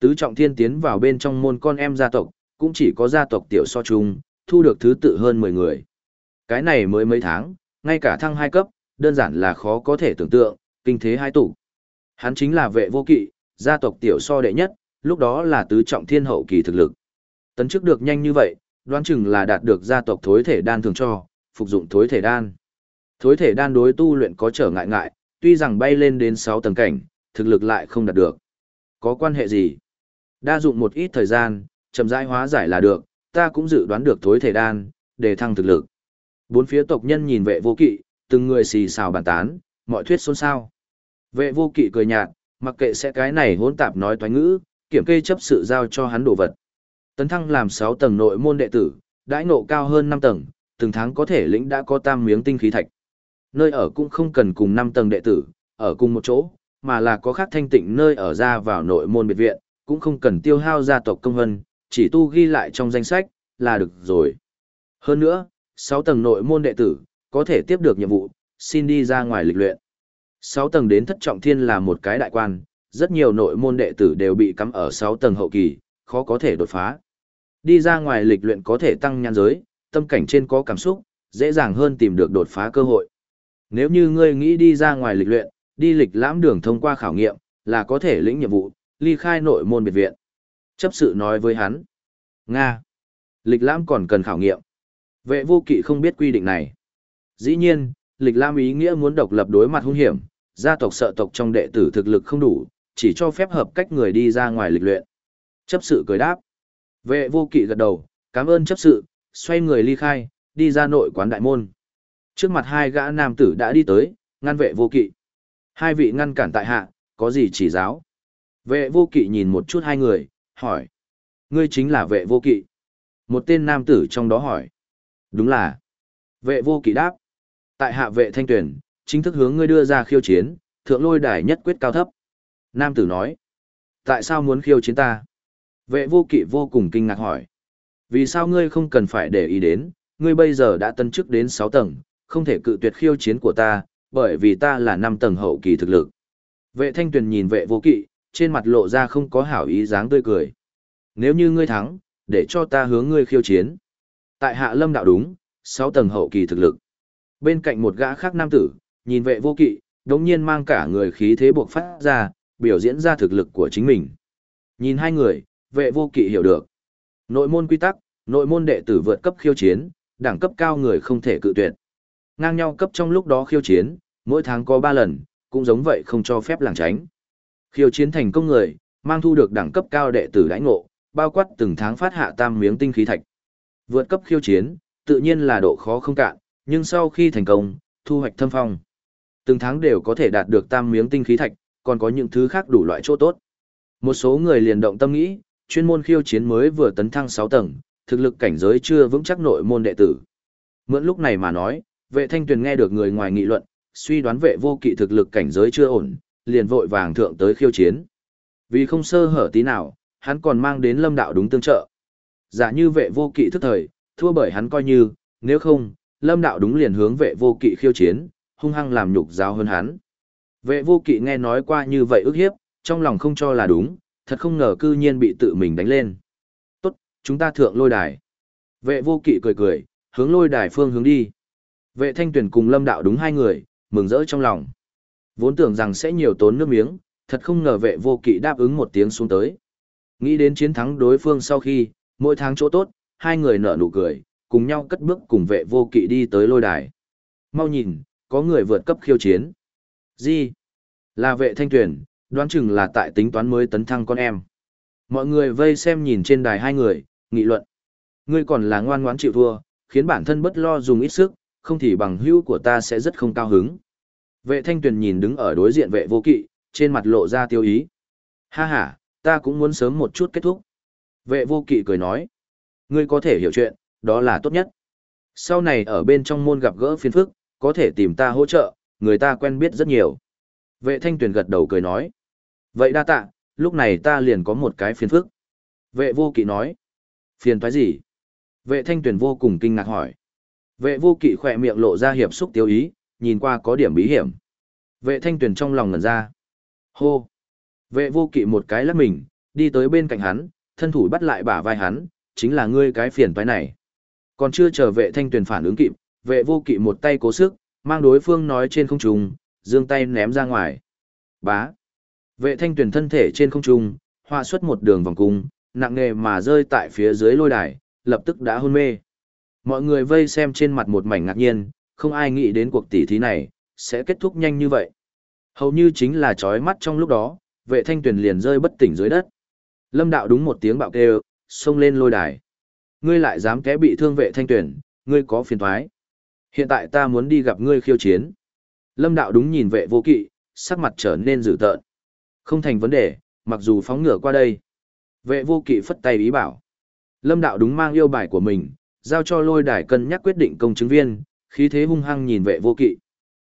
Tứ trọng thiên tiến vào bên trong môn con em gia tộc, cũng chỉ có gia tộc tiểu so chung, thu được thứ tự hơn 10 người. Cái này mới mấy tháng, ngay cả thăng hai cấp, đơn giản là khó có thể tưởng tượng, kinh thế hai tủ. Hắn chính là vệ vô kỵ, gia tộc tiểu so đệ nhất, lúc đó là tứ trọng thiên hậu kỳ thực lực. Tấn chức được nhanh như vậy, đoán chừng là đạt được gia tộc thối thể đan thường cho, phục dụng thối thể đan. Thối thể đan đối tu luyện có trở ngại ngại, tuy rằng bay lên đến 6 tầng cảnh, thực lực lại không đạt được. Có quan hệ gì? Đa dụng một ít thời gian, chậm rãi hóa giải là được, ta cũng dự đoán được thối thể đan, để thăng thực lực. Bốn phía tộc nhân nhìn vệ vô kỵ, từng người xì xào bàn tán, mọi thuyết xôn xao. Vệ vô kỵ cười nhạt, mặc kệ sẽ cái này hỗn tạp nói toán ngữ, kiểm kê chấp sự giao cho hắn đồ vật. Tấn thăng làm 6 tầng nội môn đệ tử, đãi ngộ cao hơn 5 tầng, từng tháng có thể lĩnh đã có tam miếng tinh khí thạch. Nơi ở cũng không cần cùng 5 tầng đệ tử, ở cùng một chỗ, mà là có khác thanh tịnh nơi ở ra vào nội môn biệt viện, cũng không cần tiêu hao gia tộc công hân, chỉ tu ghi lại trong danh sách, là được rồi. Hơn nữa, 6 tầng nội môn đệ tử, có thể tiếp được nhiệm vụ, xin đi ra ngoài lịch luyện. 6 tầng đến thất trọng thiên là một cái đại quan, rất nhiều nội môn đệ tử đều bị cắm ở 6 tầng hậu kỳ, khó có thể đột phá. Đi ra ngoài lịch luyện có thể tăng nhan giới, tâm cảnh trên có cảm xúc, dễ dàng hơn tìm được đột phá cơ hội. Nếu như ngươi nghĩ đi ra ngoài lịch luyện, đi lịch lãm đường thông qua khảo nghiệm, là có thể lĩnh nhiệm vụ, ly khai nội môn biệt viện. Chấp sự nói với hắn. Nga. Lịch lãm còn cần khảo nghiệm. Vệ vô kỵ không biết quy định này. Dĩ nhiên, lịch lãm ý nghĩa muốn độc lập đối mặt hung hiểm, gia tộc sợ tộc trong đệ tử thực lực không đủ, chỉ cho phép hợp cách người đi ra ngoài lịch luyện. Chấp sự cười đáp. Vệ vô kỵ gật đầu, cảm ơn chấp sự, xoay người ly khai, đi ra nội quán đại môn. Trước mặt hai gã nam tử đã đi tới, ngăn vệ vô kỵ. Hai vị ngăn cản tại hạ, có gì chỉ giáo? Vệ vô kỵ nhìn một chút hai người, hỏi. Ngươi chính là vệ vô kỵ. Một tên nam tử trong đó hỏi. Đúng là. Vệ vô kỵ đáp. Tại hạ vệ thanh tuyển, chính thức hướng ngươi đưa ra khiêu chiến, thượng lôi đài nhất quyết cao thấp. Nam tử nói. Tại sao muốn khiêu chiến ta? Vệ vô kỵ vô cùng kinh ngạc hỏi. Vì sao ngươi không cần phải để ý đến, ngươi bây giờ đã tân chức đến 6 tầng, không thể cự tuyệt khiêu chiến của ta, bởi vì ta là 5 tầng hậu kỳ thực lực. Vệ thanh tuyền nhìn vệ vô kỵ, trên mặt lộ ra không có hảo ý dáng tươi cười. Nếu như ngươi thắng, để cho ta hướng ngươi khiêu chiến. Tại hạ lâm đạo đúng, 6 tầng hậu kỳ thực lực. Bên cạnh một gã khác nam tử, nhìn vệ vô kỵ, đống nhiên mang cả người khí thế buộc phát ra, biểu diễn ra thực lực của chính mình. Nhìn hai người, vệ vô kỵ hiểu được. Nội môn quy tắc, nội môn đệ tử vượt cấp khiêu chiến, đẳng cấp cao người không thể cự tuyệt. Ngang nhau cấp trong lúc đó khiêu chiến, mỗi tháng có 3 lần, cũng giống vậy không cho phép làng tránh. Khiêu chiến thành công người, mang thu được đẳng cấp cao đệ tử đãi ngộ, bao quát từng tháng phát hạ tam miếng tinh khí thạch. Vượt cấp khiêu chiến, tự nhiên là độ khó không cạn, nhưng sau khi thành công, thu hoạch thâm phong. Từng tháng đều có thể đạt được tam miếng tinh khí thạch, còn có những thứ khác đủ loại chỗ tốt. Một số người liền động tâm nghĩ, chuyên môn khiêu chiến mới vừa tấn thăng 6 tầng, thực lực cảnh giới chưa vững chắc nội môn đệ tử. Mượn lúc này mà nói, vệ thanh tuyền nghe được người ngoài nghị luận, suy đoán vệ vô kỵ thực lực cảnh giới chưa ổn, liền vội vàng thượng tới khiêu chiến. Vì không sơ hở tí nào, hắn còn mang đến lâm đạo đúng tương trợ. Giả như vệ vô kỵ thức thời, thua bởi hắn coi như, nếu không, lâm đạo đúng liền hướng vệ vô kỵ khiêu chiến, hung hăng làm nhục giáo hơn hắn. Vệ vô kỵ nghe nói qua như vậy ức hiếp, trong lòng không cho là đúng, thật không ngờ cư nhiên bị tự mình đánh lên. Tốt, chúng ta thượng lôi đài. Vệ vô kỵ cười cười, hướng lôi đài phương hướng đi. Vệ thanh tuyển cùng lâm đạo đúng hai người, mừng rỡ trong lòng. Vốn tưởng rằng sẽ nhiều tốn nước miếng, thật không ngờ vệ vô kỵ đáp ứng một tiếng xuống tới. Nghĩ đến chiến thắng đối phương sau khi, mỗi tháng chỗ tốt, hai người nở nụ cười, cùng nhau cất bước cùng vệ vô kỵ đi tới lôi đài. Mau nhìn, có người vượt cấp khiêu chiến. Gì? Là vệ thanh tuyển, đoán chừng là tại tính toán mới tấn thăng con em. Mọi người vây xem nhìn trên đài hai người, nghị luận. Ngươi còn là ngoan ngoãn chịu thua, khiến bản thân bất lo dùng ít sức, không thì bằng hữu của ta sẽ rất không cao hứng. Vệ thanh tuyền nhìn đứng ở đối diện vệ vô kỵ, trên mặt lộ ra tiêu ý. Ha ha, ta cũng muốn sớm một chút kết thúc. Vệ vô kỵ cười nói. Ngươi có thể hiểu chuyện, đó là tốt nhất. Sau này ở bên trong môn gặp gỡ phiền phức, có thể tìm ta hỗ trợ, người ta quen biết rất nhiều. Vệ thanh tuyền gật đầu cười nói. Vậy đa tạ, lúc này ta liền có một cái phiền phức. Vệ vô kỵ nói. Phiền thoái gì? Vệ thanh tuyền vô cùng kinh ngạc hỏi. Vệ vô kỵ khỏe miệng lộ ra hiệp xúc tiêu ý, nhìn qua có điểm bí hiểm. Vệ thanh tuyền trong lòng ngẩn ra. Hô! Vệ vô kỵ một cái lắc mình, đi tới bên cạnh hắn, thân thủ bắt lại bả vai hắn, chính là ngươi cái phiền toái này. Còn chưa chờ vệ thanh tuyển phản ứng kịp, vệ vô kỵ một tay cố sức, mang đối phương nói trên không trung, giương tay ném ra ngoài. Bá. Vệ thanh tuyển thân thể trên không trung, hoa xuất một đường vòng cung, nặng nề mà rơi tại phía dưới lôi đài, lập tức đã hôn mê. Mọi người vây xem trên mặt một mảnh ngạc nhiên, không ai nghĩ đến cuộc tỷ thí này, sẽ kết thúc nhanh như vậy. Hầu như chính là chói mắt trong lúc đó, vệ thanh tuyển liền rơi bất tỉnh dưới đất. Lâm đạo đúng một tiếng bạo kêu, xông lên lôi đài. Ngươi lại dám té bị thương vệ thanh tuyển, ngươi có phiền thoái. Hiện tại ta muốn đi gặp ngươi khiêu chiến. Lâm đạo đúng nhìn vệ vô kỵ, sắc mặt trở nên dữ tợn. Không thành vấn đề, mặc dù phóng ngửa qua đây. Vệ vô kỵ phất tay ý bảo. Lâm đạo đúng mang yêu bài của mình, giao cho lôi đài cân nhắc quyết định công chứng viên, khí thế hung hăng nhìn vệ vô kỵ.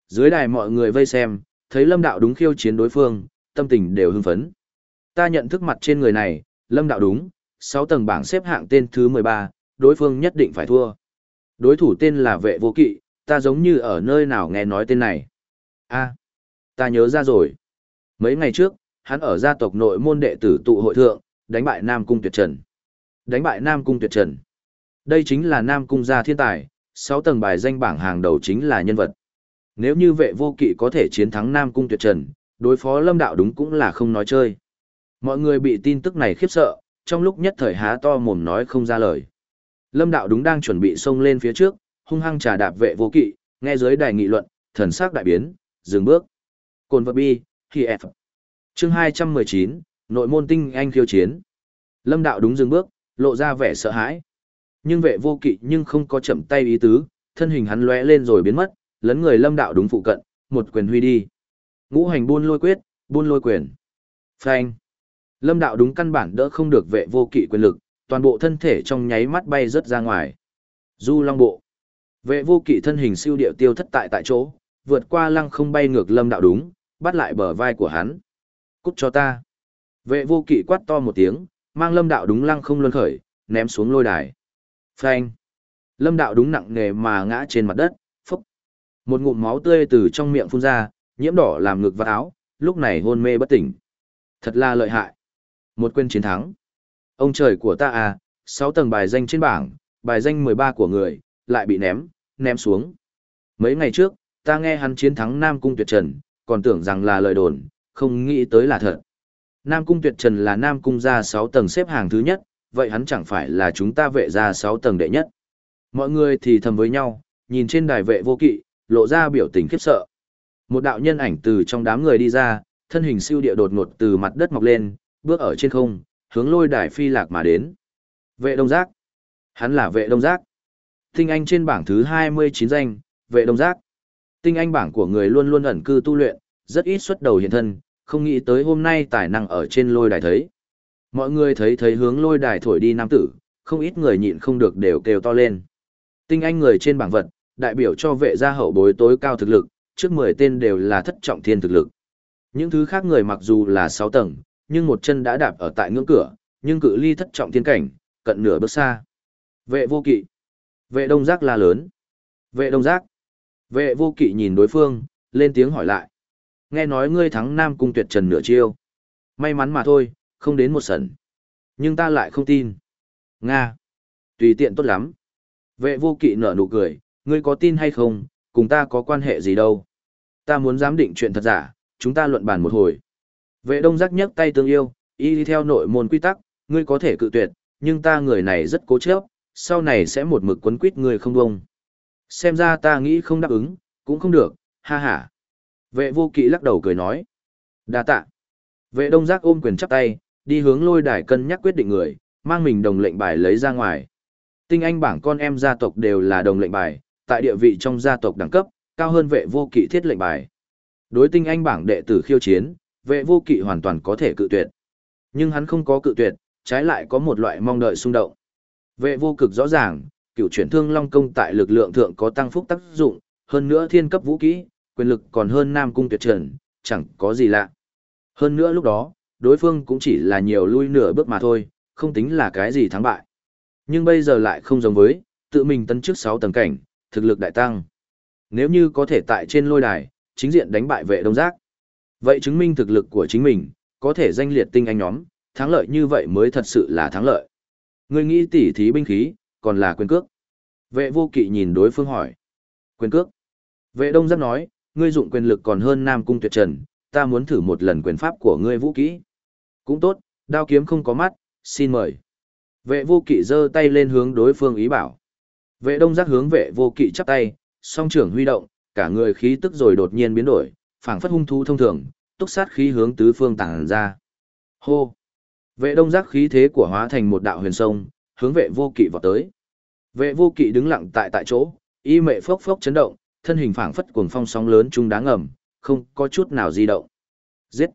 Dưới đài mọi người vây xem, thấy lâm đạo đúng khiêu chiến đối phương, tâm tình đều hưng phấn. Ta nhận thức mặt trên người này, lâm đạo đúng, 6 tầng bảng xếp hạng tên thứ 13, đối phương nhất định phải thua. Đối thủ tên là vệ vô kỵ, ta giống như ở nơi nào nghe nói tên này. a ta nhớ ra rồi. Mấy ngày trước, hắn ở gia tộc nội môn đệ tử tụ hội thượng, đánh bại Nam Cung Tuyệt Trần. Đánh bại Nam Cung Tuyệt Trần. Đây chính là Nam Cung gia thiên tài, 6 tầng bài danh bảng hàng đầu chính là nhân vật. Nếu như vệ vô kỵ có thể chiến thắng Nam Cung Tuyệt Trần, đối phó lâm đạo đúng cũng là không nói chơi. Mọi người bị tin tức này khiếp sợ, trong lúc nhất thời há to mồm nói không ra lời. Lâm đạo đúng đang chuẩn bị xông lên phía trước, hung hăng trà đạp vệ vô kỵ, nghe dưới đài nghị luận, thần sắc đại biến, dừng bước. Cồn vật bi, khi F. Chương 219, nội môn tinh anh khiêu chiến. Lâm đạo đúng dừng bước, lộ ra vẻ sợ hãi. Nhưng vệ vô kỵ nhưng không có chậm tay ý tứ, thân hình hắn lóe lên rồi biến mất, lấn người lâm đạo đúng phụ cận, một quyền huy đi. Ngũ hành buôn lôi quyết, buôn lôi quyền. Phanh. Lâm đạo đúng căn bản đỡ không được vệ vô kỵ quyền lực, toàn bộ thân thể trong nháy mắt bay rớt ra ngoài. Du long bộ. Vệ vô kỵ thân hình siêu điệu tiêu thất tại tại chỗ, vượt qua lăng không bay ngược lâm đạo đúng, bắt lại bờ vai của hắn. Cút cho ta. Vệ vô kỵ quát to một tiếng, mang lâm đạo đúng lăng không luân khởi, ném xuống lôi đài. Phanh. Lâm đạo đúng nặng nề mà ngã trên mặt đất, phốc. Một ngụm máu tươi từ trong miệng phun ra, nhiễm đỏ làm ngực và áo, lúc này hôn mê bất tỉnh. Thật là lợi hại. Một quên chiến thắng. Ông trời của ta à, 6 tầng bài danh trên bảng, bài danh 13 của người, lại bị ném, ném xuống. Mấy ngày trước, ta nghe hắn chiến thắng Nam Cung Tuyệt Trần, còn tưởng rằng là lời đồn, không nghĩ tới là thật. Nam Cung Tuyệt Trần là Nam Cung gia 6 tầng xếp hàng thứ nhất, vậy hắn chẳng phải là chúng ta vệ gia sáu tầng đệ nhất. Mọi người thì thầm với nhau, nhìn trên đài vệ vô kỵ, lộ ra biểu tình khiếp sợ. Một đạo nhân ảnh từ trong đám người đi ra, thân hình siêu địa đột ngột từ mặt đất mọc lên, bước ở trên không, hướng lôi đài phi lạc mà đến. Vệ đông giác. Hắn là vệ đông giác. Tinh anh trên bảng thứ 29 danh, vệ đông giác. Tinh anh bảng của người luôn luôn ẩn cư tu luyện, rất ít xuất đầu hiện thân, không nghĩ tới hôm nay tài năng ở trên lôi đài thấy. Mọi người thấy thấy hướng lôi đài thổi đi nam tử, không ít người nhịn không được đều kêu to lên. Tinh anh người trên bảng vật, đại biểu cho vệ gia hậu bối tối cao thực lực, trước 10 tên đều là thất trọng thiên thực lực. Những thứ khác người mặc dù là 6 tầng, nhưng một chân đã đạp ở tại ngưỡng cửa, nhưng cự ly thất trọng thiên cảnh, cận nửa bước xa. Vệ vô kỵ. Vệ đông giác la lớn. Vệ đông giác. Vệ vô kỵ nhìn đối phương, lên tiếng hỏi lại. Nghe nói ngươi thắng Nam Cung tuyệt trần nửa chiêu. May mắn mà thôi, không đến một sẩn. Nhưng ta lại không tin. Nga. Tùy tiện tốt lắm. Vệ vô kỵ nở nụ cười, ngươi có tin hay không, cùng ta có quan hệ gì đâu. Ta muốn giám định chuyện thật giả, chúng ta luận bàn một hồi. Vệ đông giác nhấc tay tương yêu, y đi theo nội môn quy tắc, ngươi có thể cự tuyệt, nhưng ta người này rất cố chấp, sau này sẽ một mực quấn quýt ngươi không bông. Xem ra ta nghĩ không đáp ứng, cũng không được, ha ha. Vệ vô kỵ lắc đầu cười nói. đa tạ. Vệ đông giác ôm quyền chắp tay, đi hướng lôi đài cân nhắc quyết định người, mang mình đồng lệnh bài lấy ra ngoài. Tinh anh bảng con em gia tộc đều là đồng lệnh bài, tại địa vị trong gia tộc đẳng cấp, cao hơn vệ vô kỵ thiết lệnh bài. Đối tinh anh bảng đệ tử khiêu chiến, vệ vô kỵ hoàn toàn có thể cự tuyệt. Nhưng hắn không có cự tuyệt, trái lại có một loại mong đợi xung động. Vệ vô cực rõ ràng, cựu chuyển thương long công tại lực lượng thượng có tăng phúc tác dụng, hơn nữa thiên cấp vũ kỹ, quyền lực còn hơn nam cung tuyệt trần, chẳng có gì lạ. Hơn nữa lúc đó, đối phương cũng chỉ là nhiều lui nửa bước mà thôi, không tính là cái gì thắng bại. Nhưng bây giờ lại không giống với, tự mình tấn trước 6 tầng cảnh, thực lực đại tăng. Nếu như có thể tại trên lôi đài, chính diện đánh bại vệ đông giác. Vậy chứng minh thực lực của chính mình, có thể danh liệt tinh anh nhóm, thắng lợi như vậy mới thật sự là thắng lợi. Ngươi nghĩ tỉ thí binh khí, còn là quyền cước. Vệ vô kỵ nhìn đối phương hỏi. Quyền cước. Vệ đông giác nói, ngươi dụng quyền lực còn hơn Nam Cung Tuyệt Trần, ta muốn thử một lần quyền pháp của ngươi vũ kỹ. Cũng tốt, đao kiếm không có mắt, xin mời. Vệ vô kỵ giơ tay lên hướng đối phương ý bảo. Vệ đông giác hướng vệ vô kỵ chắp tay, song trưởng huy động, cả người khí tức rồi đột nhiên biến đổi, phảng phất hung thú thông thường, túc sát khí hướng tứ phương tàng ra. Hô! Vệ đông giác khí thế của hóa thành một đạo huyền sông, hướng vệ vô kỵ vào tới. Vệ vô kỵ đứng lặng tại tại chỗ, y mệ phốc phốc chấn động, thân hình phảng phất cuồng phong sóng lớn trung đáng ngầm, không có chút nào di động. Giết!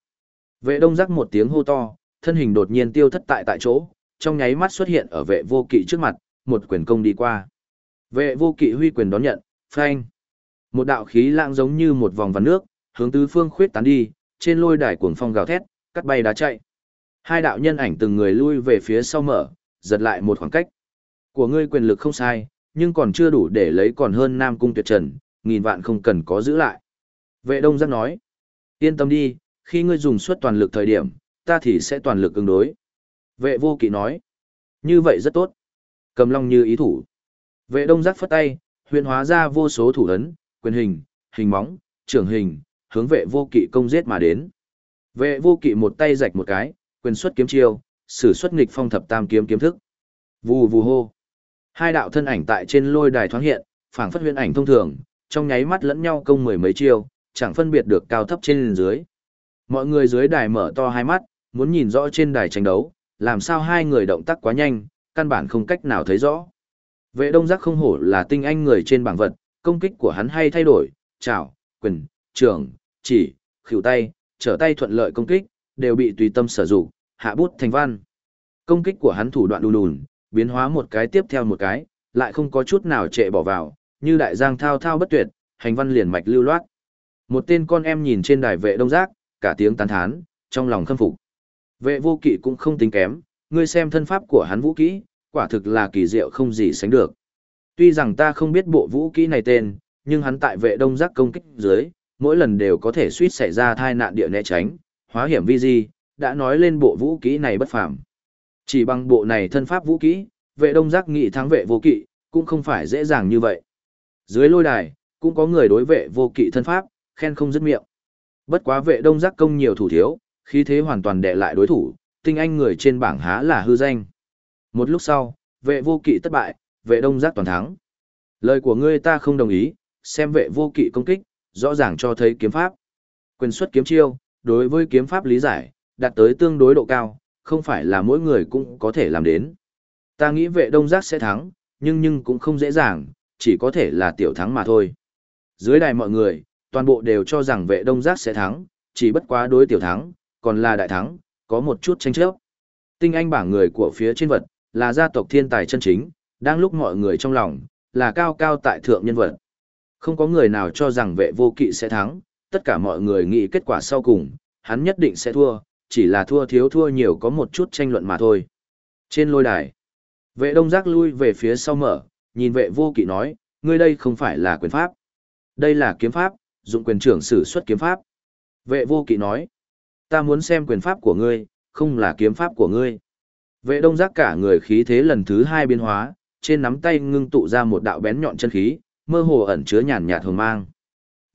Vệ đông giác một tiếng hô to, thân hình đột nhiên tiêu thất tại tại chỗ, trong nháy mắt xuất hiện ở vệ vô kỵ trước mặt, một quyền công đi qua. Vệ vô kỵ huy quyền đón nhận, phanh. Một đạo khí lãng giống như một vòng vằn nước, hướng tứ phương khuyết tán đi, trên lôi đài cuồng phong gào thét, cắt bay đá chạy. Hai đạo nhân ảnh từng người lui về phía sau mở, giật lại một khoảng cách. Của ngươi quyền lực không sai, nhưng còn chưa đủ để lấy còn hơn Nam Cung Tuyệt Trần, nghìn vạn không cần có giữ lại. Vệ Đông Giác nói, yên tâm đi, khi ngươi dùng suất toàn lực thời điểm, ta thì sẽ toàn lực ứng đối. Vệ vô kỵ nói, như vậy rất tốt. Cầm long như ý thủ. Vệ Đông Giác phất tay, huyền hóa ra vô số thủ ấn, quyền hình, hình móng, trưởng hình, hướng vệ vô kỵ công giết mà đến. Vệ vô kỵ một tay rạch một cái, quyền xuất kiếm chiêu, sử xuất nghịch phong thập tam kiếm kiếm thức. Vù vù hô. Hai đạo thân ảnh tại trên lôi đài thoáng hiện, phảng phất huyền ảnh thông thường, trong nháy mắt lẫn nhau công mười mấy chiêu, chẳng phân biệt được cao thấp trên dưới. Mọi người dưới đài mở to hai mắt, muốn nhìn rõ trên đài tranh đấu, làm sao hai người động tác quá nhanh, căn bản không cách nào thấy rõ. Vệ đông giác không hổ là tinh anh người trên bảng vật, công kích của hắn hay thay đổi, chảo, quyền, trường, chỉ, khỉu tay, trở tay thuận lợi công kích, đều bị tùy tâm sử dụng, hạ bút thành văn. Công kích của hắn thủ đoạn đùn đùn, biến hóa một cái tiếp theo một cái, lại không có chút nào trệ bỏ vào, như đại giang thao thao bất tuyệt, hành văn liền mạch lưu loát. Một tên con em nhìn trên đài vệ đông giác, cả tiếng tán thán, trong lòng khâm phục. Vệ vô kỵ cũng không tính kém, ngươi xem thân pháp của hắn vũ kỹ, quả thực là kỳ diệu không gì sánh được. Tuy rằng ta không biết bộ vũ kỹ này tên, nhưng hắn tại vệ đông giác công kích dưới, mỗi lần đều có thể suýt xảy ra thai nạn địa né tránh, hóa hiểm vi di, đã nói lên bộ vũ kỹ này bất phàm. Chỉ bằng bộ này thân pháp vũ kỹ, vệ đông giác nghị thắng vệ vô kỵ, cũng không phải dễ dàng như vậy. Dưới lôi đài, cũng có người đối vệ vô kỵ thân pháp, khen không dứt miệng. Bất quá vệ đông giác công nhiều thủ thiếu, khí thế hoàn toàn đè lại đối thủ, tinh anh người trên bảng há là hư danh. Một lúc sau, vệ vô kỵ thất bại, vệ đông giác toàn thắng. Lời của ngươi ta không đồng ý, xem vệ vô kỵ công kích, rõ ràng cho thấy kiếm pháp. Quyền xuất kiếm chiêu, đối với kiếm pháp lý giải, đạt tới tương đối độ cao, không phải là mỗi người cũng có thể làm đến. Ta nghĩ vệ đông giác sẽ thắng, nhưng nhưng cũng không dễ dàng, chỉ có thể là tiểu thắng mà thôi. Dưới đài mọi người, toàn bộ đều cho rằng vệ đông giác sẽ thắng, chỉ bất quá đối tiểu thắng, còn là đại thắng, có một chút tranh chấp. Tinh anh bảng người của phía trên vật, là gia tộc thiên tài chân chính, đang lúc mọi người trong lòng, là cao cao tại thượng nhân vật. Không có người nào cho rằng vệ vô kỵ sẽ thắng, tất cả mọi người nghĩ kết quả sau cùng, hắn nhất định sẽ thua, chỉ là thua thiếu thua nhiều có một chút tranh luận mà thôi. Trên lôi đài, vệ đông giác lui về phía sau mở, nhìn vệ vô kỵ nói, ngươi đây không phải là quyền pháp. Đây là kiếm pháp, dụng quyền trưởng sử xuất kiếm pháp. Vệ vô kỵ nói, ta muốn xem quyền pháp của ngươi, không là kiếm pháp của ngươi. Vệ đông giác cả người khí thế lần thứ hai biến hóa, trên nắm tay ngưng tụ ra một đạo bén nhọn chân khí, mơ hồ ẩn chứa nhàn nhạt hồng mang.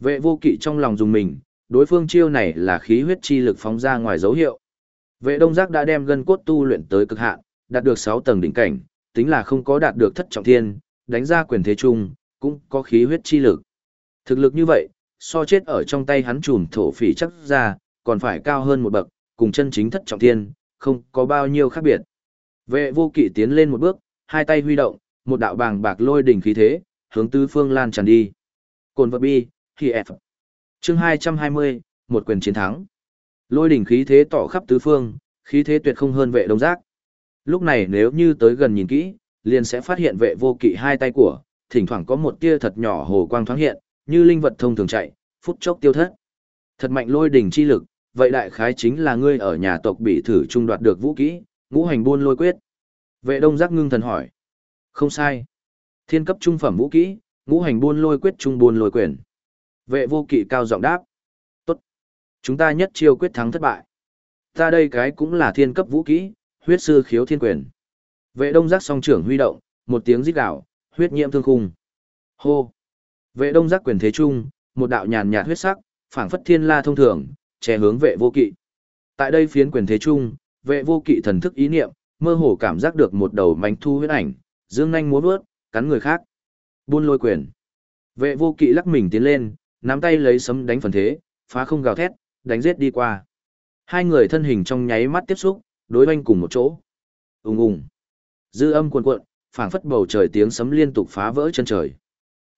Vệ vô kỵ trong lòng dùng mình, đối phương chiêu này là khí huyết chi lực phóng ra ngoài dấu hiệu. Vệ đông giác đã đem gân cốt tu luyện tới cực hạn, đạt được 6 tầng đỉnh cảnh, tính là không có đạt được thất trọng thiên, đánh ra quyền thế chung, cũng có khí huyết chi lực. Thực lực như vậy, so chết ở trong tay hắn trùm thổ phỉ chắc ra, còn phải cao hơn một bậc, cùng chân chính thất trọng thiên, không có bao nhiêu khác biệt. Vệ vô kỵ tiến lên một bước, hai tay huy động, một đạo bàng bạc lôi đỉnh khí thế, hướng tứ phương lan tràn đi. Cồn vật bi, khi F. Chương 220, một quyền chiến thắng. Lôi đỉnh khí thế tỏ khắp tứ phương, khí thế tuyệt không hơn vệ đông giác. Lúc này nếu như tới gần nhìn kỹ, liền sẽ phát hiện vệ vô kỵ hai tay của, thỉnh thoảng có một tia thật nhỏ hồ quang thoáng hiện, như linh vật thông thường chạy, phút chốc tiêu thất. Thật mạnh lôi đỉnh chi lực, vậy đại khái chính là ngươi ở nhà tộc bị thử trung đoạt được vũ kỹ, ngũ hành buôn lôi quyết. Vệ đông giác ngưng thần hỏi. Không sai. Thiên cấp trung phẩm vũ kỹ, ngũ hành buôn lôi quyết trung buôn lôi quyền. Vệ vô kỵ cao giọng đáp. Tốt. Chúng ta nhất chiêu quyết thắng thất bại. Ta đây cái cũng là thiên cấp vũ kỹ, huyết sư khiếu thiên quyền. Vệ đông giác song trưởng huy động, một tiếng rít gào, huyết nhiễm thương khung. Hô! Vệ đông giác quyền thế trung, một đạo nhàn nhạt huyết sắc, phảng phất thiên la thông thường, che hướng vệ vô kỵ. Tại đây phiến quyền thế trung, vệ vô kỵ thần thức ý niệm, mơ hồ cảm giác được một đầu mánh thu huyết ảnh, dương nhanh múa vớt, cắn người khác. Buôn lôi quyền. Vệ vô kỵ lắc mình tiến lên, nắm tay lấy sấm đánh phần thế, phá không gào thét, đánh giết đi qua. Hai người thân hình trong nháy mắt tiếp xúc, đối banh cùng một chỗ. Ùng ùng. Dư âm cuồn cuộn, phảng phất bầu trời tiếng sấm liên tục phá vỡ chân trời.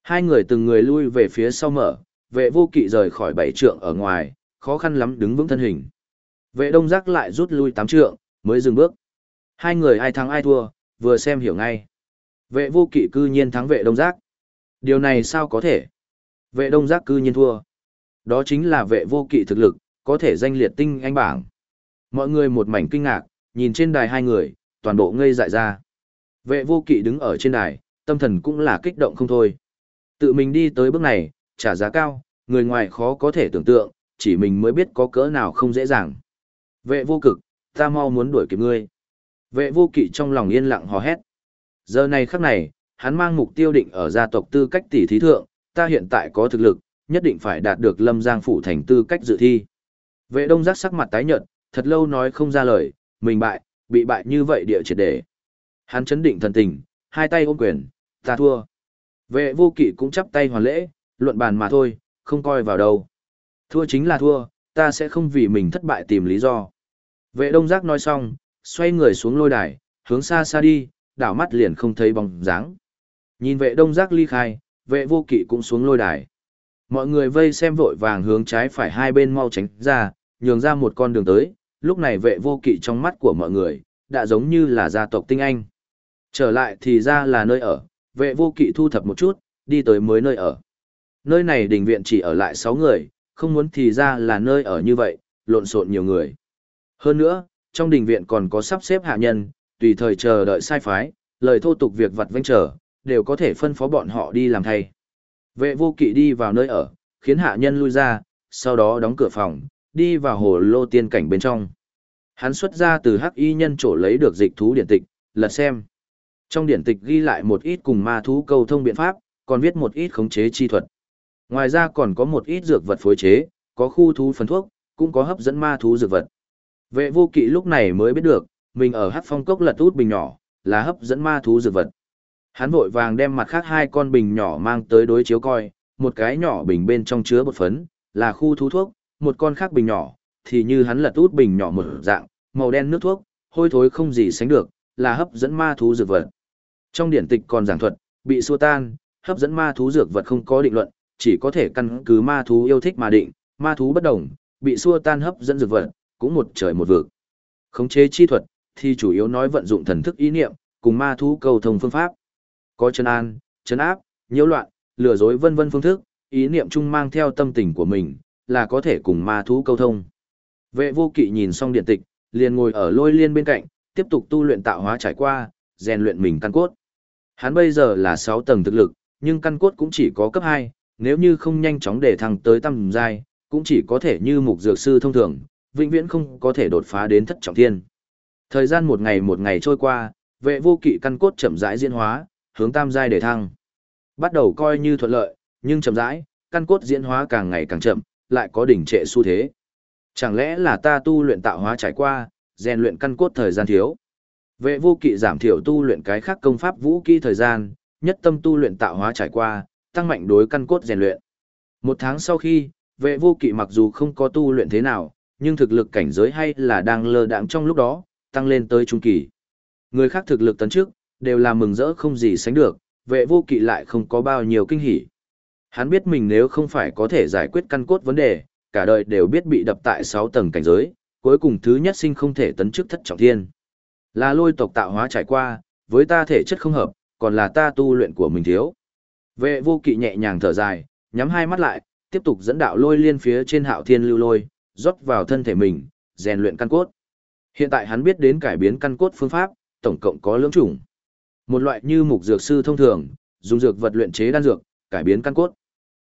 Hai người từng người lui về phía sau mở, vệ vô kỵ rời khỏi bảy trượng ở ngoài, khó khăn lắm đứng vững thân hình. Vệ đông giác lại rút lui tám trượng, mới dừng bước. Hai người ai thắng ai thua, vừa xem hiểu ngay. Vệ vô kỵ cư nhiên thắng vệ đông giác. Điều này sao có thể? Vệ đông giác cư nhiên thua. Đó chính là vệ vô kỵ thực lực, có thể danh liệt tinh anh bảng. Mọi người một mảnh kinh ngạc, nhìn trên đài hai người, toàn bộ ngây dại ra. Vệ vô kỵ đứng ở trên đài, tâm thần cũng là kích động không thôi. Tự mình đi tới bước này, trả giá cao, người ngoài khó có thể tưởng tượng, chỉ mình mới biết có cỡ nào không dễ dàng. Vệ vô cực, ta mau muốn đuổi kịp ngươi. Vệ vô kỵ trong lòng yên lặng hò hét. Giờ này khắc này, hắn mang mục tiêu định ở gia tộc tư cách tỷ thí thượng, ta hiện tại có thực lực, nhất định phải đạt được lâm giang phủ thành tư cách dự thi. Vệ đông giác sắc mặt tái nhợt, thật lâu nói không ra lời, mình bại, bị bại như vậy địa triệt để. Hắn chấn định thần tình, hai tay ôm quyền, ta thua. Vệ vô kỵ cũng chắp tay hoàn lễ, luận bàn mà thôi, không coi vào đâu. Thua chính là thua, ta sẽ không vì mình thất bại tìm lý do. Vệ đông giác nói xong, xoay người xuống lôi đài, hướng xa xa đi, đảo mắt liền không thấy bóng dáng. Nhìn vệ đông giác ly khai, vệ vô kỵ cũng xuống lôi đài. Mọi người vây xem vội vàng hướng trái phải hai bên mau tránh ra, nhường ra một con đường tới, lúc này vệ vô kỵ trong mắt của mọi người, đã giống như là gia tộc tinh anh. Trở lại thì ra là nơi ở, vệ vô kỵ thu thập một chút, đi tới mới nơi ở. Nơi này đình viện chỉ ở lại 6 người, không muốn thì ra là nơi ở như vậy, lộn xộn nhiều người. Hơn nữa, trong đình viện còn có sắp xếp hạ nhân, tùy thời chờ đợi sai phái, lời thô tục việc vặt vanh trở, đều có thể phân phó bọn họ đi làm thay. Vệ vô kỵ đi vào nơi ở, khiến hạ nhân lui ra, sau đó đóng cửa phòng, đi vào hồ lô tiên cảnh bên trong. Hắn xuất ra từ hắc y nhân chỗ lấy được dịch thú điển tịch, lật xem. Trong điển tịch ghi lại một ít cùng ma thú câu thông biện pháp, còn viết một ít khống chế chi thuật. Ngoài ra còn có một ít dược vật phối chế, có khu thú phần thuốc, cũng có hấp dẫn ma thú dược vật. Vệ vô kỵ lúc này mới biết được, mình ở hắc phong cốc lật út bình nhỏ, là hấp dẫn ma thú dược vật. Hắn vội vàng đem mặt khác hai con bình nhỏ mang tới đối chiếu coi, một cái nhỏ bình bên trong chứa bột phấn, là khu thú thuốc, một con khác bình nhỏ, thì như hắn lật út bình nhỏ một dạng, màu đen nước thuốc, hôi thối không gì sánh được, là hấp dẫn ma thú dược vật. Trong điển tịch còn giảng thuật, bị xua tan, hấp dẫn ma thú dược vật không có định luận, chỉ có thể căn cứ ma thú yêu thích mà định, ma thú bất đồng, bị xua tan hấp dẫn dược vật, cũng một trời một vực. Khống chế chi thuật, thì chủ yếu nói vận dụng thần thức ý niệm, cùng ma thú cầu thông phương pháp. Có chân an, chấn áp, nhiễu loạn, lừa dối vân vân phương thức, ý niệm chung mang theo tâm tình của mình, là có thể cùng ma thú câu thông. Vệ vô kỵ nhìn xong điện tịch, liền ngồi ở lôi liên bên cạnh, tiếp tục tu luyện tạo hóa trải qua, rèn luyện mình căn cốt. Hắn bây giờ là 6 tầng thực lực, nhưng căn cốt cũng chỉ có cấp 2, nếu như không nhanh chóng để thăng tới tầm giai, cũng chỉ có thể như mục dược sư thông thường, vĩnh viễn không có thể đột phá đến thất trọng thiên. Thời gian một ngày một ngày trôi qua, vệ vô kỵ căn cốt chậm rãi diễn hóa, hướng tam giai để thăng. Bắt đầu coi như thuận lợi, nhưng chậm rãi, căn cốt diễn hóa càng ngày càng chậm, lại có đỉnh trệ xu thế. Chẳng lẽ là ta tu luyện tạo hóa trải qua, rèn luyện căn cốt thời gian thiếu. Vệ vô kỵ giảm thiểu tu luyện cái khác công pháp vũ kỹ thời gian, nhất tâm tu luyện tạo hóa trải qua, tăng mạnh đối căn cốt rèn luyện. Một tháng sau khi, vệ vô kỵ mặc dù không có tu luyện thế nào, nhưng thực lực cảnh giới hay là đang lơ đãng trong lúc đó, tăng lên tới trung kỳ. Người khác thực lực tấn trước, đều là mừng rỡ không gì sánh được, vệ vô kỵ lại không có bao nhiêu kinh hỉ. Hắn biết mình nếu không phải có thể giải quyết căn cốt vấn đề, cả đời đều biết bị đập tại 6 tầng cảnh giới, cuối cùng thứ nhất sinh không thể tấn chức thất trọng thiên. Là lôi tộc tạo hóa trải qua, với ta thể chất không hợp, còn là ta tu luyện của mình thiếu. Vệ vô kỵ nhẹ nhàng thở dài, nhắm hai mắt lại, tiếp tục dẫn đạo lôi liên phía trên hạo thiên lưu lôi, rót vào thân thể mình, rèn luyện căn cốt. Hiện tại hắn biết đến cải biến căn cốt phương pháp, tổng cộng có lưỡng chủng. Một loại như mục dược sư thông thường, dùng dược vật luyện chế đan dược, cải biến căn cốt.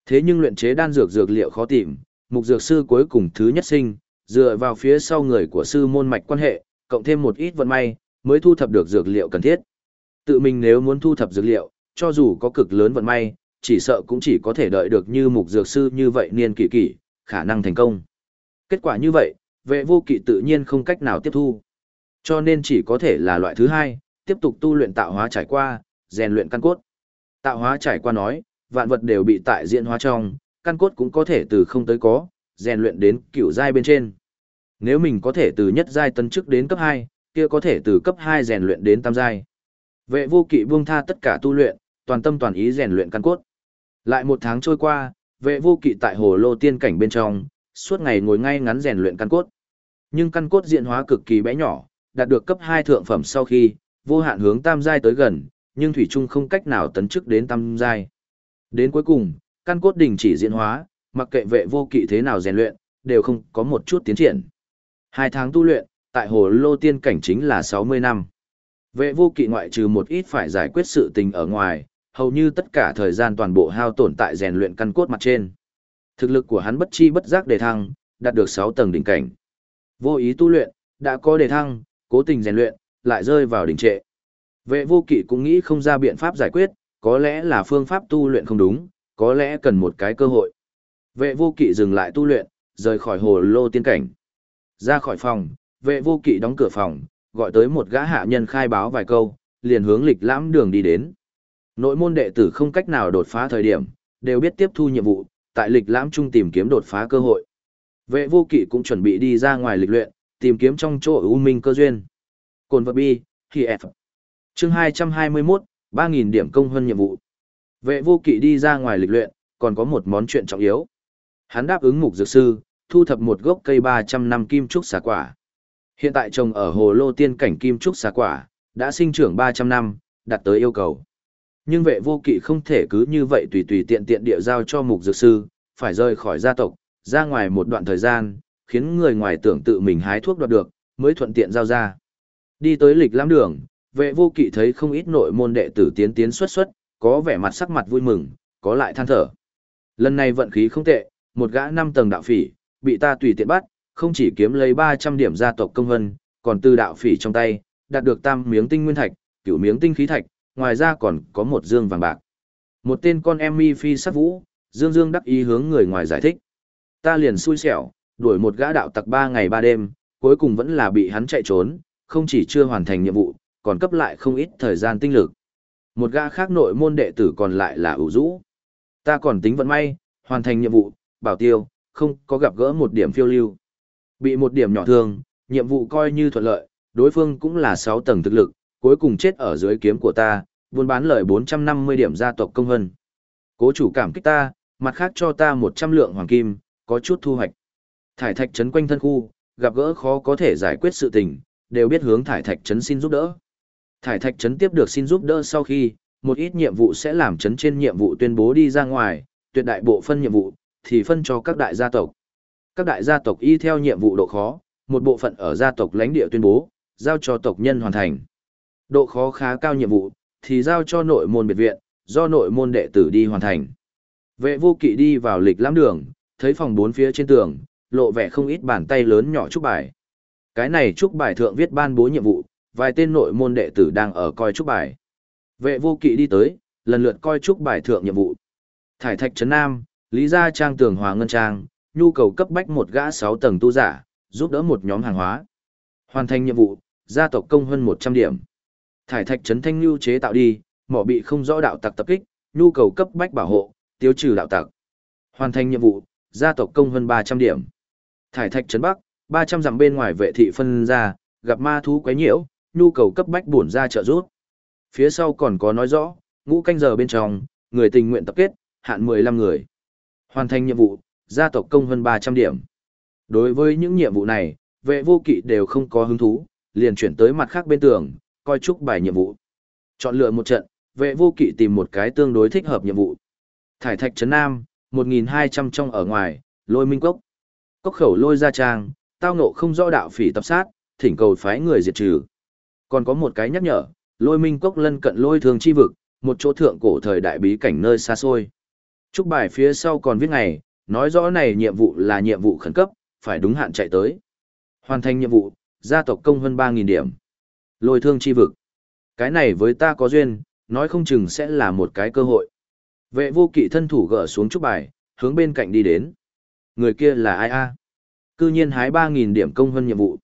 Thế nhưng luyện chế đan dược dược liệu khó tìm, mục dược sư cuối cùng thứ nhất sinh, dựa vào phía sau người của sư môn mạch quan hệ, cộng thêm một ít vận may, mới thu thập được dược liệu cần thiết. Tự mình nếu muốn thu thập dược liệu, cho dù có cực lớn vận may, chỉ sợ cũng chỉ có thể đợi được như mục dược sư như vậy niên kỳ kỳ, khả năng thành công. Kết quả như vậy, vệ vô kỵ tự nhiên không cách nào tiếp thu. Cho nên chỉ có thể là loại thứ hai, tiếp tục tu luyện tạo hóa trải qua, rèn luyện căn cốt. Tạo hóa trải qua nói, vạn vật đều bị tại diễn hóa trong, căn cốt cũng có thể từ không tới có, rèn luyện đến cửu giai bên trên. Nếu mình có thể từ nhất giai tân chức đến cấp 2, kia có thể từ cấp 2 rèn luyện đến tam giai. Vệ vô kỵ buông tha tất cả tu luyện, toàn tâm toàn ý rèn luyện căn cốt. Lại một tháng trôi qua, vệ vô kỵ tại hồ lô tiên cảnh bên trong, suốt ngày ngồi ngay ngắn rèn luyện căn cốt. Nhưng căn cốt diện hóa cực kỳ bé nhỏ, đạt được cấp 2 thượng phẩm sau khi, vô hạn hướng tam giai tới gần, nhưng thủy trung không cách nào tấn chức đến tam giai. Đến cuối cùng, căn cốt đình chỉ diễn hóa, mặc kệ vệ vô kỵ thế nào rèn luyện, đều không có một chút tiến triển. Hai tháng tu luyện, tại hồ lô tiên cảnh chính là 60 năm. Vệ vô kỵ ngoại trừ một ít phải giải quyết sự tình ở ngoài, hầu như tất cả thời gian toàn bộ hao tổn tại rèn luyện căn cốt mặt trên. Thực lực của hắn bất chi bất giác đề thăng, đạt được 6 tầng đỉnh cảnh. Vô ý tu luyện, đã có đề thăng, cố tình rèn luyện, lại rơi vào đỉnh trệ. Vệ vô kỵ cũng nghĩ không ra biện pháp giải quyết, có lẽ là phương pháp tu luyện không đúng, có lẽ cần một cái cơ hội. Vệ vô kỵ dừng lại tu luyện, rời khỏi hồ lô tiên cảnh. Ra khỏi phòng, vệ vô kỵ đóng cửa phòng, gọi tới một gã hạ nhân khai báo vài câu, liền hướng lịch lãm đường đi đến. Nội môn đệ tử không cách nào đột phá thời điểm, đều biết tiếp thu nhiệm vụ, tại lịch lãm trung tìm kiếm đột phá cơ hội. Vệ vô kỵ cũng chuẩn bị đi ra ngoài lịch luyện, tìm kiếm trong chỗ ưu minh cơ duyên. Cồn vật bi, khi F. Chương 221, 3.000 điểm công hơn nhiệm vụ. Vệ vô kỵ đi ra ngoài lịch luyện, còn có một món chuyện trọng yếu. Hắn đáp ứng mục dược sư, thu thập một gốc cây 300 năm kim trúc xà quả. Hiện tại trồng ở hồ lô tiên cảnh kim trúc xà quả, đã sinh trưởng 300 năm, đạt tới yêu cầu. Nhưng vệ vô kỵ không thể cứ như vậy tùy tùy tiện tiện địa giao cho mục dược sư, phải rời khỏi gia tộc, ra ngoài một đoạn thời gian, khiến người ngoài tưởng tự mình hái thuốc đoạt được, mới thuận tiện giao ra. Đi tới lịch lãm đường, vệ vô kỵ thấy không ít nội môn đệ tử tiến tiến xuất xuất, có vẻ mặt sắc mặt vui mừng, có lại than thở. Lần này vận khí không tệ, một gã năm tầng đạo phỉ, bị ta tùy tiện bắt, không chỉ kiếm lấy 300 điểm gia tộc công vân, còn từ đạo phỉ trong tay, đạt được tam miếng tinh nguyên thạch, cửu miếng tinh khí thạch, ngoài ra còn có một dương vàng bạc. Một tên con em mi phi sát vũ, dương dương đắc ý hướng người ngoài giải thích. Ta liền xui xẻo, đuổi một gã đạo tặc ba ngày ba đêm, cuối cùng vẫn là bị hắn chạy trốn, không chỉ chưa hoàn thành nhiệm vụ, còn cấp lại không ít thời gian tinh lực. Một gã khác nội môn đệ tử còn lại là ủ rũ. Ta còn tính vận may, hoàn thành nhiệm vụ, bảo tiêu, không có gặp gỡ một điểm phiêu lưu. Bị một điểm nhỏ thương, nhiệm vụ coi như thuận lợi, đối phương cũng là 6 tầng thực lực, cuối cùng chết ở dưới kiếm của ta, buôn bán lợi 450 điểm gia tộc công hân. Cố chủ cảm kích ta, mặt khác cho ta 100 lượng hoàng kim, có chút thu hoạch. Thải thạch trấn quanh thân khu, gặp gỡ khó có thể giải quyết sự tình, đều biết hướng thải thạch trấn xin giúp đỡ. Thải thạch trấn tiếp được xin giúp đỡ sau khi, một ít nhiệm vụ sẽ làm trấn trên nhiệm vụ tuyên bố đi ra ngoài, tuyệt đại bộ phân nhiệm vụ, thì phân cho các đại gia tộc. Các đại gia tộc y theo nhiệm vụ độ khó, một bộ phận ở gia tộc lãnh địa tuyên bố, giao cho tộc nhân hoàn thành. Độ khó khá cao nhiệm vụ, thì giao cho nội môn biệt viện, do nội môn đệ tử đi hoàn thành. Vệ vô kỵ đi vào lịch lãm đường, thấy phòng bốn phía trên tường, lộ vẻ không ít bàn tay lớn nhỏ trúc bài. Cái này trúc bài thượng viết ban bố nhiệm vụ, vài tên nội môn đệ tử đang ở coi trúc bài. Vệ vô kỵ đi tới, lần lượt coi trúc bài thượng nhiệm vụ. Thải thạch trấn Nam, Lý gia trang tường hòa ngân trang, nhu cầu cấp bách một gã 6 tầng tu giả, giúp đỡ một nhóm hàng hóa. Hoàn thành nhiệm vụ, gia tộc công hơn 100 điểm. Thải thạch trấn thanh lưu chế tạo đi, mỏ bị không rõ đạo tặc tập kích, nhu cầu cấp bách bảo hộ, tiêu trừ đạo tặc. Hoàn thành nhiệm vụ, gia tộc công hơn 300 điểm. Thải thạch trấn Bắc, 300 dặm bên ngoài vệ thị phân ra, gặp ma thú quấy nhiễu, nhu cầu cấp bách bổn ra trợ giúp. Phía sau còn có nói rõ, ngũ canh giờ bên trong, người tình nguyện tập kết, hạn 15 người. Hoàn thành nhiệm vụ, gia tộc công hơn 300 điểm. Đối với những nhiệm vụ này, vệ vô kỵ đều không có hứng thú, liền chuyển tới mặt khác bên tường, coi chúc bài nhiệm vụ. Chọn lựa một trận, vệ vô kỵ tìm một cái tương đối thích hợp nhiệm vụ. Thải thạch trấn Nam, 1.200 trong ở ngoài, lôi minh cốc. Cốc khẩu lôi ra trang, tao ngộ không rõ đạo phỉ tập sát, thỉnh cầu phái người diệt trừ. Còn có một cái nhắc nhở, lôi minh cốc lân cận lôi thường chi vực, một chỗ thượng cổ thời đại bí cảnh nơi xa xôi. Trúc bài phía sau còn viết ngày, nói rõ này nhiệm vụ là nhiệm vụ khẩn cấp, phải đúng hạn chạy tới. Hoàn thành nhiệm vụ, gia tộc công hơn 3.000 điểm. Lôi thương chi vực. Cái này với ta có duyên, nói không chừng sẽ là một cái cơ hội. Vệ vô kỵ thân thủ gỡ xuống trúc bài, hướng bên cạnh đi đến. Người kia là ai a? Cư nhiên hái 3.000 điểm công hơn nhiệm vụ.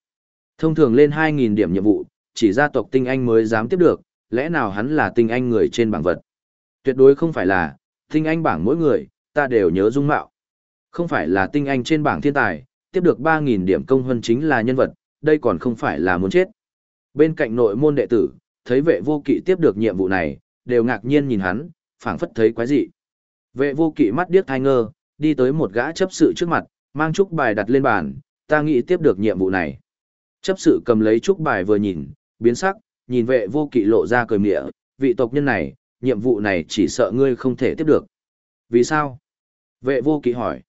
Thông thường lên 2.000 điểm nhiệm vụ, chỉ gia tộc tinh anh mới dám tiếp được, lẽ nào hắn là tinh anh người trên bảng vật. Tuyệt đối không phải là, tinh anh bảng mỗi người, ta đều nhớ dung mạo. Không phải là tinh anh trên bảng thiên tài, tiếp được 3.000 điểm công hơn chính là nhân vật, đây còn không phải là muốn chết. Bên cạnh nội môn đệ tử, thấy vệ vô kỵ tiếp được nhiệm vụ này, đều ngạc nhiên nhìn hắn, phảng phất thấy quái dị. Vệ vô kỵ mắt điếc thai ngơ, đi tới một gã chấp sự trước mặt, mang chúc bài đặt lên bàn, ta nghĩ tiếp được nhiệm vụ này. Chấp sự cầm lấy chúc bài vừa nhìn, biến sắc, nhìn vệ vô kỵ lộ ra cười mỉa, vị tộc nhân này, nhiệm vụ này chỉ sợ ngươi không thể tiếp được. Vì sao? Vệ vô kỵ hỏi.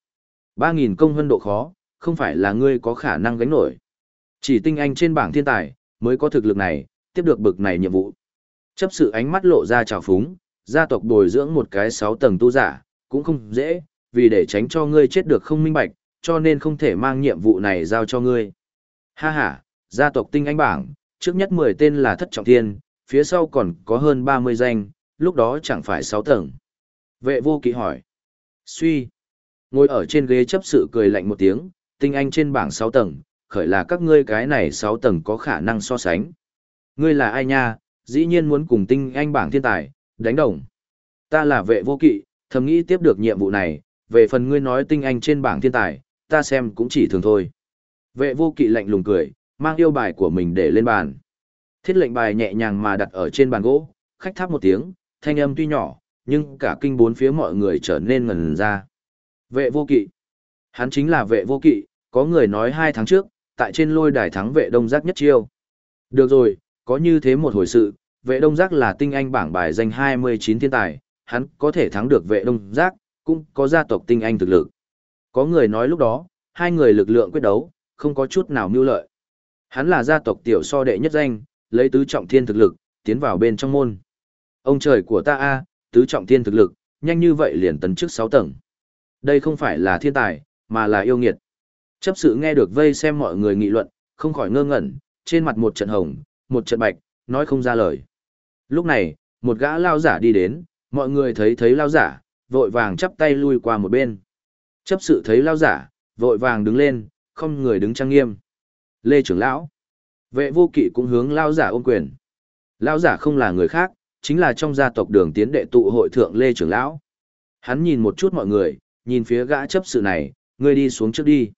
3.000 công hân độ khó, không phải là ngươi có khả năng gánh nổi. Chỉ tinh anh trên bảng thiên tài, mới có thực lực này, tiếp được bực này nhiệm vụ. Chấp sự ánh mắt lộ ra trào phúng, gia tộc bồi dưỡng một cái 6 tầng tu giả, cũng không dễ, vì để tránh cho ngươi chết được không minh bạch, cho nên không thể mang nhiệm vụ này giao cho ngươi. Ha ha, gia tộc tinh anh bảng, trước nhất 10 tên là thất trọng thiên, phía sau còn có hơn 30 danh, lúc đó chẳng phải sáu tầng. Vệ vô kỵ hỏi. Suy. Ngồi ở trên ghế chấp sự cười lạnh một tiếng, tinh anh trên bảng sáu tầng, khởi là các ngươi cái này sáu tầng có khả năng so sánh. Ngươi là ai nha, dĩ nhiên muốn cùng tinh anh bảng thiên tài, đánh đồng. Ta là vệ vô kỵ, thầm nghĩ tiếp được nhiệm vụ này, về phần ngươi nói tinh anh trên bảng thiên tài, ta xem cũng chỉ thường thôi. Vệ vô kỵ lạnh lùng cười, mang yêu bài của mình để lên bàn. Thiết lệnh bài nhẹ nhàng mà đặt ở trên bàn gỗ, khách tháp một tiếng, thanh âm tuy nhỏ, nhưng cả kinh bốn phía mọi người trở nên ngần ra. Vệ vô kỵ. Hắn chính là vệ vô kỵ, có người nói hai tháng trước, tại trên lôi đài thắng vệ đông giác nhất chiêu. Được rồi, có như thế một hồi sự, vệ đông giác là tinh anh bảng bài danh 29 thiên tài, hắn có thể thắng được vệ đông giác, cũng có gia tộc tinh anh thực lực. Có người nói lúc đó, hai người lực lượng quyết đấu, không có chút nào mưu lợi. Hắn là gia tộc tiểu so đệ nhất danh, lấy tứ trọng thiên thực lực, tiến vào bên trong môn. Ông trời của ta a, tứ trọng thiên thực lực, nhanh như vậy liền tấn trước 6 tầng. Đây không phải là thiên tài, mà là yêu nghiệt. Chấp sự nghe được vây xem mọi người nghị luận, không khỏi ngơ ngẩn, trên mặt một trận hồng, một trận bạch, nói không ra lời. Lúc này, một gã lao giả đi đến, mọi người thấy thấy lao giả, vội vàng chắp tay lui qua một bên. Chấp sự thấy lao giả, vội vàng đứng lên, không người đứng trang nghiêm. Lê trưởng lão. Vệ vô kỵ cũng hướng lao giả ôm quyền. Lao giả không là người khác, chính là trong gia tộc đường tiến đệ tụ hội thượng Lê trưởng lão. Hắn nhìn một chút mọi người, nhìn phía gã chấp sự này, ngươi đi xuống trước đi.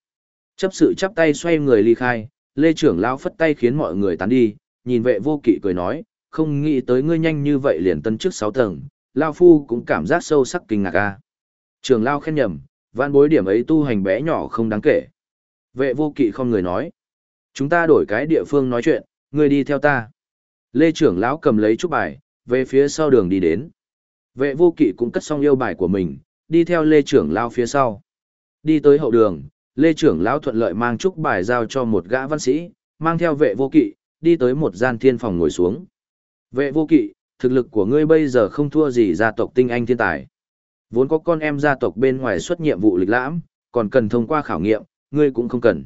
Chấp sự chắp tay xoay người ly khai, Lê trưởng lão phất tay khiến mọi người tán đi, nhìn vệ vô kỵ cười nói, không nghĩ tới ngươi nhanh như vậy liền tân trước sáu tầng, Lao Phu cũng cảm giác sâu sắc kinh ngạc a. Trường Lao khen nhầm, vạn bối điểm ấy tu hành bé nhỏ không đáng kể. Vệ vô kỵ không người nói. Chúng ta đổi cái địa phương nói chuyện, ngươi đi theo ta. Lê trưởng lão cầm lấy chút bài, về phía sau đường đi đến. Vệ vô kỵ cũng cất xong yêu bài của mình, đi theo Lê trưởng lão phía sau. Đi tới hậu đường, Lê trưởng lão thuận lợi mang chúc bài giao cho một gã văn sĩ, mang theo vệ vô kỵ, đi tới một gian thiên phòng ngồi xuống. Vệ vô kỵ, thực lực của ngươi bây giờ không thua gì gia tộc tinh anh thiên tài. Vốn có con em gia tộc bên ngoài xuất nhiệm vụ lịch lãm, còn cần thông qua khảo nghiệm, ngươi cũng không cần.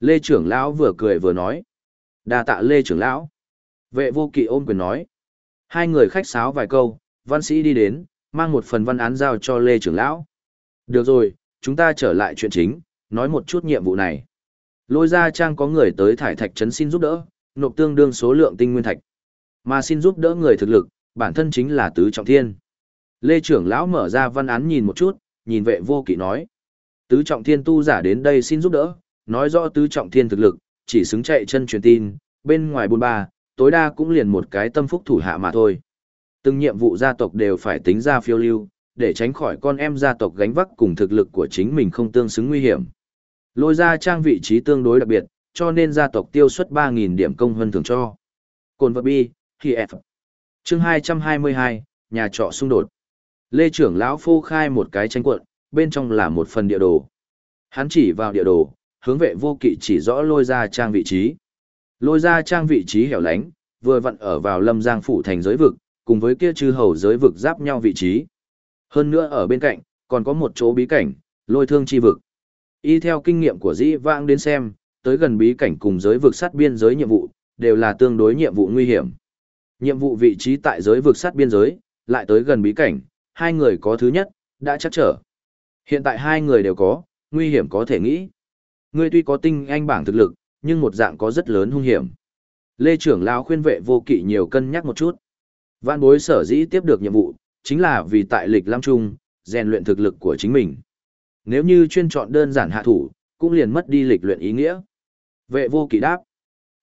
Lê trưởng lão vừa cười vừa nói. đa tạ Lê trưởng lão. Vệ vô kỵ ôm quyền nói. Hai người khách sáo vài câu, văn sĩ đi đến, mang một phần văn án giao cho Lê trưởng lão. Được rồi, chúng ta trở lại chuyện chính, nói một chút nhiệm vụ này. Lôi ra trang có người tới thải thạch trấn xin giúp đỡ, nộp tương đương số lượng tinh nguyên thạch. Mà xin giúp đỡ người thực lực, bản thân chính là tứ trọng thiên. Lê trưởng lão mở ra văn án nhìn một chút, nhìn vệ vô kỵ nói. Tứ trọng thiên tu giả đến đây xin giúp đỡ, nói rõ tứ trọng thiên thực lực, chỉ xứng chạy chân truyền tin, bên ngoài buôn ba, tối đa cũng liền một cái tâm phúc thủ hạ mà thôi. Từng nhiệm vụ gia tộc đều phải tính ra phiêu lưu, để tránh khỏi con em gia tộc gánh vác cùng thực lực của chính mình không tương xứng nguy hiểm. Lôi ra trang vị trí tương đối đặc biệt, cho nên gia tộc tiêu xuất 3.000 điểm công hơn thường cho. Cồn vật bi, khi F. Chương 222, nhà trọ xung đột. Lê trưởng lão phô khai một cái tranh cuộn, bên trong là một phần địa đồ. Hắn chỉ vào địa đồ, hướng vệ vô kỵ chỉ rõ lôi ra trang vị trí. Lôi ra trang vị trí hẻo lánh, vừa vặn ở vào lâm giang phủ thành giới vực, cùng với kia chư hầu giới vực giáp nhau vị trí. Hơn nữa ở bên cạnh, còn có một chỗ bí cảnh, lôi thương chi vực. Y theo kinh nghiệm của dĩ vãng đến xem, tới gần bí cảnh cùng giới vực sát biên giới nhiệm vụ, đều là tương đối nhiệm vụ nguy hiểm. Nhiệm vụ vị trí tại giới vực sát biên giới, lại tới gần bí cảnh, hai người có thứ nhất, đã chắc trở. Hiện tại hai người đều có, nguy hiểm có thể nghĩ. Ngươi tuy có tinh anh bảng thực lực, nhưng một dạng có rất lớn hung hiểm. Lê trưởng lão khuyên vệ vô kỵ nhiều cân nhắc một chút. Vạn bối sở dĩ tiếp được nhiệm vụ, chính là vì tại lịch lam trung, rèn luyện thực lực của chính mình. Nếu như chuyên chọn đơn giản hạ thủ, cũng liền mất đi lịch luyện ý nghĩa. Vệ vô kỵ đáp.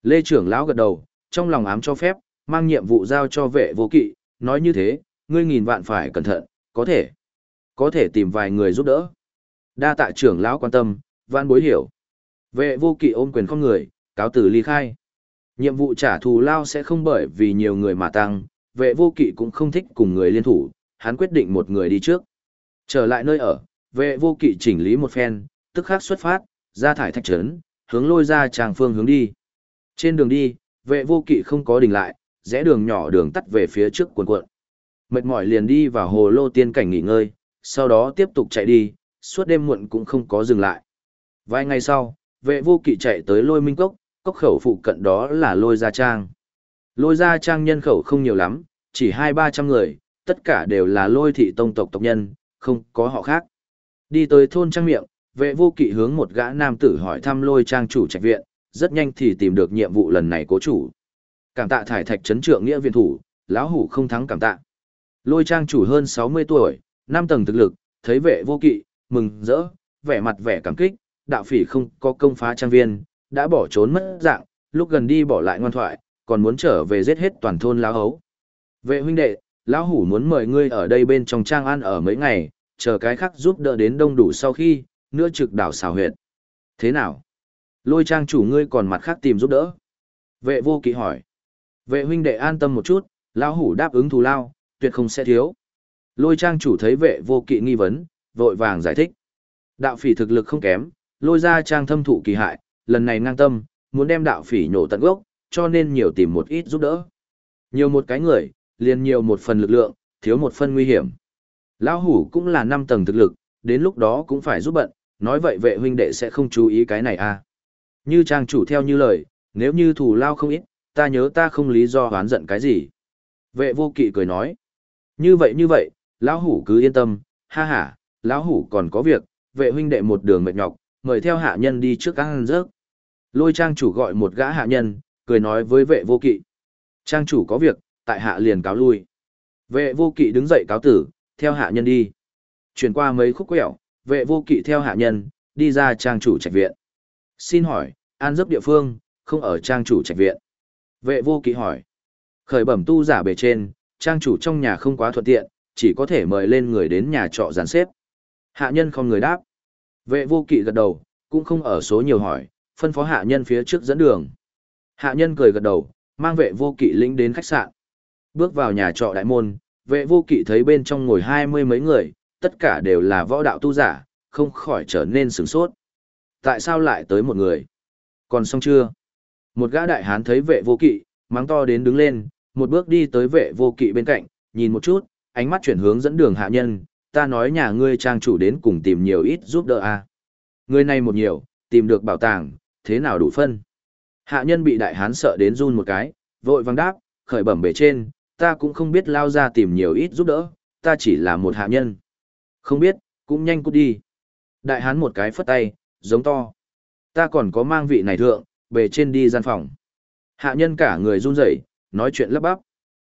Lê trưởng lão gật đầu, trong lòng ám cho phép, mang nhiệm vụ giao cho vệ vô kỵ, nói như thế, ngươi nghìn vạn phải cẩn thận, có thể, có thể tìm vài người giúp đỡ. Đa tạ trưởng lão quan tâm, vạn bối hiểu. Vệ vô kỵ ôm quyền không người, cáo tử ly khai. Nhiệm vụ trả thù lao sẽ không bởi vì nhiều người mà tăng, vệ vô kỵ cũng không thích cùng người liên thủ, hắn quyết định một người đi trước. Trở lại nơi ở, vệ vô kỵ chỉnh lý một phen, tức khắc xuất phát, ra thải thạch trấn, hướng lôi ra tràng phương hướng đi. Trên đường đi, vệ vô kỵ không có đình lại, rẽ đường nhỏ đường tắt về phía trước cuộn cuộn. Mệt mỏi liền đi vào hồ lô tiên cảnh nghỉ ngơi, sau đó tiếp tục chạy đi, suốt đêm muộn cũng không có dừng lại. Vài ngày sau, vệ vô kỵ chạy tới lôi minh cốc, cốc khẩu phụ cận đó là lôi gia trang. Lôi gia trang nhân khẩu không nhiều lắm, chỉ hai ba trăm người, tất cả đều là lôi thị tông tộc tộc nhân, không có họ khác. Đi tới thôn trang miệng, vệ vô kỵ hướng một gã nam tử hỏi thăm lôi trang chủ trạch viện, rất nhanh thì tìm được nhiệm vụ lần này cố chủ. Cảm tạ thải thạch trấn trượng nghĩa viện thủ, lão hủ không thắng cảm tạ. Lôi trang chủ hơn 60 tuổi, năm tầng thực lực, thấy vệ vô kỵ, mừng rỡ, vẻ mặt vẻ cảm kích, đạo phỉ không có công phá trang viên, đã bỏ trốn mất dạng, lúc gần đi bỏ lại ngoan thoại, còn muốn trở về giết hết toàn thôn lão hấu. Vệ huynh đệ, lão hủ muốn mời ngươi ở đây bên trong trang ăn ở mấy ngày, chờ cái khác giúp đỡ đến đông đủ sau khi, nữa trực đảo xào huyệt. Thế nào? Lôi trang chủ ngươi còn mặt khác tìm giúp đỡ. Vệ vô kỵ hỏi. Vệ huynh đệ an tâm một chút, lão hủ đáp ứng thù lao, tuyệt không sẽ thiếu. Lôi trang chủ thấy vệ vô kỵ nghi vấn, vội vàng giải thích. Đạo phỉ thực lực không kém, lôi ra trang thâm thụ kỳ hại, lần này ngang tâm, muốn đem đạo phỉ nhổ tận gốc, cho nên nhiều tìm một ít giúp đỡ. Nhiều một cái người, liền nhiều một phần lực lượng, thiếu một phần nguy hiểm. Lão hủ cũng là năm tầng thực lực, đến lúc đó cũng phải giúp bận, nói vậy vệ huynh đệ sẽ không chú ý cái này à. Như trang chủ theo như lời, nếu như thù lao không ít, ta nhớ ta không lý do hoán giận cái gì. Vệ vô kỵ cười nói. Như vậy như vậy, lão hủ cứ yên tâm, ha ha, lão hủ còn có việc, vệ huynh đệ một đường mệt nhọc, mời theo hạ nhân đi trước các ăn rớt. Lôi trang chủ gọi một gã hạ nhân, cười nói với vệ vô kỵ. Trang chủ có việc, tại hạ liền cáo lui. Vệ vô kỵ đứng dậy cáo tử, theo hạ nhân đi. Chuyển qua mấy khúc quẹo, vệ vô kỵ theo hạ nhân, đi ra trang chủ trạch viện. Xin hỏi, an giấc địa phương, không ở trang chủ trạch viện. Vệ vô kỵ hỏi. Khởi bẩm tu giả bề trên, trang chủ trong nhà không quá thuận tiện, chỉ có thể mời lên người đến nhà trọ giàn xếp. Hạ nhân không người đáp. Vệ vô kỵ gật đầu, cũng không ở số nhiều hỏi, phân phó hạ nhân phía trước dẫn đường. Hạ nhân cười gật đầu, mang vệ vô kỵ lĩnh đến khách sạn. Bước vào nhà trọ đại môn, vệ vô kỵ thấy bên trong ngồi hai mươi mấy người, tất cả đều là võ đạo tu giả, không khỏi trở nên sửng sốt. Tại sao lại tới một người? Còn xong chưa? Một gã đại hán thấy vệ vô kỵ, mắng to đến đứng lên, một bước đi tới vệ vô kỵ bên cạnh, nhìn một chút, ánh mắt chuyển hướng dẫn đường hạ nhân, ta nói nhà ngươi trang chủ đến cùng tìm nhiều ít giúp đỡ a. À? Người này một nhiều, tìm được bảo tàng, thế nào đủ phân? Hạ nhân bị đại hán sợ đến run một cái, vội vàng đáp, khởi bẩm bề trên, ta cũng không biết lao ra tìm nhiều ít giúp đỡ, ta chỉ là một hạ nhân. Không biết, cũng nhanh cút đi. Đại hán một cái phất tay, giống to. Ta còn có mang vị này thượng, bề trên đi gian phòng. Hạ nhân cả người run rẩy, nói chuyện lấp bắp.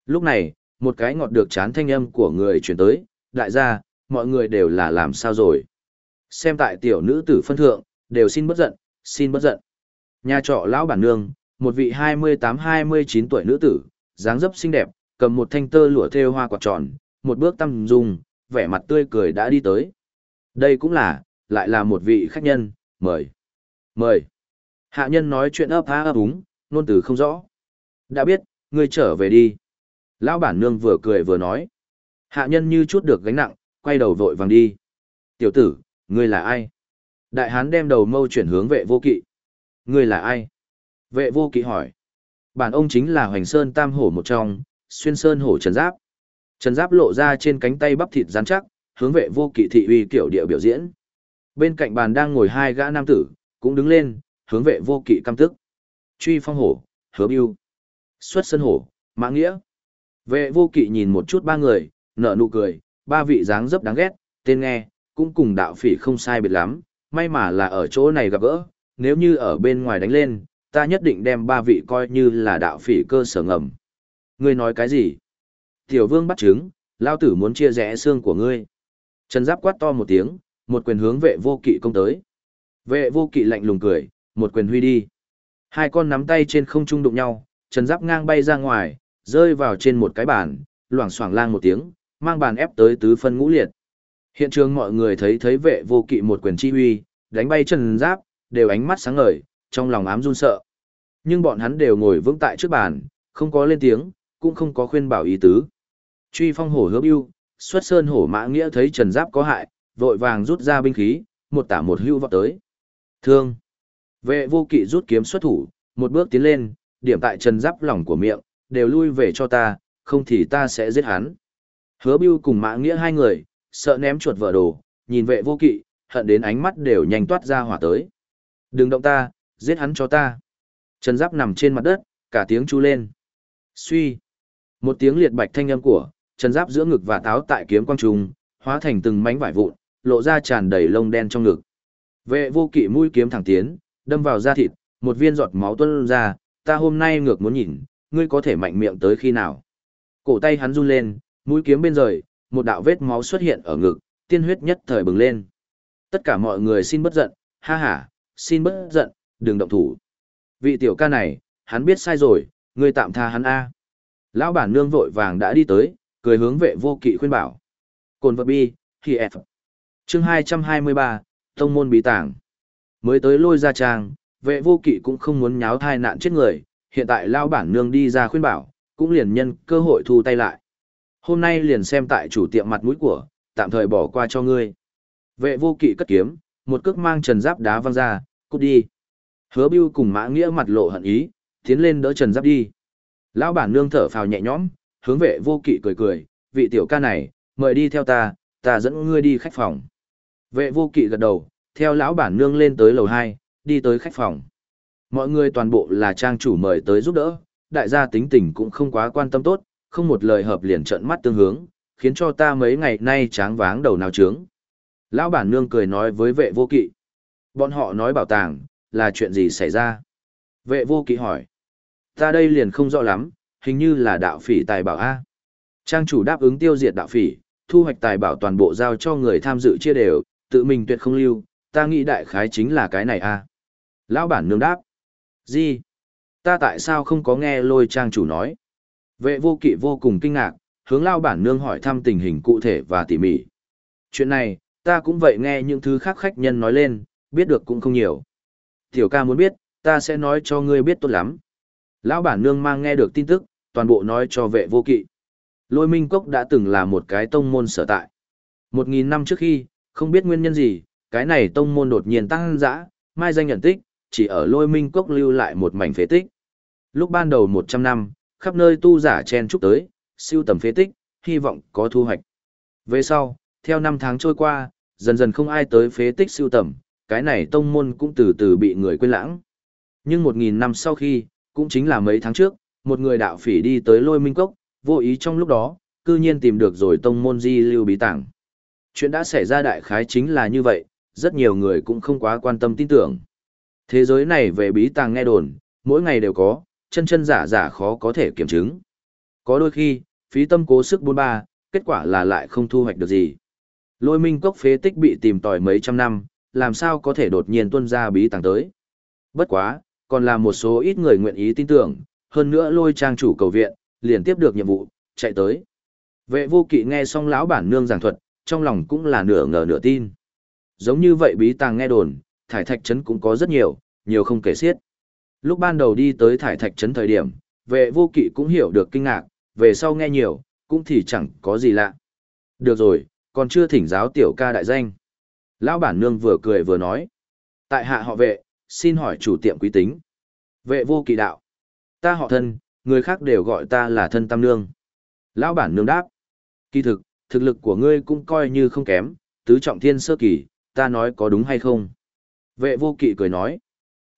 Lúc này, một cái ngọt được chán thanh âm của người chuyển tới, đại gia, mọi người đều là làm sao rồi. Xem tại tiểu nữ tử phân thượng, đều xin bất giận, xin bất giận. Nhà trọ lão bản nương, một vị 28-29 tuổi nữ tử, dáng dấp xinh đẹp, cầm một thanh tơ lụa thêu hoa quạt tròn, một bước tăm dùng, vẻ mặt tươi cười đã đi tới. Đây cũng là, lại là một vị khách nhân, mời. Mời. Hạ nhân nói chuyện ấp há ấp úng, nôn từ không rõ. Đã biết, ngươi trở về đi. Lão bản nương vừa cười vừa nói. Hạ nhân như chút được gánh nặng, quay đầu vội vàng đi. Tiểu tử, ngươi là ai? Đại hán đem đầu mâu chuyển hướng vệ vô kỵ. Ngươi là ai? Vệ vô kỵ hỏi. Bản ông chính là Hoành Sơn Tam Hổ một trong, xuyên sơn hổ trần giáp. Trần giáp lộ ra trên cánh tay bắp thịt rắn chắc, hướng vệ vô kỵ thị uy kiểu điệu biểu diễn. Bên cạnh bàn đang ngồi hai gã nam tử, cũng đứng lên, hướng vệ vô kỵ căm tức. Truy phong hổ, hứa biêu. Xuất sân hổ, mã nghĩa. Vệ vô kỵ nhìn một chút ba người, nở nụ cười, ba vị dáng dấp đáng ghét, tên nghe, cũng cùng đạo phỉ không sai biệt lắm, may mà là ở chỗ này gặp gỡ, nếu như ở bên ngoài đánh lên, ta nhất định đem ba vị coi như là đạo phỉ cơ sở ngầm. Ngươi nói cái gì? Tiểu vương bắt chứng, lao tử muốn chia rẽ xương của ngươi. Trần Giáp quát to một tiếng, một quyền hướng vệ vô kỵ công tới. Vệ vô kỵ lạnh lùng cười, một quyền huy đi. Hai con nắm tay trên không trung đụng nhau, Trần Giáp ngang bay ra ngoài, rơi vào trên một cái bàn, loảng xoảng lang một tiếng, mang bàn ép tới tứ phân ngũ liệt. Hiện trường mọi người thấy thấy vệ vô kỵ một quyền chi huy, đánh bay Trần Giáp, đều ánh mắt sáng ngời, trong lòng ám run sợ. Nhưng bọn hắn đều ngồi vững tại trước bàn, không có lên tiếng, cũng không có khuyên bảo ý tứ. Truy phong hổ hứa ưu xuất sơn hổ mã nghĩa thấy Trần Giáp có hại, vội vàng rút ra binh khí, một tả một hưu vọt tới. Thương. Vệ vô kỵ rút kiếm xuất thủ, một bước tiến lên, điểm tại Trần Giáp lỏng của miệng, đều lui về cho ta, không thì ta sẽ giết hắn. Hứa bưu cùng mã nghĩa hai người, sợ ném chuột vợ đồ, nhìn vệ vô kỵ, hận đến ánh mắt đều nhanh toát ra hỏa tới. Đừng động ta, giết hắn cho ta. Trần Giáp nằm trên mặt đất, cả tiếng chu lên. Suy. Một tiếng liệt bạch thanh âm của, Trần Giáp giữa ngực và táo tại kiếm quang trùng, hóa thành từng mảnh vải vụn, lộ ra tràn đầy lông đen trong ngực. Vệ vô kỵ mũi kiếm thẳng tiến, đâm vào da thịt, một viên giọt máu tuôn ra, ta hôm nay ngược muốn nhìn, ngươi có thể mạnh miệng tới khi nào. Cổ tay hắn run lên, mũi kiếm bên rời, một đạo vết máu xuất hiện ở ngực, tiên huyết nhất thời bừng lên. Tất cả mọi người xin bất giận, ha ha, xin bất giận, đừng động thủ. Vị tiểu ca này, hắn biết sai rồi, ngươi tạm tha hắn A. Lão bản nương vội vàng đã đi tới, cười hướng vệ vô kỵ khuyên bảo. Cồn vật bi, khi F. Chương 223, Tông môn bí tàng. Mới tới lôi ra trang, vệ vô kỵ cũng không muốn nháo thai nạn chết người, hiện tại lão bản nương đi ra khuyên bảo, cũng liền nhân cơ hội thu tay lại. Hôm nay liền xem tại chủ tiệm mặt mũi của, tạm thời bỏ qua cho ngươi. Vệ vô kỵ cất kiếm, một cước mang trần giáp đá văng ra, cút đi. Hứa bưu cùng mã nghĩa mặt lộ hận ý, tiến lên đỡ trần giáp đi. Lão bản nương thở phào nhẹ nhõm, hướng vệ vô kỵ cười cười, vị tiểu ca này, mời đi theo ta, ta dẫn ngươi đi khách phòng. Vệ vô kỵ gật đầu, theo lão bản nương lên tới lầu 2, đi tới khách phòng. Mọi người toàn bộ là trang chủ mời tới giúp đỡ, đại gia tính tình cũng không quá quan tâm tốt, không một lời hợp liền trợn mắt tương hướng, khiến cho ta mấy ngày nay tráng váng đầu nào trướng. Lão bản nương cười nói với vệ vô kỵ. Bọn họ nói bảo tàng, là chuyện gì xảy ra? Vệ vô kỵ hỏi. Ta đây liền không rõ lắm, hình như là đạo phỉ tài bảo A. Trang chủ đáp ứng tiêu diệt đạo phỉ, thu hoạch tài bảo toàn bộ giao cho người tham dự chia đều, tự mình tuyệt không lưu, ta nghĩ đại khái chính là cái này A. Lão bản nương đáp. Gì? Ta tại sao không có nghe lôi trang chủ nói? Vệ vô kỵ vô cùng kinh ngạc, hướng lao bản nương hỏi thăm tình hình cụ thể và tỉ mỉ. Chuyện này, ta cũng vậy nghe những thứ khác khách nhân nói lên, biết được cũng không nhiều. Tiểu ca muốn biết, ta sẽ nói cho ngươi biết tốt lắm. Lão bản nương mang nghe được tin tức, toàn bộ nói cho vệ vô kỵ. Lôi minh cốc đã từng là một cái tông môn sở tại. Một nghìn năm trước khi, không biết nguyên nhân gì, cái này tông môn đột nhiên tăng dã, mai danh nhận tích, chỉ ở lôi minh cốc lưu lại một mảnh phế tích. Lúc ban đầu 100 năm, khắp nơi tu giả chen chúc tới, siêu tầm phế tích, hy vọng có thu hoạch. Về sau, theo năm tháng trôi qua, dần dần không ai tới phế tích siêu tầm, cái này tông môn cũng từ từ bị người quên lãng. Nhưng một nghìn năm sau khi, cũng chính là mấy tháng trước, một người đạo phỉ đi tới lôi minh cốc, vô ý trong lúc đó, cư nhiên tìm được rồi tông môn di lưu bí tàng. Chuyện đã xảy ra đại khái chính là như vậy, rất nhiều người cũng không quá quan tâm tin tưởng. Thế giới này về bí tàng nghe đồn, mỗi ngày đều có, chân chân giả giả khó có thể kiểm chứng. Có đôi khi, phí tâm cố sức buôn ba, kết quả là lại không thu hoạch được gì. Lôi minh cốc phế tích bị tìm tòi mấy trăm năm, làm sao có thể đột nhiên tuân ra bí tàng tới. Bất quá, còn là một số ít người nguyện ý tin tưởng, hơn nữa lôi trang chủ cầu viện, liền tiếp được nhiệm vụ, chạy tới. Vệ vô kỵ nghe xong lão bản nương giảng thuật, trong lòng cũng là nửa ngờ nửa tin. Giống như vậy bí tàng nghe đồn, thải thạch trấn cũng có rất nhiều, nhiều không kể xiết. Lúc ban đầu đi tới thải thạch trấn thời điểm, vệ vô kỵ cũng hiểu được kinh ngạc, về sau nghe nhiều, cũng thì chẳng có gì lạ. Được rồi, còn chưa thỉnh giáo tiểu ca đại danh. Lão bản nương vừa cười vừa nói. Tại hạ họ vệ, xin hỏi chủ tiệm quý tính. Vệ vô kỵ đạo. Ta họ thân, người khác đều gọi ta là thân tam nương. Lão bản nương đáp. Kỳ thực, thực lực của ngươi cũng coi như không kém, tứ trọng thiên sơ kỳ, ta nói có đúng hay không? Vệ vô kỵ cười nói.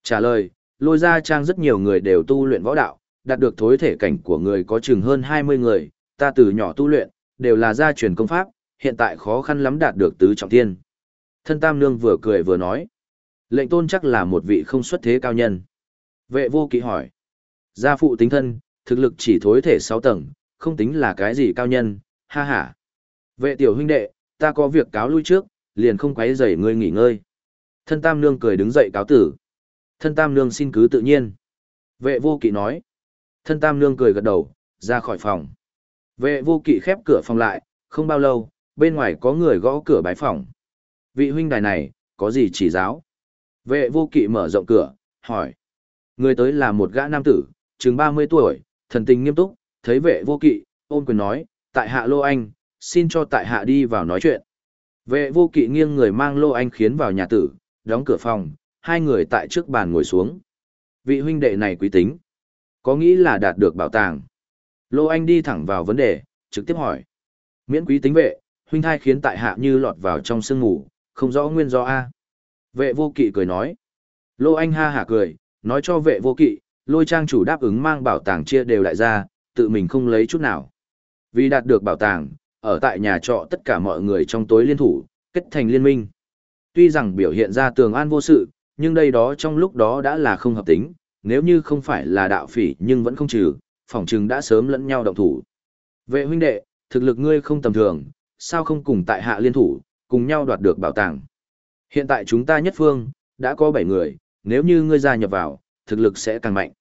Trả lời, lôi ra trang rất nhiều người đều tu luyện võ đạo, đạt được thối thể cảnh của người có chừng hơn 20 người, ta từ nhỏ tu luyện, đều là gia truyền công pháp, hiện tại khó khăn lắm đạt được tứ trọng thiên. Thân Tam Nương vừa cười vừa nói. Lệnh tôn chắc là một vị không xuất thế cao nhân. Vệ vô kỵ hỏi. Gia phụ tính thân, thực lực chỉ thối thể 6 tầng, không tính là cái gì cao nhân, ha ha. Vệ tiểu huynh đệ, ta có việc cáo lui trước, liền không quấy rầy ngươi nghỉ ngơi. Thân Tam Nương cười đứng dậy cáo tử. Thân Tam Nương xin cứ tự nhiên. Vệ vô kỵ nói. Thân Tam Nương cười gật đầu, ra khỏi phòng. Vệ vô kỵ khép cửa phòng lại, không bao lâu, bên ngoài có người gõ cửa bái phòng. Vị huynh đài này, có gì chỉ giáo? Vệ vô kỵ mở rộng cửa, hỏi. Người tới là một gã nam tử, chừng 30 tuổi, thần tình nghiêm túc, thấy vệ vô kỵ, ôm quyền nói, tại hạ lô anh, xin cho tại hạ đi vào nói chuyện. Vệ vô kỵ nghiêng người mang lô anh khiến vào nhà tử, đóng cửa phòng, hai người tại trước bàn ngồi xuống. Vị huynh đệ này quý tính, có nghĩ là đạt được bảo tàng. Lô anh đi thẳng vào vấn đề, trực tiếp hỏi. Miễn quý tính vệ, huynh thai khiến tại hạ như lọt vào trong sương ngủ, không rõ nguyên do A. Vệ vô kỵ cười nói. Lô anh ha hả cười, nói cho vệ vô kỵ, lôi trang chủ đáp ứng mang bảo tàng chia đều lại ra, tự mình không lấy chút nào. Vì đạt được bảo tàng, ở tại nhà trọ tất cả mọi người trong tối liên thủ, kết thành liên minh. Tuy rằng biểu hiện ra tường an vô sự, nhưng đây đó trong lúc đó đã là không hợp tính, nếu như không phải là đạo phỉ nhưng vẫn không trừ, phỏng chừng đã sớm lẫn nhau động thủ. Vệ huynh đệ, thực lực ngươi không tầm thường, sao không cùng tại hạ liên thủ, cùng nhau đoạt được bảo tàng. Hiện tại chúng ta nhất phương, đã có 7 người, nếu như ngươi gia nhập vào, thực lực sẽ càng mạnh.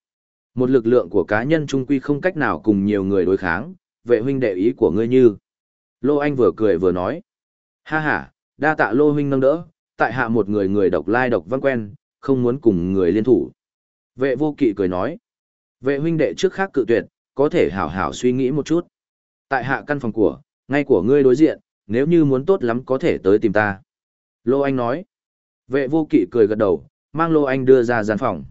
Một lực lượng của cá nhân trung quy không cách nào cùng nhiều người đối kháng, vệ huynh đệ ý của ngươi như. Lô Anh vừa cười vừa nói. Ha ha, đa tạ Lô huynh nâng đỡ, tại hạ một người người độc lai độc văn quen, không muốn cùng người liên thủ. Vệ vô kỵ cười nói. Vệ huynh đệ trước khác cự tuyệt, có thể hảo hảo suy nghĩ một chút. Tại hạ căn phòng của, ngay của ngươi đối diện, nếu như muốn tốt lắm có thể tới tìm ta. Lô Anh nói. Vệ vô kỵ cười gật đầu, mang Lô Anh đưa ra gian phòng.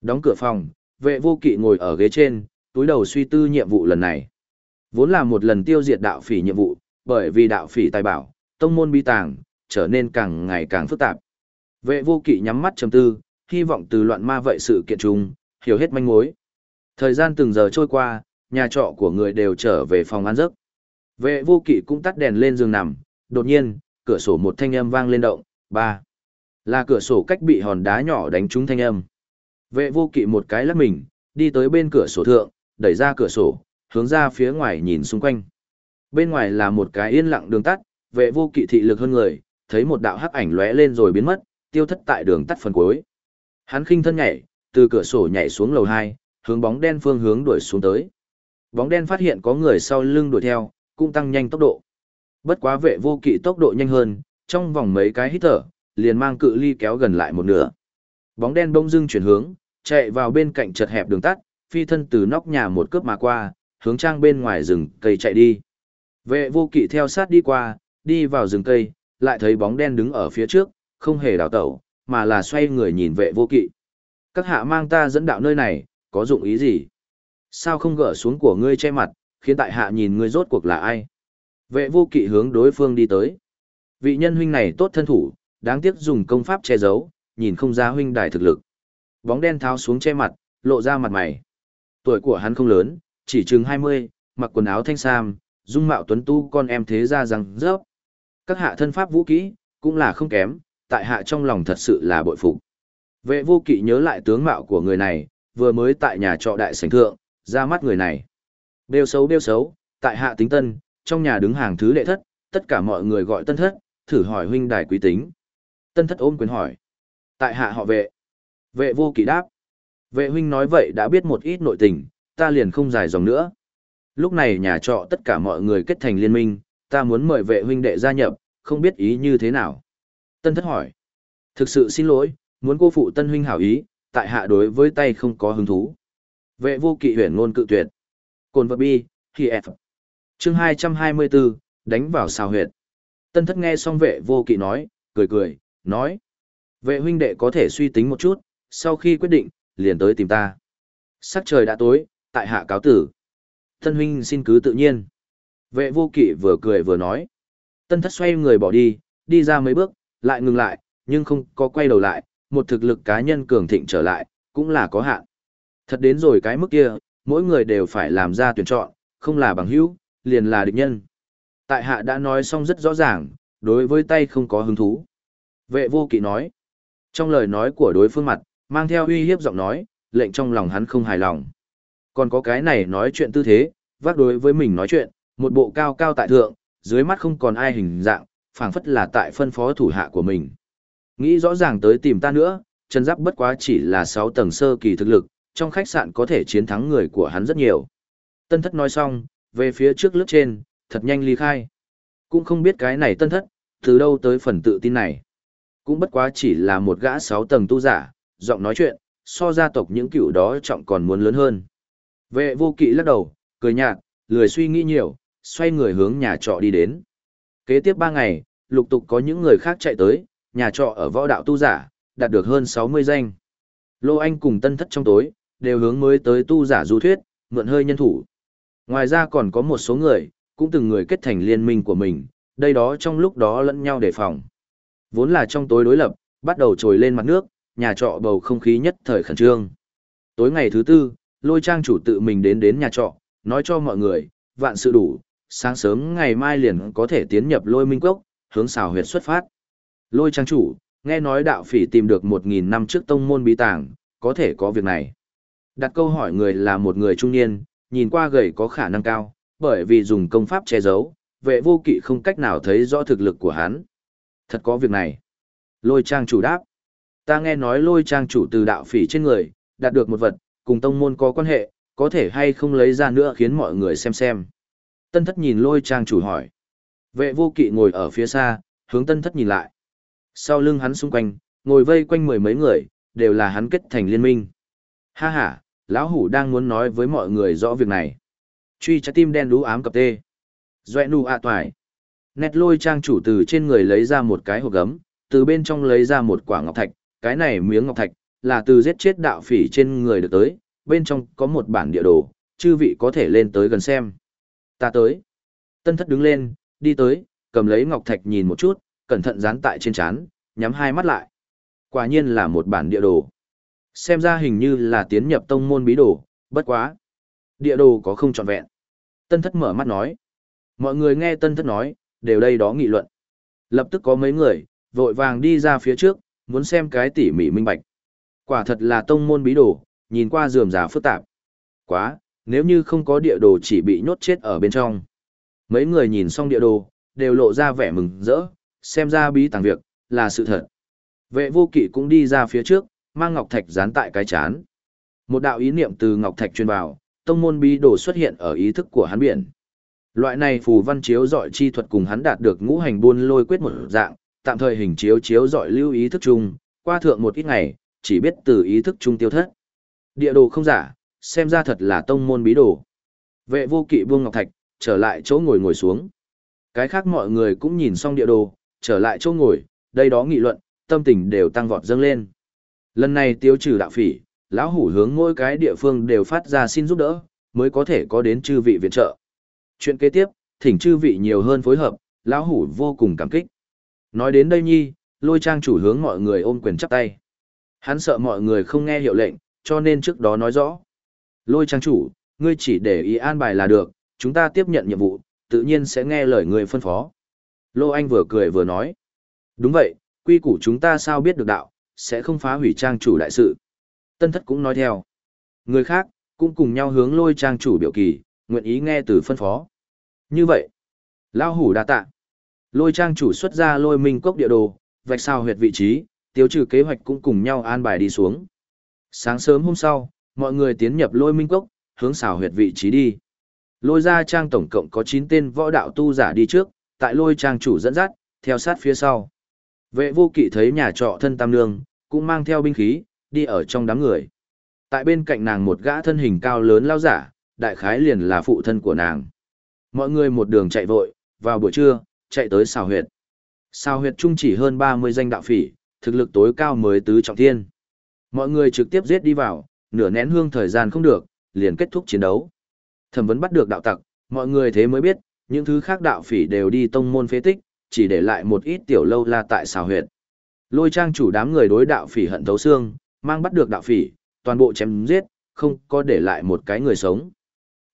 Đóng cửa phòng, vệ vô kỵ ngồi ở ghế trên, túi đầu suy tư nhiệm vụ lần này. Vốn là một lần tiêu diệt đạo phỉ nhiệm vụ, bởi vì đạo phỉ tài bảo, tông môn bi tàng, trở nên càng ngày càng phức tạp. Vệ vô kỵ nhắm mắt trầm tư, hy vọng từ loạn ma vậy sự kiện trùng, hiểu hết manh mối. Thời gian từng giờ trôi qua, nhà trọ của người đều trở về phòng ăn giấc. Vệ vô kỵ cũng tắt đèn lên giường nằm, đột nhiên, cửa sổ một thanh âm vang lên động, ba. Là cửa sổ cách bị hòn đá nhỏ đánh trúng thanh âm. Vệ vô kỵ một cái lắc mình, đi tới bên cửa sổ thượng, đẩy ra cửa sổ, hướng ra phía ngoài nhìn xung quanh. Bên ngoài là một cái yên lặng đường tắt, vệ vô kỵ thị lực hơn người, thấy một đạo hắc ảnh lóe lên rồi biến mất, tiêu thất tại đường tắt phần cuối. Hắn khinh thân nhảy, từ cửa sổ nhảy xuống lầu 2, hướng bóng đen phương hướng đuổi xuống tới. Bóng đen phát hiện có người sau lưng đuổi theo, cũng tăng nhanh tốc độ. Bất quá vệ vô kỵ tốc độ nhanh hơn, trong vòng mấy cái hít thở, liền mang cự ly kéo gần lại một nửa. Bóng đen bỗng dưng chuyển hướng, chạy vào bên cạnh chật hẹp đường tắt, phi thân từ nóc nhà một cướp mà qua, hướng trang bên ngoài rừng cây chạy đi. Vệ vô kỵ theo sát đi qua, đi vào rừng cây, lại thấy bóng đen đứng ở phía trước, không hề đào tẩu, mà là xoay người nhìn vệ vô kỵ. Các hạ mang ta dẫn đạo nơi này, có dụng ý gì? Sao không gỡ xuống của ngươi che mặt, khiến tại hạ nhìn ngươi rốt cuộc là ai? Vệ vô kỵ hướng đối phương đi tới. Vị nhân huynh này tốt thân thủ, đáng tiếc dùng công pháp che giấu, nhìn không ra huynh đài thực lực. Bóng đen tháo xuống che mặt, lộ ra mặt mày. Tuổi của hắn không lớn, chỉ chừng 20, mặc quần áo thanh sam, dung mạo tuấn tu con em thế ra rằng, rớp. Các hạ thân pháp vũ kỹ, cũng là không kém, tại hạ trong lòng thật sự là bội phục. Vệ vô kỵ nhớ lại tướng mạo của người này, vừa mới tại nhà trọ đại sảnh thượng, ra mắt người này. Bêu xấu bêu xấu, tại hạ tính tân, trong nhà đứng hàng thứ đệ thất, tất cả mọi người gọi tân thất, thử hỏi huynh đài quý tính. Tân thất ôm quyền hỏi. Tại hạ họ vệ. Vệ vô kỵ đáp. Vệ huynh nói vậy đã biết một ít nội tình, ta liền không dài dòng nữa. Lúc này nhà trọ tất cả mọi người kết thành liên minh, ta muốn mời vệ huynh đệ gia nhập, không biết ý như thế nào. Tân thất hỏi. Thực sự xin lỗi, muốn cô phụ tân huynh hảo ý, tại hạ đối với tay không có hứng thú. Vệ vô kỵ huyền ngôn cự tuyệt. Cồn vật bi, khi F. Chương 224, đánh vào xào huyệt. Tân thất nghe xong vệ vô kỵ nói, cười cười, nói. Vệ huynh đệ có thể suy tính một chút, sau khi quyết định, liền tới tìm ta. Sắc trời đã tối, tại hạ cáo tử. Tân huynh xin cứ tự nhiên. Vệ vô kỵ vừa cười vừa nói. Tân thất xoay người bỏ đi, đi ra mấy bước, lại ngừng lại, nhưng không có quay đầu lại, một thực lực cá nhân cường thịnh trở lại, cũng là có hạn. Thật đến rồi cái mức kia, mỗi người đều phải làm ra tuyển chọn, không là bằng hữu, liền là địch nhân. Tại hạ đã nói xong rất rõ ràng, đối với tay không có hứng thú. Vệ vô kỵ nói, trong lời nói của đối phương mặt, mang theo uy hiếp giọng nói, lệnh trong lòng hắn không hài lòng. Còn có cái này nói chuyện tư thế, vác đối với mình nói chuyện, một bộ cao cao tại thượng, dưới mắt không còn ai hình dạng, phảng phất là tại phân phó thủ hạ của mình. Nghĩ rõ ràng tới tìm ta nữa, chân giáp bất quá chỉ là 6 tầng sơ kỳ thực lực, trong khách sạn có thể chiến thắng người của hắn rất nhiều. Tân thất nói xong, về phía trước lướt trên, thật nhanh ly khai. Cũng không biết cái này tân thất, từ đâu tới phần tự tin này. Cũng bất quá chỉ là một gã 6 tầng tu giả, giọng nói chuyện, so gia tộc những cựu đó trọng còn muốn lớn hơn. Vệ vô kỵ lắc đầu, cười nhạt, lười suy nghĩ nhiều, xoay người hướng nhà trọ đi đến. Kế tiếp 3 ngày, lục tục có những người khác chạy tới, nhà trọ ở võ đạo tu giả, đạt được hơn 60 danh. Lô Anh cùng tân thất trong tối, đều hướng mới tới tu giả du thuyết, mượn hơi nhân thủ. Ngoài ra còn có một số người, cũng từng người kết thành liên minh của mình, đây đó trong lúc đó lẫn nhau đề phòng. Vốn là trong tối đối lập, bắt đầu trồi lên mặt nước, nhà trọ bầu không khí nhất thời khẩn trương. Tối ngày thứ tư, lôi trang chủ tự mình đến đến nhà trọ, nói cho mọi người, vạn sự đủ, sáng sớm ngày mai liền có thể tiến nhập lôi minh cốc, hướng xào huyệt xuất phát. Lôi trang chủ, nghe nói đạo phỉ tìm được một nghìn năm trước tông môn bí tàng, có thể có việc này. Đặt câu hỏi người là một người trung niên, nhìn qua gầy có khả năng cao, bởi vì dùng công pháp che giấu, vệ vô kỵ không cách nào thấy rõ thực lực của hắn. Thật có việc này. Lôi trang chủ đáp. Ta nghe nói lôi trang chủ từ đạo phỉ trên người, đạt được một vật, cùng tông môn có quan hệ, có thể hay không lấy ra nữa khiến mọi người xem xem. Tân thất nhìn lôi trang chủ hỏi. Vệ vô kỵ ngồi ở phía xa, hướng tân thất nhìn lại. Sau lưng hắn xung quanh, ngồi vây quanh mười mấy người, đều là hắn kết thành liên minh. Ha ha, lão hủ đang muốn nói với mọi người rõ việc này. Truy trái tim đen đú ám cập tê. Doẹ nụ ạ toài. Nét lôi trang chủ từ trên người lấy ra một cái hộp gấm, từ bên trong lấy ra một quả ngọc thạch, cái này miếng ngọc thạch, là từ giết chết đạo phỉ trên người được tới, bên trong có một bản địa đồ, chư vị có thể lên tới gần xem. Ta tới. Tân thất đứng lên, đi tới, cầm lấy ngọc thạch nhìn một chút, cẩn thận dán tại trên chán, nhắm hai mắt lại. Quả nhiên là một bản địa đồ. Xem ra hình như là tiến nhập tông môn bí đồ, bất quá. Địa đồ có không trọn vẹn. Tân thất mở mắt nói. Mọi người nghe tân thất nói, đều đây đó nghị luận. Lập tức có mấy người, vội vàng đi ra phía trước, muốn xem cái tỉ mỉ minh bạch. Quả thật là tông môn bí đồ, nhìn qua dườm giả phức tạp. Quá, nếu như không có địa đồ chỉ bị nhốt chết ở bên trong. Mấy người nhìn xong địa đồ, đều lộ ra vẻ mừng rỡ, xem ra bí tàng việc, là sự thật. Vệ vô kỵ cũng đi ra phía trước, mang ngọc thạch dán tại cái chán. Một đạo ý niệm từ ngọc thạch truyền vào, tông môn bí đồ xuất hiện ở ý thức của hắn biển. Loại này phù văn chiếu dọi chi thuật cùng hắn đạt được ngũ hành buôn lôi quyết một dạng, tạm thời hình chiếu chiếu dọi lưu ý thức chung, qua thượng một ít ngày, chỉ biết từ ý thức chung tiêu thất. Địa đồ không giả, xem ra thật là tông môn bí đồ. Vệ vô kỵ buông ngọc thạch, trở lại chỗ ngồi ngồi xuống. Cái khác mọi người cũng nhìn xong địa đồ, trở lại chỗ ngồi, đây đó nghị luận, tâm tình đều tăng vọt dâng lên. Lần này tiêu trừ đạo phỉ, lão hủ hướng mỗi cái địa phương đều phát ra xin giúp đỡ, mới có thể có đến chư vị viện trợ. Chuyện kế tiếp, thỉnh chư vị nhiều hơn phối hợp, lão hủ vô cùng cảm kích. Nói đến đây nhi, lôi trang chủ hướng mọi người ôm quyền chắp tay. Hắn sợ mọi người không nghe hiệu lệnh, cho nên trước đó nói rõ. Lôi trang chủ, ngươi chỉ để ý an bài là được, chúng ta tiếp nhận nhiệm vụ, tự nhiên sẽ nghe lời người phân phó. Lô Anh vừa cười vừa nói. Đúng vậy, quy củ chúng ta sao biết được đạo, sẽ không phá hủy trang chủ đại sự. Tân thất cũng nói theo. Người khác, cũng cùng nhau hướng lôi trang chủ biểu kỳ, nguyện ý nghe từ phân phó. Như vậy, lao hủ đa tạ. Lôi trang chủ xuất ra lôi minh cốc địa đồ, vạch sao huyệt vị trí, tiêu trừ kế hoạch cũng cùng nhau an bài đi xuống. Sáng sớm hôm sau, mọi người tiến nhập lôi minh cốc, hướng xào huyệt vị trí đi. Lôi ra trang tổng cộng có 9 tên võ đạo tu giả đi trước, tại lôi trang chủ dẫn dắt, theo sát phía sau. Vệ vô kỵ thấy nhà trọ thân tam nương, cũng mang theo binh khí, đi ở trong đám người. Tại bên cạnh nàng một gã thân hình cao lớn lao giả, đại khái liền là phụ thân của nàng. Mọi người một đường chạy vội, vào buổi trưa, chạy tới xào huyệt. Xào huyệt trung chỉ hơn 30 danh đạo phỉ, thực lực tối cao mới tứ trọng thiên. Mọi người trực tiếp giết đi vào, nửa nén hương thời gian không được, liền kết thúc chiến đấu. Thẩm vấn bắt được đạo tặc, mọi người thế mới biết, những thứ khác đạo phỉ đều đi tông môn phế tích, chỉ để lại một ít tiểu lâu la tại xào huyệt. Lôi trang chủ đám người đối đạo phỉ hận thấu xương, mang bắt được đạo phỉ, toàn bộ chém giết, không có để lại một cái người sống.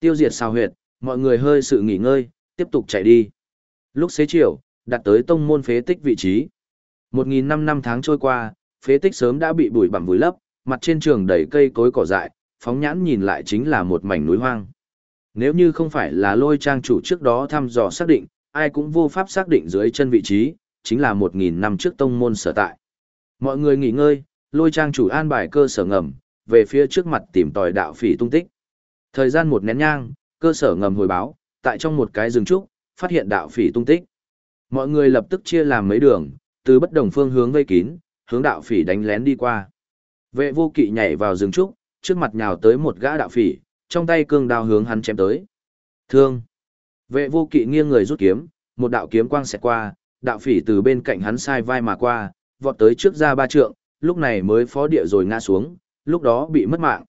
Tiêu diệt xào huyệt, mọi người hơi sự nghỉ ngơi, tiếp tục chạy đi. Lúc xế chiều, đặt tới tông môn phế tích vị trí. Một nghìn năm năm tháng trôi qua, phế tích sớm đã bị bụi bặm vùi lấp, mặt trên trường đầy cây cối cỏ dại, phóng nhãn nhìn lại chính là một mảnh núi hoang. Nếu như không phải là lôi trang chủ trước đó thăm dò xác định, ai cũng vô pháp xác định dưới chân vị trí, chính là một nghìn năm trước tông môn sở tại. Mọi người nghỉ ngơi, lôi trang chủ an bài cơ sở ngầm, về phía trước mặt tìm tòi đạo phỉ tung tích. Thời gian một nén nhang, cơ sở ngầm hồi báo, tại trong một cái rừng trúc, phát hiện đạo phỉ tung tích. Mọi người lập tức chia làm mấy đường, từ bất đồng phương hướng vây kín, hướng đạo phỉ đánh lén đi qua. Vệ vô kỵ nhảy vào rừng trúc, trước mặt nhào tới một gã đạo phỉ, trong tay cương đao hướng hắn chém tới. Thương. Vệ vô kỵ nghiêng người rút kiếm, một đạo kiếm quang xẹt qua, đạo phỉ từ bên cạnh hắn sai vai mà qua, vọt tới trước ra ba trượng, lúc này mới phó địa rồi ngã xuống, lúc đó bị mất mạng.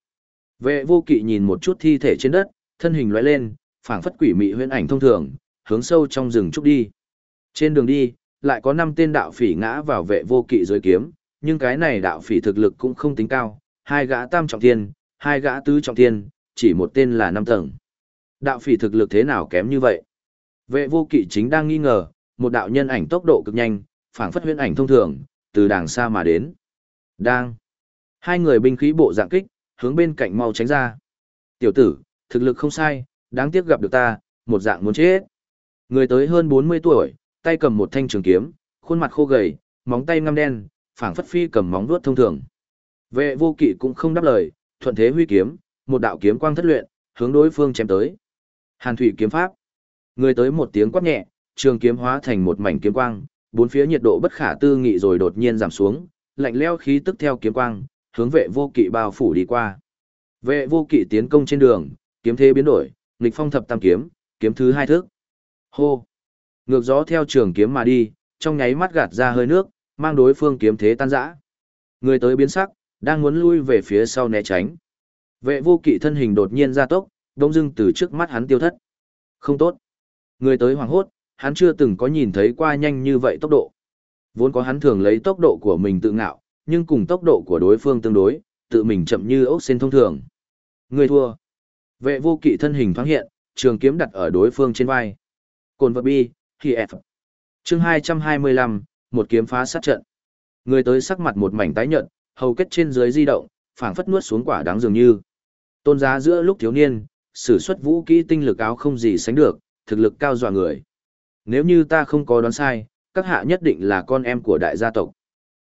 Vệ vô kỵ nhìn một chút thi thể trên đất, thân hình lóe lên, phảng phất quỷ mị huyễn ảnh thông thường, hướng sâu trong rừng trúc đi. Trên đường đi, lại có năm tên đạo phỉ ngã vào vệ vô kỵ dưới kiếm, nhưng cái này đạo phỉ thực lực cũng không tính cao, hai gã tam trọng thiên, hai gã tứ trọng thiên, chỉ một tên là năm tầng. Đạo phỉ thực lực thế nào kém như vậy? Vệ vô kỵ chính đang nghi ngờ, một đạo nhân ảnh tốc độ cực nhanh, phảng phất huyễn ảnh thông thường, từ đàng xa mà đến. Đang. Hai người binh khí bộ dạng kích, hướng bên cạnh mau tránh ra. Tiểu tử, thực lực không sai, đáng tiếc gặp được ta, một dạng muốn chết. Người tới hơn 40 tuổi, tay cầm một thanh trường kiếm, khuôn mặt khô gầy, móng tay ngăm đen, phảng phất phi cầm móng vuốt thông thường. Vệ vô kỵ cũng không đáp lời, thuận thế huy kiếm, một đạo kiếm quang thất luyện, hướng đối phương chém tới. Hàn thủy kiếm pháp. Người tới một tiếng quát nhẹ, trường kiếm hóa thành một mảnh kiếm quang, bốn phía nhiệt độ bất khả tư nghị rồi đột nhiên giảm xuống, lạnh lẽo khí tức theo kiếm quang, hướng vệ vô kỵ bao phủ đi qua. Vệ vô kỵ tiến công trên đường, kiếm thế biến đổi, nghịch phong thập tam kiếm, kiếm thứ hai thước. Hô! Ngược gió theo trường kiếm mà đi, trong nháy mắt gạt ra hơi nước, mang đối phương kiếm thế tan rã. Người tới biến sắc, đang muốn lui về phía sau né tránh. Vệ vô kỵ thân hình đột nhiên ra tốc, đông dưng từ trước mắt hắn tiêu thất. Không tốt. Người tới hoảng hốt, hắn chưa từng có nhìn thấy qua nhanh như vậy tốc độ. Vốn có hắn thường lấy tốc độ của mình tự ngạo, nhưng cùng tốc độ của đối phương tương đối, tự mình chậm như ốc sen thông thường. Người thua. Vệ vô kỵ thân hình thoáng hiện, trường kiếm đặt ở đối phương trên vai. Cồn vật bi, khi F. Chương 225, một kiếm phá sát trận. Người tới sắc mặt một mảnh tái nhợt, hầu kết trên dưới di động, phảng phất nuốt xuống quả đáng dường như. Tôn giá giữa lúc thiếu niên, sử xuất vũ kỹ tinh lực áo không gì sánh được, thực lực cao dọa người. Nếu như ta không có đoán sai, các hạ nhất định là con em của đại gia tộc.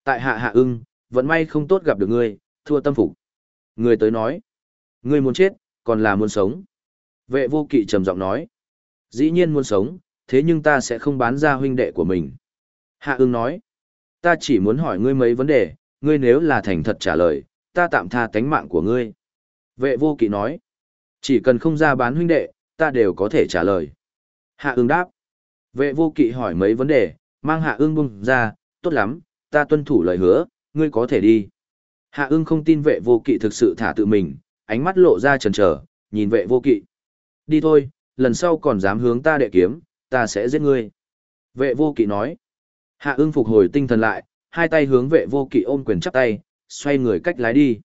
Tại hạ hạ ưng, vẫn may không tốt gặp được ngươi, thua tâm phục. Người tới nói, ngươi muốn chết, còn là muốn sống. Vệ vô kỵ trầm giọng nói, dĩ nhiên muốn sống, thế nhưng ta sẽ không bán ra huynh đệ của mình. Hạ ưng nói, ta chỉ muốn hỏi ngươi mấy vấn đề, ngươi nếu là thành thật trả lời, ta tạm tha tánh mạng của ngươi. Vệ vô kỵ nói, chỉ cần không ra bán huynh đệ, ta đều có thể trả lời. Hạ ưng đáp, vệ vô kỵ hỏi mấy vấn đề, mang hạ ưng bung ra, tốt lắm, ta tuân thủ lời hứa, ngươi có thể đi. Hạ ưng không tin vệ vô kỵ thực sự thả tự mình, ánh mắt lộ ra trần trở, nhìn vệ vô kỵ. Đi thôi, lần sau còn dám hướng ta đệ kiếm, ta sẽ giết ngươi. Vệ vô kỵ nói. Hạ ưng phục hồi tinh thần lại, hai tay hướng vệ vô kỵ ôm quyền chắp tay, xoay người cách lái đi.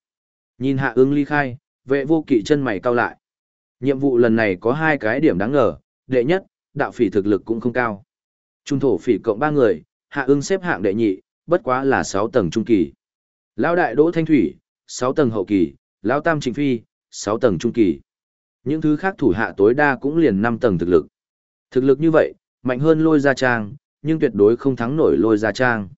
Nhìn hạ ưng ly khai, vệ vô kỵ chân mày cau lại. Nhiệm vụ lần này có hai cái điểm đáng ngờ, đệ nhất, đạo phỉ thực lực cũng không cao. Trung thổ phỉ cộng ba người, hạ ưng xếp hạng đệ nhị, bất quá là sáu tầng trung kỳ. Lão đại đỗ thanh thủy, sáu tầng hậu kỳ, lão tam Trình phi, sáu tầng trung kỳ. Những thứ khác thủ hạ tối đa cũng liền năm tầng thực lực. Thực lực như vậy, mạnh hơn lôi gia trang, nhưng tuyệt đối không thắng nổi lôi gia trang.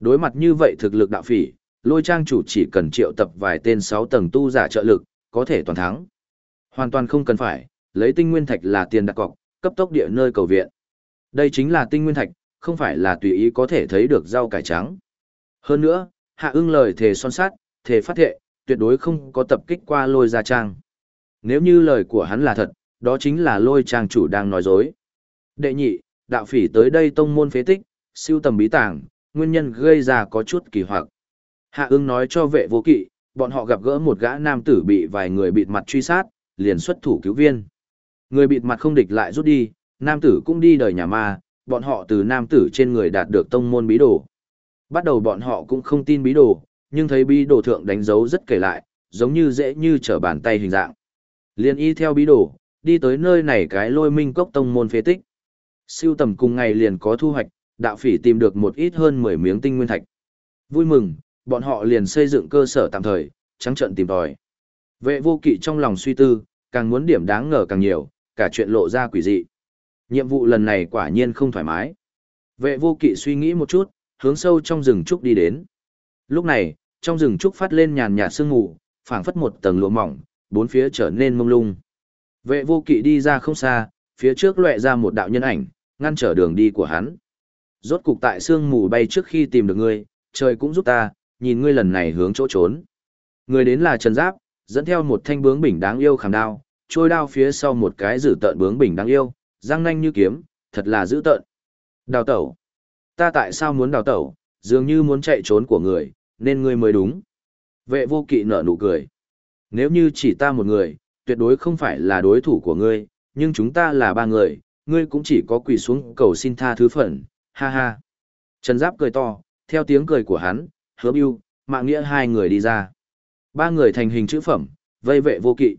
Đối mặt như vậy thực lực đạo phỉ, lôi trang chủ chỉ cần triệu tập vài tên 6 tầng tu giả trợ lực, có thể toàn thắng. Hoàn toàn không cần phải, lấy tinh nguyên thạch là tiền đặt cọc, cấp tốc địa nơi cầu viện. Đây chính là tinh nguyên thạch, không phải là tùy ý có thể thấy được rau cải trắng. Hơn nữa, hạ ưng lời thề son sát, thề phát thệ, tuyệt đối không có tập kích qua lôi gia trang. Nếu như lời của hắn là thật, đó chính là lôi trang chủ đang nói dối. Đệ nhị, đạo phỉ tới đây tông môn phế tích, siêu tầm bí tàng, nguyên nhân gây ra có chút kỳ hoặc. Hạ ưng nói cho vệ vô kỵ, bọn họ gặp gỡ một gã nam tử bị vài người bịt mặt truy sát, liền xuất thủ cứu viên. Người bịt mặt không địch lại rút đi, nam tử cũng đi đời nhà ma, bọn họ từ nam tử trên người đạt được tông môn bí đồ. Bắt đầu bọn họ cũng không tin bí đồ, nhưng thấy bí đồ thượng đánh dấu rất kể lại, giống như dễ như trở bàn tay hình dạng. Liên y theo bí đồ, đi tới nơi này cái lôi minh cốc tông môn phế tích. Siêu tầm cùng ngày liền có thu hoạch, đạo phỉ tìm được một ít hơn 10 miếng tinh nguyên thạch. Vui mừng, bọn họ liền xây dựng cơ sở tạm thời, trắng trận tìm tòi. Vệ vô kỵ trong lòng suy tư, càng muốn điểm đáng ngờ càng nhiều, cả chuyện lộ ra quỷ dị. Nhiệm vụ lần này quả nhiên không thoải mái. Vệ vô kỵ suy nghĩ một chút, hướng sâu trong rừng trúc đi đến. Lúc này, trong rừng trúc phát lên nhàn nhạt sương mù, phảng phất một tầng lụa mỏng, bốn phía trở nên mông lung. Vệ vô kỵ đi ra không xa, phía trước lóe ra một đạo nhân ảnh, ngăn trở đường đi của hắn. Rốt cục tại sương mù bay trước khi tìm được ngươi, trời cũng giúp ta, nhìn ngươi lần này hướng chỗ trốn. Người đến là Trần Giáp, dẫn theo một thanh bướng bình đáng yêu khảm đao, trôi đao phía sau một cái dử tợn bướng bình đáng yêu, răng nanh như kiếm, thật là dữ tợn. Đào tẩu. Ta tại sao muốn đào tẩu, dường như muốn chạy trốn của người, nên ngươi mới đúng. Vệ vô kỵ nở nụ cười. Nếu như chỉ ta một người, tuyệt đối không phải là đối thủ của ngươi, nhưng chúng ta là ba người, ngươi cũng chỉ có quỳ xuống cầu xin tha thứ phận, ha ha. Trần Giáp cười to, theo tiếng cười của hắn, hứa bưu, mạng nghĩa hai người đi ra. Ba người thành hình chữ phẩm, vây vệ vô kỵ.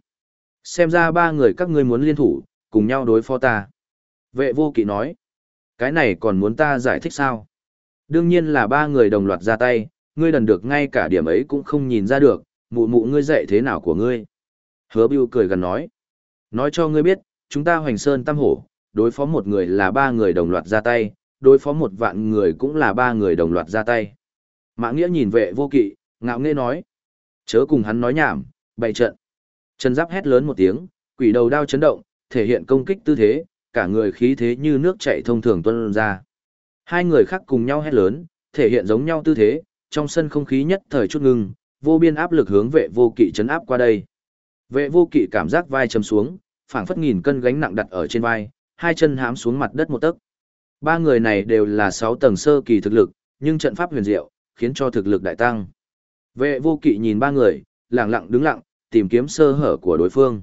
Xem ra ba người các ngươi muốn liên thủ, cùng nhau đối phó ta. Vệ vô kỵ nói, cái này còn muốn ta giải thích sao? Đương nhiên là ba người đồng loạt ra tay, ngươi đần được ngay cả điểm ấy cũng không nhìn ra được, mụ mụ ngươi dạy thế nào của ngươi. Hứa bưu cười gần nói, nói cho ngươi biết, chúng ta hoành sơn tam hổ, đối phó một người là ba người đồng loạt ra tay, đối phó một vạn người cũng là ba người đồng loạt ra tay. Mã Nghĩa nhìn vệ vô kỵ, ngạo nghễ nói. Chớ cùng hắn nói nhảm, bày trận. Trần Giáp hét lớn một tiếng, quỷ đầu đao chấn động, thể hiện công kích tư thế, cả người khí thế như nước chảy thông thường tuôn ra. Hai người khác cùng nhau hét lớn, thể hiện giống nhau tư thế, trong sân không khí nhất thời chút ngưng, vô biên áp lực hướng vệ vô kỵ chấn áp qua đây. Vệ vô kỵ cảm giác vai chầm xuống, phảng phất nghìn cân gánh nặng đặt ở trên vai, hai chân hám xuống mặt đất một tấc. Ba người này đều là sáu tầng sơ kỳ thực lực, nhưng trận pháp huyền diệu, khiến cho thực lực đại tăng. Vệ vô kỵ nhìn ba người, lặng lặng đứng lặng, tìm kiếm sơ hở của đối phương.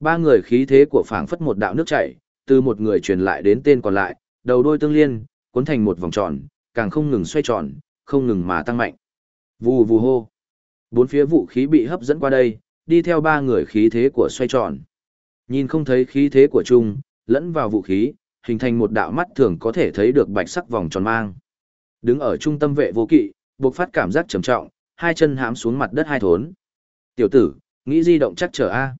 Ba người khí thế của phảng phất một đạo nước chảy, từ một người truyền lại đến tên còn lại, đầu đôi tương liên, cuốn thành một vòng tròn, càng không ngừng xoay tròn, không ngừng mà tăng mạnh. Vù vù hô. Bốn phía vũ khí bị hấp dẫn qua đây, đi theo ba người khí thế của xoay tròn. Nhìn không thấy khí thế của chung, lẫn vào vũ khí, hình thành một đạo mắt thường có thể thấy được bạch sắc vòng tròn mang. Đứng ở trung tâm vệ vô kỵ, buộc phát cảm giác trầm trọng, hai chân hãm xuống mặt đất hai thốn. Tiểu tử, nghĩ di động chắc chờ A.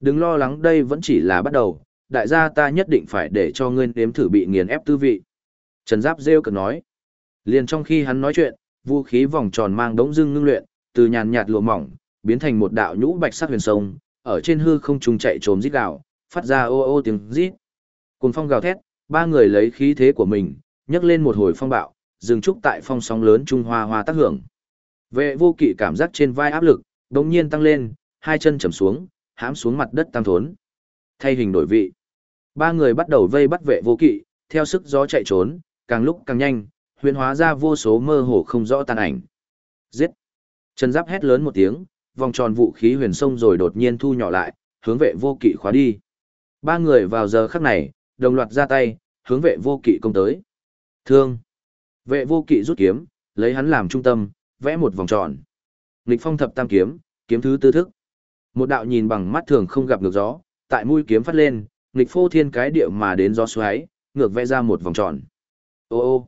Đừng lo lắng đây vẫn chỉ là bắt đầu, đại gia ta nhất định phải để cho ngươi nếm thử bị nghiền ép tư vị. Trần Giáp rêu cực nói. Liền trong khi hắn nói chuyện, vũ khí vòng tròn mang đống dưng ngưng luyện, từ nhàn nhạt lụa mỏng, biến thành một đạo nhũ bạch sắc huyền sông, ở trên hư không trung chạy trồm rít gào, phát ra ô ô tiếng rít. Cùng phong gào thét, ba người lấy khí thế của mình, nhấc lên một hồi phong bạo, dừng trúc tại phong sóng lớn trung hoa hoa tác hưởng. Vệ vô kỵ cảm giác trên vai áp lực, đống nhiên tăng lên, hai chân chầm xuống, hãm xuống mặt đất tam thốn. Thay hình đổi vị. Ba người bắt đầu vây bắt vệ vô kỵ, theo sức gió chạy trốn, càng lúc càng nhanh, huyền hóa ra vô số mơ hồ không rõ tàn ảnh. Giết! Trần Giáp hét lớn một tiếng, vòng tròn vũ khí huyền sông rồi đột nhiên thu nhỏ lại, hướng vệ vô kỵ khóa đi. Ba người vào giờ khắc này, đồng loạt ra tay, hướng vệ vô kỵ công tới. Thương! Vệ vô kỵ rút kiếm, lấy hắn làm trung tâm, vẽ một vòng tròn. Nghịch phong thập tam kiếm, kiếm thứ tư thức. Một đạo nhìn bằng mắt thường không gặp ngược gió, tại mũi kiếm phát lên, nghịch phô thiên cái địa mà đến gió xoáy, ngược vẽ ra một vòng tròn. Ô ô.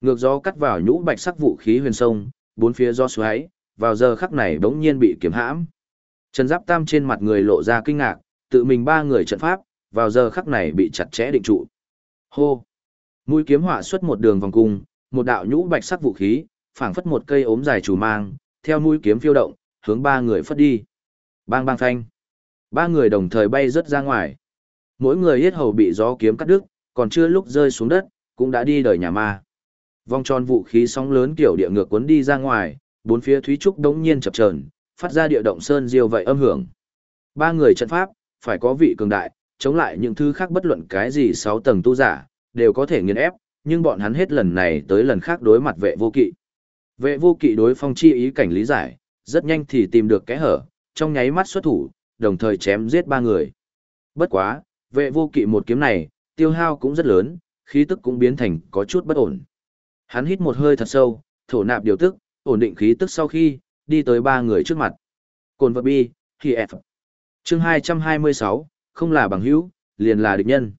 Ngược gió cắt vào nhũ bạch sắc vũ khí huyền sông, bốn phía gió xoáy, vào giờ khắc này bỗng nhiên bị kiếm hãm. Trần Giáp Tam trên mặt người lộ ra kinh ngạc, tự mình ba người trận pháp, vào giờ khắc này bị chặt chẽ định trụ. Hô. Mũi kiếm họa xuất một đường vòng cung, một đạo nhũ bạch sắc vũ khí, phảng phất một cây ốm dài chủ mang, theo mũi kiếm phiêu động, hướng ba người phất đi. Bang bang phanh. Ba người đồng thời bay rất ra ngoài. Mỗi người hết hầu bị gió kiếm cắt đứt, còn chưa lúc rơi xuống đất, cũng đã đi đời nhà ma. Vòng tròn vũ khí sóng lớn kiểu địa ngược cuốn đi ra ngoài, bốn phía thúy trúc đống nhiên chập chờn, phát ra địa động sơn diêu vậy âm hưởng. Ba người trận pháp, phải có vị cường đại, chống lại những thứ khác bất luận cái gì sáu tầng tu giả, đều có thể nghiền ép, nhưng bọn hắn hết lần này tới lần khác đối mặt vệ vô kỵ. Vệ vô kỵ đối phong chi ý cảnh lý giải, rất nhanh thì tìm được kẽ hở, trong nháy mắt xuất thủ, đồng thời chém giết ba người. Bất quá, vệ vô kỵ một kiếm này, tiêu hao cũng rất lớn, khí tức cũng biến thành có chút bất ổn. Hắn hít một hơi thật sâu, thổ nạp điều tức, ổn định khí tức sau khi, đi tới ba người trước mặt. Cồn vật bi, khi F. Chương 226, không là bằng hữu, liền là địch nhân.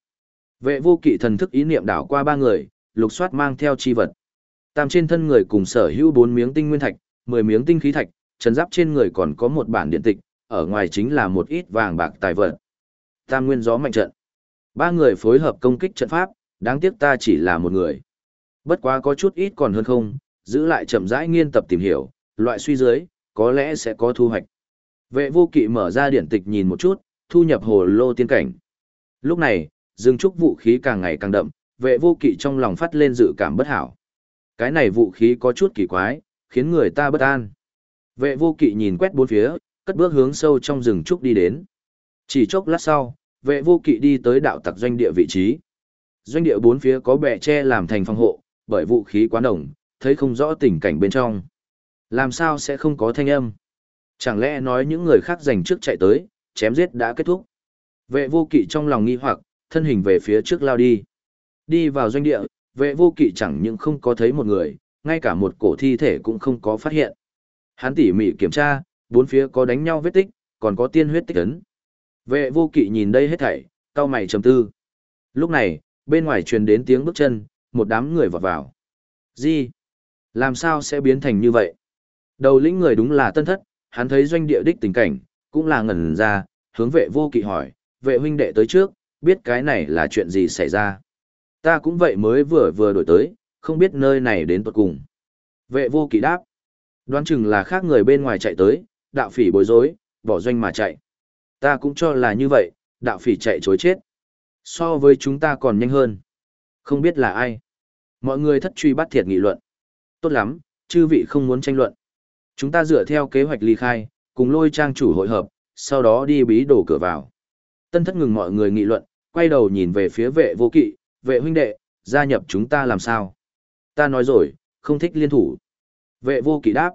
Vệ vô kỵ thần thức ý niệm đảo qua ba người, lục soát mang theo chi vật. Tam trên thân người cùng sở hữu bốn miếng tinh nguyên thạch, 10 miếng tinh khí thạch, trần giáp trên người còn có một bản điện tịch, ở ngoài chính là một ít vàng bạc tài vật. Tam nguyên gió mạnh trận. Ba người phối hợp công kích trận pháp, đáng tiếc ta chỉ là một người. Bất quá có chút ít còn hơn không, giữ lại chậm rãi nghiên tập tìm hiểu, loại suy dưới, có lẽ sẽ có thu hoạch. Vệ vô kỵ mở ra điển tịch nhìn một chút, thu nhập hồ lô tiên cảnh. Lúc này, dương trúc vũ khí càng ngày càng đậm, vệ vô kỵ trong lòng phát lên dự cảm bất hảo. Cái này vũ khí có chút kỳ quái, khiến người ta bất an. Vệ vô kỵ nhìn quét bốn phía, cất bước hướng sâu trong rừng trúc đi đến. Chỉ chốc lát sau, vệ vô kỵ đi tới đạo tặc doanh địa vị trí. Doanh địa bốn phía có bè tre làm thành phòng hộ, bởi vũ khí quá nồng, thấy không rõ tình cảnh bên trong. Làm sao sẽ không có thanh âm? Chẳng lẽ nói những người khác giành trước chạy tới, chém giết đã kết thúc? Vệ vô kỵ trong lòng nghi hoặc, thân hình về phía trước lao đi. Đi vào doanh địa, vệ vô kỵ chẳng những không có thấy một người, ngay cả một cổ thi thể cũng không có phát hiện. Hắn tỉ mỉ kiểm tra, bốn phía có đánh nhau vết tích, còn có tiên huyết tích ấn. Vệ vô kỵ nhìn đây hết thảy, cao mày trầm tư. Lúc này, bên ngoài truyền đến tiếng bước chân, một đám người vọt vào. Gì? Làm sao sẽ biến thành như vậy? Đầu lĩnh người đúng là tân thất, hắn thấy doanh địa đích tình cảnh, cũng là ngẩn ra, hướng vệ vô kỵ hỏi, vệ huynh đệ tới trước, biết cái này là chuyện gì xảy ra. Ta cũng vậy mới vừa vừa đổi tới, không biết nơi này đến tuật cùng. Vệ vô kỵ đáp, đoán chừng là khác người bên ngoài chạy tới, đạo phỉ bối rối, bỏ doanh mà chạy. Ta cũng cho là như vậy, đạo phỉ chạy chối chết. So với chúng ta còn nhanh hơn. Không biết là ai. Mọi người thất truy bắt thiệt nghị luận. Tốt lắm, chư vị không muốn tranh luận. Chúng ta dựa theo kế hoạch ly khai, cùng lôi trang chủ hội hợp, sau đó đi bí đổ cửa vào. Tân thất ngừng mọi người nghị luận, quay đầu nhìn về phía vệ vô kỵ, vệ huynh đệ, gia nhập chúng ta làm sao? Ta nói rồi, không thích liên thủ. Vệ vô kỵ đáp.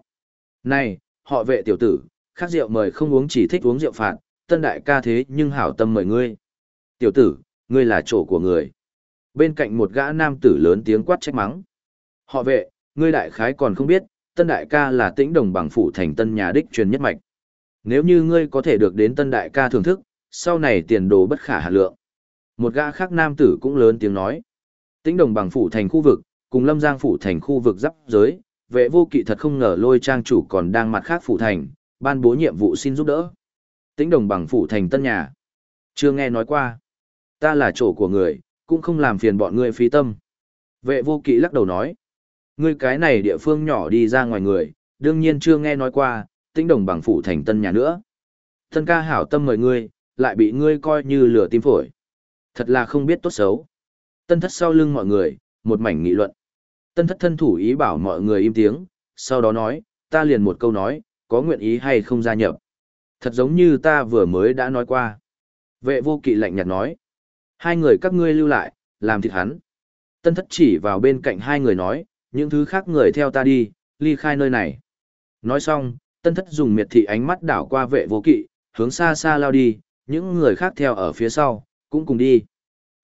Này, họ vệ tiểu tử, khác rượu mời không uống chỉ thích uống rượu phạt, tân đại ca thế nhưng hảo tâm mời ngươi. Tiểu tử, ngươi là chỗ của người. Bên cạnh một gã nam tử lớn tiếng quát trách mắng. Họ vệ, ngươi đại khái còn không biết, tân đại ca là tĩnh đồng bằng phủ thành tân nhà đích truyền nhất mạch. Nếu như ngươi có thể được đến tân đại ca thưởng thức, sau này tiền đồ bất khả hạ lượng. Một gã khác nam tử cũng lớn tiếng nói. Tĩnh đồng bằng phủ thành khu vực, cùng lâm giang phủ thành khu vực giáp giới, vệ vô kỵ thật không ngờ lôi trang chủ còn đang mặt khác phủ thành, ban bố nhiệm vụ xin giúp đỡ. Tĩnh đồng bằng phủ thành tân nhà. Chưa nghe nói qua. Ta là chỗ của người, cũng không làm phiền bọn ngươi phí tâm. Vệ vô kỵ lắc đầu nói. Ngươi cái này địa phương nhỏ đi ra ngoài người, đương nhiên chưa nghe nói qua, tĩnh đồng bằng phủ thành tân nhà nữa. Tân ca hảo tâm mời ngươi, lại bị ngươi coi như lửa tim phổi. Thật là không biết tốt xấu. Tân thất sau lưng mọi người, một mảnh nghị luận. Tân thất thân thủ ý bảo mọi người im tiếng, sau đó nói, ta liền một câu nói, có nguyện ý hay không gia nhập. Thật giống như ta vừa mới đã nói qua. Vệ vô kỵ lạnh nhạt nói. Hai người các ngươi lưu lại, làm thịt hắn. Tân thất chỉ vào bên cạnh hai người nói, những thứ khác người theo ta đi, ly khai nơi này. Nói xong, tân thất dùng miệt thị ánh mắt đảo qua vệ vô kỵ, hướng xa xa lao đi, những người khác theo ở phía sau, cũng cùng đi.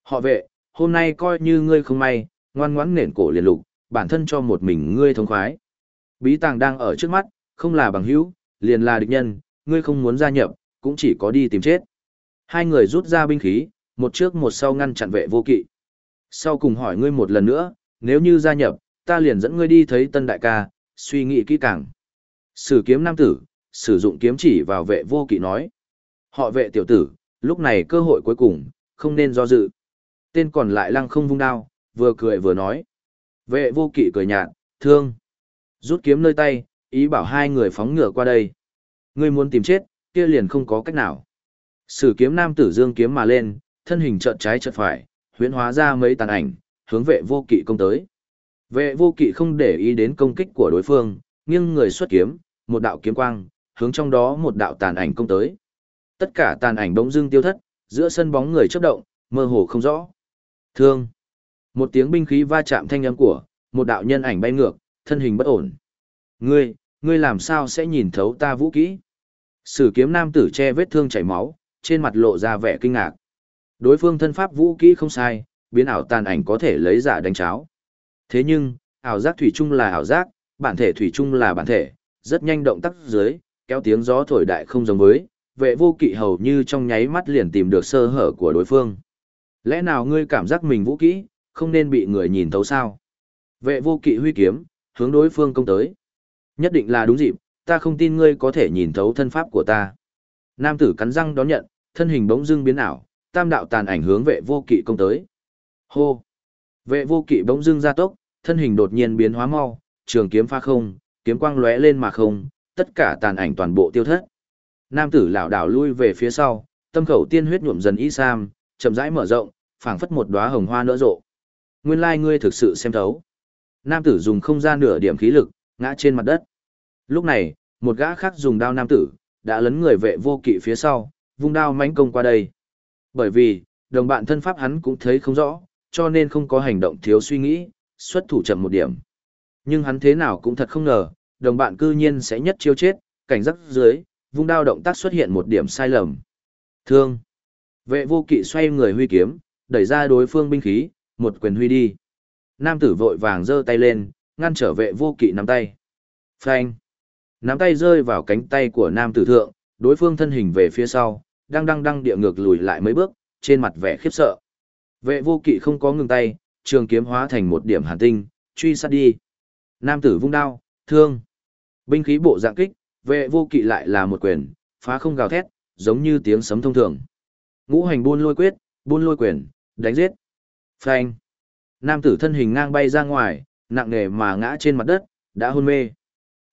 Họ vệ, hôm nay coi như ngươi không may, ngoan ngoãn nền cổ liền lục, bản thân cho một mình ngươi thông khoái. Bí tàng đang ở trước mắt, không là bằng hữu, liền là địch nhân, ngươi không muốn gia nhập, cũng chỉ có đi tìm chết. Hai người rút ra binh khí, một trước một sau ngăn chặn vệ vô kỵ. Sau cùng hỏi ngươi một lần nữa, nếu như gia nhập, ta liền dẫn ngươi đi thấy tân đại ca, suy nghĩ kỹ càng. Sử kiếm nam tử, sử dụng kiếm chỉ vào vệ vô kỵ nói. Họ vệ tiểu tử, lúc này cơ hội cuối cùng, không nên do dự. Tên còn lại lăng không vung đao, vừa cười vừa nói. Vệ vô kỵ cười nhạt, thương. Rút kiếm nơi tay, ý bảo hai người phóng ngựa qua đây. Ngươi muốn tìm chết, kia liền không có cách nào. Sử kiếm nam tử dương kiếm mà lên, thân hình chợt trái chợt phải, huyễn hóa ra mấy tàn ảnh, hướng vệ vô kỵ công tới. Vệ vô kỵ không để ý đến công kích của đối phương, nghiêng người xuất kiếm, một đạo kiếm quang, hướng trong đó một đạo tàn ảnh công tới. Tất cả tàn ảnh bỗng dưng tiêu thất, giữa sân bóng người chớp động, mơ hồ không rõ. Thương. Một tiếng binh khí va chạm thanh âm của, một đạo nhân ảnh bay ngược, thân hình bất ổn. Ngươi, ngươi làm sao sẽ nhìn thấu ta vũ kỹ? Sử kiếm nam tử che vết thương chảy máu, trên mặt lộ ra vẻ kinh ngạc. Đối phương thân pháp vũ kỹ không sai, biến ảo tàn ảnh có thể lấy giả đánh cháo. Thế nhưng, ảo giác thủy chung là ảo giác, bản thể thủy chung là bản thể, rất nhanh động tác dưới, kéo tiếng gió thổi đại không giống với, vệ vô kỵ hầu như trong nháy mắt liền tìm được sơ hở của đối phương. Lẽ nào ngươi cảm giác mình vũ kỹ, không nên bị người nhìn thấu sao? Vệ vô kỵ huy kiếm, hướng đối phương công tới. Nhất định là đúng dịp, ta không tin ngươi có thể nhìn thấu thân pháp của ta. Nam tử cắn răng đón nhận, thân hình bỗng dưng biến ảo, tam đạo tàn ảnh hướng vệ vô kỵ công tới. Hô! Vệ vô kỵ bỗng dưng ra tốc, thân hình đột nhiên biến hóa mau, trường kiếm pha không, kiếm quang lóe lên mà không, tất cả tàn ảnh toàn bộ tiêu thất. Nam tử lảo đảo lui về phía sau, tâm khẩu tiên huyết nhuộm dần y sam, chậm rãi mở rộng, phảng phất một đóa hồng hoa nở rộ. Nguyên lai ngươi thực sự xem thấu. Nam tử dùng không gian nửa điểm khí lực, ngã trên mặt đất. Lúc này, một gã khác dùng đao nam tử, đã lấn người vệ vô kỵ phía sau, vung đao mãnh công qua đây. Bởi vì, đồng bạn thân pháp hắn cũng thấy không rõ, cho nên không có hành động thiếu suy nghĩ, xuất thủ chậm một điểm. Nhưng hắn thế nào cũng thật không ngờ, đồng bạn cư nhiên sẽ nhất chiêu chết, cảnh giác dưới, vung đao động tác xuất hiện một điểm sai lầm. Thương. Vệ vô kỵ xoay người huy kiếm, đẩy ra đối phương binh khí, một quyền huy đi. Nam tử vội vàng giơ tay lên, ngăn trở vệ vô kỵ nắm tay. Phanh. Nắm tay rơi vào cánh tay của nam tử thượng, đối phương thân hình về phía sau, đang đang đang địa ngược lùi lại mấy bước, trên mặt vẻ khiếp sợ. Vệ vô kỵ không có ngừng tay, trường kiếm hóa thành một điểm hàn tinh, truy sát đi. Nam tử vung đao, thương. Binh khí bộ dạng kích, vệ vô kỵ lại là một quyền, phá không gào thét, giống như tiếng sấm thông thường. Ngũ hành buôn lôi quyết, buôn lôi quyền, đánh giết. Phanh. Nam tử thân hình ngang bay ra ngoài, nặng nề mà ngã trên mặt đất, đã hôn mê.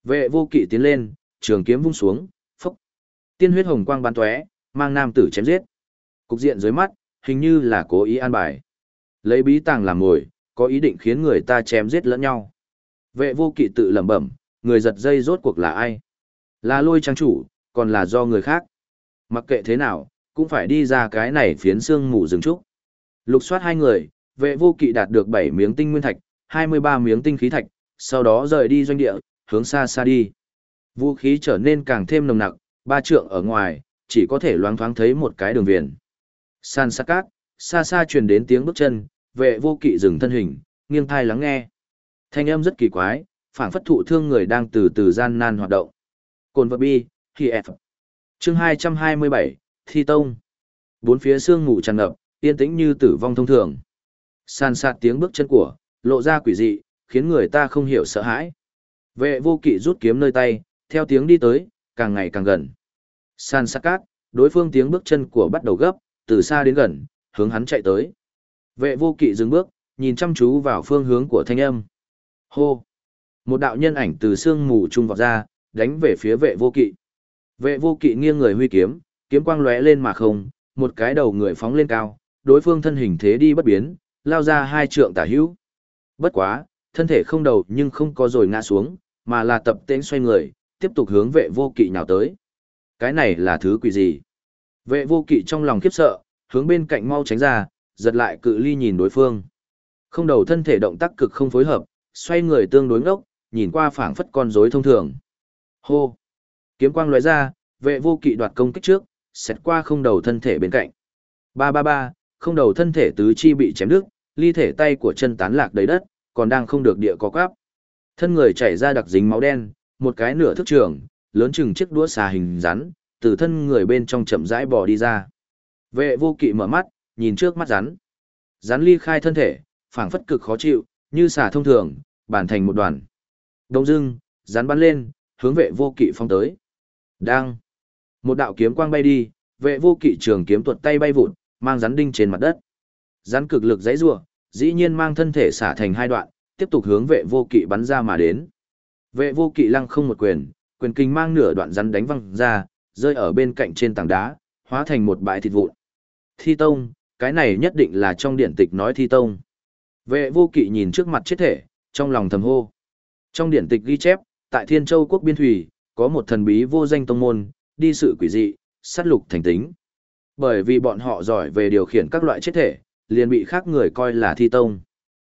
Vệ vô kỵ tiến lên, trường kiếm vung xuống, phốc. Tiên huyết hồng quang bắn tóe, mang nam tử chém giết. Cục diện dưới mắt, hình như là cố ý an bài. Lấy bí tàng làm mồi, có ý định khiến người ta chém giết lẫn nhau. Vệ vô kỵ tự lẩm bẩm, người giật dây rốt cuộc là ai? Là lôi trang chủ, còn là do người khác? Mặc kệ thế nào, cũng phải đi ra cái này phiến xương mù rừng trúc. Lục soát hai người, vệ vô kỵ đạt được 7 miếng tinh nguyên thạch, 23 miếng tinh khí thạch, sau đó rời đi doanh địa, hướng xa xa đi. Vũ khí trở nên càng thêm nồng nặc, ba trượng ở ngoài, chỉ có thể loáng thoáng thấy một cái đường viền. San sát cát, xa xa truyền đến tiếng bước chân, vệ vô kỵ dừng thân hình, nghiêng thai lắng nghe. Thanh âm rất kỳ quái, phảng phất thụ thương người đang từ từ gian nan hoạt động. Cồn vật bi, khi F. Chương 227, Thi Tông. Bốn phía xương ngủ tràn ngập, yên tĩnh như tử vong thông thường. San sát tiếng bước chân của, lộ ra quỷ dị, khiến người ta không hiểu sợ hãi. Vệ vô kỵ rút kiếm nơi tay, theo tiếng đi tới, càng ngày càng gần. San sát cát, đối phương tiếng bước chân của bắt đầu gấp, từ xa đến gần, hướng hắn chạy tới. Vệ vô kỵ dừng bước, nhìn chăm chú vào phương hướng của thanh âm. Hô! Một đạo nhân ảnh từ sương mù trung vọt ra, đánh về phía vệ vô kỵ. Vệ vô kỵ nghiêng người huy kiếm, kiếm quang lóe lên mà không, một cái đầu người phóng lên cao, đối phương thân hình thế đi bất biến, lao ra hai trượng tả hữu. Bất quá, thân thể không đầu nhưng không có rồi ngã xuống, mà là tập tễnh xoay người, tiếp tục hướng vệ vô kỵ nhào tới. Cái này là thứ quỷ gì? Vệ vô kỵ trong lòng khiếp sợ, hướng bên cạnh mau tránh ra, giật lại cự ly nhìn đối phương. Không đầu thân thể động tác cực không phối hợp, xoay người tương đối ngốc, nhìn qua phảng phất con rối thông thường. Hô! Kiếm quang lóe ra, vệ vô kỵ đoạt công kích trước, xét qua không đầu thân thể bên cạnh. Ba ba ba, không đầu thân thể tứ chi bị chém đứt, ly thể tay của chân tán lạc đầy đất, còn đang không được địa có quáp. Thân người chảy ra đặc dính máu đen, một cái nửa thức trường, lớn chừng chiếc đũa xà hình rắn, từ thân người bên trong chậm rãi bò đi ra. Vệ vô kỵ mở mắt, nhìn trước mắt rắn. Rắn ly khai thân thể, phảng phất cực khó chịu, như xả thông thường, bản thành một đoàn. Đông dưng, rắn bắn lên, hướng vệ vô kỵ phong tới. Đang. Một đạo kiếm quang bay đi, vệ vô kỵ trường kiếm tuột tay bay vụt, mang rắn đinh trên mặt đất. Rắn cực lực dãy rủa, dĩ nhiên mang thân thể xả thành hai đoạn, tiếp tục hướng vệ vô kỵ bắn ra mà đến. Vệ vô kỵ lăng không một quyền, quyền kinh mang nửa đoạn rắn đánh văng ra, rơi ở bên cạnh trên tảng đá, hóa thành một bãi thịt vụn. Thi tông, cái này nhất định là trong điển tịch nói thi tông. Vệ vô kỵ nhìn trước mặt chết thể, trong lòng thầm hô. Trong điển tịch ghi chép, tại Thiên Châu quốc biên thủy, có một thần bí vô danh tông môn, đi sự quỷ dị, sát lục thành tính. Bởi vì bọn họ giỏi về điều khiển các loại chết thể, liền bị khác người coi là thi tông.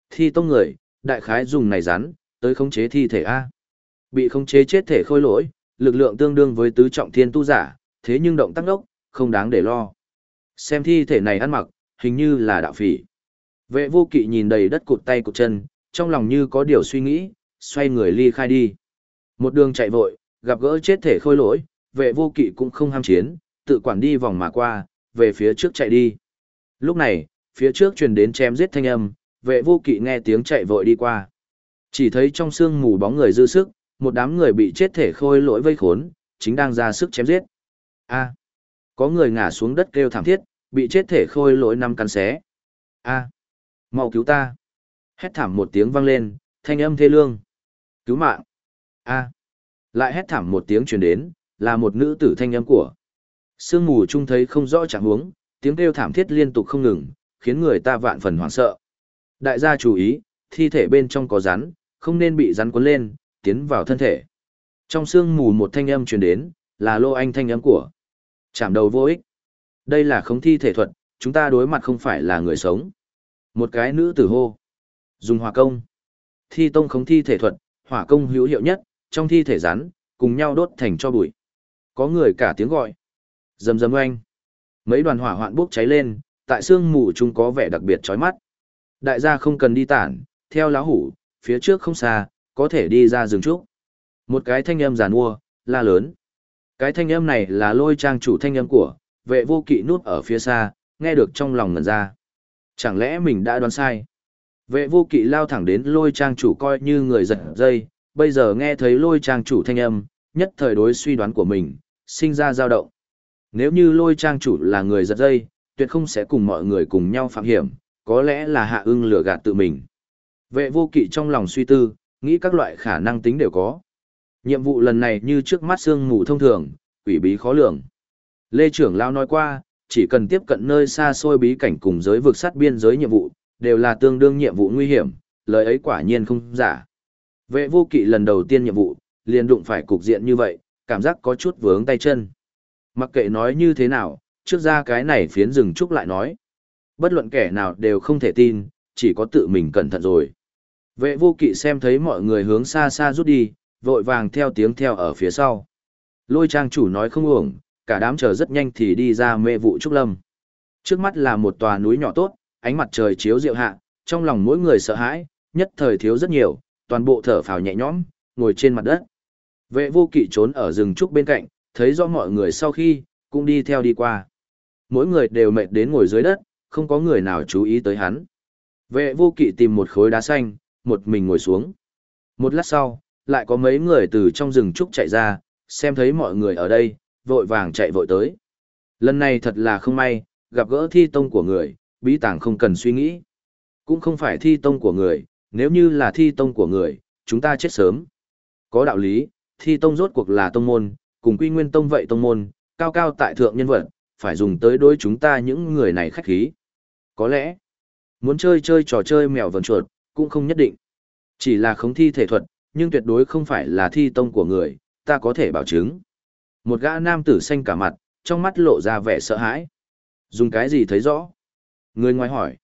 Thi tông người, đại khái dùng này rắn, tới khống chế thi thể A. Bị khống chế chết thể khôi lỗi, lực lượng tương đương với tứ trọng thiên tu giả, thế nhưng động tác đốc, không đáng để lo. Xem thi thể này ăn mặc, hình như là đạo phỉ. Vệ vô kỵ nhìn đầy đất cụt tay cụt chân, trong lòng như có điều suy nghĩ, xoay người ly khai đi. Một đường chạy vội, gặp gỡ chết thể khôi lỗi, vệ vô kỵ cũng không ham chiến, tự quản đi vòng mà qua, về phía trước chạy đi. Lúc này, phía trước truyền đến chém giết thanh âm, vệ vô kỵ nghe tiếng chạy vội đi qua. Chỉ thấy trong sương mù bóng người dư sức, một đám người bị chết thể khôi lỗi vây khốn, chính đang ra sức chém giết. A. có người ngã xuống đất kêu thảm thiết, bị chết thể khôi lỗi năm cắn xé. A mau cứu ta. Hét thảm một tiếng vang lên, thanh âm thê lương. Cứu mạng. A. lại hét thảm một tiếng truyền đến, là một nữ tử thanh âm của. Sương mù trung thấy không rõ trạng huống, tiếng kêu thảm thiết liên tục không ngừng, khiến người ta vạn phần hoảng sợ. Đại gia chú ý, thi thể bên trong có rắn, không nên bị rắn cuốn lên, tiến vào thân thể. Trong sương mù một thanh âm truyền đến, là lô anh thanh âm của. Chạm đầu vô ích. Đây là không thi thể thuật, chúng ta đối mặt không phải là người sống. Một cái nữ tử hô. Dùng hỏa công. Thi tông không thi thể thuật, hỏa công hữu hiệu nhất, trong thi thể rắn, cùng nhau đốt thành cho bụi. Có người cả tiếng gọi. Dầm dầm oanh. Mấy đoàn hỏa hoạn bốc cháy lên, tại sương mù chúng có vẻ đặc biệt chói mắt. Đại gia không cần đi tản, theo lá hủ, phía trước không xa, có thể đi ra rừng trúc. Một cái thanh âm giàn mua, la lớn. Cái thanh âm này là lôi trang chủ thanh âm của, vệ vô kỵ nút ở phía xa, nghe được trong lòng ngần ra. Chẳng lẽ mình đã đoán sai? Vệ vô kỵ lao thẳng đến lôi trang chủ coi như người giật dây, bây giờ nghe thấy lôi trang chủ thanh âm, nhất thời đối suy đoán của mình, sinh ra dao động. Nếu như lôi trang chủ là người giật dây, tuyệt không sẽ cùng mọi người cùng nhau phạm hiểm, có lẽ là hạ ưng lừa gạt tự mình. Vệ vô kỵ trong lòng suy tư, nghĩ các loại khả năng tính đều có. Nhiệm vụ lần này như trước mắt sương mù thông thường, quỷ bí khó lường. Lê trưởng lao nói qua, chỉ cần tiếp cận nơi xa xôi bí cảnh cùng giới vực sát biên giới nhiệm vụ, đều là tương đương nhiệm vụ nguy hiểm, lời ấy quả nhiên không giả. Vệ vô kỵ lần đầu tiên nhiệm vụ, liền đụng phải cục diện như vậy, cảm giác có chút vướng tay chân. Mặc kệ nói như thế nào, trước ra cái này phiến rừng trúc lại nói. Bất luận kẻ nào đều không thể tin, chỉ có tự mình cẩn thận rồi. Vệ vô kỵ xem thấy mọi người hướng xa xa rút đi, vội vàng theo tiếng theo ở phía sau. Lôi trang chủ nói không uổng, cả đám chờ rất nhanh thì đi ra mê vụ trúc lâm. Trước mắt là một tòa núi nhỏ tốt, ánh mặt trời chiếu rượu hạ, trong lòng mỗi người sợ hãi, nhất thời thiếu rất nhiều, toàn bộ thở phào nhẹ nhõm, ngồi trên mặt đất. Vệ vô kỵ trốn ở rừng trúc bên cạnh, thấy rõ mọi người sau khi, cũng đi theo đi qua. Mỗi người đều mệt đến ngồi dưới đất, không có người nào chú ý tới hắn. Vệ vô kỵ tìm một khối đá xanh, một mình ngồi xuống. Một lát sau, lại có mấy người từ trong rừng trúc chạy ra, xem thấy mọi người ở đây, vội vàng chạy vội tới. Lần này thật là không may, gặp gỡ thi tông của người, bí tàng không cần suy nghĩ. Cũng không phải thi tông của người, nếu như là thi tông của người, chúng ta chết sớm. Có đạo lý, thi tông rốt cuộc là tông môn, cùng quy nguyên tông vậy tông môn, cao cao tại thượng nhân vật, phải dùng tới đối chúng ta những người này khách khí. Có lẽ, muốn chơi chơi trò chơi mèo vần chuột, cũng không nhất định. Chỉ là khống thi thể thuật, nhưng tuyệt đối không phải là thi tông của người, ta có thể bảo chứng. Một gã nam tử xanh cả mặt, trong mắt lộ ra vẻ sợ hãi. Dùng cái gì thấy rõ? Người ngoài hỏi.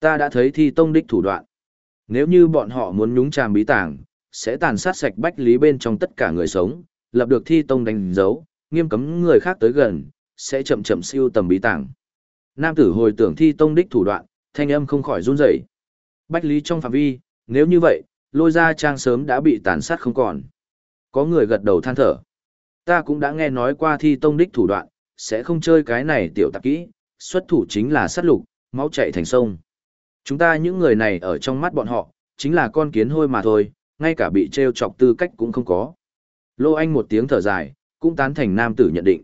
Ta đã thấy thi tông đích thủ đoạn. Nếu như bọn họ muốn nhúng tràm bí tàng, sẽ tàn sát sạch bách lý bên trong tất cả người sống, lập được thi tông đánh dấu, nghiêm cấm người khác tới gần, sẽ chậm chậm siêu tầm bí tàng. Nam tử hồi tưởng thi tông đích thủ đoạn, thanh âm không khỏi run rẩy. Bách lý trong phạm vi, nếu như vậy, lôi ra trang sớm đã bị tàn sát không còn. Có người gật đầu than thở. Ta cũng đã nghe nói qua thi tông đích thủ đoạn, sẽ không chơi cái này tiểu tạp kỹ, xuất thủ chính là sát lục, máu chạy thành sông. Chúng ta những người này ở trong mắt bọn họ, chính là con kiến hôi mà thôi, ngay cả bị treo chọc tư cách cũng không có. Lô Anh một tiếng thở dài, cũng tán thành nam tử nhận định.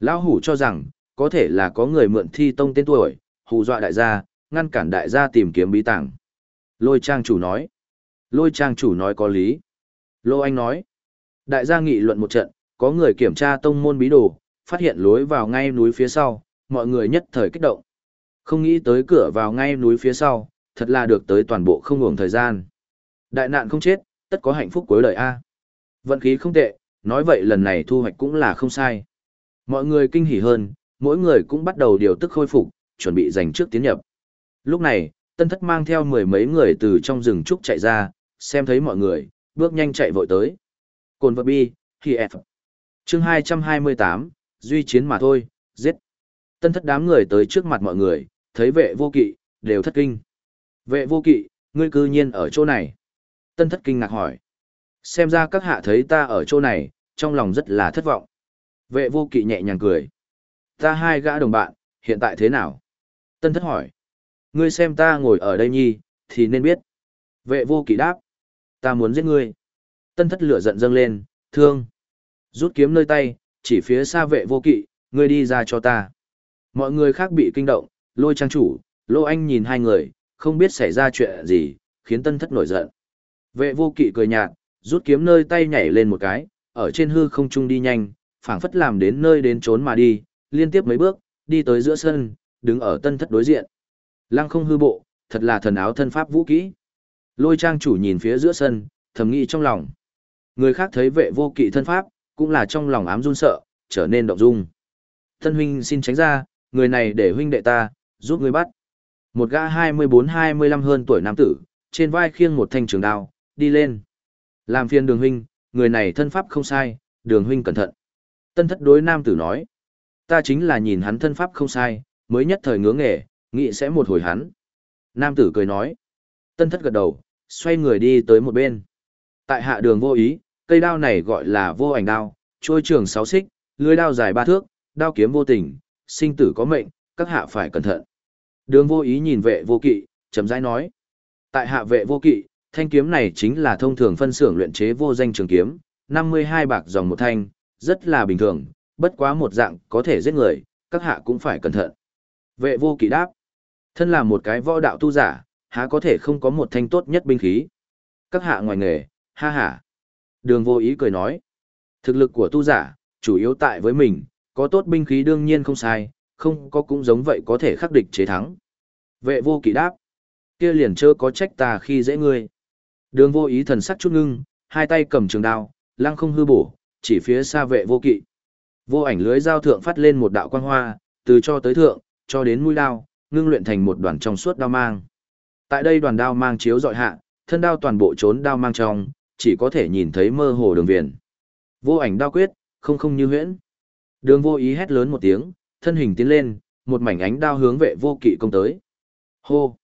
Lão hủ cho rằng, có thể là có người mượn thi tông tên tuổi, hù dọa đại gia, ngăn cản đại gia tìm kiếm bí tàng. Lôi trang chủ nói. Lôi trang chủ nói có lý. Lô Anh nói. Đại gia nghị luận một trận, có người kiểm tra tông môn bí đồ, phát hiện lối vào ngay núi phía sau, mọi người nhất thời kích động. Không nghĩ tới cửa vào ngay núi phía sau, thật là được tới toàn bộ không ngủng thời gian. Đại nạn không chết, tất có hạnh phúc cuối đời A. Vận khí không tệ, nói vậy lần này thu hoạch cũng là không sai. Mọi người kinh hỉ hơn, mỗi người cũng bắt đầu điều tức khôi phục, chuẩn bị dành trước tiến nhập. Lúc này, tân thất mang theo mười mấy người từ trong rừng trúc chạy ra, xem thấy mọi người, bước nhanh chạy vội tới. Cồn vật bi, khi F. Chương 228, duy chiến mà thôi, giết. Tân thất đám người tới trước mặt mọi người, thấy vệ vô kỵ, đều thất kinh. Vệ vô kỵ, ngươi cư nhiên ở chỗ này. Tân thất kinh ngạc hỏi. Xem ra các hạ thấy ta ở chỗ này, trong lòng rất là thất vọng. Vệ vô kỵ nhẹ nhàng cười. Ta hai gã đồng bạn, hiện tại thế nào? Tân thất hỏi. Ngươi xem ta ngồi ở đây nhi, thì nên biết. Vệ vô kỵ đáp. Ta muốn giết ngươi. Tân thất lửa giận dâng lên, thương. Rút kiếm nơi tay, chỉ phía xa vệ vô kỵ, ngươi đi ra cho ta. Mọi người khác bị kinh động, lôi trang chủ, lô anh nhìn hai người, không biết xảy ra chuyện gì, khiến tân thất nổi giận. Vệ vô kỵ cười nhạt, rút kiếm nơi tay nhảy lên một cái, ở trên hư không trung đi nhanh, phảng phất làm đến nơi đến trốn mà đi, liên tiếp mấy bước, đi tới giữa sân, đứng ở tân thất đối diện. Lăng không hư bộ, thật là thần áo thân pháp vũ kỹ. Lôi trang chủ nhìn phía giữa sân, thầm nghĩ trong lòng. Người khác thấy vệ vô kỵ thân pháp, cũng là trong lòng ám run sợ, trở nên động dung. Thân huynh xin tránh ra, người này để huynh đệ ta, giúp người bắt. Một gã 24-25 hơn tuổi nam tử, trên vai khiêng một thanh trường đao, đi lên. Làm phiền đường huynh, người này thân pháp không sai, đường huynh cẩn thận. Tân thất đối nam tử nói, ta chính là nhìn hắn thân pháp không sai, mới nhất thời ngưỡng nghề, nghĩ sẽ một hồi hắn. Nam tử cười nói, tân thất gật đầu, xoay người đi tới một bên. Tại hạ đường vô ý, cây đao này gọi là vô ảnh đao, trôi trường sáu xích, lưới đao dài ba thước, đao kiếm vô tình, sinh tử có mệnh, các hạ phải cẩn thận. Đường vô ý nhìn vệ vô kỵ, chấm rãi nói. Tại hạ vệ vô kỵ, thanh kiếm này chính là thông thường phân xưởng luyện chế vô danh trường kiếm, 52 bạc dòng một thanh, rất là bình thường, bất quá một dạng có thể giết người, các hạ cũng phải cẩn thận. Vệ vô kỵ đáp. Thân là một cái võ đạo tu giả, há có thể không có một thanh tốt nhất binh khí. Các hạ ngoài nghề, ha ha. Đường vô ý cười nói. Thực lực của tu giả, chủ yếu tại với mình, có tốt binh khí đương nhiên không sai, không có cũng giống vậy có thể khắc địch chế thắng. Vệ vô kỵ đáp. kia liền chớ có trách ta khi dễ ngươi. Đường vô ý thần sắc chút ngưng, hai tay cầm trường đao, lăng không hư bổ, chỉ phía xa vệ vô kỵ. Vô ảnh lưới giao thượng phát lên một đạo quang hoa, từ cho tới thượng, cho đến mũi đao, ngưng luyện thành một đoàn trong suốt đao mang. Tại đây đoàn đao mang chiếu dọi hạ, thân đao toàn bộ trốn đao mang trong, chỉ có thể nhìn thấy mơ hồ đường viền. Vô ảnh đao quyết, không không như huyễn. Đường vô ý hét lớn một tiếng, thân hình tiến lên, một mảnh ánh đao hướng vệ vô kỵ công tới. Hô!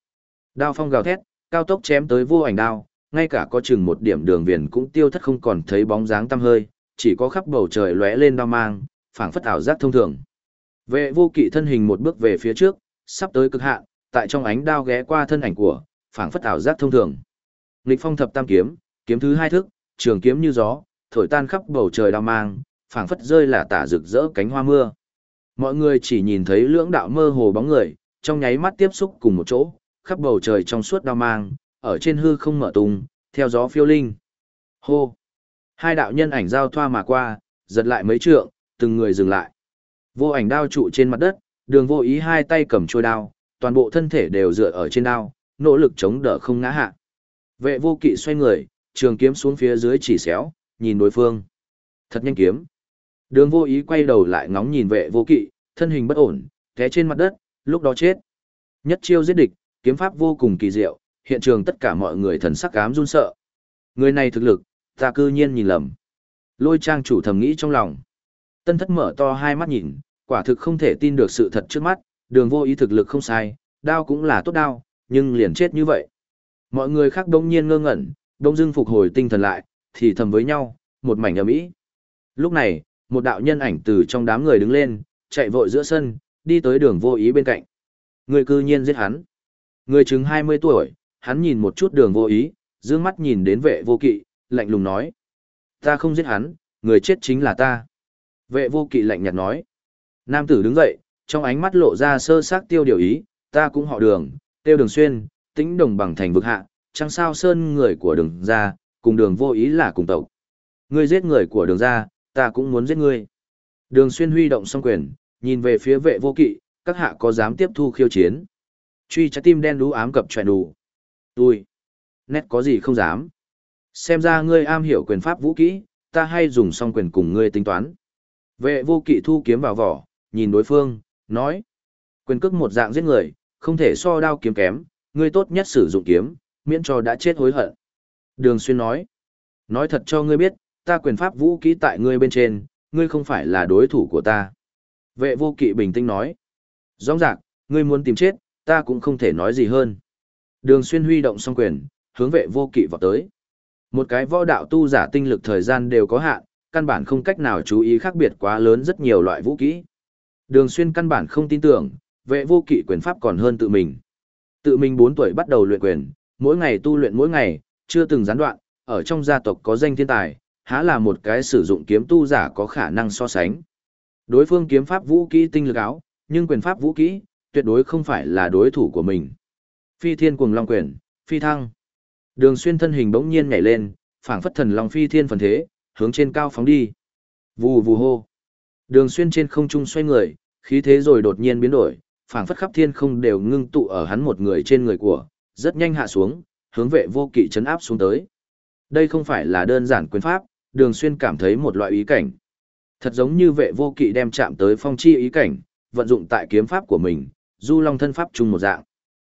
Đao phong gào thét, cao tốc chém tới vô ảnh đao, ngay cả có chừng một điểm đường viền cũng tiêu thất không còn thấy bóng dáng tăm hơi, chỉ có khắp bầu trời lóe lên đao mang, phảng phất ảo giác thông thường. Vệ vô kỵ thân hình một bước về phía trước, sắp tới cực hạn, tại trong ánh đao ghé qua thân ảnh của, phảng phất ảo giác thông thường. lịch phong thập tam kiếm, kiếm thứ hai thức, trường kiếm như gió, thổi tan khắp bầu trời đao mang, phảng phất rơi là tả rực rỡ cánh hoa mưa. Mọi người chỉ nhìn thấy lưỡng đạo mơ hồ bóng người, trong nháy mắt tiếp xúc cùng một chỗ, khắp bầu trời trong suốt đao mang, ở trên hư không mở tung, theo gió phiêu linh. Hô! Hai đạo nhân ảnh giao thoa mà qua, giật lại mấy trượng, từng người dừng lại. Vô ảnh đao trụ trên mặt đất, đường vô ý hai tay cầm trôi đao, toàn bộ thân thể đều dựa ở trên đao, nỗ lực chống đỡ không ngã hạ. Vệ vô kỵ xoay người, trường kiếm xuống phía dưới chỉ xéo, nhìn đối phương. Thật nhanh kiếm. Đường vô ý quay đầu lại ngóng nhìn vệ vô kỵ, thân hình bất ổn, té trên mặt đất, lúc đó chết. Nhất chiêu giết địch, kiếm pháp vô cùng kỳ diệu, hiện trường tất cả mọi người thần sắc ám run sợ. Người này thực lực, ta cư nhiên nhìn lầm. Lôi trang chủ thầm nghĩ trong lòng. Tân thất mở to hai mắt nhìn, quả thực không thể tin được sự thật trước mắt, đường vô ý thực lực không sai, đao cũng là tốt đao, nhưng liền chết như vậy. Mọi người khác đông nhiên ngơ ngẩn, đông dưng phục hồi tinh thần lại, thì thầm với nhau, một mảnh ầm ĩ. Lúc này, một đạo nhân ảnh từ trong đám người đứng lên, chạy vội giữa sân, đi tới đường vô ý bên cạnh. Người cư nhiên giết hắn. Người chừng 20 tuổi, hắn nhìn một chút đường vô ý, dương mắt nhìn đến vệ vô kỵ, lạnh lùng nói. Ta không giết hắn, người chết chính là ta. Vệ vô kỵ lạnh nhạt nói. Nam tử đứng dậy, trong ánh mắt lộ ra sơ xác tiêu điều ý, ta cũng họ đường, tiêu đường xuyên, tính đồng bằng thành vực hạ, chẳng sao sơn người của đường ra, cùng đường vô ý là cùng tộc. Ngươi giết người của đường ra, ta cũng muốn giết ngươi. Đường xuyên huy động song quyền, nhìn về phía vệ vô kỵ, các hạ có dám tiếp thu khiêu chiến. Truy trái tim đen đú ám cập tròe đủ. Tôi. Nét có gì không dám. Xem ra ngươi am hiểu quyền pháp vũ kỹ, ta hay dùng song quyền cùng ngươi tính toán. Vệ vô kỵ thu kiếm vào vỏ, nhìn đối phương, nói. Quyền cước một dạng giết người, không thể so đao kiếm kém, ngươi tốt nhất sử dụng kiếm, miễn cho đã chết hối hận. Đường xuyên nói. Nói thật cho ngươi biết, ta quyền pháp vũ kỹ tại ngươi bên trên, ngươi không phải là đối thủ của ta. Vệ vô kỵ bình tĩnh nói. Rõ ràng, ngươi muốn tìm chết, ta cũng không thể nói gì hơn. Đường xuyên huy động song quyền, hướng vệ vô kỵ vào tới. Một cái võ đạo tu giả tinh lực thời gian đều có hạn, căn bản không cách nào chú ý khác biệt quá lớn rất nhiều loại vũ kỹ. Đường xuyên căn bản không tin tưởng, vệ vô kỵ quyền pháp còn hơn tự mình. Tự mình 4 tuổi bắt đầu luyện quyền, mỗi ngày tu luyện mỗi ngày, chưa từng gián đoạn, ở trong gia tộc có danh thiên tài, há là một cái sử dụng kiếm tu giả có khả năng so sánh. Đối phương kiếm pháp vũ kỹ tinh lực áo, nhưng quyền pháp vũ kỹ, tuyệt đối không phải là đối thủ của mình. Phi thiên cuồng long quyền, phi thăng. Đường xuyên thân hình bỗng nhiên nhảy lên, phảng phất thần long phi thiên phần thế, hướng trên cao phóng đi. Vù vù hô. Đường xuyên trên không trung xoay người, khí thế rồi đột nhiên biến đổi, phảng phất khắp thiên không đều ngưng tụ ở hắn một người trên người của, rất nhanh hạ xuống, hướng vệ vô kỵ chấn áp xuống tới. Đây không phải là đơn giản quyền pháp, đường xuyên cảm thấy một loại ý cảnh. Thật giống như vệ vô kỵ đem chạm tới phong chi ý cảnh, vận dụng tại kiếm pháp của mình, du long thân pháp chung một dạng.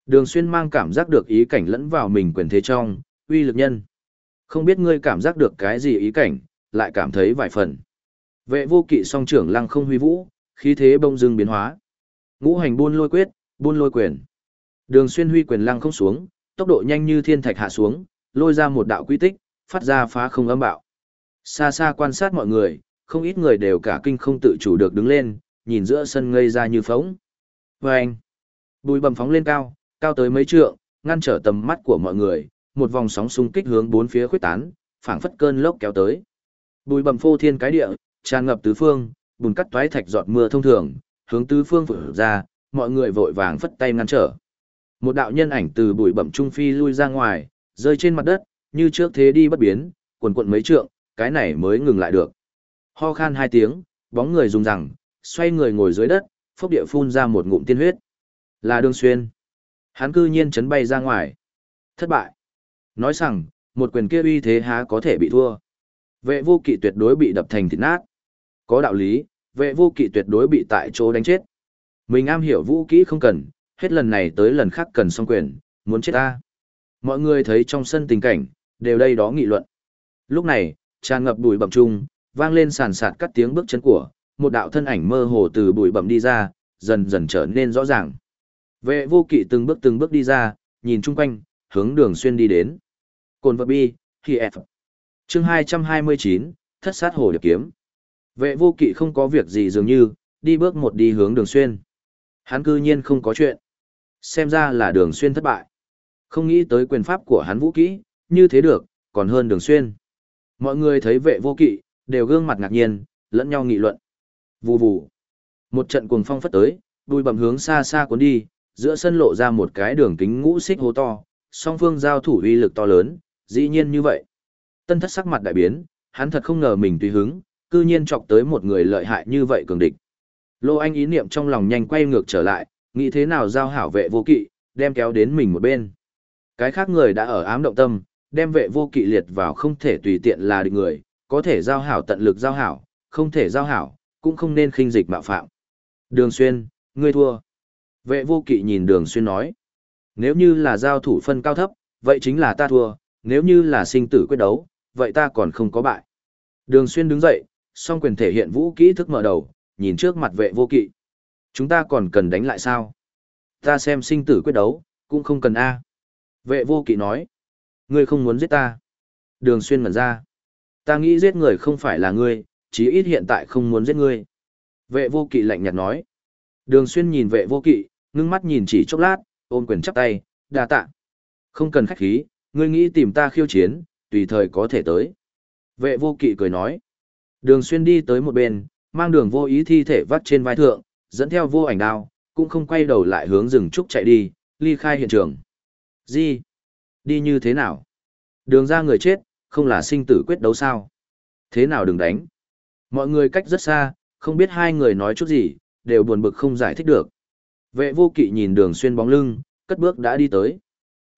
Đường xuyên mang cảm giác được ý cảnh lẫn vào mình quyền thế trong, uy lực nhân. Không biết ngươi cảm giác được cái gì ý cảnh, lại cảm thấy vài phần. Vệ vô kỵ song trưởng lăng không huy vũ, khí thế bông dưng biến hóa. Ngũ hành buôn lôi quyết, buôn lôi quyền. Đường xuyên huy quyền lăng không xuống, tốc độ nhanh như thiên thạch hạ xuống, lôi ra một đạo quy tích, phát ra phá không âm bạo. Xa xa quan sát mọi người, không ít người đều cả kinh không tự chủ được đứng lên, nhìn giữa sân ngây ra như phóng. Vâng! Bùi bầm phóng lên cao, cao tới mấy trượng, ngăn trở tầm mắt của mọi người, một vòng sóng xung kích hướng bốn phía khuếch tán, phảng phất cơn lốc kéo tới. Bùi bầm phô thiên cái địa, tràn ngập tứ phương, bùn cắt toái thạch giọt mưa thông thường, hướng tứ phương vừa ra, mọi người vội vàng phất tay ngăn trở. Một đạo nhân ảnh từ bụi bẩm trung phi lui ra ngoài, rơi trên mặt đất, như trước thế đi bất biến, quần quận mấy trượng, cái này mới ngừng lại được. Ho khan hai tiếng, bóng người dùng rằng, xoay người ngồi dưới đất, phốc địa phun ra một ngụm tiên huyết. Là Đường Xuyên. Hắn cư nhiên chấn bay ra ngoài. Thất bại. Nói rằng, một quyền kia uy thế há có thể bị thua. Vệ vô kỵ tuyệt đối bị đập thành thịt nát. Có đạo lý, vệ vô kỵ tuyệt đối bị tại chỗ đánh chết. Mình am hiểu vũ kỹ không cần, hết lần này tới lần khác cần song quyền, muốn chết ta. Mọi người thấy trong sân tình cảnh, đều đây đó nghị luận. Lúc này, tràn ngập bụi bậm chung, vang lên sàn sạt cắt tiếng bước chân của, một đạo thân ảnh mơ hồ từ bụi bậm đi ra, dần dần trở nên rõ ràng. Vệ vô kỵ từng bước từng bước đi ra, nhìn chung quanh, hướng đường xuyên đi đến. Cồn vật bi, khi F. Chương 229, thất sát hồ điệp kiếm. Vệ vô kỵ không có việc gì dường như, đi bước một đi hướng đường xuyên. Hắn cư nhiên không có chuyện. Xem ra là đường xuyên thất bại. Không nghĩ tới quyền pháp của hắn vũ kỹ, như thế được, còn hơn đường xuyên. Mọi người thấy vệ vô kỵ, đều gương mặt ngạc nhiên, lẫn nhau nghị luận. Vù vù. Một trận cuồng phong phất tới, đuôi bầm hướng xa xa cuốn đi, giữa sân lộ ra một cái đường kính ngũ xích hố to, song phương giao thủ uy lực to lớn, dĩ nhiên như vậy. Tân thất sắc mặt đại biến, hắn thật không ngờ mình tùy hứng, cư nhiên chọc tới một người lợi hại như vậy cường địch. Lô Anh ý niệm trong lòng nhanh quay ngược trở lại, nghĩ thế nào giao hảo vệ vô kỵ, đem kéo đến mình một bên. Cái khác người đã ở ám động tâm, đem vệ vô kỵ liệt vào không thể tùy tiện là địch người, có thể giao hảo tận lực giao hảo, không thể giao hảo, cũng không nên khinh dịch mạo phạm. Đường Xuyên, ngươi thua. Vệ vô kỵ nhìn Đường Xuyên nói. Nếu như là giao thủ phân cao thấp, vậy chính là ta thua, nếu như là sinh tử quyết đấu, vậy ta còn không có bại. Đường Xuyên đứng dậy, song quyền thể hiện vũ kỹ thức mở đầu, nhìn trước mặt vệ vô kỵ. Chúng ta còn cần đánh lại sao? Ta xem sinh tử quyết đấu, cũng không cần A. Vệ vô kỵ nói. Ngươi không muốn giết ta. Đường xuyên ngẩn ra. Ta nghĩ giết người không phải là ngươi, chí ít hiện tại không muốn giết ngươi. Vệ vô kỵ lạnh nhạt nói. Đường xuyên nhìn vệ vô kỵ, ngưng mắt nhìn chỉ chốc lát, ôm quyền chắp tay, đa tạ. Không cần khách khí, ngươi nghĩ tìm ta khiêu chiến, tùy thời có thể tới. Vệ vô kỵ cười nói. Đường xuyên đi tới một bên, mang đường vô ý thi thể vắt trên vai thượng, dẫn theo vô ảnh đao, cũng không quay đầu lại hướng rừng trúc chạy đi, ly khai hiện trường. Gì? Đi như thế nào? Đường ra người chết, không là sinh tử quyết đấu sao? Thế nào đừng đánh? Mọi người cách rất xa, không biết hai người nói chút gì, đều buồn bực không giải thích được. Vệ vô kỵ nhìn đường xuyên bóng lưng, cất bước đã đi tới.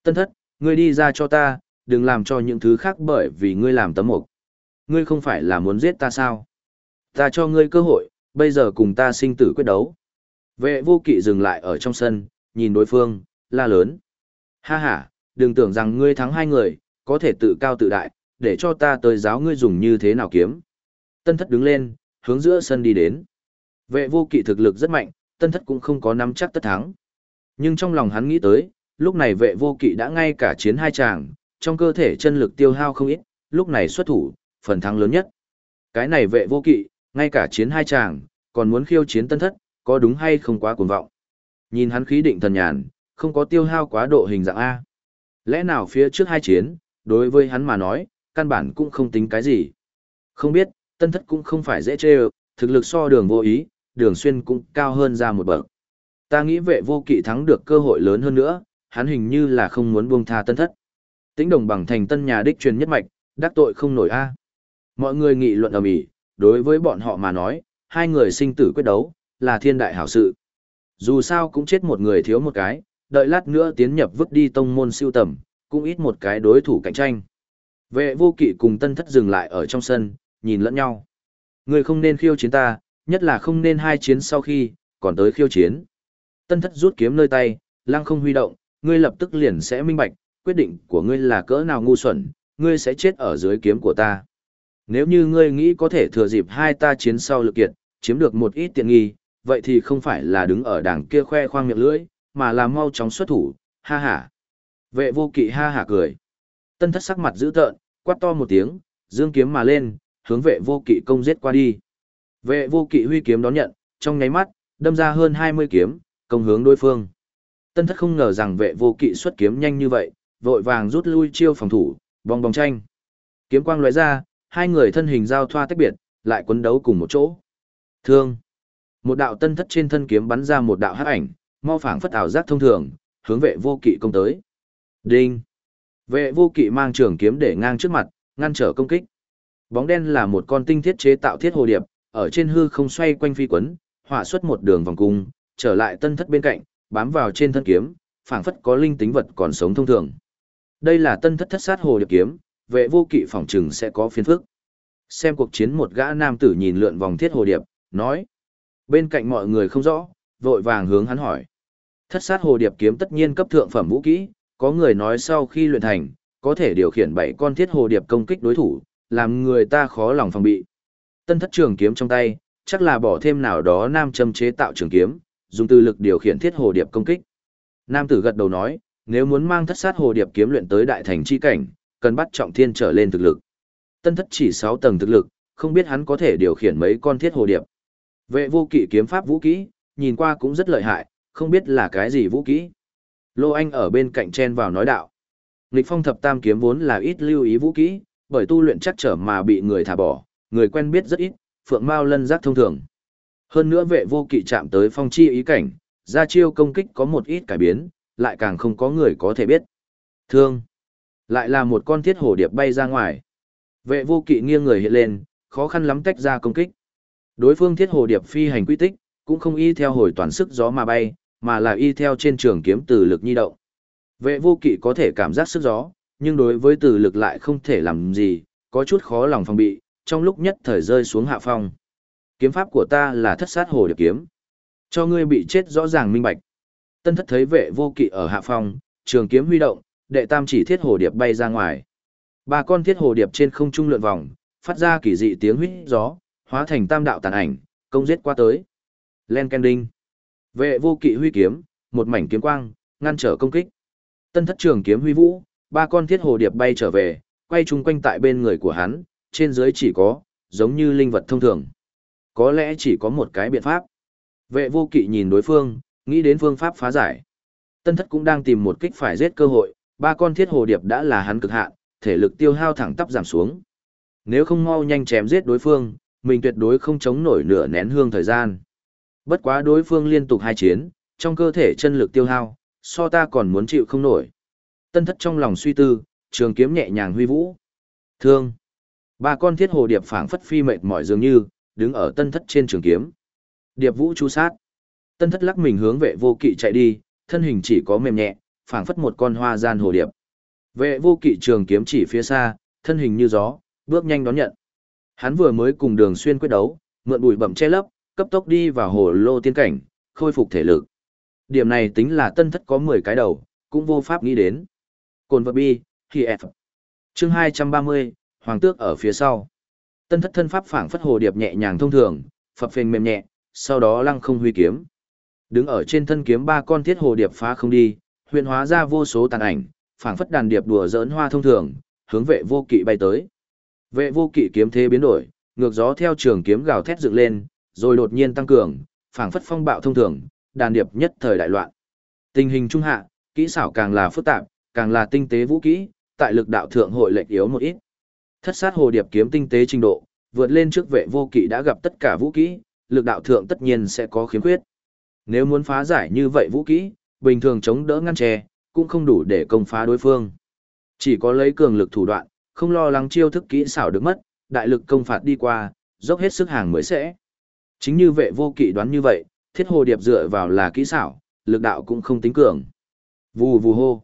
Tân thất, ngươi đi ra cho ta, đừng làm cho những thứ khác bởi vì ngươi làm tấm mục. Ngươi không phải là muốn giết ta sao? Ta cho ngươi cơ hội, bây giờ cùng ta sinh tử quyết đấu. Vệ vô kỵ dừng lại ở trong sân, nhìn đối phương, la lớn. Ha ha, đừng tưởng rằng ngươi thắng hai người, có thể tự cao tự đại, để cho ta tới giáo ngươi dùng như thế nào kiếm. Tân thất đứng lên, hướng giữa sân đi đến. Vệ vô kỵ thực lực rất mạnh, tân thất cũng không có nắm chắc tất thắng. Nhưng trong lòng hắn nghĩ tới, lúc này vệ vô kỵ đã ngay cả chiến hai chàng, trong cơ thể chân lực tiêu hao không ít, lúc này xuất thủ, phần thắng lớn nhất. Cái này vệ vô kỵ, ngay cả chiến hai chàng, còn muốn khiêu chiến tân thất, có đúng hay không quá cuồng vọng. Nhìn hắn khí định thần nhàn, không có tiêu hao quá độ hình dạng A. Lẽ nào phía trước hai chiến, đối với hắn mà nói, căn bản cũng không tính cái gì. Không biết, tân thất cũng không phải dễ chê thực lực so đường vô ý, đường xuyên cũng cao hơn ra một bậc. Ta nghĩ vệ vô kỵ thắng được cơ hội lớn hơn nữa, hắn hình như là không muốn buông tha tân thất. Tĩnh đồng bằng thành tân nhà đích truyền nhất mạch, đắc tội không nổi a. Mọi người nghị luận ầm ĩ, đối với bọn họ mà nói, hai người sinh tử quyết đấu, là thiên đại hảo sự. Dù sao cũng chết một người thiếu một cái, đợi lát nữa tiến nhập vứt đi tông môn siêu tầm, cũng ít một cái đối thủ cạnh tranh. Vệ vô kỵ cùng tân thất dừng lại ở trong sân, nhìn lẫn nhau. Người không nên khiêu chiến ta, nhất là không nên hai chiến sau khi, còn tới khiêu chiến. Tân thất rút kiếm nơi tay, lăng không huy động, ngươi lập tức liền sẽ minh bạch, quyết định của ngươi là cỡ nào ngu xuẩn, ngươi sẽ chết ở dưới kiếm của ta. Nếu như ngươi nghĩ có thể thừa dịp hai ta chiến sau lực kiệt, chiếm được một ít tiện nghi, vậy thì không phải là đứng ở đằng kia khoe khoang miệng lưỡi, mà là mau chóng xuất thủ, ha ha. Vệ vô kỵ ha ha cười. Tân thất sắc mặt dữ tợn, quát to một tiếng, dương kiếm mà lên, hướng vệ vô kỵ công giết qua đi. Vệ vô kỵ huy kiếm đón nhận, trong nháy mắt, đâm ra hơn 20 kiếm, công hướng đối phương. Tân thất không ngờ rằng vệ vô kỵ xuất kiếm nhanh như vậy, vội vàng rút lui chiêu phòng thủ, bong bong tranh. Kiếm quang lóe ra, hai người thân hình giao thoa tách biệt, lại quấn đấu cùng một chỗ. Thương. Một đạo tân thất trên thân kiếm bắn ra một đạo hắc ảnh, mau phảng phất ảo giác thông thường, hướng vệ vô kỵ công tới. Đinh. Vệ vô kỵ mang trường kiếm để ngang trước mặt, ngăn trở công kích. Bóng đen là một con tinh thiết chế tạo thiết hồ điệp, ở trên hư không xoay quanh phi quấn, hỏa xuất một đường vòng cung, trở lại tân thất bên cạnh, bám vào trên thân kiếm, phảng phất có linh tính vật còn sống thông thường. Đây là tân thất thất sát hồ điệp kiếm, vệ vô kỵ phòng trừng sẽ có phiền phức. Xem cuộc chiến một gã nam tử nhìn lượn vòng thiết hồ điệp, nói. Bên cạnh mọi người không rõ, vội vàng hướng hắn hỏi. Thất sát hồ điệp kiếm tất nhiên cấp thượng phẩm vũ kỹ, có người nói sau khi luyện thành, có thể điều khiển bảy con thiết hồ điệp công kích đối thủ, làm người ta khó lòng phòng bị. Tân thất trường kiếm trong tay, chắc là bỏ thêm nào đó nam châm chế tạo trường kiếm, dùng từ lực điều khiển thiết hồ điệp công kích. Nam tử gật đầu nói, nếu muốn mang thất sát hồ điệp kiếm luyện tới đại thành chi cảnh, cần bắt trọng thiên trở lên thực lực. Tân thất chỉ 6 tầng thực lực, không biết hắn có thể điều khiển mấy con thiết hồ điệp. Vệ vô kỵ kiếm pháp vũ kỹ, nhìn qua cũng rất lợi hại, không biết là cái gì vũ kỹ. Lô Anh ở bên cạnh chen vào nói đạo. Nghịch phong thập tam kiếm vốn là ít lưu ý vũ kỹ, bởi tu luyện chắc trở mà bị người thả bỏ, người quen biết rất ít, phượng mao lân giác thông thường. Hơn nữa vệ vô kỵ chạm tới phong chi ý cảnh, ra chiêu công kích có một ít cải biến, lại càng không có người có thể biết. Thương. Lại là một con thiết hổ điệp bay ra ngoài. Vệ vô kỵ nghiêng người hiện lên, khó khăn lắm tách ra công kích. Đối phương thiết hồ điệp phi hành quy tích, cũng không y theo hồi toàn sức gió mà bay, mà là y theo trên trường kiếm từ lực nhi động. Vệ vô kỵ có thể cảm giác sức gió, nhưng đối với từ lực lại không thể làm gì, có chút khó lòng phòng bị, trong lúc nhất thời rơi xuống hạ phong. Kiếm pháp của ta là thất sát hồ điệp kiếm. Cho ngươi bị chết rõ ràng minh bạch. Tân thất thấy vệ vô kỵ ở hạ phong, trường kiếm huy động, đệ tam chỉ thiết hồ điệp bay ra ngoài. Ba con thiết hồ điệp trên không trung lượn vòng, phát ra kỳ dị tiếng huýt gió, hóa thành tam đạo tàn ảnh, công giết qua tới. Len Kending. Vệ vô kỵ huy kiếm, một mảnh kiếm quang, ngăn trở công kích. Tân thất trường kiếm huy vũ, ba con thiết hồ điệp bay trở về, quay chung quanh tại bên người của hắn, trên dưới chỉ có, giống như linh vật thông thường. Có lẽ chỉ có một cái biện pháp. Vệ vô kỵ nhìn đối phương, nghĩ đến phương pháp phá giải. Tân thất cũng đang tìm một kích phải giết cơ hội, ba con thiết hồ điệp đã là hắn cực hạn, thể lực tiêu hao thẳng tắp giảm xuống. Nếu không mau nhanh chém giết đối phương, mình tuyệt đối không chống nổi nửa nén hương thời gian. Bất quá đối phương liên tục hai chiến, trong cơ thể chân lực tiêu hao, so ta còn muốn chịu không nổi. Tân thất trong lòng suy tư, trường kiếm nhẹ nhàng huy vũ. Thương. Ba con thiết hồ điệp phảng phất phi mệt mỏi dường như, đứng ở tân thất trên trường kiếm. Điệp vũ chú sát. Tân thất lắc mình hướng vệ vô kỵ chạy đi, thân hình chỉ có mềm nhẹ, phảng phất một con hoa gian hồ điệp. Vệ vô kỵ trường kiếm chỉ phía xa, thân hình như gió, bước nhanh đón nhận. Hắn vừa mới cùng đường xuyên quyết đấu, mượn bụi bẩm che lấp, cấp tốc đi vào hồ lô tiên cảnh, khôi phục thể lực. Điểm này tính là tân thất có 10 cái đầu, cũng vô pháp nghĩ đến. Cồn vật bi, thì F. Chương 230, Hoàng tước ở phía sau. Tân thất thân pháp phảng phất hồ điệp nhẹ nhàng thông thường, phập phình mềm nhẹ, sau đó lăng không huy kiếm. Đứng ở trên thân kiếm ba con thiết hồ điệp phá không đi, huyện hóa ra vô số tàn ảnh, phảng phất đàn điệp đùa giỡn hoa thông thường, hướng vệ vô kỵ bay tới. Vệ vô kỵ kiếm thế biến đổi, ngược gió theo trường kiếm gào thét dựng lên, rồi đột nhiên tăng cường, phảng phất phong bạo thông thường, đàn điệp nhất thời đại loạn. Tình hình trung hạ, kỹ xảo càng là phức tạp, càng là tinh tế vũ kỹ, tại lực đạo thượng hội lệch yếu một ít. Thất sát hồ điệp kiếm tinh tế trình độ, vượt lên trước vệ vô kỵ đã gặp tất cả vũ kỹ, lực đạo thượng tất nhiên sẽ có khiếm khuyết. Nếu muốn phá giải như vậy vũ kỹ, bình thường chống đỡ ngăn che, cũng không đủ để công phá đối phương. Chỉ có lấy cường lực thủ đoạn, không lo lắng chiêu thức kỹ xảo được mất, đại lực công phạt đi qua, dốc hết sức hàng mới sẽ. Chính như vệ vô kỵ đoán như vậy, thiết hồ điệp dựa vào là kỹ xảo, lực đạo cũng không tính cường. Vù vù hô.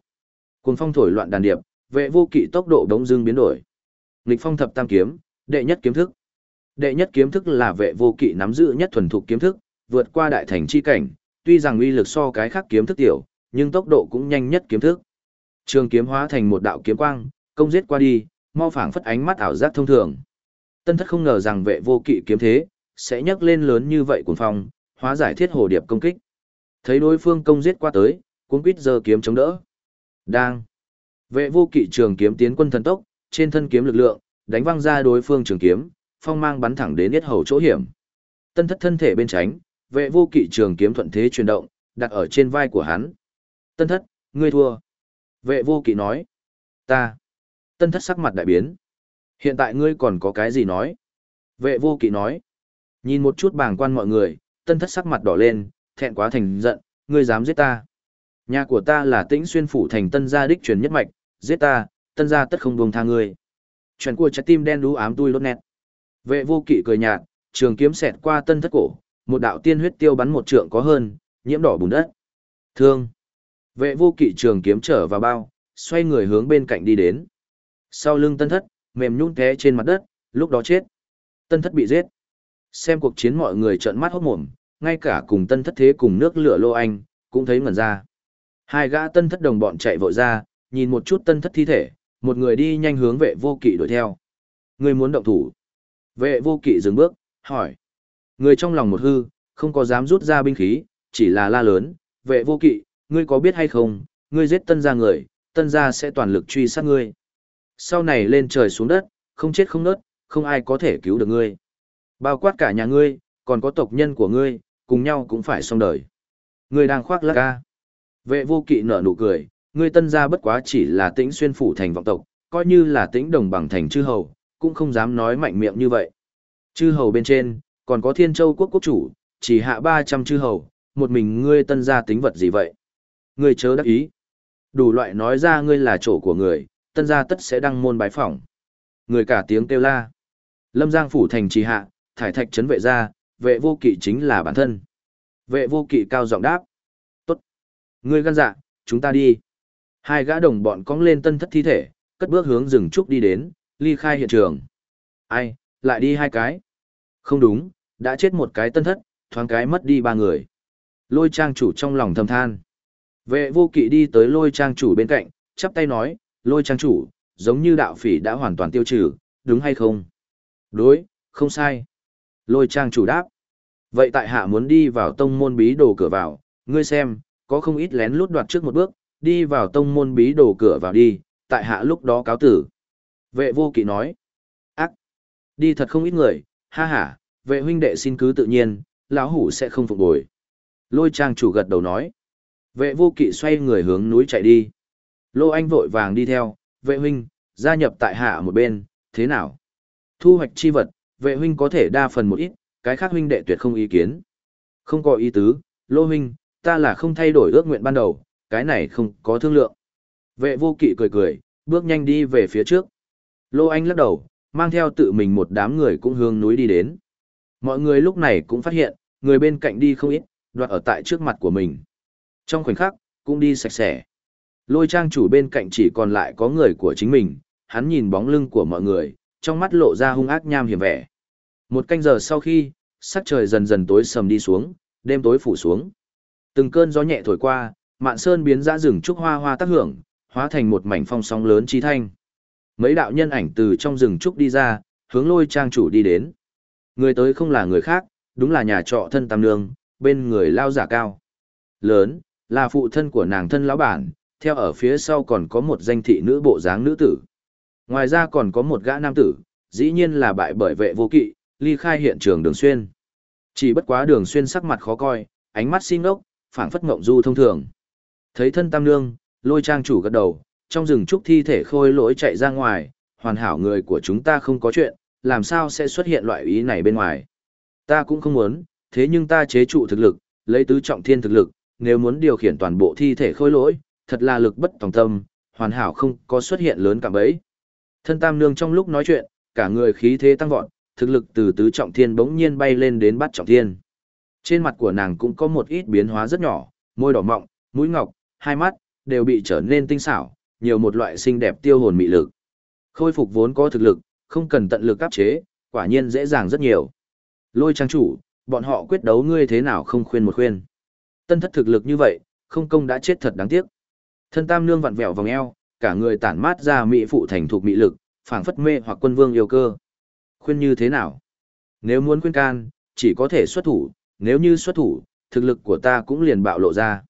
Cuồng phong thổi loạn đàn điệp, vệ vô kỵ tốc độ đống dưng biến đổi. Nghịch phong thập tam kiếm, đệ nhất kiếm thức. Đệ nhất kiếm thức là vệ vô kỵ nắm giữ nhất thuần thục kiếm thức, vượt qua đại thành chi cảnh, tuy rằng uy lực so cái khác kiếm thức tiểu, nhưng tốc độ cũng nhanh nhất kiếm thức. Trường kiếm hóa thành một đạo kiếm quang, công giết qua đi, mau phảng phất ánh mắt ảo giác thông thường. Tân thất không ngờ rằng vệ vô kỵ kiếm thế, sẽ nhấc lên lớn như vậy cuồng phong, hóa giải thiết hồ điệp công kích. Thấy đối phương công giết qua tới, cuốn quýt giơ kiếm chống đỡ. Đang. Vệ vô kỵ trường kiếm tiến quân thần tốc, trên thân kiếm lực lượng, đánh văng ra đối phương trường kiếm, phong mang bắn thẳng đến yết hầu chỗ hiểm. Tân thất thân thể bên tránh, vệ vô kỵ trường kiếm thuận thế chuyển động, đặt ở trên vai của hắn. Tân thất, ngươi thua. Vệ vô kỵ nói. Ta. Tân thất sắc mặt đại biến. Hiện tại ngươi còn có cái gì nói? Vệ vô kỵ nói. Nhìn một chút bảng quan mọi người, tân thất sắc mặt đỏ lên, thẹn quá thành giận, ngươi dám giết ta. Nhà của ta là tĩnh xuyên phủ thành tân gia đích truyền nhất mạch, giết ta, tân gia tất không buông tha ngươi. Chuyện của trái tim đen đú ám tui lốt nét. Vệ vô kỵ cười nhạt, trường kiếm xẹt qua tân thất cổ, một đạo tiên huyết tiêu bắn một trượng có hơn, nhiễm đỏ bùn đất. Thương. Vệ vô kỵ trường kiếm trở vào bao, xoay người hướng bên cạnh đi đến. Sau lưng tân thất, mềm nhũn té trên mặt đất, lúc đó chết. Tân thất bị giết. Xem cuộc chiến mọi người trợn mắt hốt mồm, ngay cả cùng tân thất thế cùng nước lửa lô anh, cũng thấy ngẩn ra. Hai gã tân thất đồng bọn chạy vội ra, nhìn một chút tân thất thi thể, một người đi nhanh hướng vệ vô kỵ đuổi theo. Người muốn động thủ. Vệ vô kỵ dừng bước, hỏi. Người trong lòng một hư, không có dám rút ra binh khí, chỉ là la lớn. Vệ vô kỵ, ngươi có biết hay không, ngươi giết tân gia người, tân gia sẽ toàn lực truy sát ngươi. Sau này lên trời xuống đất, không chết không nớt, không ai có thể cứu được ngươi. Bao quát cả nhà ngươi, còn có tộc nhân của ngươi, cùng nhau cũng phải xong đời. Ngươi đang khoác lác ca. Vệ vô kỵ nở nụ cười, ngươi tân gia bất quá chỉ là tĩnh xuyên phủ thành vọng tộc, coi như là tĩnh đồng bằng thành chư hầu, cũng không dám nói mạnh miệng như vậy. Chư hầu bên trên, còn có thiên châu quốc quốc chủ, chỉ hạ 300 chư hầu, một mình ngươi tân gia tính vật gì vậy? Ngươi chớ đắc ý. Đủ loại nói ra ngươi là chỗ của người, tân gia tất sẽ đăng môn bái phỏng. Người cả tiếng kêu la. Lâm Giang phủ thành trì hạ, thải thạch trấn vệ ra, vệ vô kỵ chính là bản thân. Vệ vô kỵ cao giọng đáp. Tốt. Ngươi gan dạ, chúng ta đi. Hai gã đồng bọn cong lên tân thất thi thể, cất bước hướng rừng trúc đi đến, ly khai hiện trường. Ai, lại đi hai cái. Không đúng, đã chết một cái tân thất, thoáng cái mất đi ba người. Lôi trang chủ trong lòng thầm than. Vệ vô kỵ đi tới lôi trang chủ bên cạnh, chắp tay nói, lôi trang chủ, giống như đạo phỉ đã hoàn toàn tiêu trừ, đúng hay không? Đối, không sai. Lôi trang chủ đáp. Vậy tại hạ muốn đi vào tông môn bí đồ cửa vào, ngươi xem, có không ít lén lút đoạt trước một bước, đi vào tông môn bí đồ cửa vào đi, tại hạ lúc đó cáo tử. Vệ vô kỵ nói. Ác. Đi thật không ít người, ha ha, vệ huynh đệ xin cứ tự nhiên, lão hủ sẽ không phục bồi. Lôi trang chủ gật đầu nói. Vệ vô kỵ xoay người hướng núi chạy đi. Lô Anh vội vàng đi theo, vệ huynh, gia nhập tại hạ một bên, thế nào? Thu hoạch chi vật, vệ huynh có thể đa phần một ít, cái khác huynh đệ tuyệt không ý kiến. Không có ý tứ, Lô huynh, ta là không thay đổi ước nguyện ban đầu, cái này không có thương lượng. Vệ vô kỵ cười cười, bước nhanh đi về phía trước. Lô Anh lắc đầu, mang theo tự mình một đám người cũng hướng núi đi đến. Mọi người lúc này cũng phát hiện, người bên cạnh đi không ít, đoạt ở tại trước mặt của mình. Trong khoảnh khắc, cũng đi sạch sẽ. Lôi trang chủ bên cạnh chỉ còn lại có người của chính mình, hắn nhìn bóng lưng của mọi người, trong mắt lộ ra hung ác nham hiểm vẻ. Một canh giờ sau khi, sắc trời dần dần tối sầm đi xuống, đêm tối phủ xuống. Từng cơn gió nhẹ thổi qua, mạn sơn biến ra rừng trúc hoa hoa tác hưởng, hóa thành một mảnh phong sóng lớn trí thanh. Mấy đạo nhân ảnh từ trong rừng trúc đi ra, hướng lôi trang chủ đi đến. Người tới không là người khác, đúng là nhà trọ thân tam nương, bên người lao giả cao. Lớn, là phụ thân của nàng thân lão bản, theo ở phía sau còn có một danh thị nữ bộ dáng nữ tử. Ngoài ra còn có một gã nam tử, dĩ nhiên là bại bởi vệ vô kỵ, ly khai hiện trường đường xuyên. Chỉ bất quá đường xuyên sắc mặt khó coi, ánh mắt xin ốc, phảng phất ngộng du thông thường. Thấy thân tam nương, lôi trang chủ gật đầu, trong rừng trúc thi thể khôi lỗi chạy ra ngoài, hoàn hảo người của chúng ta không có chuyện, làm sao sẽ xuất hiện loại ý này bên ngoài. Ta cũng không muốn, thế nhưng ta chế trụ thực lực, lấy tứ trọng thiên thực lực, nếu muốn điều khiển toàn bộ thi thể khôi lỗi, thật là lực bất tòng tâm, hoàn hảo không có xuất hiện lớn cả bấy. Thân tam nương trong lúc nói chuyện, cả người khí thế tăng vọt, thực lực từ tứ trọng thiên bỗng nhiên bay lên đến bát trọng thiên. Trên mặt của nàng cũng có một ít biến hóa rất nhỏ, môi đỏ mọng, mũi ngọc, hai mắt, đều bị trở nên tinh xảo, nhiều một loại xinh đẹp tiêu hồn mị lực. Khôi phục vốn có thực lực, không cần tận lực áp chế, quả nhiên dễ dàng rất nhiều. Lôi trang chủ, bọn họ quyết đấu ngươi thế nào không khuyên một khuyên. Tân thất thực lực như vậy, không công đã chết thật đáng tiếc. Thân tam nương vặn vẹo vòng eo, cả người tản mát ra mỹ phụ thành thuộc mỹ lực, phảng phất mê hoặc quân vương yêu cơ. Khuyên như thế nào? Nếu muốn khuyên can, chỉ có thể xuất thủ, nếu như xuất thủ, thực lực của ta cũng liền bạo lộ ra.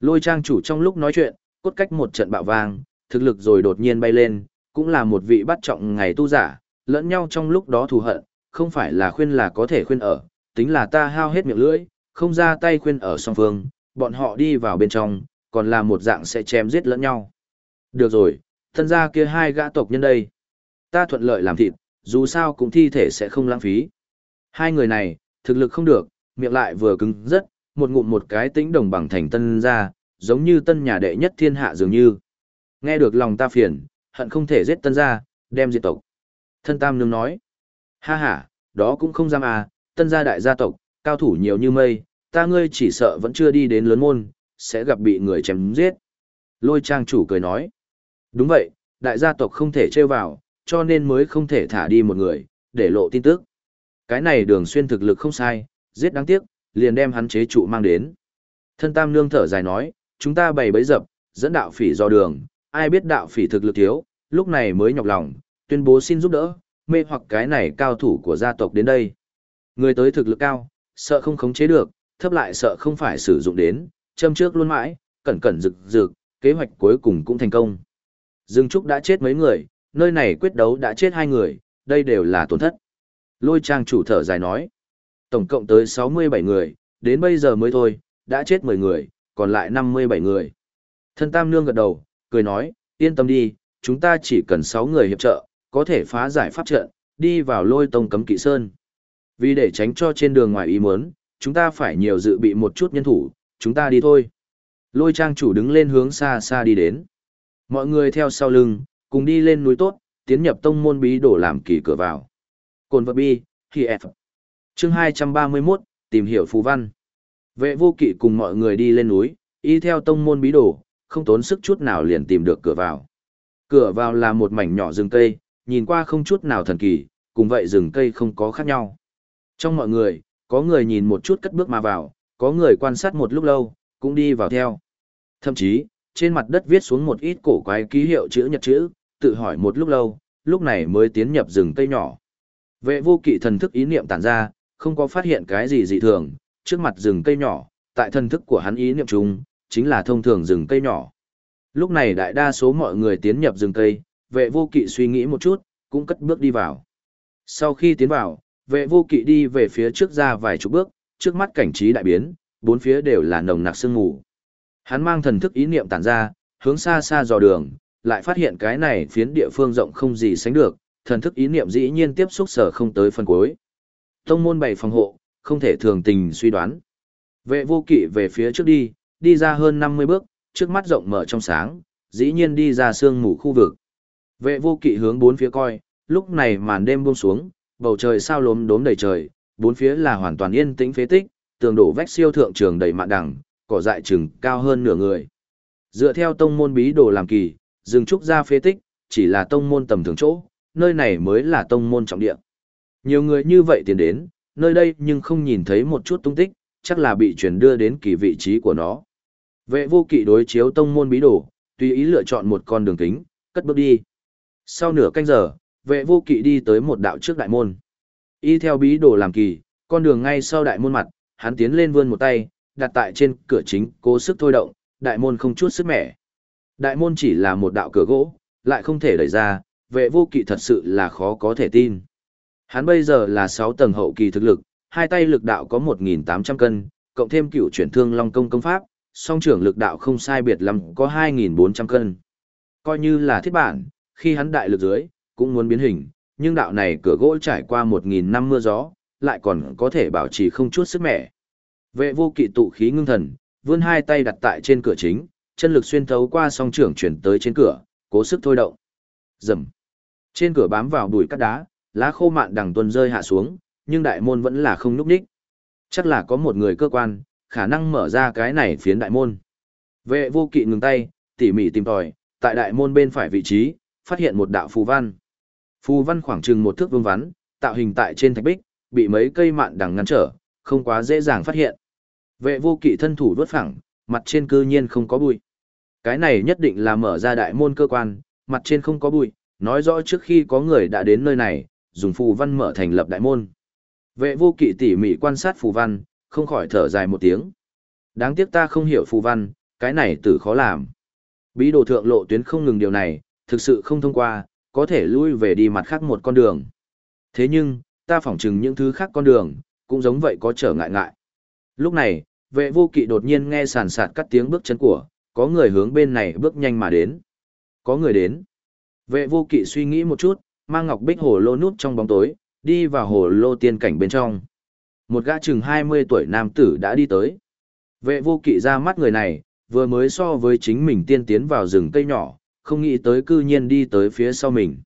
Lôi trang chủ trong lúc nói chuyện, cốt cách một trận bạo vang, thực lực rồi đột nhiên bay lên, cũng là một vị bắt trọng ngày tu giả, lẫn nhau trong lúc đó thù hận, không phải là khuyên là có thể khuyên ở, tính là ta hao hết miệng lưỡi, không ra tay khuyên ở song phương, bọn họ đi vào bên trong, còn là một dạng sẽ chém giết lẫn nhau. Được rồi, thân ra kia hai gã tộc nhân đây. Ta thuận lợi làm thịt, dù sao cũng thi thể sẽ không lãng phí. Hai người này, thực lực không được, miệng lại vừa cứng rất, một ngụm một cái tĩnh đồng bằng thành tân ra, giống như tân nhà đệ nhất thiên hạ dường như. Nghe được lòng ta phiền, hận không thể giết tân gia đem diệt tộc. Thân tam nương nói, ha ha, đó cũng không dám à, tân gia đại gia tộc, cao thủ nhiều như mây, ta ngươi chỉ sợ vẫn chưa đi đến lớn môn, sẽ gặp bị người chém giết. Lôi trang chủ cười nói, đúng vậy, đại gia tộc không thể trêu vào, cho nên mới không thể thả đi một người, để lộ tin tức. Cái này đường xuyên thực lực không sai, giết đáng tiếc, liền đem hắn chế trụ mang đến. Thân tam nương thở dài nói, chúng ta bày bấy dập, dẫn đạo phỉ do đường, ai biết đạo phỉ thực lực thiếu, lúc này mới nhọc lòng, tuyên bố xin giúp đỡ, mê hoặc cái này cao thủ của gia tộc đến đây. Người tới thực lực cao, sợ không khống chế được, thấp lại sợ không phải sử dụng đến, châm trước luôn mãi, cẩn cẩn rực rực, kế hoạch cuối cùng cũng thành công. Dương Trúc đã chết mấy người, nơi này quyết đấu đã chết hai người, đây đều là tổn thất. Lôi trang chủ thở dài nói, tổng cộng tới 67 người, đến bây giờ mới thôi, đã chết 10 người, còn lại 57 người. Thân Tam Nương gật đầu, cười nói, yên tâm đi, chúng ta chỉ cần 6 người hiệp trợ, có thể phá giải pháp trận, đi vào lôi tông cấm kỵ sơn. Vì để tránh cho trên đường ngoài ý muốn, chúng ta phải nhiều dự bị một chút nhân thủ, chúng ta đi thôi. Lôi trang chủ đứng lên hướng xa xa đi đến. Mọi người theo sau lưng, cùng đi lên núi tốt, tiến nhập tông môn bí đổ làm kỳ cửa vào. Cồn vật bi, khi F. Chương 231, tìm hiểu phù văn. Vệ vô kỵ cùng mọi người đi lên núi, y theo tông môn bí đồ, không tốn sức chút nào liền tìm được cửa vào. Cửa vào là một mảnh nhỏ rừng cây, nhìn qua không chút nào thần kỳ, cùng vậy rừng cây không có khác nhau. Trong mọi người, có người nhìn một chút cất bước mà vào, có người quan sát một lúc lâu, cũng đi vào theo. Thậm chí, trên mặt đất viết xuống một ít cổ quái ký hiệu chữ nhật chữ, tự hỏi một lúc lâu, lúc này mới tiến nhập rừng cây nhỏ. Vệ vô kỵ thần thức ý niệm tản ra, không có phát hiện cái gì dị thường, trước mặt rừng cây nhỏ, tại thần thức của hắn ý niệm chung, chính là thông thường rừng cây nhỏ. Lúc này đại đa số mọi người tiến nhập rừng cây, vệ vô kỵ suy nghĩ một chút, cũng cất bước đi vào. Sau khi tiến vào, vệ vô kỵ đi về phía trước ra vài chục bước, trước mắt cảnh trí đại biến, bốn phía đều là nồng nặc sương mù. Hắn mang thần thức ý niệm tản ra, hướng xa xa dò đường, lại phát hiện cái này phiến địa phương rộng không gì sánh được, thần thức ý niệm dĩ nhiên tiếp xúc sở không tới phân cuối. Tông môn bảy phòng hộ, không thể thường tình suy đoán. Vệ vô kỵ về phía trước đi, đi ra hơn 50 bước, trước mắt rộng mở trong sáng, dĩ nhiên đi ra sương mù khu vực. Vệ vô kỵ hướng bốn phía coi, lúc này màn đêm buông xuống, bầu trời sao lốm đốm đầy trời, bốn phía là hoàn toàn yên tĩnh phế tích, tường đổ vách siêu thượng trường đầy mạn đằng, cỏ dại trừng cao hơn nửa người. Dựa theo tông môn bí đồ làm kỳ, dừng trúc ra phế tích, chỉ là tông môn tầm thường chỗ, nơi này mới là tông môn trọng địa. Nhiều người như vậy tiến đến, nơi đây nhưng không nhìn thấy một chút tung tích, chắc là bị chuyển đưa đến kỳ vị trí của nó. Vệ vô kỵ đối chiếu tông môn bí đồ, tùy ý lựa chọn một con đường kính, cất bước đi. Sau nửa canh giờ, vệ vô kỵ đi tới một đạo trước đại môn. Y theo bí đồ làm kỳ, con đường ngay sau đại môn mặt, hắn tiến lên vươn một tay, đặt tại trên cửa chính, cố sức thôi động, đại môn không chút sức mẻ. Đại môn chỉ là một đạo cửa gỗ, lại không thể đẩy ra, vệ vô kỵ thật sự là khó có thể tin. Hắn bây giờ là 6 tầng hậu kỳ thực lực, hai tay lực đạo có 1.800 cân, cộng thêm cựu chuyển thương long công công pháp, song trưởng lực đạo không sai biệt lắm có 2.400 cân. Coi như là thiết bản, khi hắn đại lực dưới, cũng muốn biến hình, nhưng đạo này cửa gỗ trải qua 1.000 năm mưa gió, lại còn có thể bảo trì không chút sức mẻ. Vệ vô kỵ tụ khí ngưng thần, vươn hai tay đặt tại trên cửa chính, chân lực xuyên thấu qua song trưởng chuyển tới trên cửa, cố sức thôi động. Dầm. Trên cửa bám vào bụi cát đá, lá khô mạn đằng tuần rơi hạ xuống, nhưng đại môn vẫn là không núp đích. Chắc là có một người cơ quan, khả năng mở ra cái này phiến đại môn. Vệ vô kỵ ngừng tay, tỉ mỉ tìm tòi, tại đại môn bên phải vị trí, phát hiện một đạo phù văn. Phù văn khoảng chừng một thước vuông vắn, tạo hình tại trên thạch bích, bị mấy cây mạn đằng ngăn trở, không quá dễ dàng phát hiện. Vệ vô kỵ thân thủ vớt phẳng, mặt trên cư nhiên không có bụi. Cái này nhất định là mở ra đại môn cơ quan, mặt trên không có bụi, nói rõ trước khi có người đã đến nơi này, dùng phù văn mở thành lập đại môn. Vệ vô kỵ tỉ mỉ quan sát phù văn, không khỏi thở dài một tiếng. Đáng tiếc ta không hiểu phù văn, cái này tử khó làm. Bí đồ thượng lộ tuyến không ngừng điều này, thực sự không thông qua, có thể lui về đi mặt khác một con đường. Thế nhưng, ta phỏng chừng những thứ khác con đường, cũng giống vậy có trở ngại ngại. Lúc này, vệ vô kỵ đột nhiên nghe sàn sạt cắt tiếng bước chân của, có người hướng bên này bước nhanh mà đến. Có người đến. Vệ vô kỵ suy nghĩ một chút, mang ngọc bích hồ lô nút trong bóng tối, đi vào hồ lô tiên cảnh bên trong. Một gã chừng 20 tuổi nam tử đã đi tới. Vệ vô kỵ ra mắt người này, vừa mới so với chính mình tiên tiến vào rừng cây nhỏ, không nghĩ tới cư nhiên đi tới phía sau mình.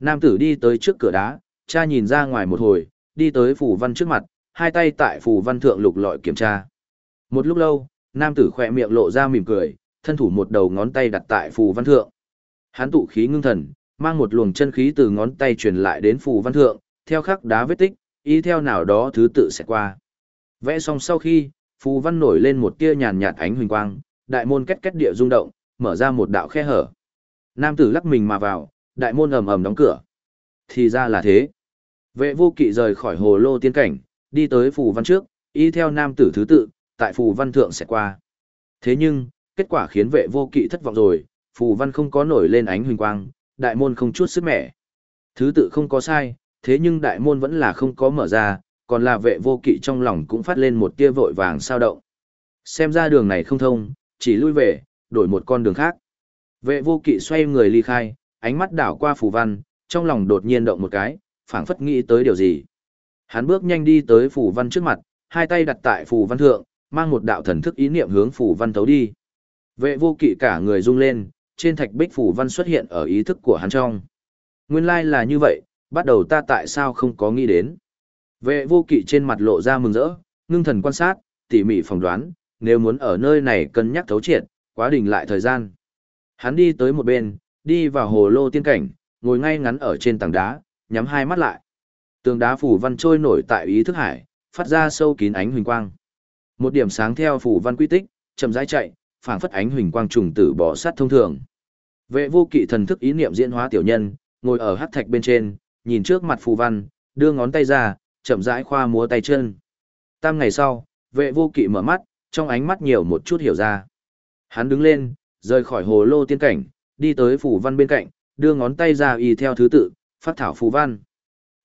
Nam tử đi tới trước cửa đá, cha nhìn ra ngoài một hồi, đi tới phủ văn trước mặt, hai tay tại phủ văn thượng lục lọi kiểm tra. Một lúc lâu, nam tử khỏe miệng lộ ra mỉm cười, thân thủ một đầu ngón tay đặt tại phù văn thượng. Hắn tụ khí ngưng thần, mang một luồng chân khí từ ngón tay truyền lại đến phù văn thượng, theo khắc đá vết tích, ý theo nào đó thứ tự sẽ qua. Vẽ xong sau khi, phù văn nổi lên một tia nhàn nhạt ánh huỳnh quang, đại môn két két địa rung động, mở ra một đạo khe hở. Nam tử lắc mình mà vào, đại môn ầm ầm đóng cửa. Thì ra là thế. Vệ vô kỵ rời khỏi hồ lô tiên cảnh, đi tới phù văn trước, y theo nam tử thứ tự, tại phù văn thượng sẽ qua. Thế nhưng, kết quả khiến vệ vô kỵ thất vọng rồi, phù văn không có nổi lên ánh huỳnh quang, đại môn không chút sức mẻ. Thứ tự không có sai, thế nhưng đại môn vẫn là không có mở ra, còn là vệ vô kỵ trong lòng cũng phát lên một tia vội vàng sao động. Xem ra đường này không thông, chỉ lui về, đổi một con đường khác. Vệ vô kỵ xoay người ly khai, ánh mắt đảo qua phù văn, trong lòng đột nhiên động một cái, phảng phất nghĩ tới điều gì. Hắn bước nhanh đi tới phù văn trước mặt, hai tay đặt tại phù văn thượng, mang một đạo thần thức ý niệm hướng phù văn tấu đi. Vệ vô kỵ cả người rung lên, trên thạch bích phủ văn xuất hiện ở ý thức của hắn trong. Nguyên lai là như vậy, bắt đầu ta tại sao không có nghĩ đến. Vệ vô kỵ trên mặt lộ ra mừng rỡ, ngưng thần quan sát, tỉ mỉ phỏng đoán, nếu muốn ở nơi này cân nhắc thấu triệt, quá đình lại thời gian. Hắn đi tới một bên, đi vào hồ lô tiên cảnh, ngồi ngay ngắn ở trên tảng đá, nhắm hai mắt lại. Tường đá phủ văn trôi nổi tại ý thức hải, phát ra sâu kín ánh huỳnh quang. Một điểm sáng theo phủ văn quy tích, chậm rãi chạy, phảng phất ánh huỳnh quang trùng tử bỏ sát thông thường. Vệ vô kỵ thần thức ý niệm diễn hóa tiểu nhân, ngồi ở hắc thạch bên trên, nhìn trước mặt phù văn, đưa ngón tay ra, chậm rãi khoa múa tay chân. Tam ngày sau, vệ vô kỵ mở mắt, trong ánh mắt nhiều một chút hiểu ra. Hắn đứng lên, rời khỏi hồ lô tiên cảnh, đi tới phù văn bên cạnh, đưa ngón tay ra y theo thứ tự, phát thảo phù văn.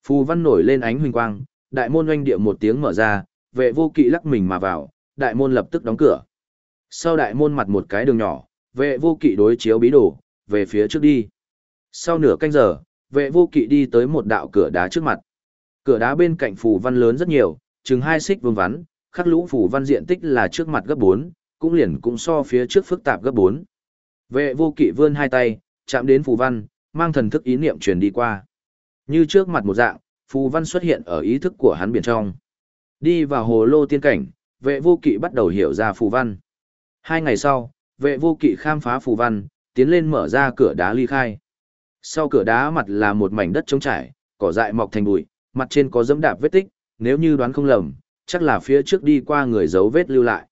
Phù văn nổi lên ánh huỳnh quang, đại môn oanh địa một tiếng mở ra, vệ vô kỵ lắc mình mà vào, đại môn lập tức đóng cửa. Sau đại môn mặt một cái đường nhỏ, vệ vô kỵ đối chiếu bí đồ, về phía trước đi. Sau nửa canh giờ, vệ vô kỵ đi tới một đạo cửa đá trước mặt. Cửa đá bên cạnh phù văn lớn rất nhiều, chừng hai xích vương vắn, khắc lũ phù văn diện tích là trước mặt gấp 4, cũng liền cũng so phía trước phức tạp gấp 4. Vệ vô kỵ vươn hai tay, chạm đến phù văn, mang thần thức ý niệm truyền đi qua. Như trước mặt một dạng, phù văn xuất hiện ở ý thức của hắn biển trong. Đi vào hồ lô tiên cảnh, vệ vô kỵ bắt đầu hiểu ra phù văn. Hai ngày sau, vệ vô kỵ khám phá phù văn, tiến lên mở ra cửa đá ly khai. Sau cửa đá mặt là một mảnh đất trống trải, cỏ dại mọc thành bụi, mặt trên có dẫm đạp vết tích, nếu như đoán không lầm, chắc là phía trước đi qua người dấu vết lưu lại.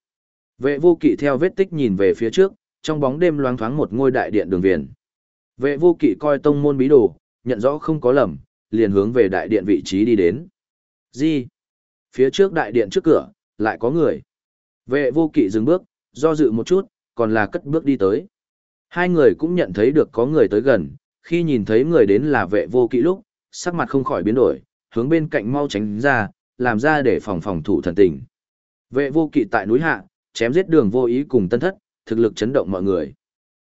Vệ vô kỵ theo vết tích nhìn về phía trước, trong bóng đêm loáng thoáng một ngôi đại điện đường viền. Vệ vô kỵ coi tông môn bí đồ, nhận rõ không có lầm, liền hướng về đại điện vị trí đi đến. Gì? Phía trước đại điện trước cửa, lại có người. Vệ vô kỵ dừng bước, do dự một chút, còn là cất bước đi tới. Hai người cũng nhận thấy được có người tới gần, khi nhìn thấy người đến là vệ vô kỵ lúc, sắc mặt không khỏi biến đổi, hướng bên cạnh mau tránh ra, làm ra để phòng phòng thủ thần tình. Vệ vô kỵ tại núi hạ, chém giết đường vô ý cùng tân thất, thực lực chấn động mọi người.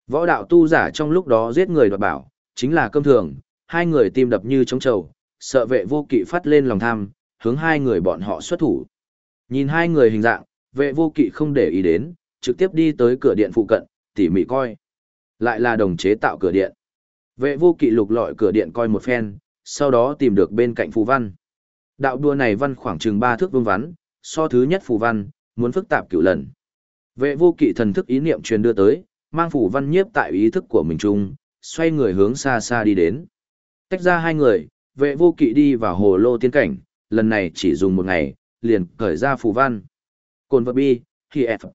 Võ đạo tu giả trong lúc đó giết người đoạt bảo, chính là cơm thường, hai người tim đập như trống trầu, sợ vệ vô kỵ phát lên lòng tham, hướng hai người bọn họ xuất thủ. Nhìn hai người hình dạng, vệ vô kỵ không để ý đến, trực tiếp đi tới cửa điện phụ cận, tỉ mỉ coi. Lại là đồng chế tạo cửa điện. Vệ vô kỵ lục lọi cửa điện coi một phen, sau đó tìm được bên cạnh phù văn. Đạo đua này văn khoảng chừng ba thước vương vắn, so thứ nhất phù văn, muốn phức tạp cửu lần. Vệ vô kỵ thần thức ý niệm truyền đưa tới, mang phù văn nhiếp tại ý thức của mình chung, xoay người hướng xa xa đi đến. Tách ra hai người, vệ vô kỵ đi vào hồ lô tiên cảnh, lần này chỉ dùng một ngày, liền khởi ra phù văn. Cồn vật bi, khi F.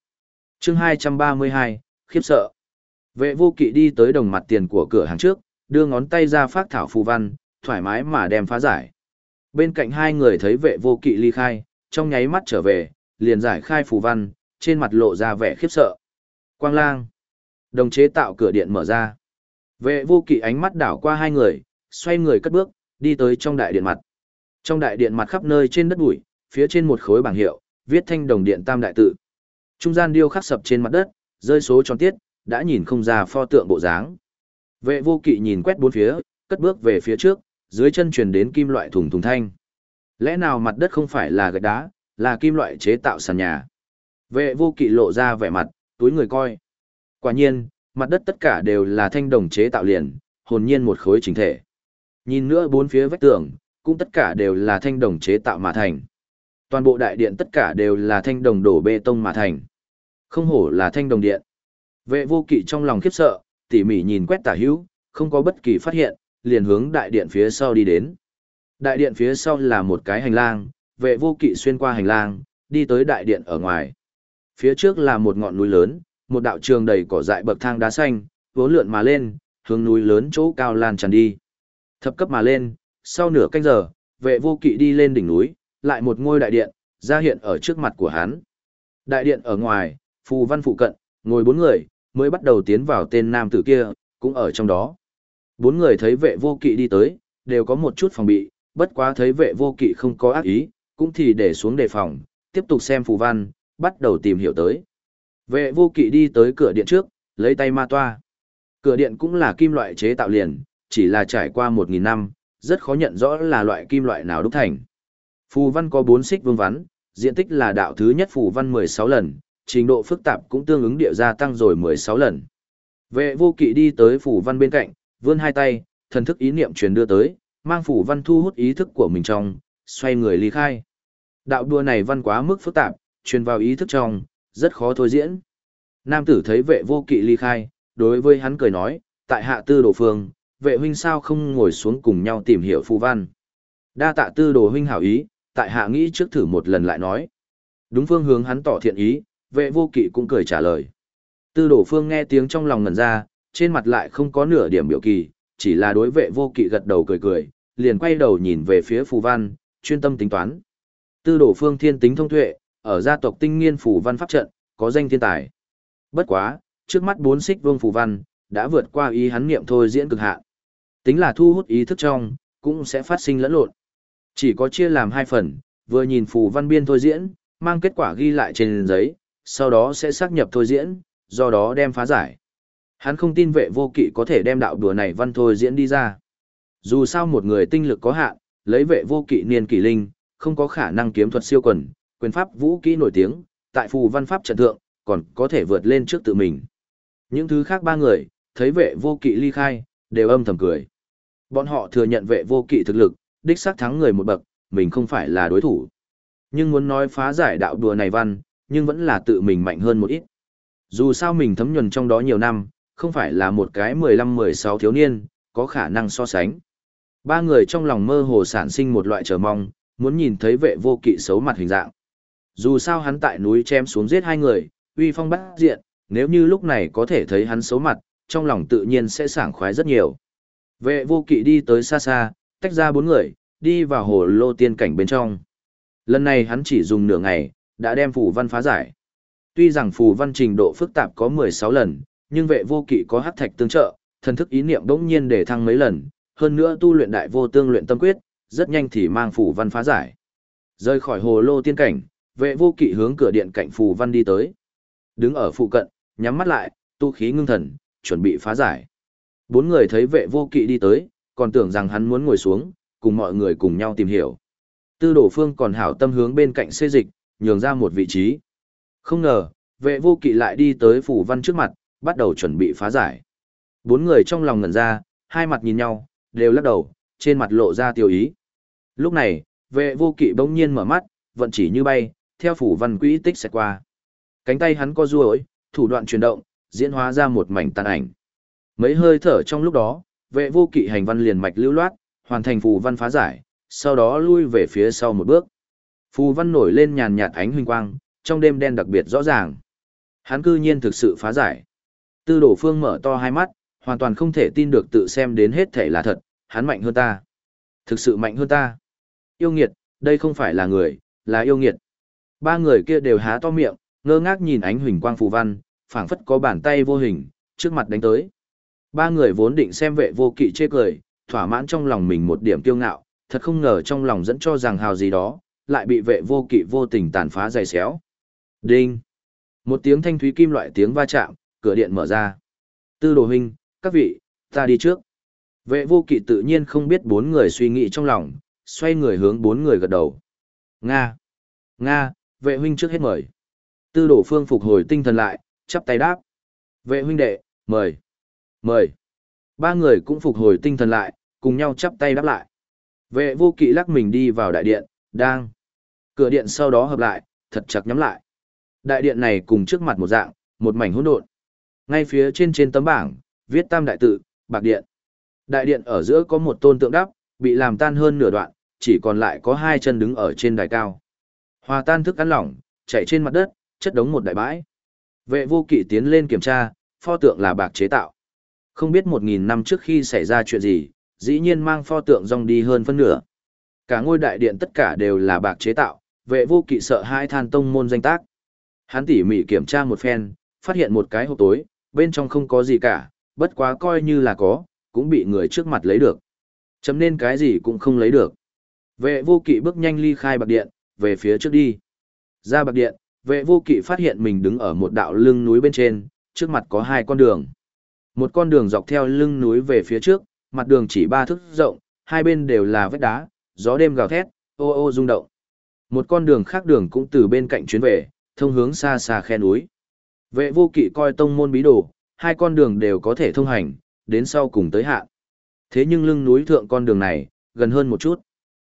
Chương 232, khiếp sợ. Vệ vô kỵ đi tới đồng mặt tiền của cửa hàng trước, đưa ngón tay ra phát thảo phù văn, thoải mái mà đem phá giải. Bên cạnh hai người thấy vệ vô kỵ ly khai, trong nháy mắt trở về, liền giải khai phù văn, trên mặt lộ ra vẻ khiếp sợ. Quang lang. Đồng chế tạo cửa điện mở ra. Vệ vô kỵ ánh mắt đảo qua hai người, xoay người cất bước, đi tới trong đại điện mặt. Trong đại điện mặt khắp nơi trên đất bụi, phía trên một khối bảng hiệu, viết thanh đồng điện tam đại tự. Trung gian điêu khắc sập trên mặt đất, rơi số tròn tiết, đã nhìn không ra pho tượng bộ dáng. Vệ vô kỵ nhìn quét bốn phía, cất bước về phía trước, dưới chân truyền đến kim loại thùng thùng thanh. Lẽ nào mặt đất không phải là gạch đá, là kim loại chế tạo sàn nhà. Vệ vô kỵ lộ ra vẻ mặt, túi người coi. Quả nhiên, mặt đất tất cả đều là thanh đồng chế tạo liền, hồn nhiên một khối chính thể. Nhìn nữa bốn phía vách tường, cũng tất cả đều là thanh đồng chế tạo mà thành. Toàn bộ đại điện tất cả đều là thanh đồng đổ bê tông mà thành. Không hổ là thanh đồng điện. Vệ vô kỵ trong lòng khiếp sợ, tỉ mỉ nhìn quét tả hữu, không có bất kỳ phát hiện, liền hướng đại điện phía sau đi đến. Đại điện phía sau là một cái hành lang, vệ vô kỵ xuyên qua hành lang, đi tới đại điện ở ngoài. Phía trước là một ngọn núi lớn, một đạo trường đầy cỏ dại bậc thang đá xanh, vốn lượn mà lên, hướng núi lớn chỗ cao lan tràn đi. Thập cấp mà lên, sau nửa canh giờ, vệ vô kỵ đi lên đỉnh núi, lại một ngôi đại điện, ra hiện ở trước mặt của hắn. Đại điện ở ngoài, phù văn phụ cận, ngồi bốn người, mới bắt đầu tiến vào tên nam tử kia, cũng ở trong đó. Bốn người thấy vệ vô kỵ đi tới, đều có một chút phòng bị, bất quá thấy vệ vô kỵ không có ác ý, cũng thì để xuống đề phòng, tiếp tục xem phù văn, bắt đầu tìm hiểu tới. Vệ vô kỵ đi tới cửa điện trước, lấy tay ma toa. Cửa điện cũng là kim loại chế tạo liền, chỉ là trải qua 1.000 năm, rất khó nhận rõ là loại kim loại nào đúc thành. Phù văn có 4 xích vương vắn, diện tích là đạo thứ nhất phù văn 16 lần, trình độ phức tạp cũng tương ứng địa gia tăng rồi 16 lần. Vệ vô kỵ đi tới phủ văn bên cạnh, vươn hai tay, thần thức ý niệm truyền đưa tới, mang phủ văn thu hút ý thức của mình trong, xoay người ly khai. Đạo đua này văn quá mức phức tạp, truyền vào ý thức trong, rất khó thôi diễn. Nam tử thấy vệ vô kỵ ly khai, đối với hắn cười nói, tại hạ tư đồ phương, vệ huynh sao không ngồi xuống cùng nhau tìm hiểu phù văn. Đa tạ tư đồ huynh hảo ý, tại hạ nghĩ trước thử một lần lại nói. Đúng phương hướng hắn tỏ thiện ý, vệ vô kỵ cũng cười trả lời. Tư đổ phương nghe tiếng trong lòng ngẩn ra, trên mặt lại không có nửa điểm biểu kỳ, chỉ là đối vệ vô kỵ gật đầu cười cười, liền quay đầu nhìn về phía phù văn, chuyên tâm tính toán. Tư đổ phương thiên tính thông tuệ, ở gia tộc tinh nghiên phù văn pháp trận, có danh thiên tài. Bất quá, trước mắt bốn xích vương phù văn, đã vượt qua ý hắn niệm thôi diễn cực hạn. Tính là thu hút ý thức trong, cũng sẽ phát sinh lẫn lộn. Chỉ có chia làm hai phần, vừa nhìn phù văn biên thôi diễn, mang kết quả ghi lại trên giấy, sau đó sẽ xác nhập thôi diễn, do đó đem phá giải. Hắn không tin vệ vô kỵ có thể đem đạo đùa này văn thôi diễn đi ra. Dù sao một người tinh lực có hạn, lấy vệ vô kỵ niên kỷ linh, không có khả năng kiếm thuật siêu quần, quyền pháp vũ kỹ nổi tiếng, tại phù văn pháp trận thượng, còn có thể vượt lên trước tự mình. Những thứ khác ba người, thấy vệ vô kỵ ly khai, đều âm thầm cười. Bọn họ thừa nhận vệ vô kỵ thực lực, đích xác thắng người một bậc, mình không phải là đối thủ. Nhưng muốn nói phá giải đạo đùa này văn, nhưng vẫn là tự mình mạnh hơn một ít. Dù sao mình thấm nhuần trong đó nhiều năm, không phải là một cái 15-16 thiếu niên, có khả năng so sánh. Ba người trong lòng mơ hồ sản sinh một loại chờ mong, muốn nhìn thấy vệ vô kỵ xấu mặt hình dạng. Dù sao hắn tại núi chém xuống giết hai người, uy phong bắt diện, nếu như lúc này có thể thấy hắn xấu mặt, trong lòng tự nhiên sẽ sảng khoái rất nhiều. Vệ vô kỵ đi tới xa xa, tách ra bốn người, đi vào hồ lô tiên cảnh bên trong. Lần này hắn chỉ dùng nửa ngày, đã đem phù văn phá giải. Tuy rằng phù văn trình độ phức tạp có 16 lần, nhưng vệ vô kỵ có hắc thạch tương trợ, thần thức ý niệm bỗng nhiên để thăng mấy lần, hơn nữa tu luyện đại vô tương luyện tâm quyết, rất nhanh thì mang phù văn phá giải. Rơi khỏi hồ lô tiên cảnh, vệ vô kỵ hướng cửa điện cạnh phù văn đi tới. Đứng ở phụ cận, nhắm mắt lại, tu khí ngưng thần, chuẩn bị phá giải. Bốn người thấy vệ vô kỵ đi tới, còn tưởng rằng hắn muốn ngồi xuống, cùng mọi người cùng nhau tìm hiểu. Tư đổ phương còn hảo tâm hướng bên cạnh xê dịch, nhường ra một vị trí. Không ngờ, vệ vô kỵ lại đi tới phủ văn trước mặt, bắt đầu chuẩn bị phá giải. Bốn người trong lòng ngẩn ra, hai mặt nhìn nhau, đều lắc đầu, trên mặt lộ ra tiêu ý. Lúc này, vệ vô kỵ bỗng nhiên mở mắt, vận chỉ như bay, theo phủ văn quỹ tích sẽ qua. Cánh tay hắn co duỗi, thủ đoạn chuyển động, diễn hóa ra một mảnh tàn ảnh. Mấy hơi thở trong lúc đó, vệ vô kỵ hành văn liền mạch lưu loát, hoàn thành phủ văn phá giải, sau đó lui về phía sau một bước. Phù văn nổi lên nhàn nhạt ánh huỳnh quang, trong đêm đen đặc biệt rõ ràng. Hắn cư nhiên thực sự phá giải. Tư đổ phương mở to hai mắt, hoàn toàn không thể tin được tự xem đến hết thể là thật, hắn mạnh hơn ta. Thực sự mạnh hơn ta. Yêu nghiệt, đây không phải là người, là yêu nghiệt. Ba người kia đều há to miệng, ngơ ngác nhìn ánh huỳnh quang phù văn, phảng phất có bàn tay vô hình, trước mặt đánh tới. Ba người vốn định xem vệ vô kỵ chê cười, thỏa mãn trong lòng mình một điểm kiêu ngạo, thật không ngờ trong lòng dẫn cho rằng hào gì đó, lại bị vệ vô kỵ vô tình tàn phá dày xéo. Đinh! Một tiếng thanh thúy kim loại tiếng va chạm, cửa điện mở ra. Tư đồ huynh, các vị, ta đi trước. Vệ vô kỵ tự nhiên không biết bốn người suy nghĩ trong lòng, xoay người hướng bốn người gật đầu. Nga! Nga, vệ huynh trước hết mời. Tư đồ phương phục hồi tinh thần lại, chắp tay đáp. Vệ huynh đệ, mời. Mời. Ba người cũng phục hồi tinh thần lại, cùng nhau chắp tay đáp lại. Vệ vô kỵ lắc mình đi vào đại điện, đang. Cửa điện sau đó hợp lại, thật chặt nhắm lại. Đại điện này cùng trước mặt một dạng, một mảnh hỗn độn. Ngay phía trên trên tấm bảng, viết tam đại tự, bạc điện. Đại điện ở giữa có một tôn tượng đắp, bị làm tan hơn nửa đoạn, chỉ còn lại có hai chân đứng ở trên đài cao. Hòa tan thức ăn lỏng, chạy trên mặt đất, chất đống một đại bãi. Vệ vô kỵ tiến lên kiểm tra, pho tượng là bạc chế tạo. Không biết một nghìn năm trước khi xảy ra chuyện gì, dĩ nhiên mang pho tượng rong đi hơn phân nửa. Cả ngôi đại điện tất cả đều là bạc chế tạo, vệ vô kỵ sợ hai than tông môn danh tác. Hắn tỉ mỉ kiểm tra một phen, phát hiện một cái hộp tối, bên trong không có gì cả, bất quá coi như là có, cũng bị người trước mặt lấy được. Chấm nên cái gì cũng không lấy được. Vệ vô kỵ bước nhanh ly khai bạc điện, về phía trước đi. Ra bạc điện, vệ vô kỵ phát hiện mình đứng ở một đạo lưng núi bên trên, trước mặt có hai con đường. Một con đường dọc theo lưng núi về phía trước, mặt đường chỉ ba thước rộng, hai bên đều là vách đá, gió đêm gào thét, ô ô rung động. Một con đường khác đường cũng từ bên cạnh chuyến về, thông hướng xa xa khe núi. Vệ vô kỵ coi tông môn bí đồ, hai con đường đều có thể thông hành, đến sau cùng tới hạn. Thế nhưng lưng núi thượng con đường này, gần hơn một chút.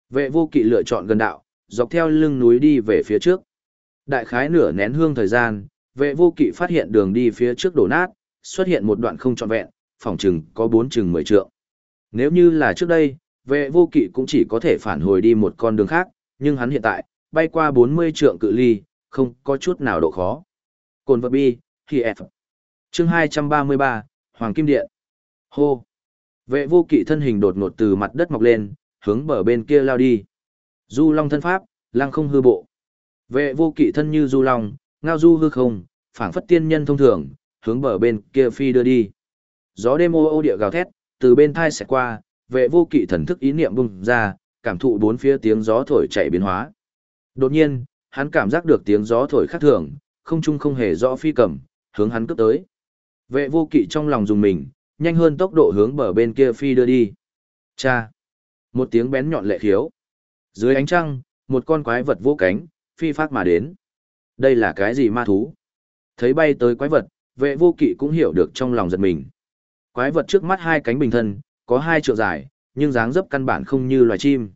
Vệ vô kỵ lựa chọn gần đạo, dọc theo lưng núi đi về phía trước. Đại khái nửa nén hương thời gian, vệ vô kỵ phát hiện đường đi phía trước đổ nát, xuất hiện một đoạn không trọn vẹn, phòng chừng có bốn chừng mười trượng. Nếu như là trước đây, vệ vô kỵ cũng chỉ có thể phản hồi đi một con đường khác, nhưng hắn hiện tại, bay qua 40 trượng cự ly, không có chút nào độ khó. Cồn vật bi, thì F. Chương 233, Hoàng Kim Điện. Hô. Vệ vô kỵ thân hình đột ngột từ mặt đất mọc lên, hướng bờ bên kia lao đi. Du Long thân pháp, lăng không hư bộ. Vệ vô kỵ thân như Du Long, ngao du hư không, phảng phất tiên nhân thông thường, hướng bờ bên kia phi đưa đi. Gió đêm ô ô địa gào thét, từ bên thai sẽ qua, vệ vô kỵ thần thức ý niệm bùng ra, cảm thụ bốn phía tiếng gió thổi chạy biến hóa. Đột nhiên, hắn cảm giác được tiếng gió thổi khác thường, không trung không hề rõ phi cầm, hướng hắn cướp tới. Vệ vô kỵ trong lòng dùng mình, nhanh hơn tốc độ hướng bờ bên kia phi đưa đi. Cha! Một tiếng bén nhọn lệ khiếu. Dưới ánh trăng, một con quái vật vô cánh, phi phát mà đến. Đây là cái gì ma thú? Thấy bay tới quái vật, vệ vô kỵ cũng hiểu được trong lòng giật mình. Quái vật trước mắt hai cánh bình thân, có hai trượng dài, nhưng dáng dấp căn bản không như loài chim.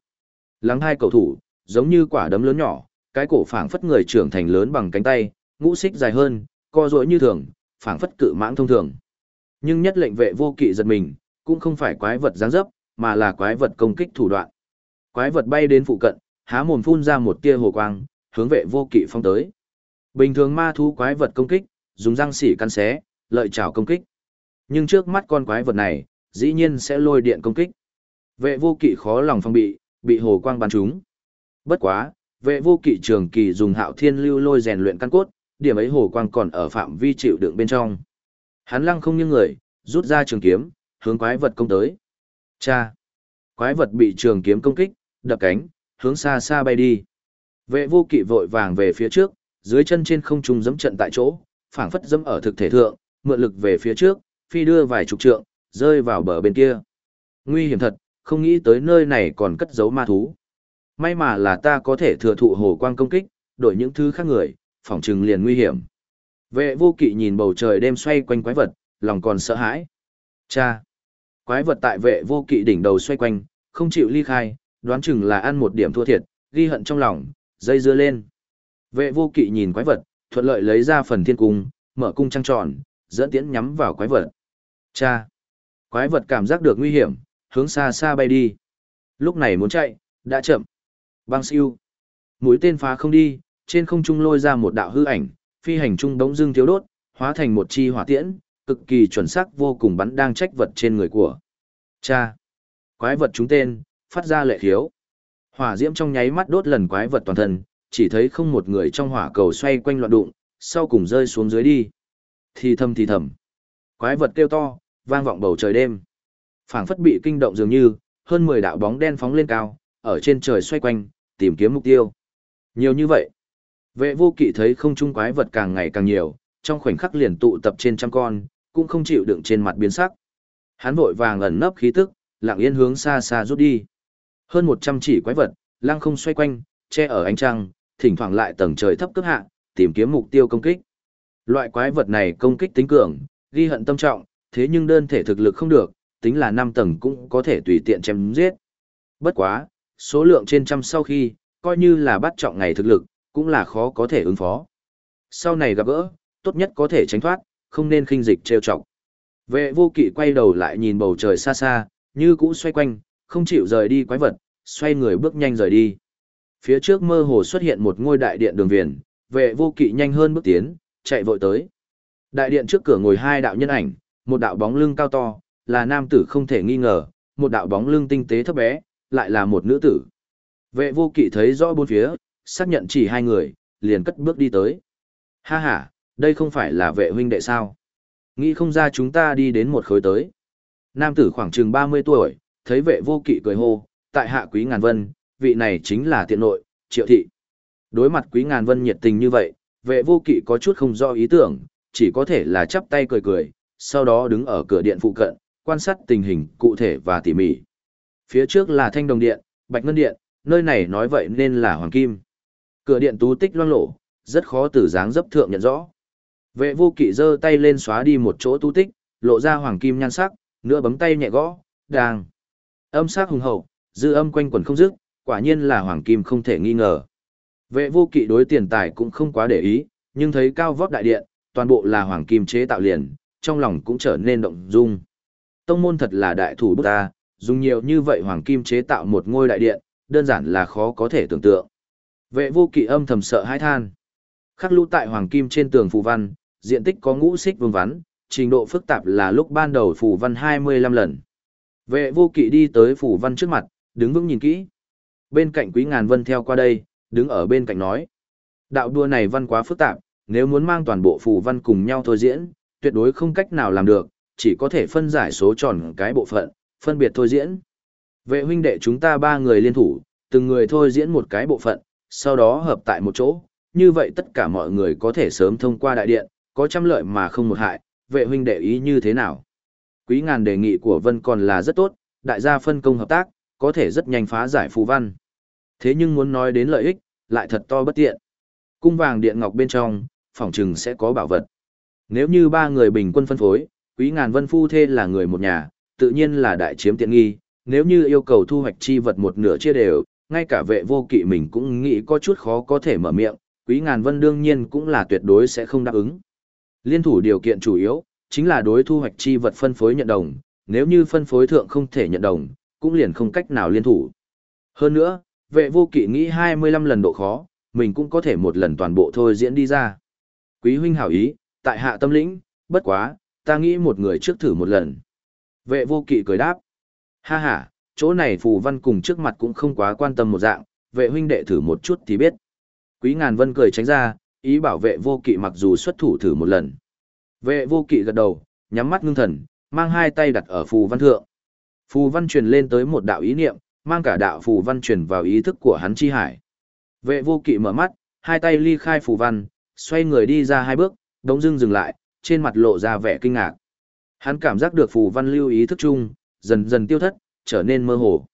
Lắng hai cầu thủ, giống như quả đấm lớn nhỏ, cái cổ phảng phất người trưởng thành lớn bằng cánh tay, ngũ xích dài hơn, co rỗi như thường, phảng phất cự mãng thông thường. Nhưng nhất lệnh vệ vô kỵ giật mình, cũng không phải quái vật dáng dấp, mà là quái vật công kích thủ đoạn. Quái vật bay đến phụ cận, há mồm phun ra một tia hồ quang, hướng vệ vô kỵ phong tới. Bình thường ma thú quái vật công kích, dùng răng xỉ căn xé, lợi chảo công kích. Nhưng trước mắt con quái vật này, dĩ nhiên sẽ lôi điện công kích. Vệ vô kỵ khó lòng phong bị, bị hồ quang bắn trúng. Bất quá, vệ vô kỵ trường kỳ dùng hạo thiên lưu lôi rèn luyện căn cốt, điểm ấy hồ quang còn ở phạm vi chịu đựng bên trong. Hắn lăng không như người, rút ra trường kiếm, hướng quái vật công tới. Cha! Quái vật bị trường kiếm công kích, đập cánh, hướng xa xa bay đi. Vệ vô kỵ vội vàng về phía trước, dưới chân trên không trung dẫm trận tại chỗ, phảng phất dẫm ở thực thể thượng, mượn lực về phía trước, phi đưa vài chục trượng, rơi vào bờ bên kia. Nguy hiểm thật, không nghĩ tới nơi này còn cất giấu ma thú. May mà là ta có thể thừa thụ hồ quang công kích, đổi những thứ khác người, phỏng trừng liền nguy hiểm. Vệ vô kỵ nhìn bầu trời đêm xoay quanh quái vật, lòng còn sợ hãi. Cha! Quái vật tại vệ vô kỵ đỉnh đầu xoay quanh, không chịu ly khai, đoán chừng là ăn một điểm thua thiệt, ghi hận trong lòng, dây dưa lên. Vệ vô kỵ nhìn quái vật, thuận lợi lấy ra phần thiên cung, mở cung trăng tròn, dẫn tiễn nhắm vào quái vật. Cha! Quái vật cảm giác được nguy hiểm, hướng xa xa bay đi. Lúc này muốn chạy, đã chậm. Bang siêu. Mũi tên phá không đi, trên không trung lôi ra một đạo hư ảnh, phi hành trung đống dương thiếu đốt, hóa thành một chi hỏa tiễn, cực kỳ chuẩn xác vô cùng bắn đang trách vật trên người của. Cha! Quái vật chúng tên, phát ra lệ khiếu. Hỏa diễm trong nháy mắt đốt lần quái vật toàn thân, chỉ thấy không một người trong hỏa cầu xoay quanh loạn đụng, sau cùng rơi xuống dưới đi. Thì thầm thì thầm. Quái vật kêu to, vang vọng bầu trời đêm phảng phất bị kinh động dường như, hơn 10 đạo bóng đen phóng lên cao, ở trên trời xoay quanh, tìm kiếm mục tiêu. Nhiều như vậy. Vệ vô kỵ thấy không trung quái vật càng ngày càng nhiều, trong khoảnh khắc liền tụ tập trên trăm con, cũng không chịu đựng trên mặt biến sắc. Hắn vội vàng ẩn nấp khí tức, lặng yên hướng xa xa rút đi. Hơn 100 chỉ quái vật, lăng không xoay quanh, che ở ánh trăng, thỉnh thoảng lại tầng trời thấp cước hạ, tìm kiếm mục tiêu công kích. Loại quái vật này công kích tính cường, ghi hận tâm trọng, thế nhưng đơn thể thực lực không được, tính là 5 tầng cũng có thể tùy tiện chém giết. Bất quá, số lượng trên trăm sau khi, coi như là bắt trọng ngày thực lực, cũng là khó có thể ứng phó. Sau này gặp gỡ, tốt nhất có thể tránh thoát, không nên khinh dịch trêu chọc. Vệ vô kỵ quay đầu lại nhìn bầu trời xa xa, như cũ xoay quanh, không chịu rời đi quái vật, xoay người bước nhanh rời đi. Phía trước mơ hồ xuất hiện một ngôi đại điện đường viền, vệ vô kỵ nhanh hơn bước tiến, chạy vội tới. Đại điện trước cửa ngồi hai đạo nhân ảnh, một đạo bóng lưng cao to, là nam tử không thể nghi ngờ, một đạo bóng lưng tinh tế thấp bé, lại là một nữ tử. Vệ vô kỵ thấy rõ bốn phía, xác nhận chỉ hai người, liền cất bước đi tới. Ha ha, đây không phải là vệ huynh đệ sao? Nghĩ không ra chúng ta đi đến một khối tới. Nam tử khoảng chừng 30 tuổi, thấy vệ vô kỵ cười hô, tại hạ quý ngàn vân, vị này chính là tiện nội, triệu thị. Đối mặt quý ngàn vân nhiệt tình như vậy, vệ vô kỵ có chút không do ý tưởng, chỉ có thể là chắp tay cười cười, sau đó đứng ở cửa điện phụ cận, quan sát tình hình cụ thể và tỉ mỉ. Phía trước là thanh đồng điện, bạch ngân điện, nơi này nói vậy nên là hoàng kim. Cửa điện tú tích loang lổ, rất khó từ dáng dấp thượng nhận rõ. Vệ vô kỵ giơ tay lên xóa đi một chỗ tú tích, lộ ra hoàng kim nhan sắc, nữa bấm tay nhẹ gõ, đàng Âm sắc hùng hậu, dư âm quanh quẩn không dứt, quả nhiên là hoàng kim không thể nghi ngờ. Vệ vô kỵ đối tiền tài cũng không quá để ý, nhưng thấy cao vóc đại điện, toàn bộ là hoàng kim chế tạo liền, trong lòng cũng trở nên động dung. Tông môn thật là đại thủ bức ta, dùng nhiều như vậy hoàng kim chế tạo một ngôi đại điện, đơn giản là khó có thể tưởng tượng. Vệ vô kỵ âm thầm sợ hãi than. Khắc lũ tại hoàng kim trên tường phù văn, diện tích có ngũ xích vương vắn, trình độ phức tạp là lúc ban đầu phù văn 25 lần. Vệ vô kỵ đi tới phù văn trước mặt, đứng vững nhìn kỹ. Bên cạnh quý ngàn vân theo qua đây, đứng ở bên cạnh nói. Đạo đua này văn quá phức tạp, nếu muốn mang toàn bộ phù văn cùng nhau thôi diễn, tuyệt đối không cách nào làm được, chỉ có thể phân giải số tròn cái bộ phận, phân biệt thôi diễn. Vệ huynh đệ chúng ta ba người liên thủ, từng người thôi diễn một cái bộ phận, sau đó hợp tại một chỗ, như vậy tất cả mọi người có thể sớm thông qua đại điện, có trăm lợi mà không một hại, vệ huynh đệ ý như thế nào. Quý ngàn đề nghị của Vân còn là rất tốt, đại gia phân công hợp tác, có thể rất nhanh phá giải phù văn. Thế nhưng muốn nói đến lợi ích, lại thật to bất tiện. Cung vàng điện ngọc bên trong, phòng trừng sẽ có bảo vật. Nếu như ba người bình quân phân phối, quý ngàn vân phu thê là người một nhà, tự nhiên là đại chiếm tiện nghi, nếu như yêu cầu thu hoạch chi vật một nửa chia đều, ngay cả vệ vô kỵ mình cũng nghĩ có chút khó có thể mở miệng, quý ngàn vân đương nhiên cũng là tuyệt đối sẽ không đáp ứng. Liên thủ điều kiện chủ yếu, chính là đối thu hoạch chi vật phân phối nhận đồng, nếu như phân phối thượng không thể nhận đồng, cũng liền không cách nào liên thủ. Hơn nữa, vệ vô kỵ nghĩ 25 lần độ khó, mình cũng có thể một lần toàn bộ thôi diễn đi ra. Quý huynh hảo ý, tại hạ tâm lĩnh, bất quá, ta nghĩ một người trước thử một lần. Vệ vô kỵ cười đáp. Ha ha, chỗ này phù văn cùng trước mặt cũng không quá quan tâm một dạng, vệ huynh đệ thử một chút thì biết. Quý ngàn vân cười tránh ra, ý bảo vệ vô kỵ mặc dù xuất thủ thử một lần. Vệ vô kỵ gật đầu, nhắm mắt ngưng thần, mang hai tay đặt ở phù văn thượng. Phù văn truyền lên tới một đạo ý niệm, mang cả đạo phù văn truyền vào ý thức của hắn chi hải. Vệ vô kỵ mở mắt, hai tay ly khai phù văn, xoay người đi ra hai bước, đống dưng dừng lại, trên mặt lộ ra vẻ kinh ngạc. Hắn cảm giác được phù văn lưu ý thức chung, dần dần tiêu thất, trở nên mơ hồ.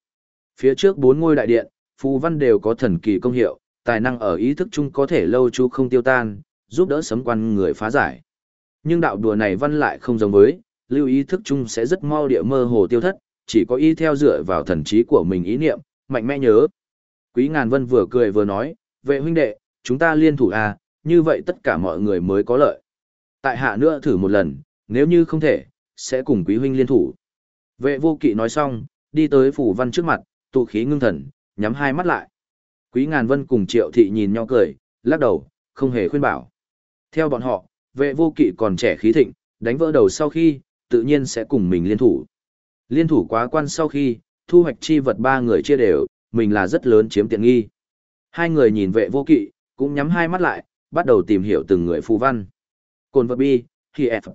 Phía trước bốn ngôi đại điện, phù văn đều có thần kỳ công hiệu, tài năng ở ý thức chung có thể lâu chu không tiêu tan, giúp đỡ sấm quan người phá giải. Nhưng đạo đùa này văn lại không giống với, lưu ý thức chung sẽ rất mau địa mơ hồ tiêu thất, chỉ có ý theo dựa vào thần trí của mình ý niệm, mạnh mẽ nhớ. Quý ngàn vân vừa cười vừa nói, vệ huynh đệ, chúng ta liên thủ à, như vậy tất cả mọi người mới có lợi. Tại hạ nữa thử một lần, nếu như không thể, sẽ cùng quý huynh liên thủ. Vệ vô kỵ nói xong, đi tới phủ văn trước mặt, tụ khí ngưng thần, nhắm hai mắt lại. Quý ngàn vân cùng triệu thị nhìn nhau cười, lắc đầu, không hề khuyên bảo. Theo bọn họ, vệ vô kỵ còn trẻ khí thịnh, đánh vỡ đầu sau khi, tự nhiên sẽ cùng mình liên thủ. Liên thủ quá quan sau khi, thu hoạch chi vật ba người chia đều, mình là rất lớn chiếm tiện nghi. Hai người nhìn vệ vô kỵ, cũng nhắm hai mắt lại, bắt đầu tìm hiểu từng người phù văn. Cồn vật bi, thì F.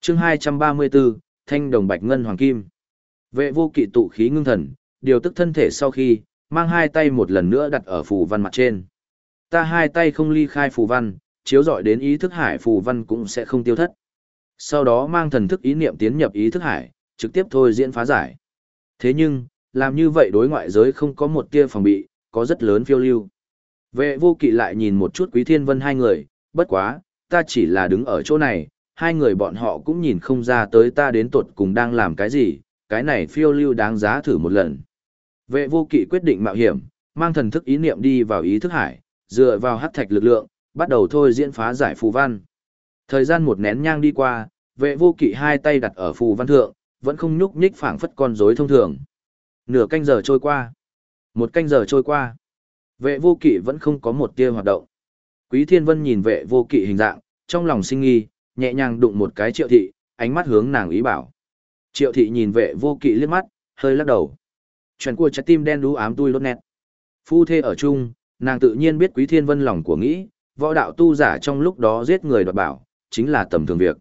Chương 234, Thanh đồng bạch ngân hoàng kim. Vệ vô kỵ tụ khí ngưng thần, điều tức thân thể sau khi, mang hai tay một lần nữa đặt ở phù văn mặt trên. Ta hai tay không ly khai phù văn, chiếu dọi đến ý thức hải phù văn cũng sẽ không tiêu thất. Sau đó mang thần thức ý niệm tiến nhập ý thức hải, trực tiếp thôi diễn phá giải. Thế nhưng, làm như vậy đối ngoại giới không có một tia phòng bị, có rất lớn phiêu lưu. Vệ vô kỵ lại nhìn một chút quý thiên vân hai người, bất quá, ta chỉ là đứng ở chỗ này, hai người bọn họ cũng nhìn không ra tới ta đến tuột cùng đang làm cái gì, cái này phiêu lưu đáng giá thử một lần. Vệ vô kỵ quyết định mạo hiểm, mang thần thức ý niệm đi vào ý thức hải, dựa vào hắc thạch lực lượng, bắt đầu thôi diễn phá giải phù văn. Thời gian một nén nhang đi qua, vệ vô kỵ hai tay đặt ở phù văn thượng, vẫn không nhúc nhích phảng phất con rối thông thường. Nửa canh giờ trôi qua. Một canh giờ trôi qua. Vệ vô kỵ vẫn không có một tia hoạt động. Quý Thiên Vân nhìn vệ vô kỵ hình dạng, trong lòng sinh nghi, nhẹ nhàng đụng một cái triệu thị, ánh mắt hướng nàng ý bảo. Triệu thị nhìn vệ vô kỵ liếc mắt, hơi lắc đầu. Chuyện của trái tim đen đú ám tui lốt nét. Phu thê ở chung, nàng tự nhiên biết Quý Thiên Vân lòng của nghĩ, võ đạo tu giả trong lúc đó giết người đoạt bảo, chính là tầm thường việc.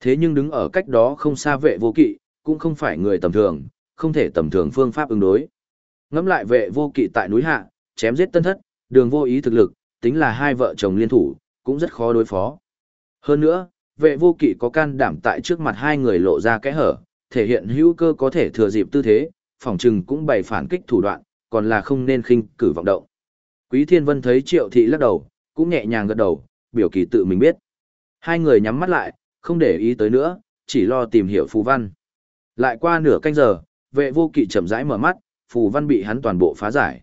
Thế nhưng đứng ở cách đó không xa vệ vô kỵ, cũng không phải người tầm thường, không thể tầm thường phương pháp ứng đối. Ngắm lại vệ vô kỵ tại núi hạ, chém giết tân thất, đường vô ý thực lực, tính là hai vợ chồng liên thủ, cũng rất khó đối phó. Hơn nữa, vệ vô kỵ có can đảm tại trước mặt hai người lộ ra kẽ hở, thể hiện hữu cơ có thể thừa dịp tư thế, phòng trừng cũng bày phản kích thủ đoạn, còn là không nên khinh cử vọng động. Quý Thiên Vân thấy Triệu Thị lắc đầu, cũng nhẹ nhàng gật đầu, biểu kỳ tự mình biết. Hai người nhắm mắt lại, không để ý tới nữa, chỉ lo tìm hiểu phù văn. Lại qua nửa canh giờ, vệ vô kỵ chậm rãi mở mắt, phù văn bị hắn toàn bộ phá giải.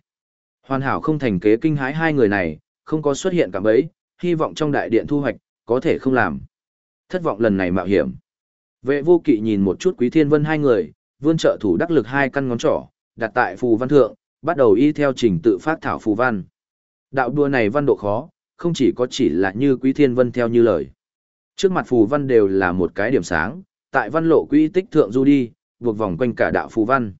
Hoàn hảo không thành kế kinh hãi hai người này, không có xuất hiện cả bấy, hy vọng trong đại điện thu hoạch, có thể không làm. Thất vọng lần này mạo hiểm. Vệ vô kỵ nhìn một chút quý thiên vân hai người, vươn trợ thủ đắc lực hai căn ngón trỏ, đặt tại phù văn thượng, bắt đầu y theo trình tự phát thảo phù văn. Đạo đua này văn độ khó, không chỉ có chỉ là như quý thiên vân theo như lời. Trước mặt phù văn đều là một cái điểm sáng, tại văn lộ quỹ tích thượng du đi, buộc vòng quanh cả đạo phù văn.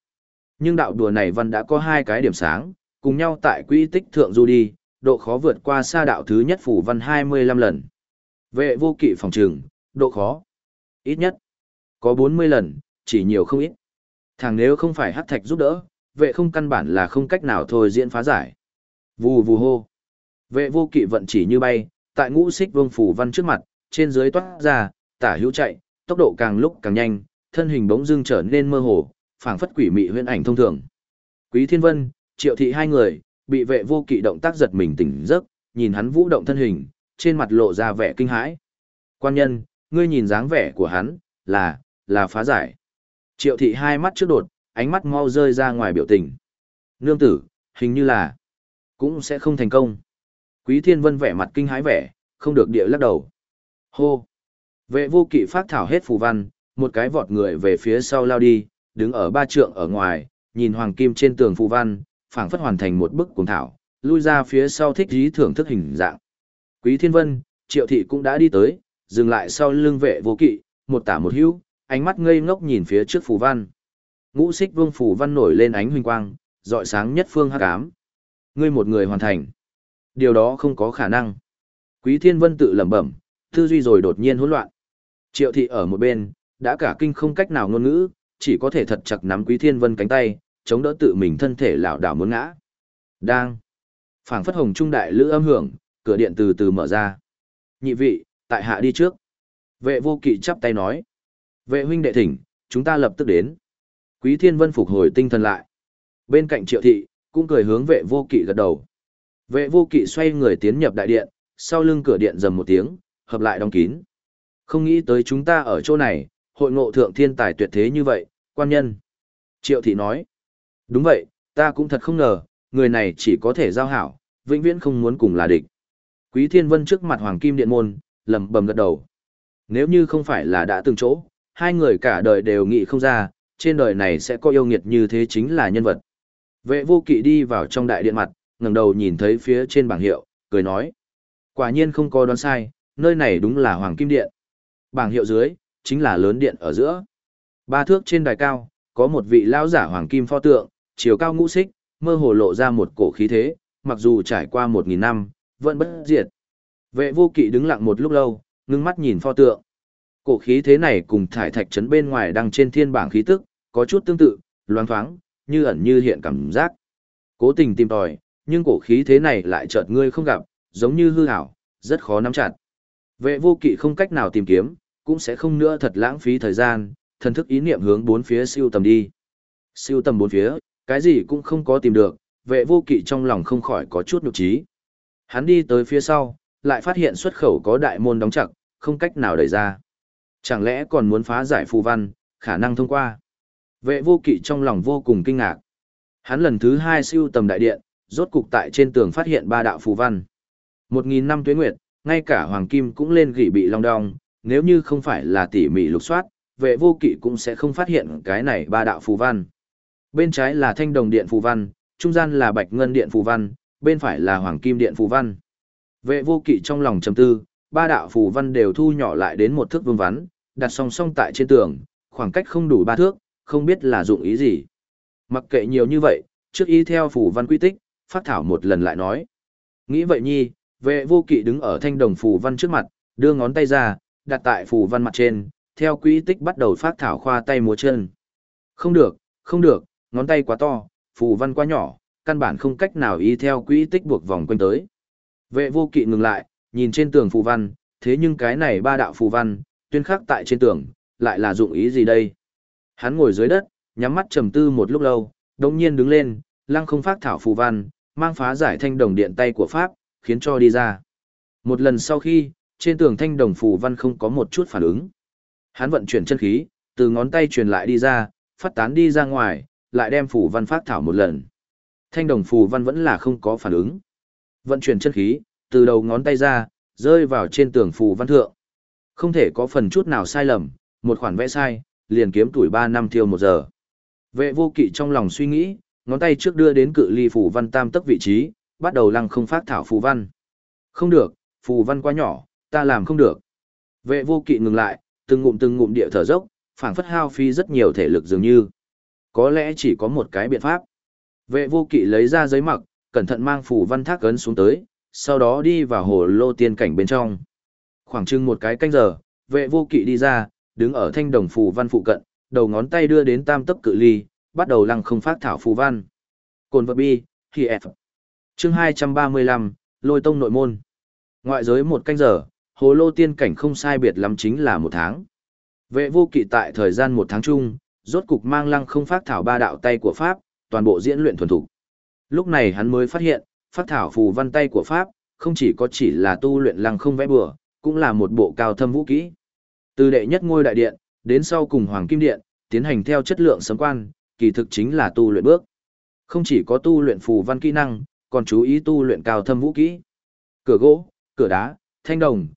Nhưng đạo đùa này văn đã có hai cái điểm sáng, cùng nhau tại quỹ tích thượng du đi, độ khó vượt qua xa đạo thứ nhất phủ văn 25 lần. Vệ vô kỵ phòng trường, độ khó. Ít nhất, có 40 lần, chỉ nhiều không ít. Thằng nếu không phải hắc thạch giúp đỡ, vệ không căn bản là không cách nào thôi diễn phá giải. Vù vù hô. Vệ vô kỵ vận chỉ như bay, tại ngũ xích vương phủ văn trước mặt, trên dưới toát ra, tả hữu chạy, tốc độ càng lúc càng nhanh, thân hình bỗng dưng trở nên mơ hồ, phảng phất quỷ mị huyễn ảnh thông thường. Quý Thiên Vân, Triệu Thị hai người, bị vệ vô kỵ động tác giật mình tỉnh giấc, nhìn hắn vũ động thân hình, trên mặt lộ ra vẻ kinh hãi. Quan nhân, ngươi nhìn dáng vẻ của hắn, là, là phá giải. Triệu Thị hai mắt trước đột, ánh mắt mau rơi ra ngoài biểu tình. Nương tử, hình như là, cũng sẽ không thành công. Quý Thiên Vân vẻ mặt kinh hãi vẻ, không được địa lắc đầu. Hô! Vệ vô kỵ phát thảo hết phù văn, một cái vọt người về phía sau lao đi, đứng ở ba trượng ở ngoài, nhìn hoàng kim trên tường phù văn, phảng phất hoàn thành một bức cuồng thảo, lui ra phía sau thích trí thưởng thức hình dạng. Quý Thiên Vân, Triệu Thị cũng đã đi tới, dừng lại sau lưng vệ vô kỵ, một tả một hữu, ánh mắt ngây ngốc nhìn phía trước phù văn. Ngũ xích vương phù văn nổi lên ánh huỳnh quang, dọi sáng nhất phương hắc ám. Ngươi một người hoàn thành. Điều đó không có khả năng. Quý Thiên Vân tự lẩm bẩm, tư duy rồi đột nhiên hỗn loạn. Triệu thị ở một bên, đã cả kinh không cách nào ngôn ngữ, chỉ có thể thật chặt nắm Quý Thiên Vân cánh tay, chống đỡ tự mình thân thể lảo đảo muốn ngã. Đang. Phảng phất hồng trung đại lữ âm hưởng, cửa điện từ từ mở ra. Nhị vị, tại hạ đi trước. Vệ vô kỵ chắp tay nói. Vệ huynh đệ thỉnh, chúng ta lập tức đến. Quý Thiên Vân phục hồi tinh thần lại. Bên cạnh triệu thị, cũng cười hướng vệ vô kỵ gật đầu. Vệ vô kỵ xoay người tiến nhập đại điện, sau lưng cửa điện rầm một tiếng, hợp lại đóng kín. Không nghĩ tới chúng ta ở chỗ này, hội ngộ thượng thiên tài tuyệt thế như vậy, quan nhân. Triệu thị nói. Đúng vậy, ta cũng thật không ngờ, người này chỉ có thể giao hảo, vĩnh viễn không muốn cùng là địch. Quý Thiên Vân trước mặt Hoàng Kim Điện Môn, lầm bầm gật đầu. Nếu như không phải là đã từng chỗ, hai người cả đời đều nghĩ không ra, trên đời này sẽ có yêu nghiệt như thế chính là nhân vật. Vệ vô kỵ đi vào trong đại điện mặt, ngẩng đầu nhìn thấy phía trên bảng hiệu, cười nói. Quả nhiên không có đoán sai, nơi này đúng là Hoàng Kim Điện. Bảng hiệu dưới, chính là lớn điện ở giữa. Ba thước trên đài cao, có một vị lão giả Hoàng Kim pho tượng, chiều cao ngũ xích, mơ hồ lộ ra một cổ khí thế, mặc dù trải qua một nghìn năm, vẫn bất diệt. Vệ vô kỵ đứng lặng một lúc lâu, ngưng mắt nhìn pho tượng. Cổ khí thế này cùng thải thạch trấn bên ngoài đăng trên thiên bảng khí tức, có chút tương tự, loáng thoáng, như ẩn như hiện cảm giác. Cố tình tìm tòi, nhưng cổ khí thế này lại chợt ngươi không gặp, giống như hư ảo, rất khó nắm chặt. Vệ vô kỵ không cách nào tìm kiếm, cũng sẽ không nữa thật lãng phí thời gian, thần thức ý niệm hướng bốn phía siêu tầm đi. Siêu tầm bốn phía, cái gì cũng không có tìm được, vệ vô kỵ trong lòng không khỏi có chút nhục trí. Hắn đi tới phía sau, lại phát hiện xuất khẩu có đại môn đóng chặt, không cách nào đẩy ra. Chẳng lẽ còn muốn phá giải phù văn, khả năng thông qua. Vệ vô kỵ trong lòng vô cùng kinh ngạc. Hắn lần thứ hai siêu tầm đại điện, rốt cục tại trên tường phát hiện ba đạo phù văn. Một nghìn năm tuế nguyệt, ngay cả hoàng kim cũng lên gỉ bị long đong, nếu như không phải là tỉ mỉ lục soát, vệ vô kỵ cũng sẽ không phát hiện cái này ba đạo phù văn. Bên trái là thanh đồng điện phù văn, trung gian là bạch ngân điện phù văn, bên phải là hoàng kim điện phù văn. Vệ vô kỵ trong lòng trầm tư, ba đạo phù văn đều thu nhỏ lại đến một thước vương vắn, đặt song song tại trên tường, khoảng cách không đủ ba thước, không biết là dụng ý gì. Mặc kệ nhiều như vậy, trước ý theo phù văn quy tích, phát thảo một lần lại nói. Nghĩ vậy nhi, vệ vô kỵ đứng ở thanh đồng phù văn trước mặt, đưa ngón tay ra, đặt tại phù văn mặt trên, theo quy tích bắt đầu phát thảo khoa tay múa chân. Không được, không được, ngón tay quá to, phù văn quá nhỏ, căn bản không cách nào y theo quỹ tích buộc vòng quanh tới. Vệ vô kỵ ngừng lại, nhìn trên tường phù văn, thế nhưng cái này ba đạo phù văn, tuyên khắc tại trên tường, lại là dụng ý gì đây? Hắn ngồi dưới đất, nhắm mắt trầm tư một lúc lâu, đồng nhiên đứng lên, lăng không phát thảo phù văn, mang phá giải thanh đồng điện tay của Pháp, khiến cho đi ra. Một lần sau khi, trên tường thanh đồng phù văn không có một chút phản ứng. Hắn vận chuyển chân khí, từ ngón tay truyền lại đi ra, phát tán đi ra ngoài, lại đem phù văn phát thảo một lần. Thanh đồng phù văn vẫn là không có phản ứng. Vận chuyển chân khí, từ đầu ngón tay ra, rơi vào trên tường phù văn thượng. Không thể có phần chút nào sai lầm, một khoản vẽ sai, liền kiếm tuổi 3 năm thiêu một giờ. Vệ vô kỵ trong lòng suy nghĩ, ngón tay trước đưa đến cự ly phù văn tam tức vị trí, bắt đầu lăng không phát thảo phù văn. Không được, phù văn quá nhỏ, ta làm không được. Vệ vô kỵ ngừng lại, từng ngụm từng ngụm địa thở dốc, phảng phất hao phi rất nhiều thể lực dường như. Có lẽ chỉ có một cái biện pháp. Vệ vô kỵ lấy ra giấy mặc, cẩn thận mang phù văn thác ấn xuống tới, sau đó đi vào hồ lô tiên cảnh bên trong. Khoảng chừng một cái canh giờ, vệ vô kỵ đi ra, đứng ở thanh đồng phù văn phụ cận, đầu ngón tay đưa đến tam tấp cự ly, bắt đầu lăng không phát thảo phù văn. Cồn vật bi, khi F. Chương 235, lôi tông nội môn. Ngoại giới một canh giờ, hồ lô tiên cảnh không sai biệt lắm chính là một tháng. Vệ vô kỵ tại thời gian một tháng chung, rốt cục mang lăng không phát thảo ba đạo tay của Pháp, toàn bộ diễn luyện thuần thục. Lúc này hắn mới phát hiện, phát thảo phù văn tay của Pháp, không chỉ có chỉ là tu luyện lăng không vẽ bừa, cũng là một bộ cao thâm vũ kỹ. Từ đệ nhất ngôi đại điện, đến sau cùng hoàng kim điện, tiến hành theo chất lượng sấm quan, kỳ thực chính là tu luyện bước. Không chỉ có tu luyện phù văn kỹ năng, còn chú ý tu luyện cao thâm vũ kỹ. Cửa gỗ, cửa đá, thanh đồng,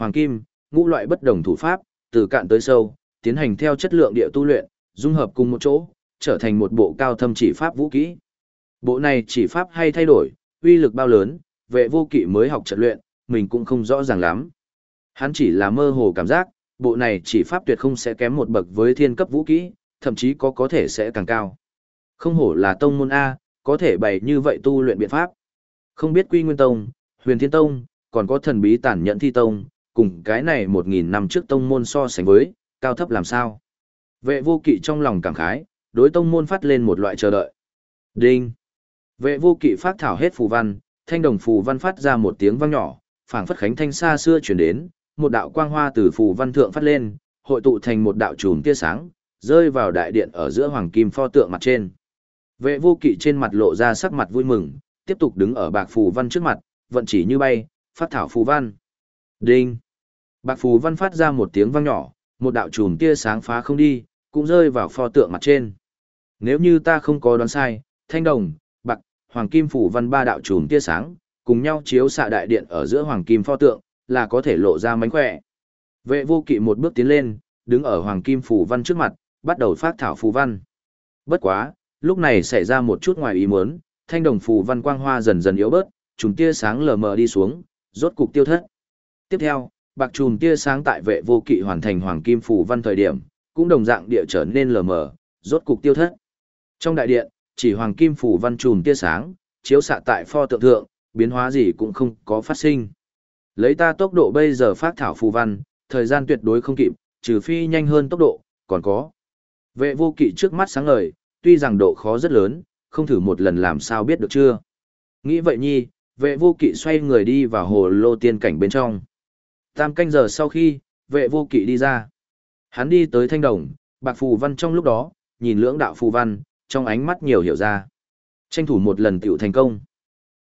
hoàng kim, ngũ loại bất đồng thủ pháp, từ cạn tới sâu, tiến hành theo chất lượng địa tu luyện, dung hợp cùng một chỗ, trở thành một bộ cao thâm chỉ pháp vũ kỹ. Bộ này chỉ pháp hay thay đổi, uy lực bao lớn, vệ vô kỵ mới học trận luyện, mình cũng không rõ ràng lắm. Hắn chỉ là mơ hồ cảm giác, bộ này chỉ pháp tuyệt không sẽ kém một bậc với thiên cấp vũ kỹ, thậm chí có có thể sẽ càng cao. Không hổ là tông môn A, có thể bày như vậy tu luyện biện pháp. Không biết Quy Nguyên Tông, Huyền Thiên Tông, còn có thần bí tản nhẫn thi tông, cùng cái này một nghìn năm trước tông môn so sánh với, cao thấp làm sao. Vệ vô kỵ trong lòng cảm khái, đối tông môn phát lên một loại chờ đợi. Đinh! Vệ vô kỵ phát thảo hết phù văn, thanh đồng phù văn phát ra một tiếng vang nhỏ, phảng phất khánh thanh xa xưa chuyển đến, một đạo quang hoa từ phù văn thượng phát lên, hội tụ thành một đạo chùm tia sáng, rơi vào đại điện ở giữa hoàng kim pho tượng mặt trên. Vệ vô kỵ trên mặt lộ ra sắc mặt vui mừng, tiếp tục đứng ở bạc phù văn trước mặt, vận chỉ như bay, phát thảo phù văn. Đinh! Bạc phù văn phát ra một tiếng vang nhỏ, một đạo chùm tia sáng phá không đi, cũng rơi vào pho tượng mặt trên. Nếu như ta không có đoán sai, thanh đồng, bạc, hoàng kim phù văn ba đạo chùm tia sáng, cùng nhau chiếu xạ đại điện ở giữa hoàng kim pho tượng, là có thể lộ ra mánh khỏe. Vệ vô kỵ một bước tiến lên, đứng ở hoàng kim phù văn trước mặt, bắt đầu phát thảo phù văn. Bất quá, lúc này xảy ra một chút ngoài ý muốn, thanh đồng phù văn quang hoa dần dần yếu bớt, chùm tia sáng lờ mờ đi xuống, rốt cục tiêu thất. Tiếp theo, bạc trùm tia sáng tại vệ vô kỵ hoàn thành hoàng kim phủ văn thời điểm, cũng đồng dạng địa trở nên lờ mờ, rốt cục tiêu thất. Trong đại điện, chỉ hoàng kim phủ văn trùm tia sáng, chiếu xạ tại pho tượng thượng, biến hóa gì cũng không có phát sinh. Lấy ta tốc độ bây giờ phát thảo phù văn, thời gian tuyệt đối không kịp, trừ phi nhanh hơn tốc độ, còn có. Vệ vô kỵ trước mắt sáng ngời, tuy rằng độ khó rất lớn, không thử một lần làm sao biết được chưa. Nghĩ vậy nhi, vệ vô kỵ xoay người đi vào hồ lô tiên cảnh bên trong. Tam canh giờ sau khi, vệ vô kỵ đi ra. Hắn đi tới thanh đồng, bạc phù văn trong lúc đó, nhìn lưỡng đạo phù văn, trong ánh mắt nhiều hiểu ra. Tranh thủ một lần tiểu thành công.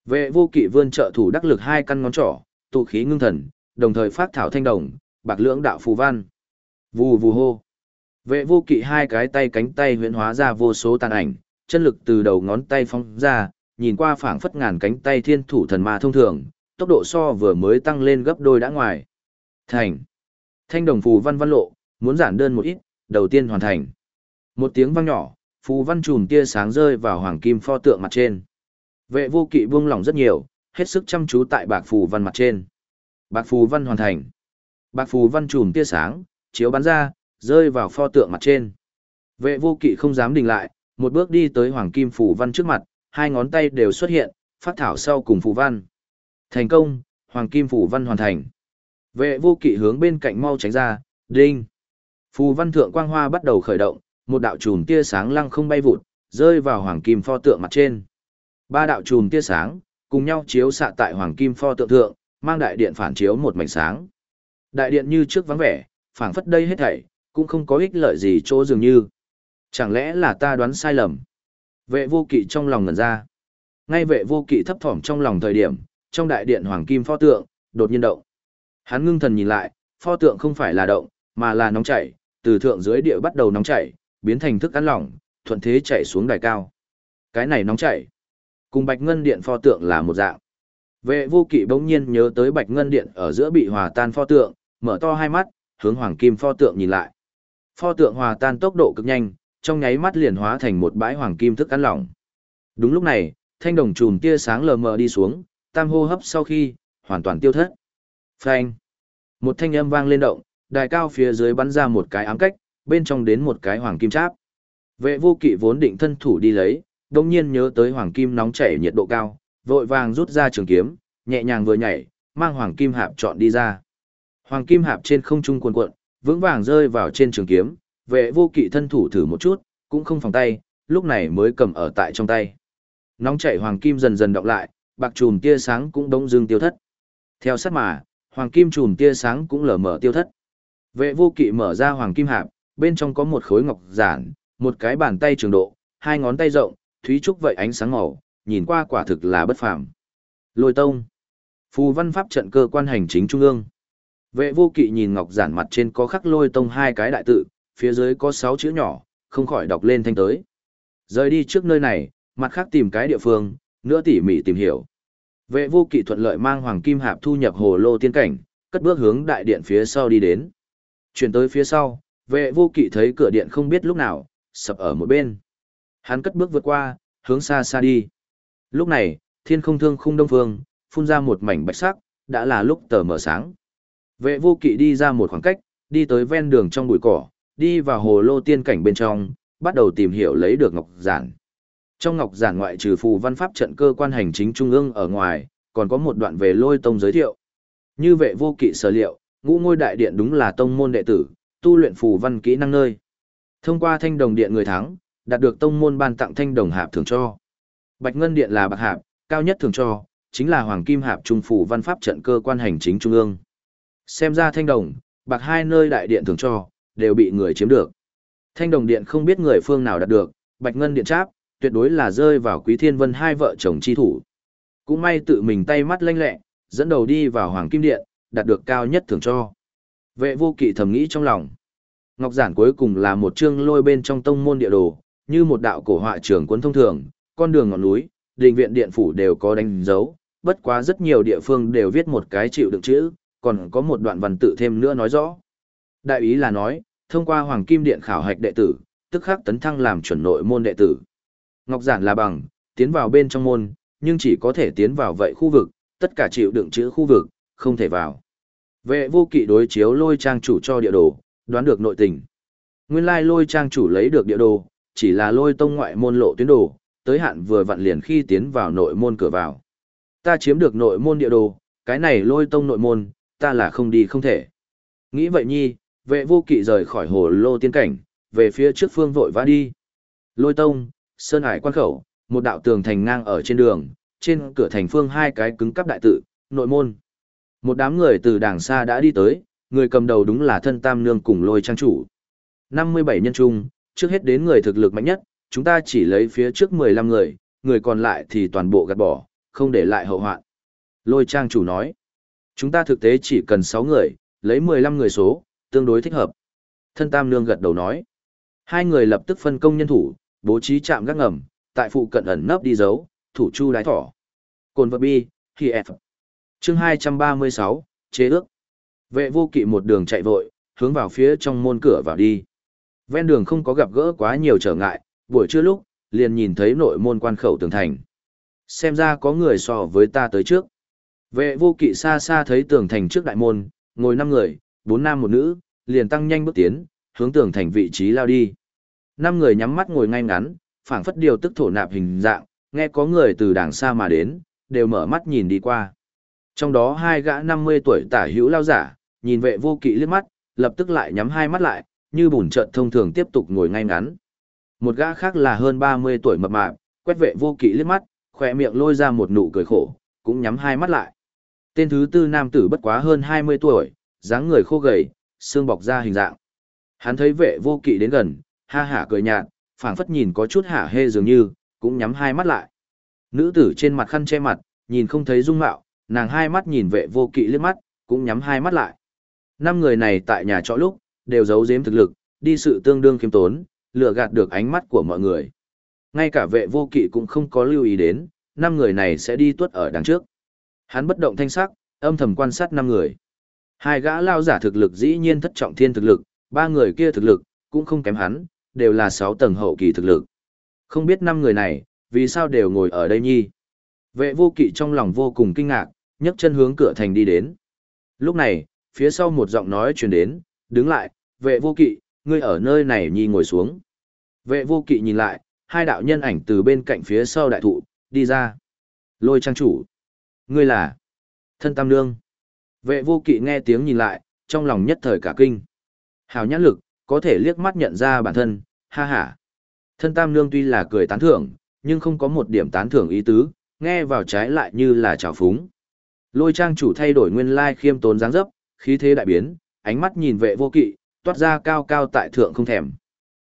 Vệ vô kỵ vươn trợ thủ đắc lực hai căn ngón trỏ, tụ khí ngưng thần, đồng thời phát thảo thanh đồng, bạc lưỡng đạo phù văn. Vù vù hô. Vệ vô kỵ hai cái tay cánh tay huyễn hóa ra vô số tàn ảnh, chân lực từ đầu ngón tay phóng ra, nhìn qua phảng phất ngàn cánh tay thiên thủ thần ma thông thường, tốc độ so vừa mới tăng lên gấp đôi đã ngoài. Thành. Thanh đồng phù văn văn lộ, muốn giản đơn một ít, đầu tiên hoàn thành. Một tiếng vang nhỏ, phù văn chùm tia sáng rơi vào hoàng kim pho tượng mặt trên. Vệ vô kỵ buông lỏng rất nhiều, hết sức chăm chú tại bạc phù văn mặt trên. Bạc phù văn hoàn thành. Bạc phù văn chùm tia sáng, chiếu bắn ra, rơi vào pho tượng mặt trên. Vệ vô kỵ không dám đình lại, một bước đi tới hoàng kim phù văn trước mặt, hai ngón tay đều xuất hiện, phát thảo sau cùng phù văn. Thành công, hoàng kim phù văn hoàn thành. Vệ vô kỵ hướng bên cạnh mau tránh ra, đinh. Phù văn thượng quang hoa bắt đầu khởi động, một đạo chùm tia sáng lăng không bay vụt, rơi vào hoàng kim pho tượng mặt trên. Ba đạo chùm tia sáng, cùng nhau chiếu xạ tại hoàng kim pho tượng thượng, mang đại điện phản chiếu một mảnh sáng. Đại điện như trước vắng vẻ, phảng phất đây hết thảy, cũng không có ích lợi gì chỗ dường như. Chẳng lẽ là ta đoán sai lầm? Vệ vô kỵ trong lòng ngẩn ra. Ngay vệ vô kỵ thấp thỏm trong lòng thời điểm, trong đại điện hoàng kim pho tượng, đột nhiên động. Hắn ngưng thần nhìn lại, pho tượng không phải là động, mà là nóng chảy, từ thượng dưới địa bắt đầu nóng chảy, biến thành thức ăn lỏng, thuận thế chảy xuống đài cao. Cái này nóng chảy, cùng bạch ngân điện pho tượng là một dạng. Vệ vô kỵ bỗng nhiên nhớ tới bạch ngân điện ở giữa bị hòa tan pho tượng, mở to hai mắt, hướng hoàng kim pho tượng nhìn lại. Pho tượng hòa tan tốc độ cực nhanh, trong nháy mắt liền hóa thành một bãi hoàng kim thức ăn lỏng. Đúng lúc này, thanh đồng chùm tia sáng lờ mờ đi xuống, tam hô hấp sau khi, hoàn toàn tiêu thất. Phanh. Một thanh âm vang lên động, đài cao phía dưới bắn ra một cái ám cách, bên trong đến một cái hoàng kim cháp. Vệ vô kỵ vốn định thân thủ đi lấy, đồng nhiên nhớ tới hoàng kim nóng chảy nhiệt độ cao, vội vàng rút ra trường kiếm, nhẹ nhàng vừa nhảy, mang hoàng kim hạp chọn đi ra. Hoàng kim hạp trên không trung cuộn cuộn, vững vàng rơi vào trên trường kiếm, vệ vô kỵ thân thủ thử một chút, cũng không phòng tay, lúc này mới cầm ở tại trong tay. Nóng chảy hoàng kim dần dần đọc lại, bạc chùm tia sáng cũng đống dương tiêu thất. Theo sát mà, hoàng kim chùm tia sáng cũng lờ mở tiêu thất. Vệ vô kỵ mở ra hoàng kim hạp, bên trong có một khối ngọc giản, một cái bàn tay trường độ, hai ngón tay rộng, thúy trúc vậy ánh sáng màu, nhìn qua quả thực là bất phàm. Lôi tông. Phù văn pháp trận cơ quan hành chính trung ương. Vệ vô kỵ nhìn ngọc giản mặt trên có khắc lôi tông hai cái đại tự, phía dưới có sáu chữ nhỏ, không khỏi đọc lên thanh tới. Rời đi trước nơi này, mặt khác tìm cái địa phương, nữa tỉ mỉ tìm hiểu. Vệ vô kỵ thuận lợi mang hoàng kim hạp thu nhập hồ lô tiên cảnh, cất bước hướng đại điện phía sau đi đến. Chuyển tới phía sau, vệ vô kỵ thấy cửa điện không biết lúc nào, sập ở một bên. Hắn cất bước vượt qua, hướng xa xa đi. Lúc này, thiên không thương khung đông phương, phun ra một mảnh bạch sắc, đã là lúc tờ mở sáng. Vệ vô kỵ đi ra một khoảng cách, đi tới ven đường trong bụi cỏ, đi vào hồ lô tiên cảnh bên trong, bắt đầu tìm hiểu lấy được ngọc giản. Trong ngọc giản ngoại trừ phù văn pháp trận cơ quan hành chính trung ương ở ngoài, còn có một đoạn về lôi tông giới thiệu. Như vệ vô kỵ sở liệu, ngũ ngôi đại điện đúng là tông môn đệ tử, tu luyện phù văn kỹ năng nơi. Thông qua thanh đồng điện người thắng, đạt được tông môn ban tặng thanh đồng hạp thường cho. Bạch ngân điện là bạc hạp, cao nhất thường cho, chính là hoàng kim hạp trung phủ văn pháp trận cơ quan hành chính trung ương. Xem ra thanh đồng, bạc hai nơi đại điện thường cho, đều bị người chiếm được. Thanh đồng điện không biết người phương nào đạt được, bạch ngân điện cháp, tuyệt đối là rơi vào quý thiên vân hai vợ chồng chi thủ. Cũng may tự mình tay mắt lanh lẹ, dẫn đầu đi vào hoàng kim điện, đạt được cao nhất thường cho. Vệ vô kỵ thầm nghĩ trong lòng. Ngọc giản cuối cùng là một chương lôi bên trong tông môn địa đồ, như một đạo cổ họa trường cuốn thông thường, con đường ngọn núi, đình viện điện phủ đều có đánh dấu, bất quá rất nhiều địa phương đều viết một cái chịu đựng chữ, còn có một đoạn văn tự thêm nữa nói rõ. Đại ý là nói, thông qua Hoàng Kim Điện khảo hạch đệ tử, tức khắc tấn thăng làm chuẩn nội môn đệ tử. Ngọc giản là bằng, tiến vào bên trong môn, nhưng chỉ có thể tiến vào vậy khu vực, tất cả chịu đựng chữ khu vực, không thể vào. Vệ vô kỵ đối chiếu lôi trang chủ cho địa đồ, đoán được nội tình. Nguyên lai lôi trang chủ lấy được địa đồ, chỉ là lôi tông ngoại môn lộ tuyến đồ, tới hạn vừa vặn liền khi tiến vào nội môn cửa vào. Ta chiếm được nội môn địa đồ, cái này lôi tông nội môn, ta là không đi không thể. Nghĩ vậy nhi, vệ vô kỵ rời khỏi hồ lô tiên cảnh, về phía trước phương vội vã đi. Lôi tông, sơn hải quan khẩu, một đạo tường thành ngang ở trên đường, trên cửa thành phương hai cái cứng cắp đại tự, nội môn. Một đám người từ đàng xa đã đi tới, người cầm đầu đúng là thân tam nương cùng lôi trang chủ. 57 nhân trung, trước hết đến người thực lực mạnh nhất, chúng ta chỉ lấy phía trước 15 người, người còn lại thì toàn bộ gạt bỏ, không để lại hậu hoạn. Lôi trang chủ nói, chúng ta thực tế chỉ cần 6 người, lấy 15 người số, tương đối thích hợp. Thân Tam Nương gật đầu nói, hai người lập tức phân công nhân thủ, bố trí trạm gác ngầm, tại phụ cận ẩn nấp đi giấu, thủ chu đái thỏ. Cồn vật bi, khi F. Chương 236, chế ước. Vệ vô kỵ một đường chạy vội, hướng vào phía trong môn cửa vào đi. Ven đường không có gặp gỡ quá nhiều trở ngại, buổi trưa lúc, liền nhìn thấy nội môn quan khẩu tường thành. Xem ra có người so với ta tới trước. Vệ vô kỵ xa xa thấy tường thành trước đại môn, ngồi năm người, bốn nam một nữ, liền tăng nhanh bước tiến, hướng tường thành vị trí lao đi. Năm người nhắm mắt ngồi ngay ngắn, phảng phất điều tức thổ nạp hình dạng, nghe có người từ đàng xa mà đến, đều mở mắt nhìn đi qua. Trong đó hai gã 50 tuổi tả hữu lao giả, nhìn vệ vô kỵ liếc mắt, lập tức lại nhắm hai mắt lại, như bùn trợn thông thường tiếp tục ngồi ngay ngắn. Một gã khác là hơn 30 tuổi mập mạp, quét vệ vô kỵ liếc mắt, khỏe miệng lôi ra một nụ cười khổ, cũng nhắm hai mắt lại. Tên thứ tư nam tử bất quá hơn 20 tuổi, dáng người khô gầy, xương bọc ra hình dạng. Hắn thấy vệ vô kỵ đến gần, ha hả cười nhạt, phảng phất nhìn có chút hả hê dường như, cũng nhắm hai mắt lại. Nữ tử trên mặt khăn che mặt, nhìn không thấy dung mạo, nàng hai mắt nhìn vệ vô kỵ liếc mắt, cũng nhắm hai mắt lại. Năm người này tại nhà trọ lúc, đều giấu giếm thực lực, đi sự tương đương khiêm tốn, lừa gạt được ánh mắt của mọi người. Ngay cả vệ vô kỵ cũng không có lưu ý đến, năm người này sẽ đi tuất ở đằng trước. Hắn bất động thanh sắc, âm thầm quan sát năm người. Hai gã lao giả thực lực dĩ nhiên thất trọng thiên thực lực, ba người kia thực lực, cũng không kém hắn, đều là sáu tầng hậu kỳ thực lực. Không biết năm người này, vì sao đều ngồi ở đây nhi. Vệ vô kỵ trong lòng vô cùng kinh ngạc, nhấc chân hướng cửa thành đi đến. Lúc này, phía sau một giọng nói truyền đến, đứng lại, vệ vô kỵ, ngươi ở nơi này nhi ngồi xuống. Vệ vô kỵ nhìn lại, hai đạo nhân ảnh từ bên cạnh phía sau đại thụ, đi ra. Lôi trang chủ. Ngươi là thân tam nương. Vệ vô kỵ nghe tiếng nhìn lại, trong lòng nhất thời cả kinh. Hào nhãn lực, có thể liếc mắt nhận ra bản thân, ha ha. Thân tam nương tuy là cười tán thưởng, nhưng không có một điểm tán thưởng ý tứ, nghe vào trái lại như là trào phúng. Lôi trang chủ thay đổi nguyên lai khiêm tốn dáng dấp, khí thế đại biến, ánh mắt nhìn vệ vô kỵ, toát ra cao cao tại thượng không thèm.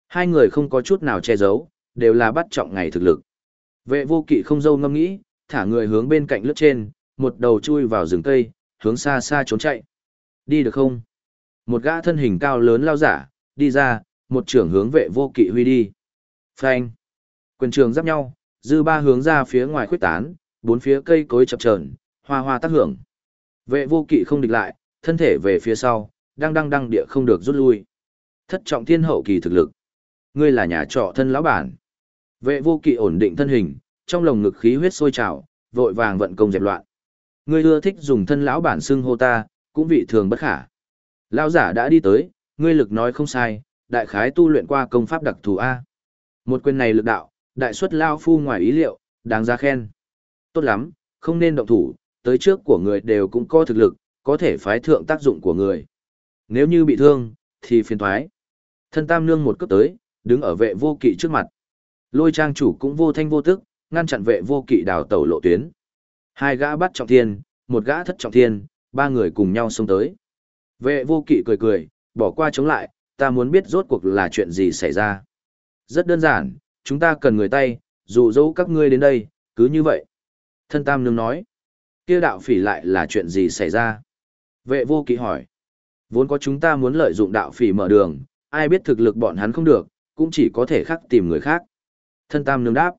Hai người không có chút nào che giấu, đều là bắt trọng ngày thực lực. Vệ vô kỵ không dâu ngâm nghĩ, thả người hướng bên cạnh lướt trên, một đầu chui vào rừng cây, hướng xa xa trốn chạy. Đi được không? Một gã thân hình cao lớn lao giả, đi ra, một trưởng hướng vệ vô kỵ huy đi. Phanh. Quyền trường giáp nhau, dư ba hướng ra phía ngoài khuyết tán, bốn phía cây cối chập chờn, hoa hoa tác hưởng. Vệ vô kỵ không địch lại, thân thể về phía sau, đang đang đang địa không được rút lui. Thất trọng thiên hậu kỳ thực lực. Ngươi là nhà trọ thân lão bản. Vệ vô kỵ ổn định thân hình, trong lồng ngực khí huyết sôi trào, vội vàng vận công dẹp loạn. Ngươi ưa thích dùng thân lão bản xưng hô ta, cũng vị thường bất khả. Lão giả đã đi tới, ngươi lực nói không sai, đại khái tu luyện qua công pháp đặc thù A. Một quyền này lực đạo, đại suất lao phu ngoài ý liệu, đáng ra khen. Tốt lắm, không nên động thủ, tới trước của người đều cũng có thực lực, có thể phái thượng tác dụng của người. Nếu như bị thương, thì phiền thoái. Thân tam nương một cấp tới, đứng ở vệ vô kỵ trước mặt. Lôi trang chủ cũng vô thanh vô tức, ngăn chặn vệ vô kỵ đào tẩu lộ tuyến. Hai gã bắt trọng thiên, một gã thất trọng thiên, ba người cùng nhau xông tới. Vệ vô kỵ cười cười, bỏ qua chống lại, ta muốn biết rốt cuộc là chuyện gì xảy ra. Rất đơn giản, chúng ta cần người tay, dụ dỗ các ngươi đến đây, cứ như vậy. Thân Tam Nương nói, kia đạo phỉ lại là chuyện gì xảy ra? Vệ vô kỵ hỏi, vốn có chúng ta muốn lợi dụng đạo phỉ mở đường, ai biết thực lực bọn hắn không được, cũng chỉ có thể khắc tìm người khác. Thân Tam Nương đáp,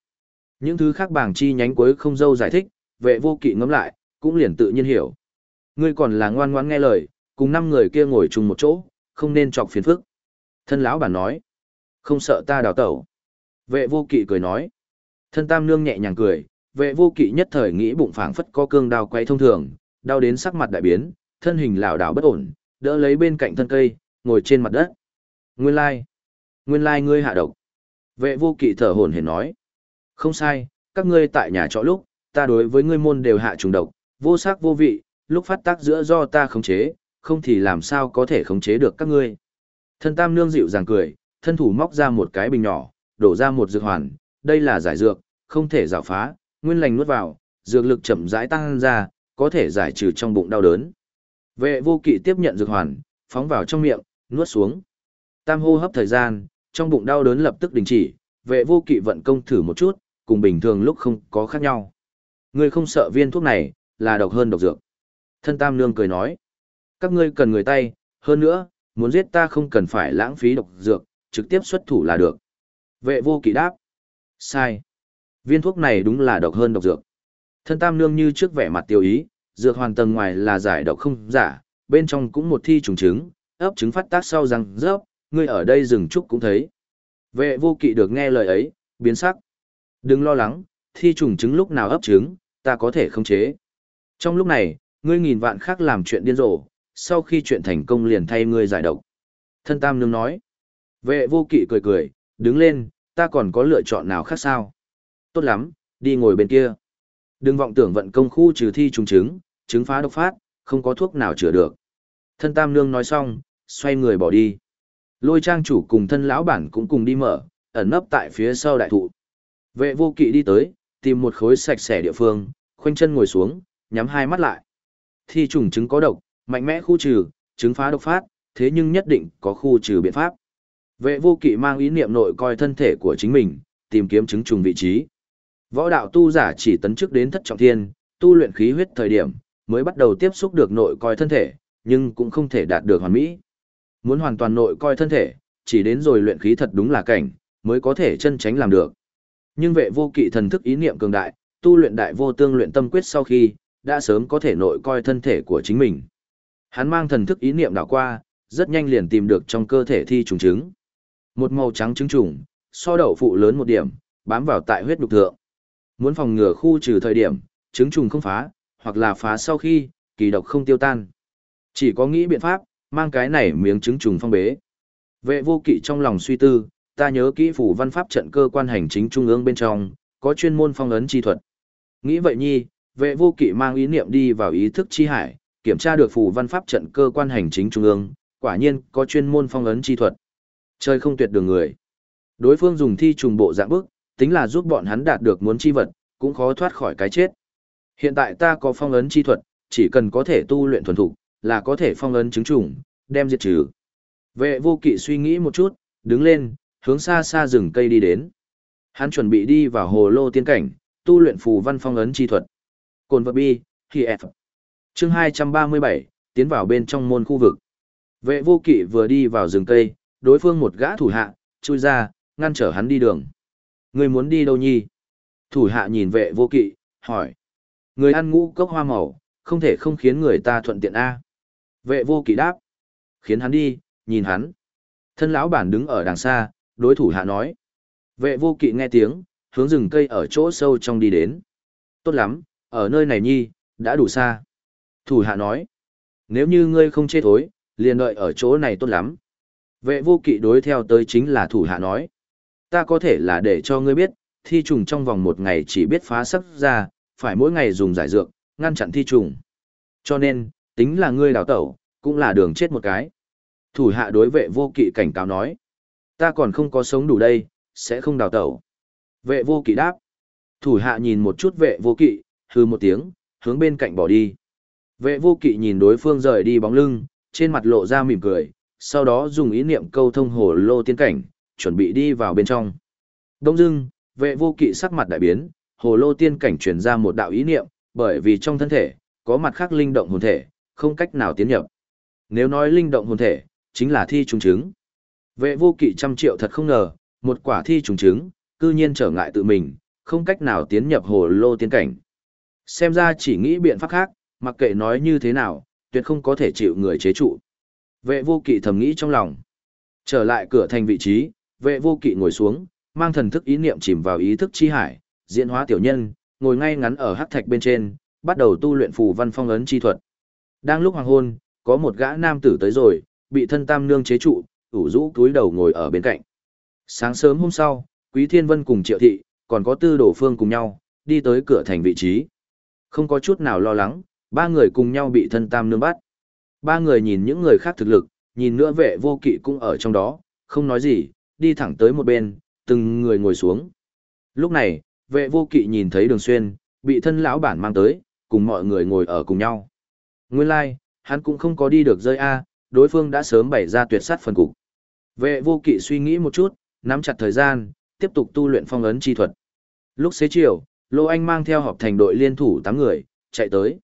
những thứ khác bảng chi nhánh cuối không dâu giải thích, vệ vô kỵ ngẫm lại, cũng liền tự nhiên hiểu. Ngươi còn là ngoan ngoãn nghe lời, cùng năm người kia ngồi chung một chỗ, không nên chọc phiền phức. Thân lão bản nói, không sợ ta đào tẩu. Vệ vô kỵ cười nói, thân tam nương nhẹ nhàng cười, vệ vô kỵ nhất thời nghĩ bụng phảng phất có cương đao quay thông thường, đau đến sắc mặt đại biến, thân hình lảo đảo bất ổn, đỡ lấy bên cạnh thân cây, ngồi trên mặt đất. Nguyên lai, nguyên lai ngươi hạ độc. Vệ vô kỵ thở hổn hển nói, không sai, các ngươi tại nhà trọ lúc, ta đối với ngươi môn đều hạ trùng độc, vô sắc vô vị, lúc phát tác giữa do ta khống chế, không thì làm sao có thể khống chế được các ngươi. Thân tam nương dịu dàng cười, thân thủ móc ra một cái bình nhỏ, đổ ra một dược hoàn, đây là giải dược, không thể rào phá, nguyên lành nuốt vào, dược lực chậm rãi tăng ra, có thể giải trừ trong bụng đau đớn. Vệ vô kỵ tiếp nhận dược hoàn, phóng vào trong miệng, nuốt xuống. Tam hô hấp thời gian, trong bụng đau đớn lập tức đình chỉ, vệ vô kỵ vận công thử một chút, cùng bình thường lúc không có khác nhau. Ngươi không sợ viên thuốc này, là độc hơn độc dược. Thân Tam Nương cười nói, các ngươi cần người tay, hơn nữa, muốn giết ta không cần phải lãng phí độc dược, trực tiếp xuất thủ là được. Vệ vô kỵ đáp, sai. Viên thuốc này đúng là độc hơn độc dược. Thân Tam Nương như trước vẻ mặt tiêu ý, dược hoàn tầng ngoài là giải độc không giả, bên trong cũng một thi trùng trứng, ấp trứng phát tác sau răng rớp, ngươi ở đây dừng chút cũng thấy. Vệ vô kỵ được nghe lời ấy, biến sắc. Đừng lo lắng, thi trùng trứng lúc nào ấp trứng, ta có thể không chế. Trong lúc này, ngươi nghìn vạn khác làm chuyện điên rồ, sau khi chuyện thành công liền thay ngươi giải độc. Thân Tam Nương nói. Vệ vô kỵ cười cười, đứng lên, ta còn có lựa chọn nào khác sao? Tốt lắm, đi ngồi bên kia. Đừng vọng tưởng vận công khu trừ thi trùng chứng, chứng phá độc phát, không có thuốc nào chữa được. Thân Tam Nương nói xong, xoay người bỏ đi. Lôi trang chủ cùng thân lão bản cũng cùng đi mở, ẩn nấp tại phía sau đại thụ. Vệ vô kỵ đi tới, tìm một khối sạch sẽ địa phương, khoanh chân ngồi xuống, nhắm hai mắt lại. Thi trùng chứng có độc, mạnh mẽ khu trừ, chứng phá độc phát, thế nhưng nhất định có khu trừ biện pháp. Vệ vô kỵ mang ý niệm nội coi thân thể của chính mình, tìm kiếm chứng trùng vị trí. Võ đạo tu giả chỉ tấn chức đến thất trọng thiên, tu luyện khí huyết thời điểm, mới bắt đầu tiếp xúc được nội coi thân thể, nhưng cũng không thể đạt được hoàn mỹ. Muốn hoàn toàn nội coi thân thể, chỉ đến rồi luyện khí thật đúng là cảnh, mới có thể chân tránh làm được. Nhưng vệ vô kỵ thần thức ý niệm cường đại, tu luyện đại vô tương luyện tâm quyết sau khi, đã sớm có thể nội coi thân thể của chính mình. Hắn mang thần thức ý niệm đảo qua, rất nhanh liền tìm được trong cơ thể thi trùng trứng. Một màu trắng trứng trùng, so đậu phụ lớn một điểm, bám vào tại huyết đục thượng. Muốn phòng ngừa khu trừ thời điểm, trứng trùng không phá, hoặc là phá sau khi, kỳ độc không tiêu tan. Chỉ có nghĩ biện pháp, mang cái này miếng trứng trùng phong bế. Vệ vô kỵ trong lòng suy tư, ta nhớ kỹ phủ văn pháp trận cơ quan hành chính trung ương bên trong, có chuyên môn phong ấn chi thuật. Nghĩ vậy nhi, vệ vô kỵ mang ý niệm đi vào ý thức chi hải, kiểm tra được phù văn pháp trận cơ quan hành chính trung ương, quả nhiên có chuyên môn phong ấn chi thuật. Chơi không tuyệt đường người. Đối phương dùng thi trùng bộ dạng bức, tính là giúp bọn hắn đạt được muốn chi vật, cũng khó thoát khỏi cái chết. Hiện tại ta có phong ấn chi thuật, chỉ cần có thể tu luyện thuần thục, là có thể phong ấn chứng trùng, đem diệt trừ. Vệ vô kỵ suy nghĩ một chút, đứng lên, hướng xa xa rừng cây đi đến. Hắn chuẩn bị đi vào hồ lô tiên cảnh, tu luyện phù văn phong ấn chi thuật. Cồn vật bi, thì F. Chương 237, tiến vào bên trong môn khu vực. Vệ vô kỵ vừa đi vào rừng cây, đối phương một gã thủ hạ, chui ra, ngăn trở hắn đi đường. Người muốn đi đâu nhi? Thủ hạ nhìn vệ vô kỵ, hỏi. Người ăn ngũ cốc hoa màu, không thể không khiến người ta thuận tiện A. Vệ vô kỵ đáp. Khiến hắn đi, nhìn hắn. Thân lão bản đứng ở đằng xa, đối thủ hạ nói. Vệ vô kỵ nghe tiếng, hướng rừng cây ở chỗ sâu trong đi đến. Tốt lắm, ở nơi này nhi, đã đủ xa. Thủ hạ nói. Nếu như ngươi không chê thối, liền đợi ở chỗ này tốt lắm. Vệ vô kỵ đối theo tới chính là thủ hạ nói. Ta có thể là để cho ngươi biết, thi trùng trong vòng một ngày chỉ biết phá sắc ra, phải mỗi ngày dùng giải dược, ngăn chặn thi trùng. Cho nên, Tính là ngươi đào tẩu, cũng là đường chết một cái. Thủ hạ đối vệ vô kỵ cảnh cáo nói. Ta còn không có sống đủ đây, sẽ không đào tẩu. Vệ vô kỵ đáp. Thủ hạ nhìn một chút vệ vô kỵ, hư một tiếng, hướng bên cạnh bỏ đi. Vệ vô kỵ nhìn đối phương rời đi bóng lưng, trên mặt lộ ra mỉm cười, sau đó dùng ý niệm câu thông hồ lô tiên cảnh, chuẩn bị đi vào bên trong. Đông dưng, vệ vô kỵ sắc mặt đại biến, hồ lô tiên cảnh truyền ra một đạo ý niệm, bởi vì trong thân thể, có mặt khác linh động hồn thể, không cách nào tiến nhập. Nếu nói linh động hồn thể, chính là thi trùng chứng. Vệ vô kỵ trăm triệu thật không ngờ, một quả thi trùng chứng, cư nhiên trở ngại tự mình, không cách nào tiến nhập hồ lô tiên cảnh. Xem ra chỉ nghĩ biện pháp khác, mặc kệ nói như thế nào, tuyệt không có thể chịu người chế trụ. Vệ vô kỵ thầm nghĩ trong lòng. Trở lại cửa thành vị trí, vệ vô kỵ ngồi xuống, mang thần thức ý niệm chìm vào ý thức chi hải, diễn hóa tiểu nhân, ngồi ngay ngắn ở hắc thạch bên trên, bắt đầu tu luyện phù văn phong ấn chi thuật. Đang lúc hoàng hôn, có một gã nam tử tới rồi, bị thân tam nương chế trụ, ủ rũ túi đầu ngồi ở bên cạnh. Sáng sớm hôm sau, Quý Thiên Vân cùng Triệu Thị, còn có Tư Đổ Phương cùng nhau, đi tới cửa thành vị trí. Không có chút nào lo lắng, ba người cùng nhau bị thân tam nương bắt. Ba người nhìn những người khác thực lực, nhìn nữa vệ vô kỵ cũng ở trong đó, không nói gì, đi thẳng tới một bên, từng người ngồi xuống. Lúc này, vệ vô kỵ nhìn thấy đường xuyên, bị thân lão bản mang tới, cùng mọi người ngồi ở cùng nhau. Nguyên lai, like, hắn cũng không có đi được rơi A, đối phương đã sớm bày ra tuyệt sát phần cục. Vệ vô kỵ suy nghĩ một chút, nắm chặt thời gian, tiếp tục tu luyện phong ấn chi thuật. Lúc xế chiều, Lô Anh mang theo họp thành đội liên thủ 8 người, chạy tới.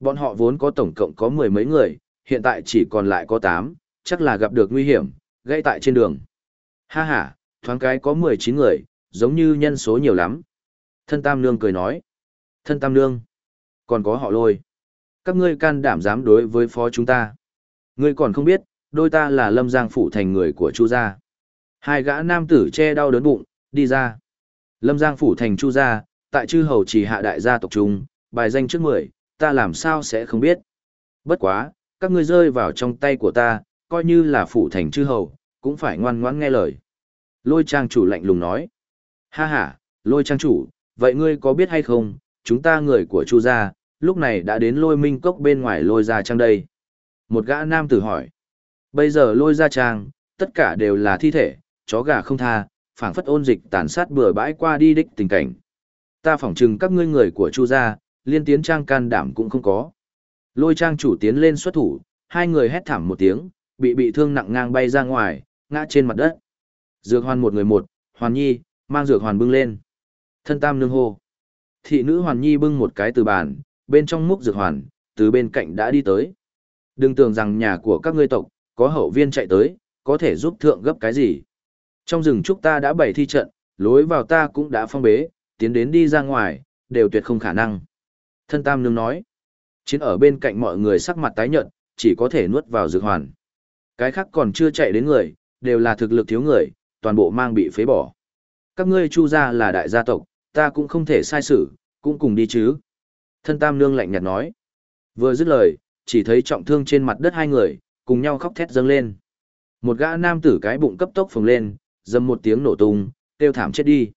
Bọn họ vốn có tổng cộng có mười mấy người, hiện tại chỉ còn lại có tám, chắc là gặp được nguy hiểm, gây tại trên đường. Ha ha, thoáng cái có 19 người, giống như nhân số nhiều lắm. Thân Tam Nương cười nói. Thân Tam Nương, còn có họ lôi. Các ngươi can đảm dám đối với phó chúng ta. Ngươi còn không biết, đôi ta là lâm giang phủ thành người của chu gia. Hai gã nam tử che đau đớn bụng, đi ra. Lâm giang phủ thành chu gia, tại chư hầu chỉ hạ đại gia tộc trung, bài danh trước mười, ta làm sao sẽ không biết. Bất quá, các ngươi rơi vào trong tay của ta, coi như là phủ thành chư hầu, cũng phải ngoan ngoãn nghe lời. Lôi trang chủ lạnh lùng nói. Ha ha, lôi trang chủ, vậy ngươi có biết hay không, chúng ta người của chu gia, lúc này đã đến lôi minh cốc bên ngoài lôi gia trang đây. Một gã nam tử hỏi. Bây giờ lôi gia trang, tất cả đều là thi thể, chó gà không tha, phảng phất ôn dịch tàn sát bừa bãi qua đi đích tình cảnh. Ta phỏng chừng các ngươi người của Chu gia, liên tiến trang can đảm cũng không có. Lôi trang chủ tiến lên xuất thủ, hai người hét thảm một tiếng, bị bị thương nặng ngang bay ra ngoài, ngã trên mặt đất. Dược hoàn một người một, hoàn nhi, mang dược hoàn bưng lên. Thân tam nương hô. Thị nữ hoàn nhi bưng một cái từ bàn, bên trong múc dược hoàn, từ bên cạnh đã đi tới. Đừng tưởng rằng nhà của các ngươi tộc, có hậu viên chạy tới, có thể giúp thượng gấp cái gì. Trong rừng trúc ta đã bày thi trận, lối vào ta cũng đã phong bế, tiến đến đi ra ngoài, đều tuyệt không khả năng. Thân Tam Nương nói, chiến ở bên cạnh mọi người sắc mặt tái nhợt, chỉ có thể nuốt vào dược hoàn. Cái khác còn chưa chạy đến người, đều là thực lực thiếu người, toàn bộ mang bị phế bỏ. Các ngươi chu gia là đại gia tộc, ta cũng không thể sai xử, cũng cùng đi chứ. Thân Tam Nương lạnh nhạt nói. Vừa dứt lời, chỉ thấy trọng thương trên mặt đất hai người, cùng nhau khóc thét dâng lên. Một gã nam tử cái bụng cấp tốc phồng lên, dầm một tiếng nổ tung, tiêu thảm chết đi.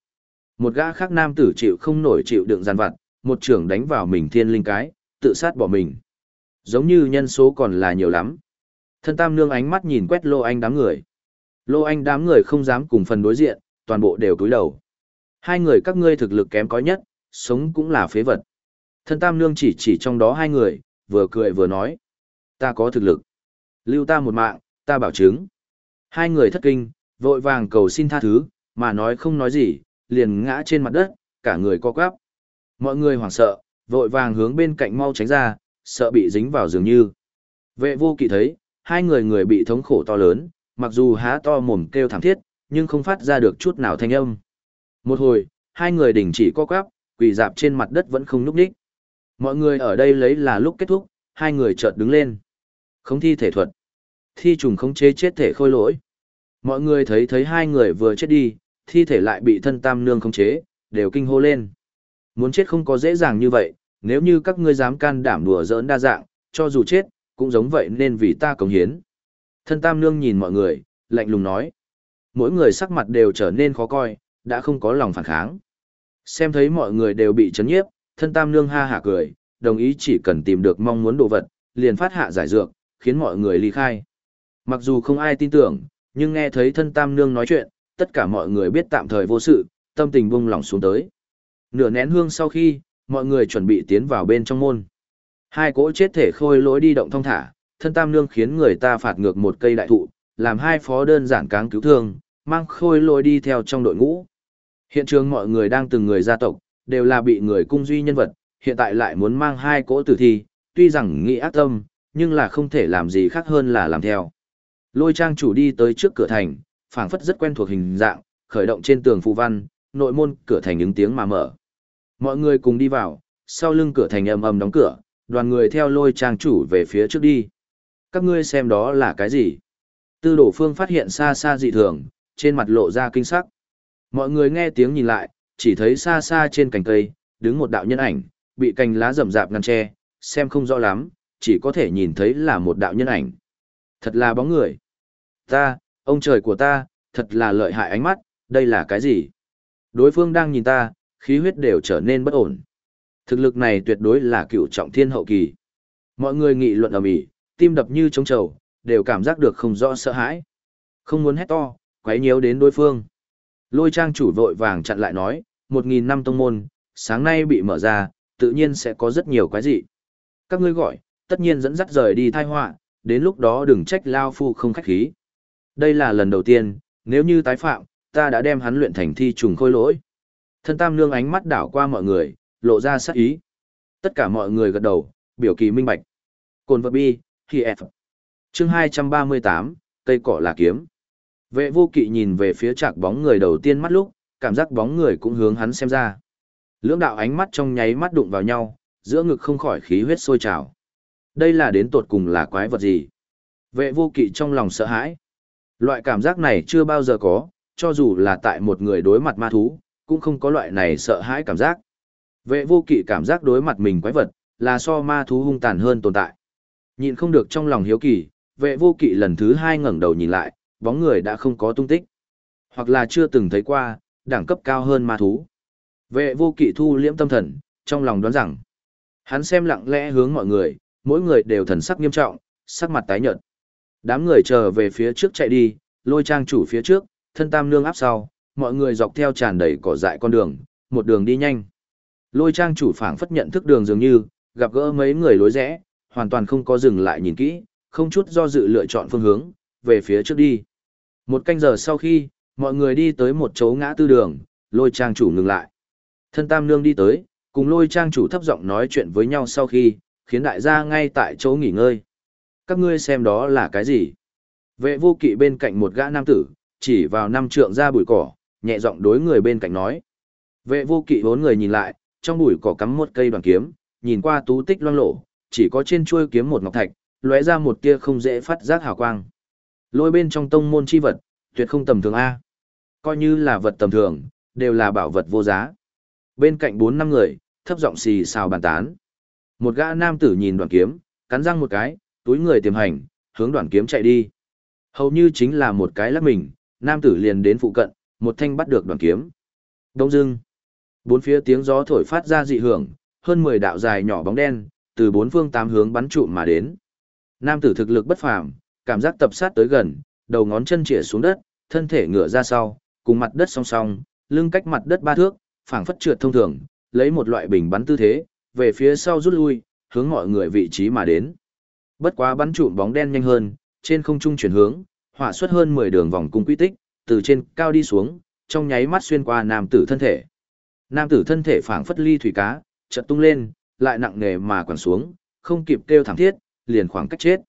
Một gã khác nam tử chịu không nổi chịu đựng giàn vặt, một trưởng đánh vào mình thiên linh cái, tự sát bỏ mình. Giống như nhân số còn là nhiều lắm. Thân tam nương ánh mắt nhìn quét lô anh đám người. Lô anh đám người không dám cùng phần đối diện, toàn bộ đều túi đầu. Hai người các ngươi thực lực kém có nhất, sống cũng là phế vật. Thân tam nương chỉ chỉ trong đó hai người, vừa cười vừa nói. Ta có thực lực. Lưu ta một mạng, ta bảo chứng. Hai người thất kinh, vội vàng cầu xin tha thứ, mà nói không nói gì, liền ngã trên mặt đất, cả người co quắp. Mọi người hoảng sợ, vội vàng hướng bên cạnh mau tránh ra, sợ bị dính vào dường như. Vệ vô kỵ thấy, hai người người bị thống khổ to lớn, mặc dù há to mồm kêu thảm thiết, nhưng không phát ra được chút nào thanh âm. Một hồi, hai người đình chỉ co quắp, quỳ dạp trên mặt đất vẫn không núp đích. Mọi người ở đây lấy là lúc kết thúc, hai người chợt đứng lên. Không thi thể thuật. Thi trùng không chế chết thể khôi lỗi. Mọi người thấy thấy hai người vừa chết đi, thi thể lại bị thân tam nương không chế, đều kinh hô lên. Muốn chết không có dễ dàng như vậy, nếu như các ngươi dám can đảm đùa giỡn đa dạng, cho dù chết, cũng giống vậy nên vì ta cống hiến. Thân tam nương nhìn mọi người, lạnh lùng nói. Mỗi người sắc mặt đều trở nên khó coi, đã không có lòng phản kháng. Xem thấy mọi người đều bị chấn nhiếp, thân tam nương ha hả cười, đồng ý chỉ cần tìm được mong muốn đồ vật, liền phát hạ giải dược, khiến mọi người ly khai. Mặc dù không ai tin tưởng, nhưng nghe thấy thân tam nương nói chuyện, tất cả mọi người biết tạm thời vô sự, tâm tình buông lỏng xuống tới. Nửa nén hương sau khi, mọi người chuẩn bị tiến vào bên trong môn. Hai cỗ chết thể khôi lối đi động thông thả, thân tam nương khiến người ta phạt ngược một cây đại thụ, làm hai phó đơn giản cáng cứu thương, mang khôi lối đi theo trong đội ngũ. Hiện trường mọi người đang từng người gia tộc, đều là bị người cung duy nhân vật, hiện tại lại muốn mang hai cỗ tử thi, tuy rằng nghĩ ác tâm, nhưng là không thể làm gì khác hơn là làm theo. Lôi trang chủ đi tới trước cửa thành, phảng phất rất quen thuộc hình dạng, khởi động trên tường phù văn, nội môn cửa thành ứng tiếng mà mở. Mọi người cùng đi vào, sau lưng cửa thành ầm ầm đóng cửa, đoàn người theo lôi trang chủ về phía trước đi. Các ngươi xem đó là cái gì? Tư đổ phương phát hiện xa xa dị thường, trên mặt lộ ra kinh sắc. Mọi người nghe tiếng nhìn lại, chỉ thấy xa xa trên cành cây, đứng một đạo nhân ảnh, bị cành lá rậm rạp ngăn che, xem không rõ lắm, chỉ có thể nhìn thấy là một đạo nhân ảnh. Thật là bóng người. Ta, ông trời của ta, thật là lợi hại ánh mắt, đây là cái gì? Đối phương đang nhìn ta, khí huyết đều trở nên bất ổn. Thực lực này tuyệt đối là cựu trọng thiên hậu kỳ. Mọi người nghị luận ầm ĩ, tim đập như trống trầu, đều cảm giác được không rõ sợ hãi. Không muốn hét to, quấy nhiễu đến đối phương. Lôi trang chủ vội vàng chặn lại nói, một nghìn năm tông môn, sáng nay bị mở ra, tự nhiên sẽ có rất nhiều quái dị. Các ngươi gọi, tất nhiên dẫn dắt rời đi thai họa, đến lúc đó đừng trách Lao Phu không khách khí. Đây là lần đầu tiên, nếu như tái phạm, ta đã đem hắn luyện thành thi trùng khôi lỗi. Thân tam nương ánh mắt đảo qua mọi người, lộ ra sắc ý. Tất cả mọi người gật đầu, biểu kỳ minh bạch. Cồn vật bi, khi F. Chương 238, cây cỏ là kiếm. Vệ vô kỵ nhìn về phía chạc bóng người đầu tiên mắt lúc, cảm giác bóng người cũng hướng hắn xem ra. Lưỡng đạo ánh mắt trong nháy mắt đụng vào nhau, giữa ngực không khỏi khí huyết sôi trào. Đây là đến tột cùng là quái vật gì? Vệ vô kỵ trong lòng sợ hãi. Loại cảm giác này chưa bao giờ có, cho dù là tại một người đối mặt ma thú, cũng không có loại này sợ hãi cảm giác. Vệ vô kỵ cảm giác đối mặt mình quái vật, là so ma thú hung tàn hơn tồn tại. Nhìn không được trong lòng hiếu kỳ, vệ vô kỵ lần thứ hai ngẩng đầu nhìn lại, bóng người đã không có tung tích. Hoặc là chưa từng thấy qua, đẳng cấp cao hơn ma thú. Vệ vô kỵ thu liễm tâm thần, trong lòng đoán rằng, hắn xem lặng lẽ hướng mọi người, mỗi người đều thần sắc nghiêm trọng, sắc mặt tái nhợt. Đám người chờ về phía trước chạy đi, lôi trang chủ phía trước, thân tam nương áp sau, mọi người dọc theo tràn đầy cỏ dại con đường, một đường đi nhanh. Lôi trang chủ phảng phất nhận thức đường dường như, gặp gỡ mấy người lối rẽ, hoàn toàn không có dừng lại nhìn kỹ, không chút do dự lựa chọn phương hướng, về phía trước đi. Một canh giờ sau khi, mọi người đi tới một chỗ ngã tư đường, lôi trang chủ ngừng lại. Thân tam nương đi tới, cùng lôi trang chủ thấp giọng nói chuyện với nhau sau khi, khiến đại gia ngay tại chỗ nghỉ ngơi. Các ngươi xem đó là cái gì? Vệ vô kỵ bên cạnh một gã nam tử, chỉ vào năm trượng ra bụi cỏ, nhẹ giọng đối người bên cạnh nói. Vệ vô kỵ bốn người nhìn lại, trong bụi cỏ cắm một cây đoàn kiếm, nhìn qua tú tích loang lổ, chỉ có trên chuôi kiếm một ngọc thạch, lóe ra một tia không dễ phát giác hào quang. Lôi bên trong tông môn chi vật, tuyệt không tầm thường A. Coi như là vật tầm thường, đều là bảo vật vô giá. Bên cạnh bốn năm người, thấp giọng xì xào bàn tán. Một gã nam tử nhìn đoàn kiếm, cắn răng một cái, túi người tiềm hành, hướng đoàn kiếm chạy đi. Hầu như chính là một cái lắc mình, nam tử liền đến phụ cận, một thanh bắt được đoàn kiếm. Đông dưng. Bốn phía tiếng gió thổi phát ra dị hưởng, hơn 10 đạo dài nhỏ bóng đen, từ bốn phương tám hướng bắn trụm mà đến. Nam tử thực lực bất phàm, cảm giác tập sát tới gần, đầu ngón chân chĩa xuống đất, thân thể ngửa ra sau, cùng mặt đất song song, lưng cách mặt đất ba thước, phảng phất trượt thông thường, lấy một loại bình bắn tư thế, về phía sau rút lui, hướng mọi người vị trí mà đến. Bất quá bắn trụm bóng đen nhanh hơn, trên không trung chuyển hướng, hỏa xuất hơn 10 đường vòng cung quy tích, từ trên cao đi xuống, trong nháy mắt xuyên qua nam tử thân thể. Nam tử thân thể phảng phất ly thủy cá, chợt tung lên, lại nặng nề mà quẳng xuống, không kịp kêu thảm thiết, liền khoảng cách chết.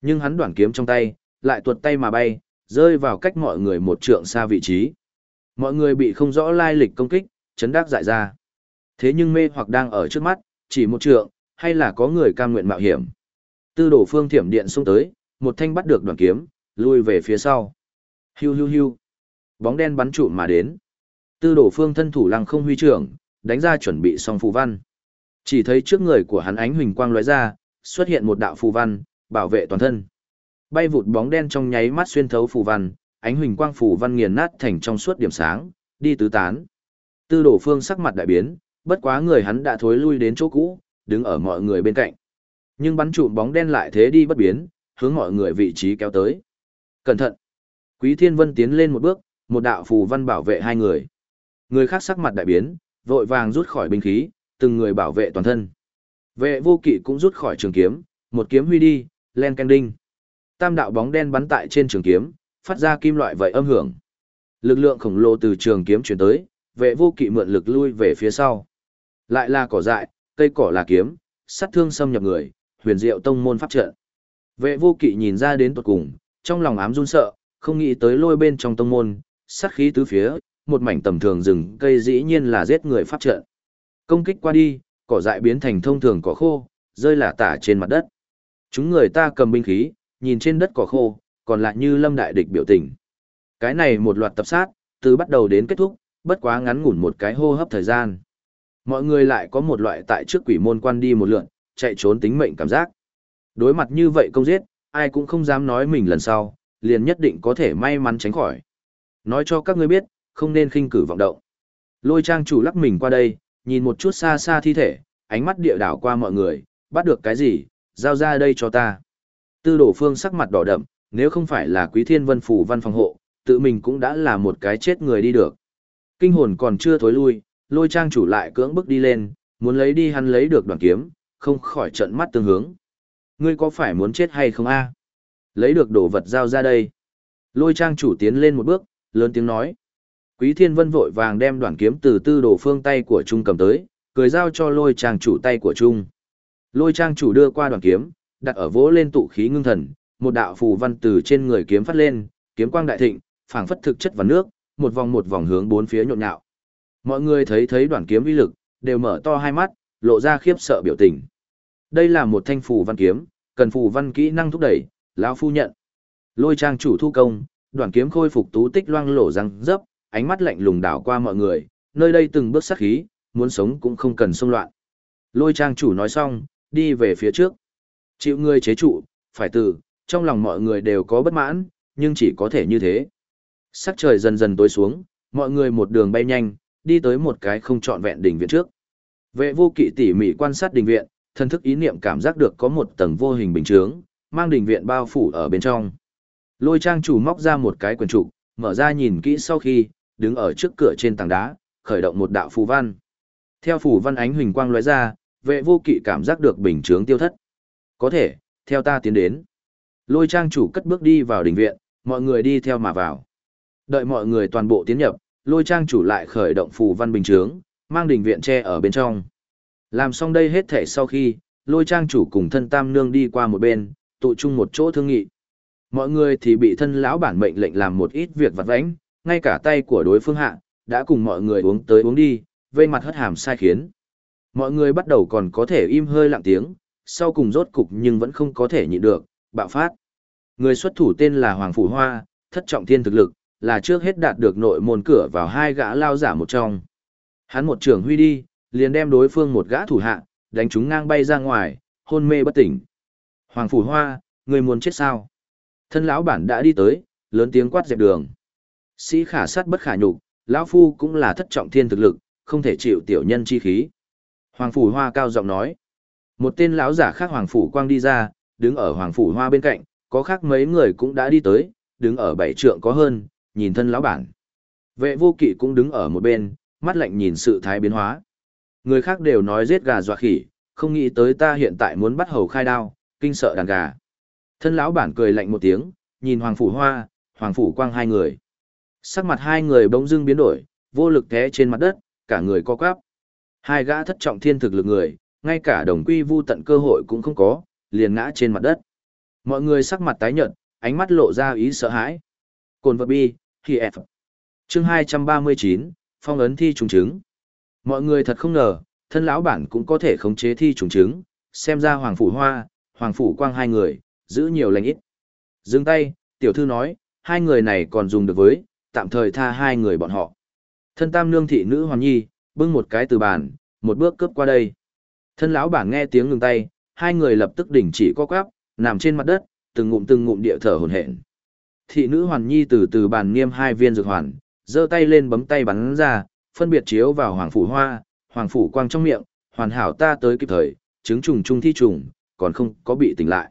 Nhưng hắn đoạn kiếm trong tay, lại tuột tay mà bay, rơi vào cách mọi người một trượng xa vị trí. Mọi người bị không rõ lai lịch công kích, chấn đắc dại ra. Thế nhưng mê hoặc đang ở trước mắt, chỉ một trượng, hay là có người cam nguyện mạo hiểm. Tư đổ phương thiểm điện xuống tới, một thanh bắt được đoàn kiếm, lui về phía sau. Hiu hiu hiu. Bóng đen bắn trụ mà đến. Tư đổ phương thân thủ lăng không huy trưởng, đánh ra chuẩn bị xong phù văn. Chỉ thấy trước người của hắn ánh huỳnh quang lóe ra, xuất hiện một đạo phù văn, bảo vệ toàn thân. Bay vụt bóng đen trong nháy mắt xuyên thấu phù văn, ánh huỳnh quang phù văn nghiền nát thành trong suốt điểm sáng, đi tứ tán. Tư đổ phương sắc mặt đại biến, bất quá người hắn đã thối lui đến chỗ cũ, đứng ở mọi người bên cạnh. Nhưng bắn trụ bóng đen lại thế đi bất biến, hướng mọi người vị trí kéo tới. Cẩn thận! Quý Thiên Vân tiến lên một bước, một đạo phù văn bảo vệ hai người. Người khác sắc mặt đại biến, vội vàng rút khỏi binh khí, từng người bảo vệ toàn thân. Vệ vô kỵ cũng rút khỏi trường kiếm, một kiếm huy đi, len canh đinh. Tam đạo bóng đen bắn tại trên trường kiếm, phát ra kim loại vậy âm hưởng. Lực lượng khổng lồ từ trường kiếm chuyển tới, vệ vô kỵ mượn lực lui về phía sau. Lại là cỏ dại, cây cỏ là kiếm, sát thương xâm nhập người, huyền diệu tông môn pháp trận. Vệ vô kỵ nhìn ra đến tuột cùng, trong lòng ám run sợ, không nghĩ tới lôi bên trong tông môn, sát khí tứ phía, một mảnh tầm thường rừng cây dĩ nhiên là giết người pháp trận. Công kích qua đi, cỏ dại biến thành thông thường cỏ khô, rơi lả tả trên mặt đất. Chúng người ta cầm binh khí, nhìn trên đất cỏ khô, còn lại như lâm đại địch biểu tình. Cái này một loạt tập sát, từ bắt đầu đến kết thúc, bất quá ngắn ngủn một cái hô hấp thời gian. Mọi người lại có một loại tại trước quỷ môn quan đi một lượn, chạy trốn tính mệnh cảm giác. Đối mặt như vậy công giết, ai cũng không dám nói mình lần sau, liền nhất định có thể may mắn tránh khỏi. Nói cho các ngươi biết, không nên khinh cử vọng động. Lôi trang chủ lắc mình qua đây, nhìn một chút xa xa thi thể, ánh mắt địa đảo qua mọi người, bắt được cái gì, giao ra đây cho ta. Tư đổ phương sắc mặt đỏ đậm, nếu không phải là quý thiên vân phủ văn phòng hộ, tự mình cũng đã là một cái chết người đi được. Kinh hồn còn chưa thối lui, lôi trang chủ lại cưỡng bức đi lên, muốn lấy đi hắn lấy được đoàn kiếm, không khỏi trận mắt tương hướng. Ngươi có phải muốn chết hay không a? Lấy được đồ vật giao ra đây. Lôi trang chủ tiến lên một bước, lớn tiếng nói. Quý thiên vân vội vàng đem đoạn kiếm từ tư đồ phương tay của Trung cầm tới, cười giao cho lôi trang chủ tay của Trung. Lôi trang chủ đưa qua đoạn kiếm, đặt ở vỗ lên tụ khí ngưng thần, một đạo phù văn từ trên người kiếm phát lên, kiếm quang đại thịnh, phảng phất thực chất và nước, một vòng một vòng hướng bốn phía nhộn nhạo. Mọi người thấy thấy đoạn kiếm uy lực, đều mở to hai mắt, lộ ra khiếp sợ biểu tình. Đây là một thanh phù văn kiếm, cần phù văn kỹ năng thúc đẩy, lão phu nhận. Lôi trang chủ thu công, đoàn kiếm khôi phục tú tích loang lổ răng dấp, ánh mắt lạnh lùng đảo qua mọi người, nơi đây từng bước sát khí, muốn sống cũng không cần xông loạn. Lôi trang chủ nói xong, đi về phía trước. Chịu người chế trụ, phải từ, trong lòng mọi người đều có bất mãn, nhưng chỉ có thể như thế. Sắc trời dần dần tối xuống, mọi người một đường bay nhanh, đi tới một cái không trọn vẹn đỉnh viện trước. Vệ vô kỵ tỉ mỉ quan sát đình viện, thân thức ý niệm cảm giác được có một tầng vô hình bình chướng, mang đình viện bao phủ ở bên trong. Lôi trang chủ móc ra một cái quyển trục, mở ra nhìn kỹ sau khi, đứng ở trước cửa trên tảng đá, khởi động một đạo phù văn. Theo phù văn ánh huỳnh quang lóe ra, vệ vô kỵ cảm giác được bình chướng tiêu thất. Có thể, theo ta tiến đến. Lôi trang chủ cất bước đi vào đình viện, mọi người đi theo mà vào. Đợi mọi người toàn bộ tiến nhập, lôi trang chủ lại khởi động phù văn bình chướng, mang đình viện che ở bên trong. Làm xong đây hết thể sau khi, lôi trang chủ cùng thân tam nương đi qua một bên, tụ chung một chỗ thương nghị. Mọi người thì bị thân lão bản mệnh lệnh làm một ít việc vặt vãnh, ngay cả tay của đối phương hạ, đã cùng mọi người uống tới uống đi, vây mặt hất hàm sai khiến. Mọi người bắt đầu còn có thể im hơi lặng tiếng, sau cùng rốt cục nhưng vẫn không có thể nhịn được, bạo phát. Người xuất thủ tên là Hoàng Phủ Hoa, thất trọng thiên thực lực, là trước hết đạt được nội môn cửa vào hai gã lao giả một trong. Hắn một trường huy đi, liền đem đối phương một gã thủ hạ, đánh chúng ngang bay ra ngoài, hôn mê bất tỉnh. Hoàng Phủ Hoa, người muốn chết sao? Thân lão bản đã đi tới, lớn tiếng quát dẹp đường. Sĩ khả sát bất khả nhục, lão phu cũng là thất trọng thiên thực lực, không thể chịu tiểu nhân chi khí. Hoàng Phủ Hoa cao giọng nói. Một tên lão giả khác Hoàng Phủ Quang đi ra, đứng ở Hoàng Phủ Hoa bên cạnh, có khác mấy người cũng đã đi tới, đứng ở bảy trượng có hơn, nhìn thân lão bản. Vệ vô kỵ cũng đứng ở một bên, mắt lạnh nhìn sự thái biến hóa. Người khác đều nói giết gà dọa khỉ, không nghĩ tới ta hiện tại muốn bắt hầu khai đao, kinh sợ đàn gà. Thân lão bản cười lạnh một tiếng, nhìn Hoàng Phủ Hoa, Hoàng Phủ Quang hai người. Sắc mặt hai người bỗng dưng biến đổi, vô lực té trên mặt đất, cả người co quắp. Hai gã thất trọng thiên thực lực người, ngay cả đồng quy vu tận cơ hội cũng không có, liền ngã trên mặt đất. Mọi người sắc mặt tái nhợt, ánh mắt lộ ra ý sợ hãi. Cồn vật bi, khi F. Chương 239, phong ấn thi trùng chứng. Mọi người thật không ngờ, thân lão bản cũng có thể khống chế thi trùng chứng, xem ra Hoàng Phủ Hoa, Hoàng Phủ Quang hai người, giữ nhiều lành ít. Dừng tay, tiểu thư nói, hai người này còn dùng được với, tạm thời tha hai người bọn họ. Thân tam nương thị nữ Hoàn Nhi, bưng một cái từ bàn, một bước cướp qua đây. Thân lão bản nghe tiếng ngừng tay, hai người lập tức đình chỉ co quắp, nằm trên mặt đất, từng ngụm từng ngụm địa thở hổn hển. Thị nữ Hoàn Nhi từ từ bàn niêm hai viên dược hoàn, giơ tay lên bấm tay bắn ra, phân biệt chiếu vào hoàng phủ hoa, hoàng phủ quang trong miệng, hoàn hảo ta tới kịp thời, chứng trùng trung thi trùng, còn không có bị tỉnh lại.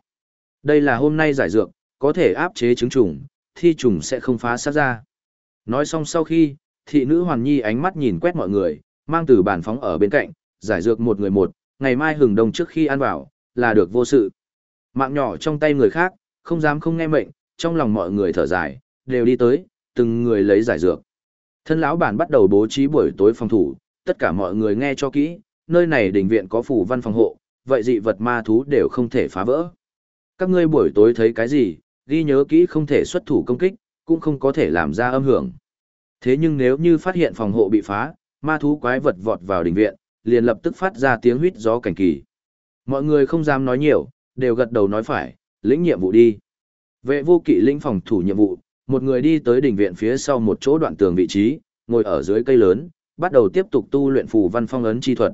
Đây là hôm nay giải dược, có thể áp chế trứng trùng, thi trùng sẽ không phá sát ra. Nói xong sau khi, thị nữ Hoàn Nhi ánh mắt nhìn quét mọi người, mang từ bàn phóng ở bên cạnh, giải dược một người một, ngày mai hừng đông trước khi ăn vào, là được vô sự. Mạng nhỏ trong tay người khác, không dám không nghe mệnh, trong lòng mọi người thở dài, đều đi tới, từng người lấy giải dược. Thân lão bản bắt đầu bố trí buổi tối phòng thủ, tất cả mọi người nghe cho kỹ, nơi này đình viện có phủ văn phòng hộ, vậy dị vật ma thú đều không thể phá vỡ. Các ngươi buổi tối thấy cái gì, ghi nhớ kỹ không thể xuất thủ công kích, cũng không có thể làm ra âm hưởng. Thế nhưng nếu như phát hiện phòng hộ bị phá, ma thú quái vật vọt vào đình viện, liền lập tức phát ra tiếng huýt gió cảnh kỳ. Mọi người không dám nói nhiều, đều gật đầu nói phải, lĩnh nhiệm vụ đi. Vệ vô kỵ lĩnh phòng thủ nhiệm vụ, một người đi tới đỉnh viện phía sau một chỗ đoạn tường vị trí, ngồi ở dưới cây lớn, bắt đầu tiếp tục tu luyện phù văn phong ấn chi thuật.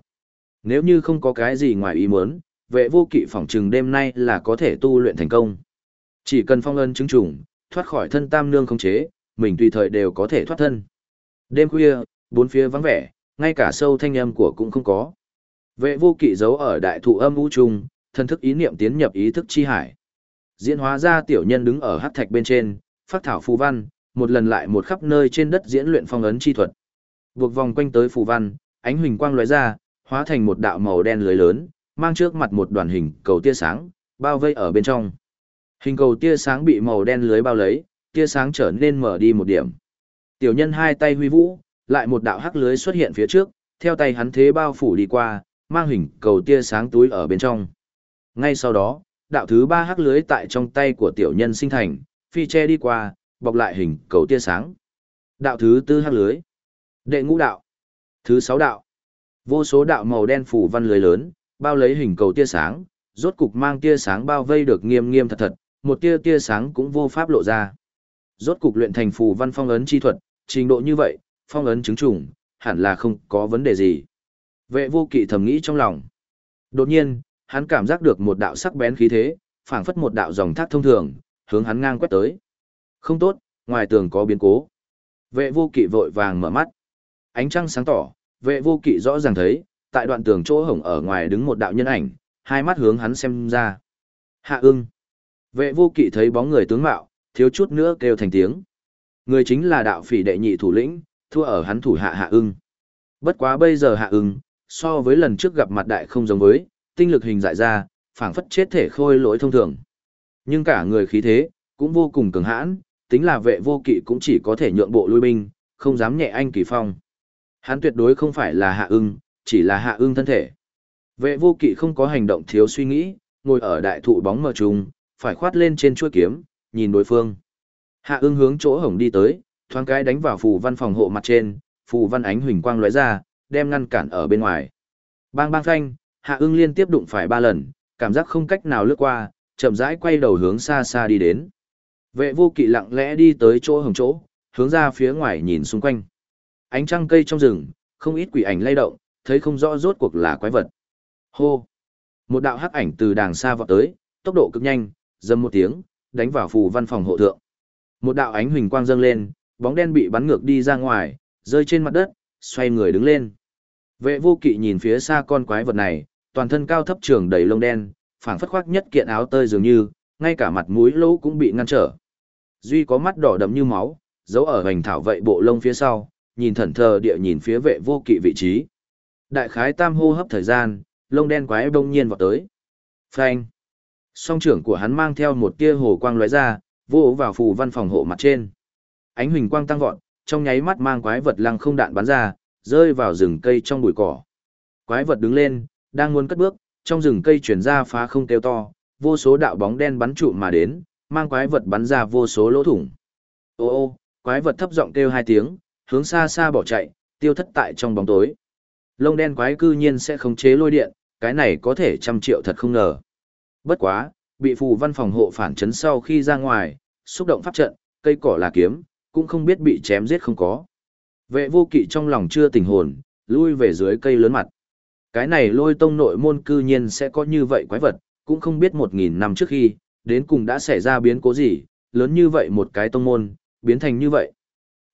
Nếu như không có cái gì ngoài ý muốn, vệ vô kỵ phòng trừng đêm nay là có thể tu luyện thành công. Chỉ cần phong ấn chứng trùng, thoát khỏi thân tam nương không chế, mình tùy thời đều có thể thoát thân. Đêm khuya, bốn phía vắng vẻ, ngay cả sâu thanh âm của cũng không có. Vệ vô kỵ giấu ở đại thụ âm vũ trung, thân thức ý niệm tiến nhập ý thức chi hải. Diễn hóa ra tiểu nhân đứng ở hắc thạch bên trên, phát thảo phù văn, một lần lại một khắp nơi trên đất diễn luyện phong ấn chi thuật. Buộc vòng quanh tới phù văn, ánh huỳnh quang lóe ra, hóa thành một đạo màu đen lưới lớn, mang trước mặt một đoàn hình cầu tia sáng, bao vây ở bên trong. Hình cầu tia sáng bị màu đen lưới bao lấy, tia sáng trở nên mở đi một điểm. Tiểu nhân hai tay huy vũ, lại một đạo hắc lưới xuất hiện phía trước, theo tay hắn thế bao phủ đi qua, mang hình cầu tia sáng túi ở bên trong. Ngay sau đó, đạo thứ ba hắc lưới tại trong tay của tiểu nhân sinh thành, phi che đi qua, bọc lại hình cầu tia sáng. Đạo thứ tư hắc lưới. Đệ ngũ đạo. Thứ sáu đạo. Vô số đạo màu đen phủ văn lưới lớn, bao lấy hình cầu tia sáng, rốt cục mang tia sáng bao vây được nghiêm nghiêm thật thật, một tia tia sáng cũng vô pháp lộ ra. Rốt cục luyện thành phù văn phong ấn chi thuật, trình độ như vậy, phong ấn chứng trùng, hẳn là không có vấn đề gì. Vệ vô kỵ thầm nghĩ trong lòng. Đột nhiên, hắn cảm giác được một đạo sắc bén khí thế, phảng phất một đạo dòng thác thông thường, hướng hắn ngang quét tới. Không tốt, ngoài tường có biến cố. Vệ vô kỵ vội vàng mở mắt. Ánh trăng sáng tỏ, vệ vô kỵ rõ ràng thấy, tại đoạn tường chỗ hổng ở ngoài đứng một đạo nhân ảnh, hai mắt hướng hắn xem ra. Hạ ưng. Vệ vô kỵ thấy bóng người tướng mạo, thiếu chút nữa kêu thành tiếng. Người chính là đạo phỉ đệ nhị thủ lĩnh, thua ở hắn thủ hạ hạ ưng. Bất quá bây giờ hạ ưng, so với lần trước gặp mặt đại không giống với, tinh lực hình dại ra, phảng phất chết thể khôi lỗi thông thường. Nhưng cả người khí thế, cũng vô cùng cường hãn, tính là vệ vô kỵ cũng chỉ có thể nhượng bộ lui binh, không dám nhẹ anh kỳ phong. Hắn tuyệt đối không phải là hạ ưng, chỉ là hạ ưng thân thể. Vệ vô kỵ không có hành động thiếu suy nghĩ, ngồi ở đại thụ bóng mờ trùng, phải khoát lên trên chuôi kiếm, nhìn đối phương. Hạ ưng hướng chỗ hổng đi tới, thoáng cái đánh vào phù văn phòng hộ mặt trên, phù văn ánh huỳnh quang lóe ra, đem ngăn cản ở bên ngoài. Bang bang phanh, hạ ưng liên tiếp đụng phải ba lần, cảm giác không cách nào lướt qua, chậm rãi quay đầu hướng xa xa đi đến. Vệ vô kỵ lặng lẽ đi tới chỗ hồng chỗ, hướng ra phía ngoài nhìn xung quanh. Ánh trăng cây trong rừng, không ít quỷ ảnh lay động, thấy không rõ rốt cuộc là quái vật. Hô! Một đạo hắc ảnh từ đàng xa vọt tới, tốc độ cực nhanh, dầm một tiếng, đánh vào phù văn phòng hộ thượng. Một đạo ánh huỳnh quang dâng lên, bóng đen bị bắn ngược đi ra ngoài, rơi trên mặt đất, xoay người đứng lên. Vệ vô kỵ nhìn phía xa con quái vật này, toàn thân cao thấp trường đầy lông đen, phảng phất khoác nhất kiện áo tơi dường như, ngay cả mặt mũi lỗ cũng bị ngăn trở. Duy có mắt đỏ đậm như máu, giấu ở hành thảo vậy bộ lông phía sau, nhìn thẩn thờ địa nhìn phía vệ vô kỵ vị trí. Đại khái tam hô hấp thời gian, lông đen quái bỗng nhiên vọt tới. Phanh. Song trưởng của hắn mang theo một tia hồ quang lóe ra, vô vào phù văn phòng hộ mặt trên. Ánh huỳnh quang tăng vọt, trong nháy mắt mang quái vật lăng không đạn bắn ra, rơi vào rừng cây trong bụi cỏ. Quái vật đứng lên, đang muốn cất bước, trong rừng cây chuyển ra phá không kêu to, vô số đạo bóng đen bắn trụ mà đến, mang quái vật bắn ra vô số lỗ thủng. Ô ô, quái vật thấp giọng kêu hai tiếng, hướng xa xa bỏ chạy, tiêu thất tại trong bóng tối. Lông đen quái cư nhiên sẽ khống chế lôi điện, cái này có thể trăm triệu thật không ngờ. Bất quá, bị phù văn phòng hộ phản chấn sau khi ra ngoài, xúc động pháp trận, cây cỏ là kiếm, cũng không biết bị chém giết không có. Vệ vô kỵ trong lòng chưa tỉnh hồn, lui về dưới cây lớn mặt. Cái này lôi tông nội môn cư nhiên sẽ có như vậy quái vật, cũng không biết một nghìn năm trước khi, đến cùng đã xảy ra biến cố gì, lớn như vậy một cái tông môn, biến thành như vậy.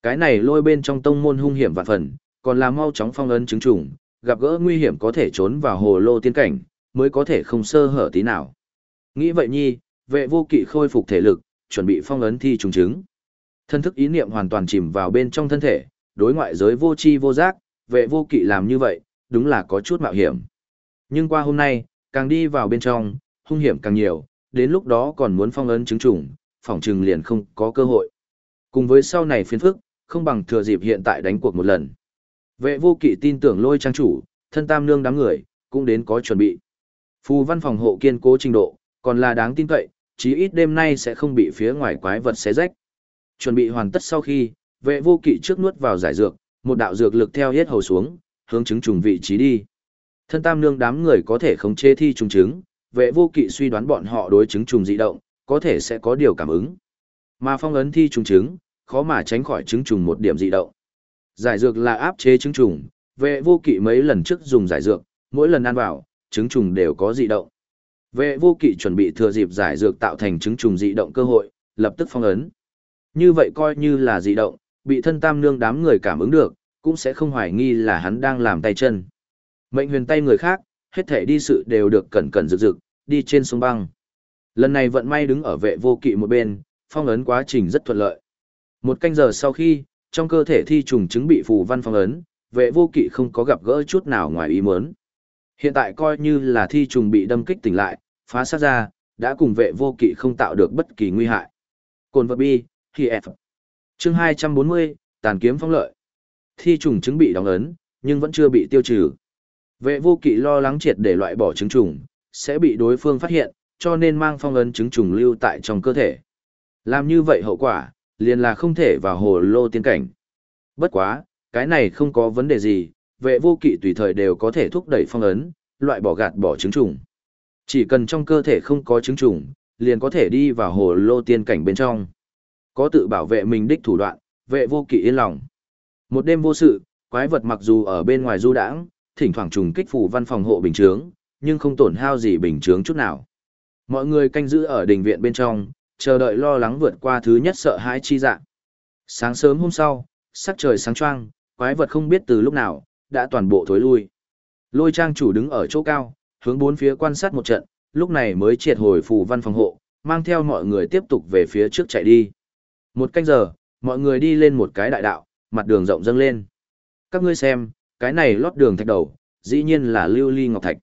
Cái này lôi bên trong tông môn hung hiểm vạn phần, còn là mau chóng phong ấn chứng trùng, gặp gỡ nguy hiểm có thể trốn vào hồ lô tiên cảnh, mới có thể không sơ hở tí nào. Nghĩ vậy nhi, vệ vô kỵ khôi phục thể lực, chuẩn bị phong ấn thi trùng chứng. Thân thức ý niệm hoàn toàn chìm vào bên trong thân thể, đối ngoại giới vô chi vô giác, vệ vô kỵ làm như vậy, đúng là có chút mạo hiểm. Nhưng qua hôm nay, càng đi vào bên trong, hung hiểm càng nhiều, đến lúc đó còn muốn phong ấn chứng trùng, phỏng trừng liền không có cơ hội. Cùng với sau này phiên phức, không bằng thừa dịp hiện tại đánh cuộc một lần. Vệ vô kỵ tin tưởng lôi trang chủ, thân tam nương đám người, cũng đến có chuẩn bị. Phù văn phòng hộ kiên cố trình độ, còn là đáng tin cậy, chí ít đêm nay sẽ không bị phía ngoài quái vật xé rách. Chuẩn bị hoàn tất sau khi, vệ vô kỵ trước nuốt vào giải dược, một đạo dược lực theo hết hầu xuống, hướng chứng trùng vị trí đi. Thân tam nương đám người có thể khống chế thi trùng chứng, vệ vô kỵ suy đoán bọn họ đối chứng trùng dị động, có thể sẽ có điều cảm ứng. Mà phong ấn thi trùng chứng, khó mà tránh khỏi chứng trùng một điểm dị động. Giải dược là áp chế chứng trùng, vệ vô kỵ mấy lần trước dùng giải dược, mỗi lần ăn vào, chứng trùng đều có dị động. Vệ vô kỵ chuẩn bị thừa dịp giải dược tạo thành chứng trùng dị động cơ hội, lập tức phong ấn. Như vậy coi như là dị động, bị thân tam nương đám người cảm ứng được, cũng sẽ không hoài nghi là hắn đang làm tay chân. Mệnh huyền tay người khác, hết thể đi sự đều được cẩn cẩn rực rực, đi trên sông băng. Lần này vận may đứng ở vệ vô kỵ một bên, phong ấn quá trình rất thuận lợi. Một canh giờ sau khi, trong cơ thể thi trùng chứng bị phù văn phong ấn, vệ vô kỵ không có gặp gỡ chút nào ngoài ý muốn. Hiện tại coi như là thi trùng bị đâm kích tỉnh lại, phá sát ra, đã cùng vệ vô kỵ không tạo được bất kỳ nguy hại. Cồn vật bi, khi F. Chương 240, tàn kiếm phong lợi. Thi trùng chứng bị đóng ấn, nhưng vẫn chưa bị tiêu trừ. Vệ vô kỵ lo lắng triệt để loại bỏ trứng trùng, sẽ bị đối phương phát hiện, cho nên mang phong ấn trứng trùng lưu tại trong cơ thể. Làm như vậy hậu quả, liền là không thể vào hồ lô tiên cảnh. Bất quá, cái này không có vấn đề gì, vệ vô kỵ tùy thời đều có thể thúc đẩy phong ấn, loại bỏ gạt bỏ trứng trùng. Chỉ cần trong cơ thể không có trứng trùng, liền có thể đi vào hồ lô tiên cảnh bên trong. Có tự bảo vệ mình đích thủ đoạn, vệ vô kỵ yên lòng. Một đêm vô sự, quái vật mặc dù ở bên ngoài du đãng, thỉnh thoảng trùng kích phủ văn phòng hộ bình chướng, nhưng không tổn hao gì bình chướng chút nào. Mọi người canh giữ ở đình viện bên trong, chờ đợi lo lắng vượt qua thứ nhất sợ hãi chi dạng. Sáng sớm hôm sau, sắc trời sáng choang, quái vật không biết từ lúc nào, đã toàn bộ thối lui. Lôi trang chủ đứng ở chỗ cao, hướng bốn phía quan sát một trận, lúc này mới triệt hồi phù văn phòng hộ, mang theo mọi người tiếp tục về phía trước chạy đi. Một canh giờ, mọi người đi lên một cái đại đạo, mặt đường rộng dâng lên. Các ngươi xem, cái này lót đường thạch đầu, dĩ nhiên là lưu ly ngọc thạch.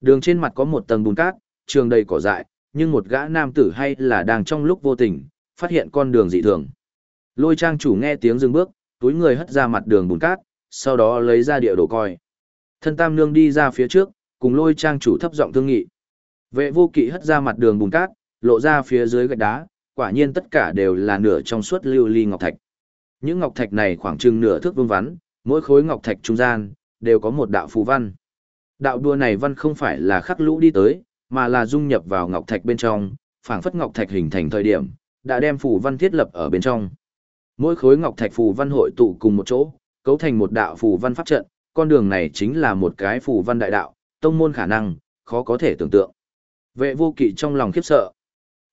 Đường trên mặt có một tầng bùn cát, trường đầy cỏ dại, nhưng một gã nam tử hay là đang trong lúc vô tình, phát hiện con đường dị thường. Lôi trang chủ nghe tiếng dừng bước, túi người hất ra mặt đường bùn cát, sau đó lấy ra địa đồ coi. Thân tam nương đi ra phía trước, cùng lôi trang chủ thấp giọng thương nghị. Vệ vô kỵ hất ra mặt đường bùn cát, lộ ra phía dưới gạch đá, quả nhiên tất cả đều là nửa trong suốt lưu ly ngọc thạch. Những ngọc thạch này khoảng chừng nửa thước vương vắn, mỗi khối ngọc thạch trung gian đều có một đạo phù văn. Đạo đua này văn không phải là khắc lũ đi tới, mà là dung nhập vào ngọc thạch bên trong, phảng phất ngọc thạch hình thành thời điểm, đã đem phù văn thiết lập ở bên trong. Mỗi khối ngọc thạch phù văn hội tụ cùng một chỗ, cấu thành một đạo phù văn pháp trận, con đường này chính là một cái phù văn đại đạo, tông môn khả năng, khó có thể tưởng tượng. Vệ vô kỵ trong lòng khiếp sợ.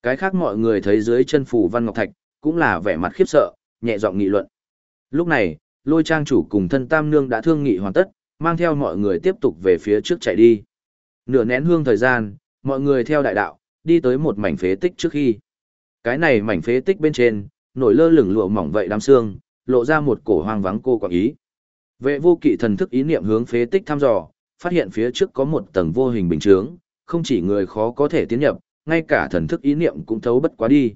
Cái khác mọi người thấy dưới chân phù văn ngọc thạch, cũng là vẻ mặt khiếp sợ, nhẹ giọng nghị luận. Lúc này, lôi trang chủ cùng thân tam nương đã thương nghị hoàn tất, mang theo mọi người tiếp tục về phía trước chạy đi. Nửa nén hương thời gian, mọi người theo đại đạo, đi tới một mảnh phế tích trước khi. Cái này mảnh phế tích bên trên, nổi lơ lửng lụa mỏng vậy đám xương, lộ ra một cổ hoang vắng cô quạng ý. Vệ vô kỵ thần thức ý niệm hướng phế tích thăm dò, phát hiện phía trước có một tầng vô hình bình chướng, không chỉ người khó có thể tiến nhập, ngay cả thần thức ý niệm cũng thấu bất quá đi.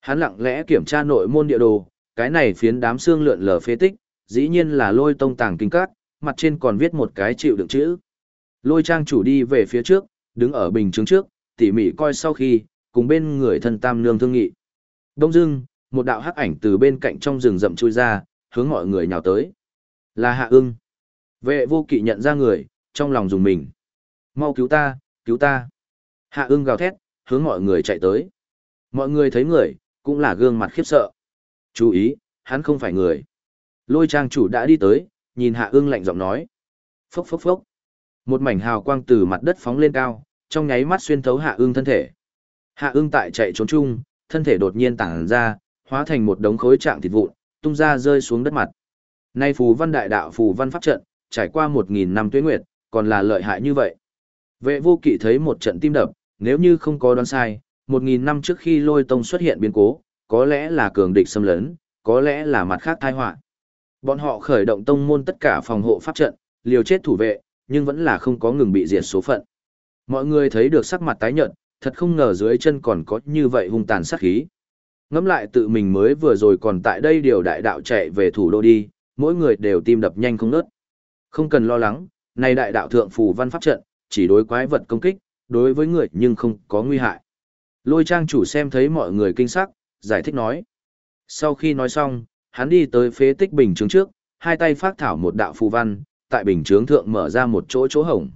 Hắn lặng lẽ kiểm tra nội môn địa đồ, cái này phiến đám xương lượn lờ phế tích, dĩ nhiên là lôi tông tàng kinh cát, mặt trên còn viết một cái chịu đựng chữ. Lôi trang chủ đi về phía trước, đứng ở bình chứng trước, tỉ mỉ coi sau khi, cùng bên người thân tam nương thương nghị. Đông dưng, một đạo hắc ảnh từ bên cạnh trong rừng rậm chui ra, hướng mọi người nhào tới. Là hạ ưng. Vệ vô kỵ nhận ra người, trong lòng dùng mình. Mau cứu ta, cứu ta. Hạ ưng gào thét, hướng mọi người chạy tới. Mọi người thấy người, cũng là gương mặt khiếp sợ. Chú ý, hắn không phải người. Lôi trang chủ đã đi tới, nhìn hạ ưng lạnh giọng nói. Phốc phốc phốc. Một mảnh hào quang từ mặt đất phóng lên cao, trong nháy mắt xuyên thấu hạ ương thân thể. Hạ ương tại chạy trốn chung, thân thể đột nhiên tản ra, hóa thành một đống khối trạng thịt vụn, tung ra rơi xuống đất mặt. Nay phù văn đại đạo phù văn pháp trận, trải qua một nghìn năm tuế nguyệt, còn là lợi hại như vậy. Vệ vô kỵ thấy một trận tim đập, nếu như không có đoán sai, một nghìn năm trước khi lôi tông xuất hiện biến cố, có lẽ là cường địch xâm lấn, có lẽ là mặt khác tai họa. Bọn họ khởi động tông môn tất cả phòng hộ pháp trận, liều chết thủ vệ, nhưng vẫn là không có ngừng bị diệt số phận. Mọi người thấy được sắc mặt tái nhợt, thật không ngờ dưới chân còn có như vậy hung tàn sát khí. Ngẫm lại tự mình mới vừa rồi còn tại đây điều đại đạo chạy về thủ đô đi, mỗi người đều tim đập nhanh không ngớt. Không cần lo lắng, này đại đạo thượng phù văn pháp trận, chỉ đối quái vật công kích, đối với người nhưng không có nguy hại. Lôi trang chủ xem thấy mọi người kinh sắc, giải thích nói. Sau khi nói xong, hắn đi tới phế tích bình chứng trước, hai tay phát thảo một đạo phù văn, tại bình chướng thượng mở ra một chỗ chỗ hổng.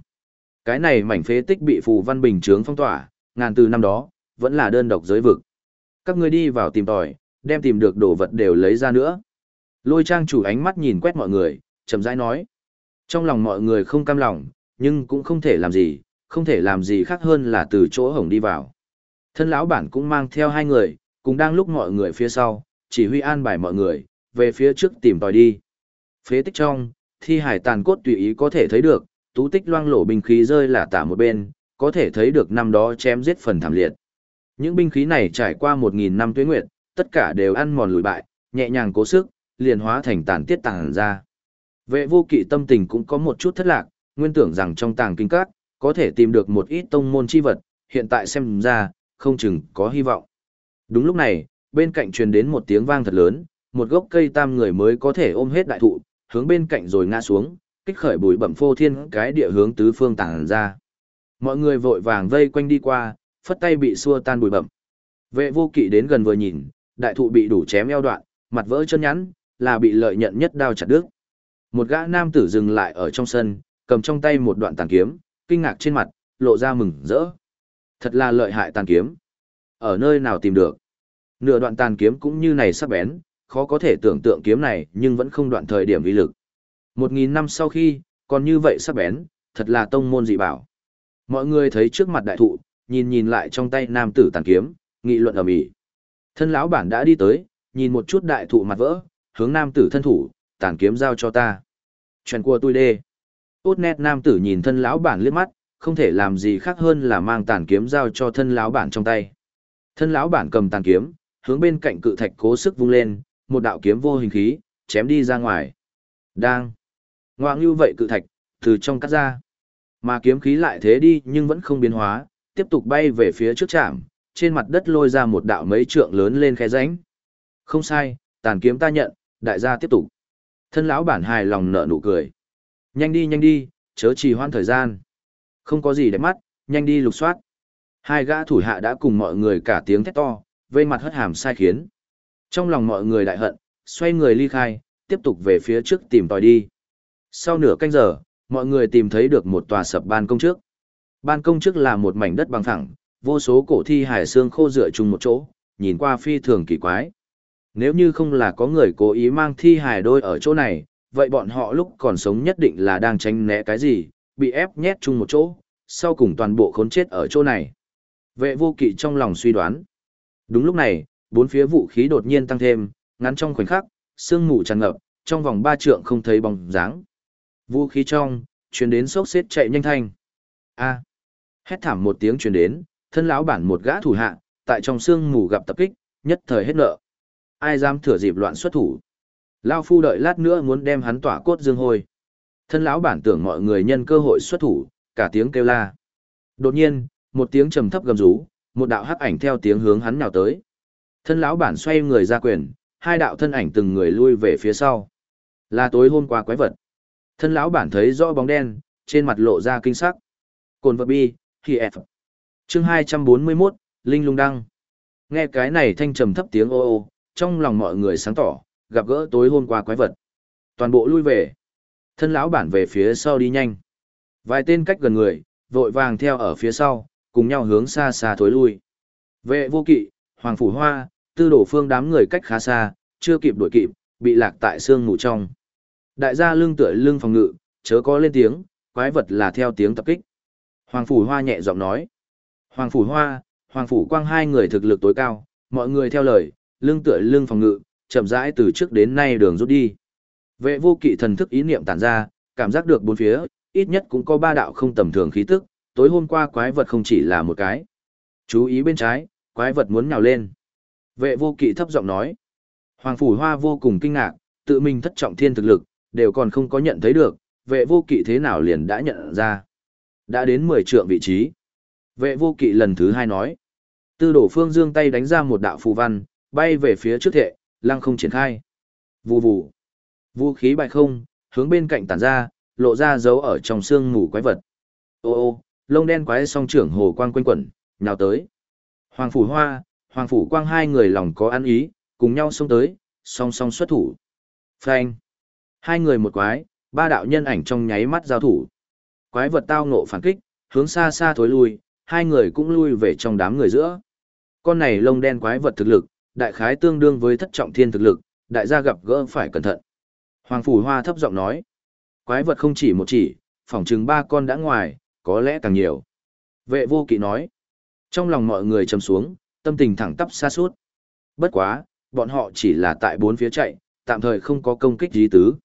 Cái này mảnh phế tích bị phù văn bình chướng phong tỏa, ngàn từ năm đó, vẫn là đơn độc giới vực. Các ngươi đi vào tìm tòi, đem tìm được đồ vật đều lấy ra nữa. Lôi trang chủ ánh mắt nhìn quét mọi người, chậm rãi nói. Trong lòng mọi người không cam lòng, nhưng cũng không thể làm gì, không thể làm gì khác hơn là từ chỗ hổng đi vào. Thân lão bản cũng mang theo hai người, cùng đang lúc mọi người phía sau, chỉ huy an bài mọi người, về phía trước tìm tòi đi. Phế tích trong, thi hải tàn cốt tùy ý có thể thấy được, tú tích loang lổ binh khí rơi là tả một bên, có thể thấy được năm đó chém giết phần thảm liệt. Những binh khí này trải qua một nghìn năm tuế nguyệt, tất cả đều ăn mòn lùi bại, nhẹ nhàng cố sức, liền hóa thành tàn tiết tàng ra. Vệ vô kỵ tâm tình cũng có một chút thất lạc, nguyên tưởng rằng trong tàng kinh các, có thể tìm được một ít tông môn chi vật, hiện tại xem ra, không chừng có hy vọng. Đúng lúc này, bên cạnh truyền đến một tiếng vang thật lớn, một gốc cây tam người mới có thể ôm hết đại thụ, hướng bên cạnh rồi ngã xuống, kích khởi bụi bẩm phô thiên cái địa hướng tứ phương tàng ra. Mọi người vội vàng vây quanh đi qua, phất tay bị xua tan bụi bẩm. Vệ vô kỵ đến gần vừa nhìn, đại thụ bị đủ chém eo đoạn, mặt vỡ chân nhắn, là bị lợi nhận nhất đao chặt đứt. Một gã nam tử dừng lại ở trong sân, cầm trong tay một đoạn tàn kiếm, kinh ngạc trên mặt, lộ ra mừng rỡ. Thật là lợi hại tàn kiếm. Ở nơi nào tìm được? Nửa đoạn tàn kiếm cũng như này sắc bén, khó có thể tưởng tượng kiếm này nhưng vẫn không đoạn thời điểm uy lực. Một nghìn năm sau khi, còn như vậy sắc bén, thật là tông môn dị bảo. Mọi người thấy trước mặt đại thụ, nhìn nhìn lại trong tay nam tử tàn kiếm, nghị luận ầm ĩ. Thân lão bản đã đi tới, nhìn một chút đại thụ mặt vỡ, hướng nam tử thân thủ, tàn kiếm giao cho ta. Chuyện của tôi đê. út nét nam tử nhìn thân lão bản liếc mắt, không thể làm gì khác hơn là mang tàn kiếm giao cho thân lão bản trong tay. Thân lão bản cầm tàn kiếm, hướng bên cạnh cự thạch cố sức vung lên, một đạo kiếm vô hình khí, chém đi ra ngoài. Đang. Ngoạng như vậy cự thạch, từ trong cắt ra. Mà kiếm khí lại thế đi nhưng vẫn không biến hóa, tiếp tục bay về phía trước chạm, trên mặt đất lôi ra một đạo mấy trượng lớn lên khe rãnh. Không sai, tàn kiếm ta nhận, đại gia tiếp tục. Thân lão bản hài lòng nở nụ cười. Nhanh đi nhanh đi, chớ trì hoãn thời gian. Không có gì để mắt, nhanh đi lục soát. Hai gã thủ hạ đã cùng mọi người cả tiếng thét to, vây mặt hất hàm sai khiến. Trong lòng mọi người đại hận, xoay người ly khai, tiếp tục về phía trước tìm tòi đi. Sau nửa canh giờ, mọi người tìm thấy được một tòa sập ban công trước. Ban công trước là một mảnh đất bằng phẳng, vô số cổ thi hải xương khô dựa chung một chỗ, nhìn qua phi thường kỳ quái. Nếu như không là có người cố ý mang thi hải đôi ở chỗ này, vậy bọn họ lúc còn sống nhất định là đang tránh né cái gì, bị ép nhét chung một chỗ, sau cùng toàn bộ khốn chết ở chỗ này. Vệ vô kỵ trong lòng suy đoán. Đúng lúc này, bốn phía vũ khí đột nhiên tăng thêm, ngắn trong khoảnh khắc, sương mù tràn ngập, trong vòng ba trượng không thấy bóng dáng. Vũ khí trong, truyền đến sốc xếp chạy nhanh thanh. A. Hét thảm một tiếng truyền đến, thân lão bản một gã thủ hạ, tại trong sương mù gặp tập kích, nhất thời hết nợ. Ai dám thừa dịp loạn xuất thủ. Lao phu đợi lát nữa muốn đem hắn tỏa cốt dương hôi. Thân lão bản tưởng mọi người nhân cơ hội xuất thủ, cả tiếng kêu la. Đột nhiên, một tiếng trầm thấp gầm rú, một đạo hắc ảnh theo tiếng hướng hắn nào tới. Thân lão bản xoay người ra quyền, hai đạo thân ảnh từng người lui về phía sau. Là tối hôm qua quái vật. Thân lão bản thấy rõ bóng đen, trên mặt lộ ra kinh sắc. Cồn vật bi, khi F. Chương 241, Linh lung đăng. Nghe cái này thanh trầm thấp tiếng ô ô, trong lòng mọi người sáng tỏ, gặp gỡ tối hôm qua quái vật. Toàn bộ lui về. Thân lão bản về phía sau đi nhanh. Vài tên cách gần người, vội vàng theo ở phía sau, cùng nhau hướng xa xa thối lui. Vệ vô kỵ, Hoàng Phủ Hoa, tư đổ phương đám người cách khá xa, chưa kịp đuổi kịp, bị lạc tại xương ngủ trong. Đại gia lưng tựa lưng phòng ngự, chớ có lên tiếng, quái vật là theo tiếng tập kích. Hoàng Phủ Hoa nhẹ giọng nói. Hoàng Phủ Hoa, Hoàng Phủ Quang hai người thực lực tối cao, mọi người theo lời, lưng tựa lưng phòng ngự, chậm rãi từ trước đến nay đường rút đi. Vệ vô kỵ thần thức ý niệm tản ra, cảm giác được bốn phía, ít nhất cũng có ba đạo không tầm thường khí tức, tối hôm qua quái vật không chỉ là một cái. Chú ý bên trái, quái vật muốn nhào lên. Vệ vô kỵ thấp giọng nói. Hoàng Phủ Hoa vô cùng kinh ngạc, tự mình thất trọng thiên thực lực, đều còn không có nhận thấy được, vệ vô kỵ thế nào liền đã nhận ra. Đã đến 10 trượng vị trí. Vệ vô kỵ lần thứ hai nói. Tư đổ phương dương tay đánh ra một đạo phù văn, bay về phía trước thệ, lăng không triển khai. Vù vù. Vũ khí bại không, hướng bên cạnh tản ra, lộ ra dấu ở trong xương mù quái vật. Ô ô, lông đen quái song trưởng hồ quang quanh quẩn, nhào tới. Hoàng phủ hoa, hoàng phủ quang hai người lòng có ăn ý, cùng nhau xông tới, song song xuất thủ. Phanh. Hai người một quái, ba đạo nhân ảnh trong nháy mắt giao thủ. Quái vật tao ngộ phản kích, hướng xa xa thối lui, hai người cũng lui về trong đám người giữa. Con này lông đen quái vật thực lực, đại khái tương đương với thất trọng thiên thực lực, đại gia gặp gỡ phải cẩn thận. Hoàng Phủ Hoa thấp giọng nói, quái vật không chỉ một chỉ, phỏng chừng ba con đã ngoài, có lẽ càng nhiều. Vệ vô kỵ nói, trong lòng mọi người trầm xuống, tâm tình thẳng tắp xa suốt. Bất quá, bọn họ chỉ là tại bốn phía chạy, tạm thời không có công kích gì tứ.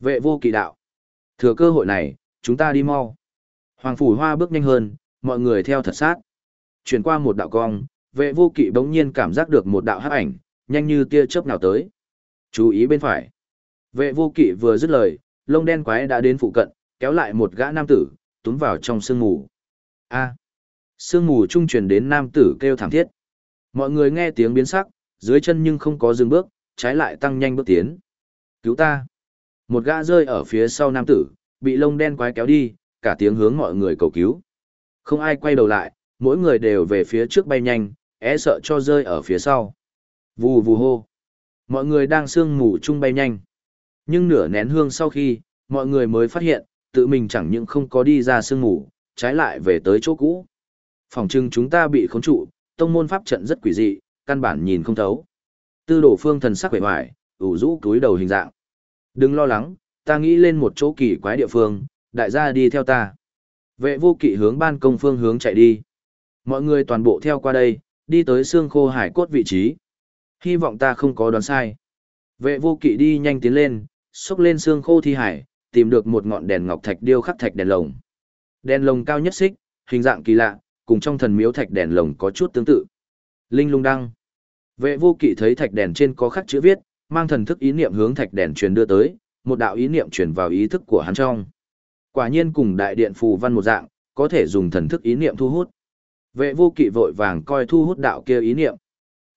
Vệ vô kỳ đạo, thừa cơ hội này, chúng ta đi mau. Hoàng Phủ Hoa bước nhanh hơn, mọi người theo thật sát. Chuyển qua một đạo cong, vệ vô kỵ bỗng nhiên cảm giác được một đạo hắc ảnh, nhanh như tia chớp nào tới. Chú ý bên phải. Vệ vô kỵ vừa dứt lời, lông đen quái đã đến phụ cận, kéo lại một gã nam tử, túm vào trong sương mù. A. Sương mù trung truyền đến nam tử kêu thảm thiết. Mọi người nghe tiếng biến sắc, dưới chân nhưng không có dừng bước, trái lại tăng nhanh bước tiến. Cứu ta. Một gã rơi ở phía sau nam tử, bị lông đen quái kéo đi, cả tiếng hướng mọi người cầu cứu. Không ai quay đầu lại, mỗi người đều về phía trước bay nhanh, é sợ cho rơi ở phía sau. Vù vù hô. Mọi người đang sương mù chung bay nhanh. Nhưng nửa nén hương sau khi, mọi người mới phát hiện, tự mình chẳng những không có đi ra sương mù, trái lại về tới chỗ cũ. Phòng trưng chúng ta bị khống trụ, tông môn pháp trận rất quỷ dị, căn bản nhìn không thấu. Tư đổ phương thần sắc vẻ hoài, ủ rũ túi đầu hình dạng. Đừng lo lắng, ta nghĩ lên một chỗ kỳ quái địa phương, đại gia đi theo ta. Vệ vô kỵ hướng ban công phương hướng chạy đi. Mọi người toàn bộ theo qua đây, đi tới xương khô hải cốt vị trí. Hy vọng ta không có đoán sai. Vệ vô kỵ đi nhanh tiến lên, xúc lên xương khô thi hải, tìm được một ngọn đèn ngọc thạch điêu khắc thạch đèn lồng. Đèn lồng cao nhất xích, hình dạng kỳ lạ, cùng trong thần miếu thạch đèn lồng có chút tương tự. Linh lung đăng. Vệ vô kỵ thấy thạch đèn trên có khắc chữ viết, mang thần thức ý niệm hướng thạch đèn truyền đưa tới, một đạo ý niệm truyền vào ý thức của hắn trong. Quả nhiên cùng đại điện phù văn một dạng, có thể dùng thần thức ý niệm thu hút. Vệ vô kỵ vội vàng coi thu hút đạo kia ý niệm.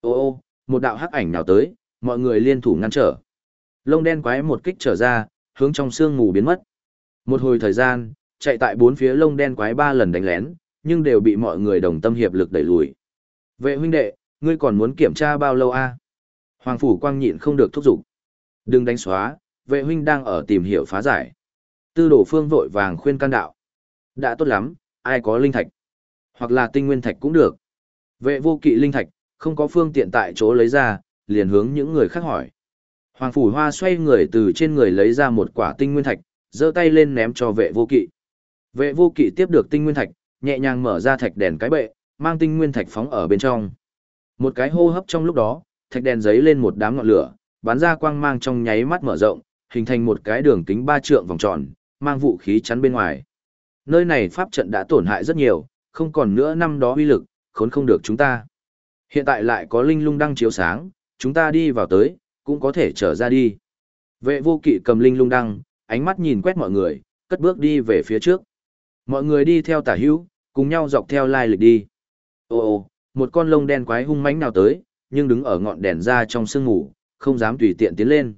Ô ô, một đạo hắc ảnh nào tới, mọi người liên thủ ngăn trở. Lông đen quái một kích trở ra, hướng trong xương ngủ biến mất. Một hồi thời gian, chạy tại bốn phía lông đen quái ba lần đánh lén, nhưng đều bị mọi người đồng tâm hiệp lực đẩy lùi. Vệ huynh đệ, ngươi còn muốn kiểm tra bao lâu a? Hoàng phủ quang nhịn không được thúc giục. Đừng đánh xóa, vệ huynh đang ở tìm hiểu phá giải. Tư đổ phương vội vàng khuyên can đạo. Đã tốt lắm, ai có linh thạch. Hoặc là tinh nguyên thạch cũng được. Vệ vô kỵ linh thạch, không có phương tiện tại chỗ lấy ra, liền hướng những người khác hỏi. Hoàng phủ hoa xoay người từ trên người lấy ra một quả tinh nguyên thạch, giơ tay lên ném cho vệ vô kỵ. Vệ vô kỵ tiếp được tinh nguyên thạch, nhẹ nhàng mở ra thạch đèn cái bệ, mang tinh nguyên thạch phóng ở bên trong. Một cái hô hấp trong lúc đó, thạch đèn giấy lên một đám ngọn lửa, bắn ra quang mang trong nháy mắt mở rộng, hình thành một cái đường kính ba trượng vòng tròn, mang vũ khí chắn bên ngoài. Nơi này pháp trận đã tổn hại rất nhiều, không còn nữa năm đó uy lực, khốn không được chúng ta. Hiện tại lại có linh lung đăng chiếu sáng, chúng ta đi vào tới, cũng có thể trở ra đi. Vệ vô kỵ cầm linh lung đăng, ánh mắt nhìn quét mọi người, cất bước đi về phía trước. Mọi người đi theo tả hữu, cùng nhau dọc theo lai lịch đi. Ồ, ồ, một con lông đen quái hung mãnh nào tới, nhưng đứng ở ngọn đèn ra trong sương ngủ, không dám tùy tiện tiến lên.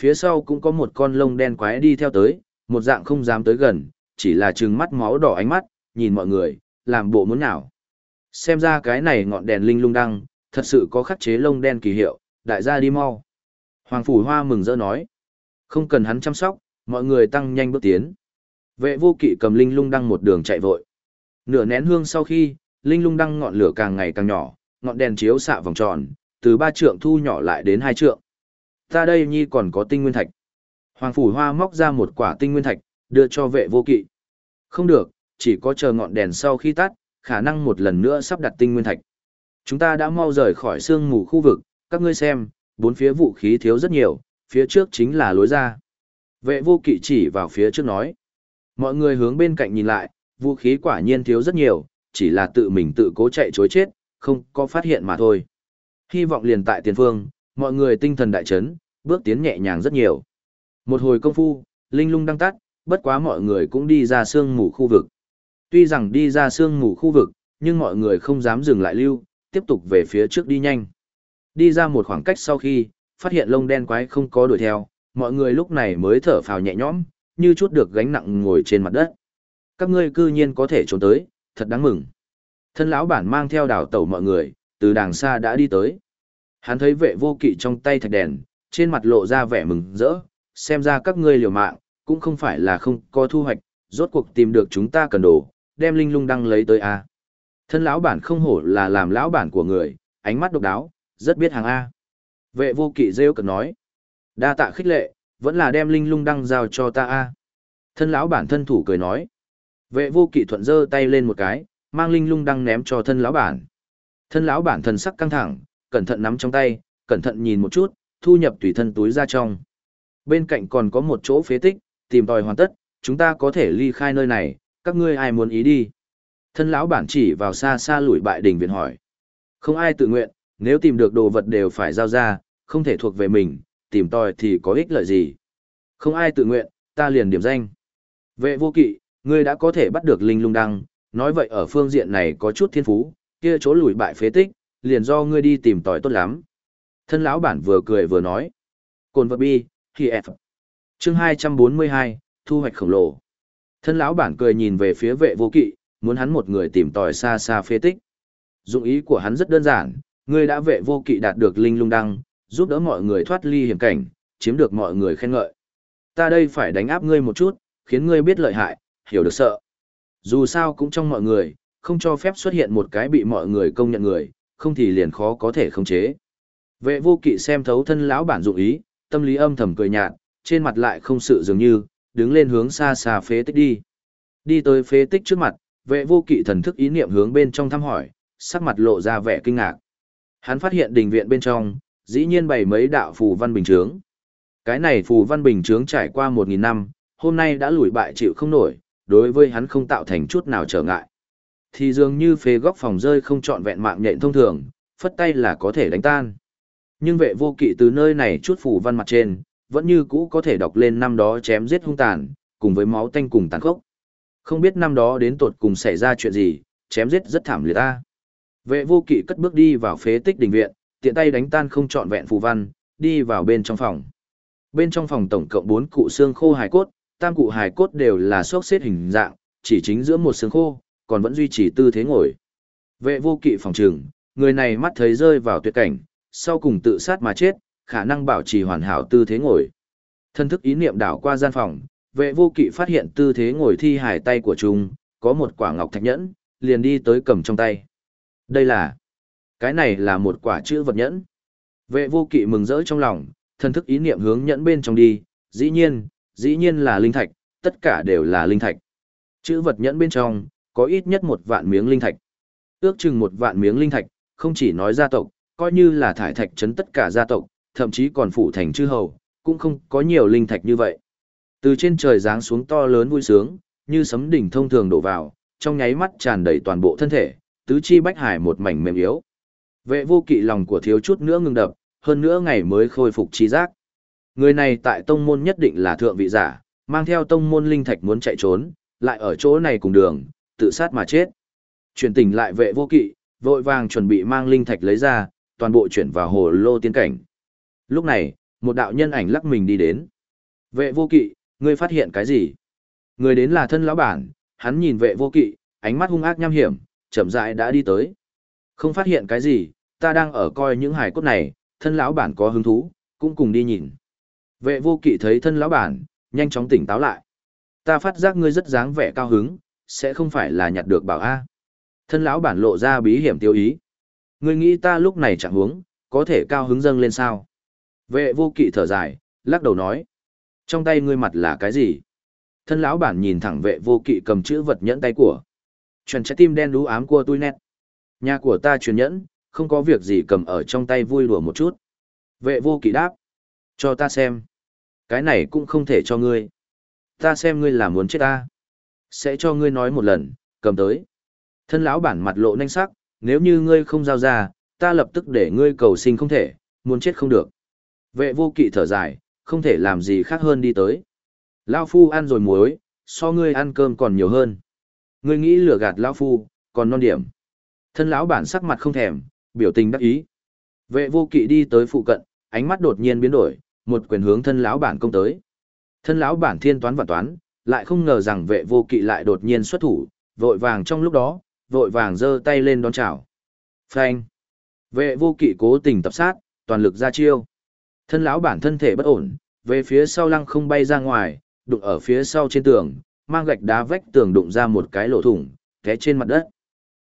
Phía sau cũng có một con lông đen quái đi theo tới, một dạng không dám tới gần, chỉ là trừng mắt máu đỏ ánh mắt, nhìn mọi người, làm bộ muốn nào. Xem ra cái này ngọn đèn linh lung đăng, thật sự có khắc chế lông đen kỳ hiệu, đại gia đi mau. Hoàng Phủ Hoa mừng rỡ nói. Không cần hắn chăm sóc, mọi người tăng nhanh bước tiến. Vệ vô kỵ cầm linh lung đăng một đường chạy vội. Nửa nén hương sau khi, linh lung đăng ngọn lửa càng ngày càng nhỏ, ngọn đèn chiếu xạ vòng tròn, từ ba trượng thu nhỏ lại đến hai trượng. Ta đây nhi còn có tinh nguyên thạch. Hoàng Phủ Hoa móc ra một quả tinh nguyên thạch, đưa cho vệ vô kỵ. Không được, chỉ có chờ ngọn đèn sau khi tắt, khả năng một lần nữa sắp đặt tinh nguyên thạch. Chúng ta đã mau rời khỏi sương mù khu vực, các ngươi xem, bốn phía vũ khí thiếu rất nhiều, phía trước chính là lối ra. Vệ vô kỵ chỉ vào phía trước nói. Mọi người hướng bên cạnh nhìn lại, Vũ khí quả nhiên thiếu rất nhiều, chỉ là tự mình tự cố chạy chối chết, không có phát hiện mà thôi. Hy vọng liền tại tiền phương, mọi người tinh thần đại chấn, bước tiến nhẹ nhàng rất nhiều. Một hồi công phu, linh lung đang tắt, bất quá mọi người cũng đi ra sương mù khu vực. Tuy rằng đi ra sương mù khu vực, nhưng mọi người không dám dừng lại lưu, tiếp tục về phía trước đi nhanh. Đi ra một khoảng cách sau khi, phát hiện lông đen quái không có đuổi theo, mọi người lúc này mới thở phào nhẹ nhõm, như chút được gánh nặng ngồi trên mặt đất. Các ngươi cư nhiên có thể trốn tới, thật đáng mừng. Thân lão bản mang theo đảo tẩu mọi người, từ đàng xa đã đi tới. Hắn thấy vệ vô kỵ trong tay thạch đèn, trên mặt lộ ra vẻ mừng rỡ, xem ra các ngươi liều mạng, cũng không phải là không có thu hoạch, rốt cuộc tìm được chúng ta cần đồ, đem linh lung đăng lấy tới a. Thân lão bản không hổ là làm lão bản của người, ánh mắt độc đáo, rất biết hàng a. Vệ vô kỵ rêu cần nói, đa tạ khích lệ, vẫn là đem linh lung đăng giao cho ta a. Thân lão bản thân thủ cười nói, vệ vô kỵ thuận giơ tay lên một cái, mang linh lung đăng ném cho thân lão bản. Thân lão bản thần sắc căng thẳng, cẩn thận nắm trong tay, cẩn thận nhìn một chút, thu nhập tùy thân túi ra trong. Bên cạnh còn có một chỗ phế tích, tìm tòi hoàn tất, chúng ta có thể ly khai nơi này, các ngươi ai muốn ý đi. Thân lão bản chỉ vào xa xa lùi bại đình viện hỏi. Không ai tự nguyện, nếu tìm được đồ vật đều phải giao ra, không thể thuộc về mình, tìm tòi thì có ích lợi gì. Không ai tự nguyện, ta liền điểm danh. Vệ vô kỵ, ngươi đã có thể bắt được linh lung đăng, nói vậy ở phương diện này có chút thiên phú, kia chỗ lùi bại phế tích, liền do ngươi đi tìm tòi tốt lắm. Thân lão bản vừa cười vừa nói. Cồn vật bi, khi F. Chương 242, thu hoạch khổng lồ. Thân lão bản cười nhìn về phía vệ vô kỵ, muốn hắn một người tìm tòi xa xa phế tích. Dụng ý của hắn rất đơn giản, ngươi đã vệ vô kỵ đạt được linh lung đăng, giúp đỡ mọi người thoát ly hiểm cảnh, chiếm được mọi người khen ngợi. Ta đây phải đánh áp ngươi một chút, khiến ngươi biết lợi hại, hiểu được sợ. Dù sao cũng trong mọi người, không cho phép xuất hiện một cái bị mọi người công nhận người, không thì liền khó có thể khống chế. Vệ vô kỵ xem thấu thân lão bản dụng ý, tâm lý âm thầm cười nhạt, trên mặt lại không sự dường như, đứng lên hướng xa xa phế tích đi. Đi tới phế tích trước mặt, vệ vô kỵ thần thức ý niệm hướng bên trong thăm hỏi, sắc mặt lộ ra vẻ kinh ngạc. Hắn phát hiện đình viện bên trong, dĩ nhiên bày mấy đạo phù văn bình chướng. Cái này phù văn bình chướng trải qua 1.000 năm, hôm nay đã lùi bại chịu không nổi, đối với hắn không tạo thành chút nào trở ngại. Thì dường như phế góc phòng rơi không trọn vẹn mạng nhện thông thường, phất tay là có thể đánh tan. Nhưng vệ vô kỵ từ nơi này chút phù văn mặt trên, vẫn như cũ có thể đọc lên năm đó chém giết hung tàn, cùng với máu tanh cùng tàn khốc. Không biết năm đó đến tột cùng xảy ra chuyện gì, chém giết rất thảm liệt ta. Vệ vô kỵ cất bước đi vào phế tích đình viện, tiện tay đánh tan không trọn vẹn phù văn, đi vào bên trong phòng. Bên trong phòng tổng cộng 4 cụ xương khô hài cốt, tam cụ hài cốt đều là xốc xếp hình dạng, chỉ chính giữa một xương khô, còn vẫn duy trì tư thế ngồi. Vệ vô kỵ phòng trường, người này mắt thấy rơi vào tuyệt cảnh, sau cùng tự sát mà chết, khả năng bảo trì hoàn hảo tư thế ngồi. Thân thức ý niệm đảo qua gian phòng, vệ vô kỵ phát hiện tư thế ngồi thi hài tay của chúng, có một quả ngọc thạch nhẫn, liền đi tới cầm trong tay. Đây là, cái này là một quả chữ vật nhẫn. Vệ vô kỵ mừng rỡ trong lòng, thân thức ý niệm hướng nhẫn bên trong đi, dĩ nhiên, dĩ nhiên là linh thạch, tất cả đều là linh thạch. Chữ vật nhẫn bên trong, có ít nhất một vạn miếng linh thạch. Ước chừng một vạn miếng linh thạch, không chỉ nói gia tộc, coi như là thải thạch trấn tất cả gia tộc, thậm chí còn phụ thành chư hầu, cũng không có nhiều linh thạch như vậy. Từ trên trời giáng xuống to lớn vui sướng, như sấm đỉnh thông thường đổ vào, trong nháy mắt tràn đầy toàn bộ thân thể, tứ chi bách hải một mảnh mềm yếu. Vệ vô kỵ lòng của thiếu chút nữa ngừng đập, hơn nữa ngày mới khôi phục trí giác. Người này tại tông môn nhất định là thượng vị giả, mang theo tông môn linh thạch muốn chạy trốn, lại ở chỗ này cùng đường, tự sát mà chết. Chuyển tình lại vệ vô kỵ, vội vàng chuẩn bị mang linh thạch lấy ra, toàn bộ chuyển vào hồ lô tiên cảnh. Lúc này, một đạo nhân ảnh lắc mình đi đến. Vệ vô kỵ, ngươi phát hiện cái gì? Người đến là thân lão bản, hắn nhìn vệ vô kỵ, ánh mắt hung ác nham hiểm, chậm rãi đã đi tới. Không phát hiện cái gì, ta đang ở coi những hài cốt này, thân lão bản có hứng thú, cũng cùng đi nhìn. Vệ vô kỵ thấy thân lão bản, nhanh chóng tỉnh táo lại. Ta phát giác ngươi rất dáng vẻ cao hứng, sẽ không phải là nhặt được bảo A. Thân lão bản lộ ra bí hiểm tiêu ý. Ngươi nghĩ ta lúc này chẳng hướng, có thể cao hứng dâng lên sao? Vệ vô kỵ thở dài, lắc đầu nói. Trong tay ngươi mặt là cái gì? Thân lão bản nhìn thẳng vệ vô kỵ cầm chữ vật nhẫn tay của. chuẩn trái tim đen đú ám của tôi nét. Nhà của ta truyền nhẫn, không có việc gì cầm ở trong tay vui đùa một chút. Vệ vô kỵ đáp. Cho ta xem. Cái này cũng không thể cho ngươi. Ta xem ngươi là muốn chết ta. Sẽ cho ngươi nói một lần, cầm tới. Thân lão bản mặt lộ nhanh sắc, nếu như ngươi không giao ra, ta lập tức để ngươi cầu sinh không thể, muốn chết không được. Vệ vô kỵ thở dài, không thể làm gì khác hơn đi tới. Lao phu ăn rồi muối, so ngươi ăn cơm còn nhiều hơn. Ngươi nghĩ lừa gạt Lao phu, còn non điểm. Thân lão bản sắc mặt không thèm, biểu tình đắc ý. Vệ vô kỵ đi tới phụ cận, ánh mắt đột nhiên biến đổi, một quyền hướng thân lão bản công tới. Thân lão bản thiên toán và toán, lại không ngờ rằng vệ vô kỵ lại đột nhiên xuất thủ, vội vàng trong lúc đó, vội vàng giơ tay lên đón chào. Phanh. Vệ vô kỵ cố tình tập sát, toàn lực ra chiêu. Thân lão bản thân thể bất ổn, về phía sau lăng không bay ra ngoài, đụng ở phía sau trên tường, mang gạch đá vách tường đụng ra một cái lỗ thủng, té trên mặt đất.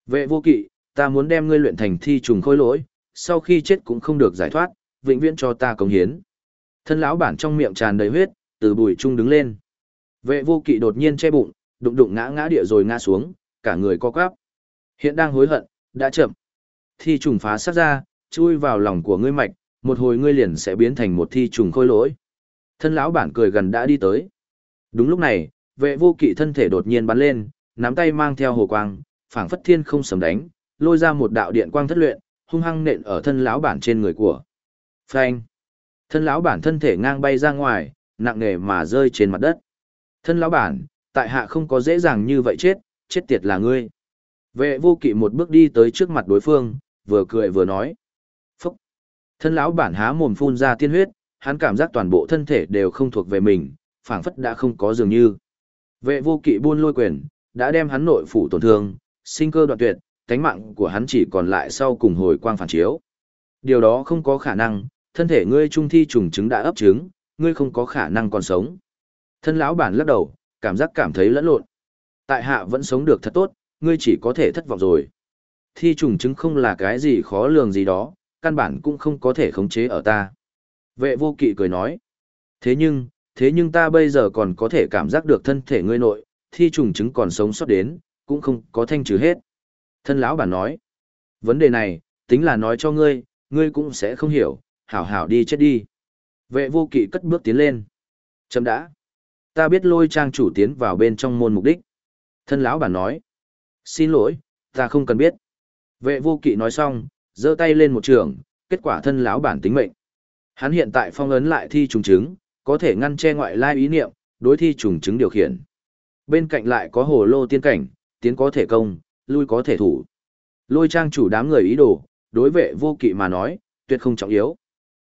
Vệ vô kỵ, ta muốn đem ngươi luyện thành thi trùng khôi lỗi, sau khi chết cũng không được giải thoát, vĩnh viễn cho ta công hiến. Thân lão bản trong miệng tràn đầy huyết, từ bụi trung đứng lên. Vệ vô kỵ đột nhiên che bụng, đụng đụng ngã ngã địa rồi ngã xuống, cả người co quắp. Hiện đang hối hận, đã chậm. Thi trùng phá sát ra, chui vào lòng của ngươi mạch, một hồi ngươi liền sẽ biến thành một thi trùng khôi lỗi. Thân lão bản cười gần đã đi tới. Đúng lúc này, vệ vô kỵ thân thể đột nhiên bắn lên, nắm tay mang theo hồ quang, phảng phất thiên không sầm đánh, lôi ra một đạo điện quang thất luyện, hung hăng nện ở thân lão bản trên người của. Phanh! Thân lão bản thân thể ngang bay ra ngoài, nặng nề mà rơi trên mặt đất. Thân lão bản, tại hạ không có dễ dàng như vậy chết, chết tiệt là ngươi. Vệ vô kỵ một bước đi tới trước mặt đối phương, vừa cười vừa nói. Phúc! Thân lão bản há mồm phun ra tiên huyết, hắn cảm giác toàn bộ thân thể đều không thuộc về mình, phảng phất đã không có dường như. Vệ vô kỵ buôn lôi quyền, đã đem hắn nội phủ tổn thương, sinh cơ đoạn tuyệt, cánh mạng của hắn chỉ còn lại sau cùng hồi quang phản chiếu. Điều đó không có khả năng, thân thể ngươi trung thi trùng trứng đã ấp trứng, ngươi không có khả năng còn sống. Thân lão bản lắc đầu, cảm giác cảm thấy lẫn lộn. Tại hạ vẫn sống được thật tốt, ngươi chỉ có thể thất vọng rồi. Thi trùng trứng không là cái gì khó lường gì đó, căn bản cũng không có thể khống chế ở ta. Vệ vô kỵ cười nói. Thế nhưng, thế nhưng ta bây giờ còn có thể cảm giác được thân thể ngươi nội, thi trùng trứng còn sống sót đến, cũng không có thanh trừ hết. Thân lão bản nói. Vấn đề này, tính là nói cho ngươi, ngươi cũng sẽ không hiểu, hảo hảo đi chết đi. Vệ vô kỵ cất bước tiến lên. Chấm đã. Ta biết lôi trang chủ tiến vào bên trong môn mục đích. Thân lão bản nói. Xin lỗi, ta không cần biết. Vệ vô kỵ nói xong, giơ tay lên một trường, kết quả thân lão bản tính mệnh. Hắn hiện tại phong ấn lại thi trùng chứng, có thể ngăn che ngoại lai ý niệm, đối thi trùng chứng điều khiển. Bên cạnh lại có hồ lô tiên cảnh, tiến có thể công, lui có thể thủ. Lôi trang chủ đám người ý đồ, đối vệ vô kỵ mà nói, tuyệt không trọng yếu.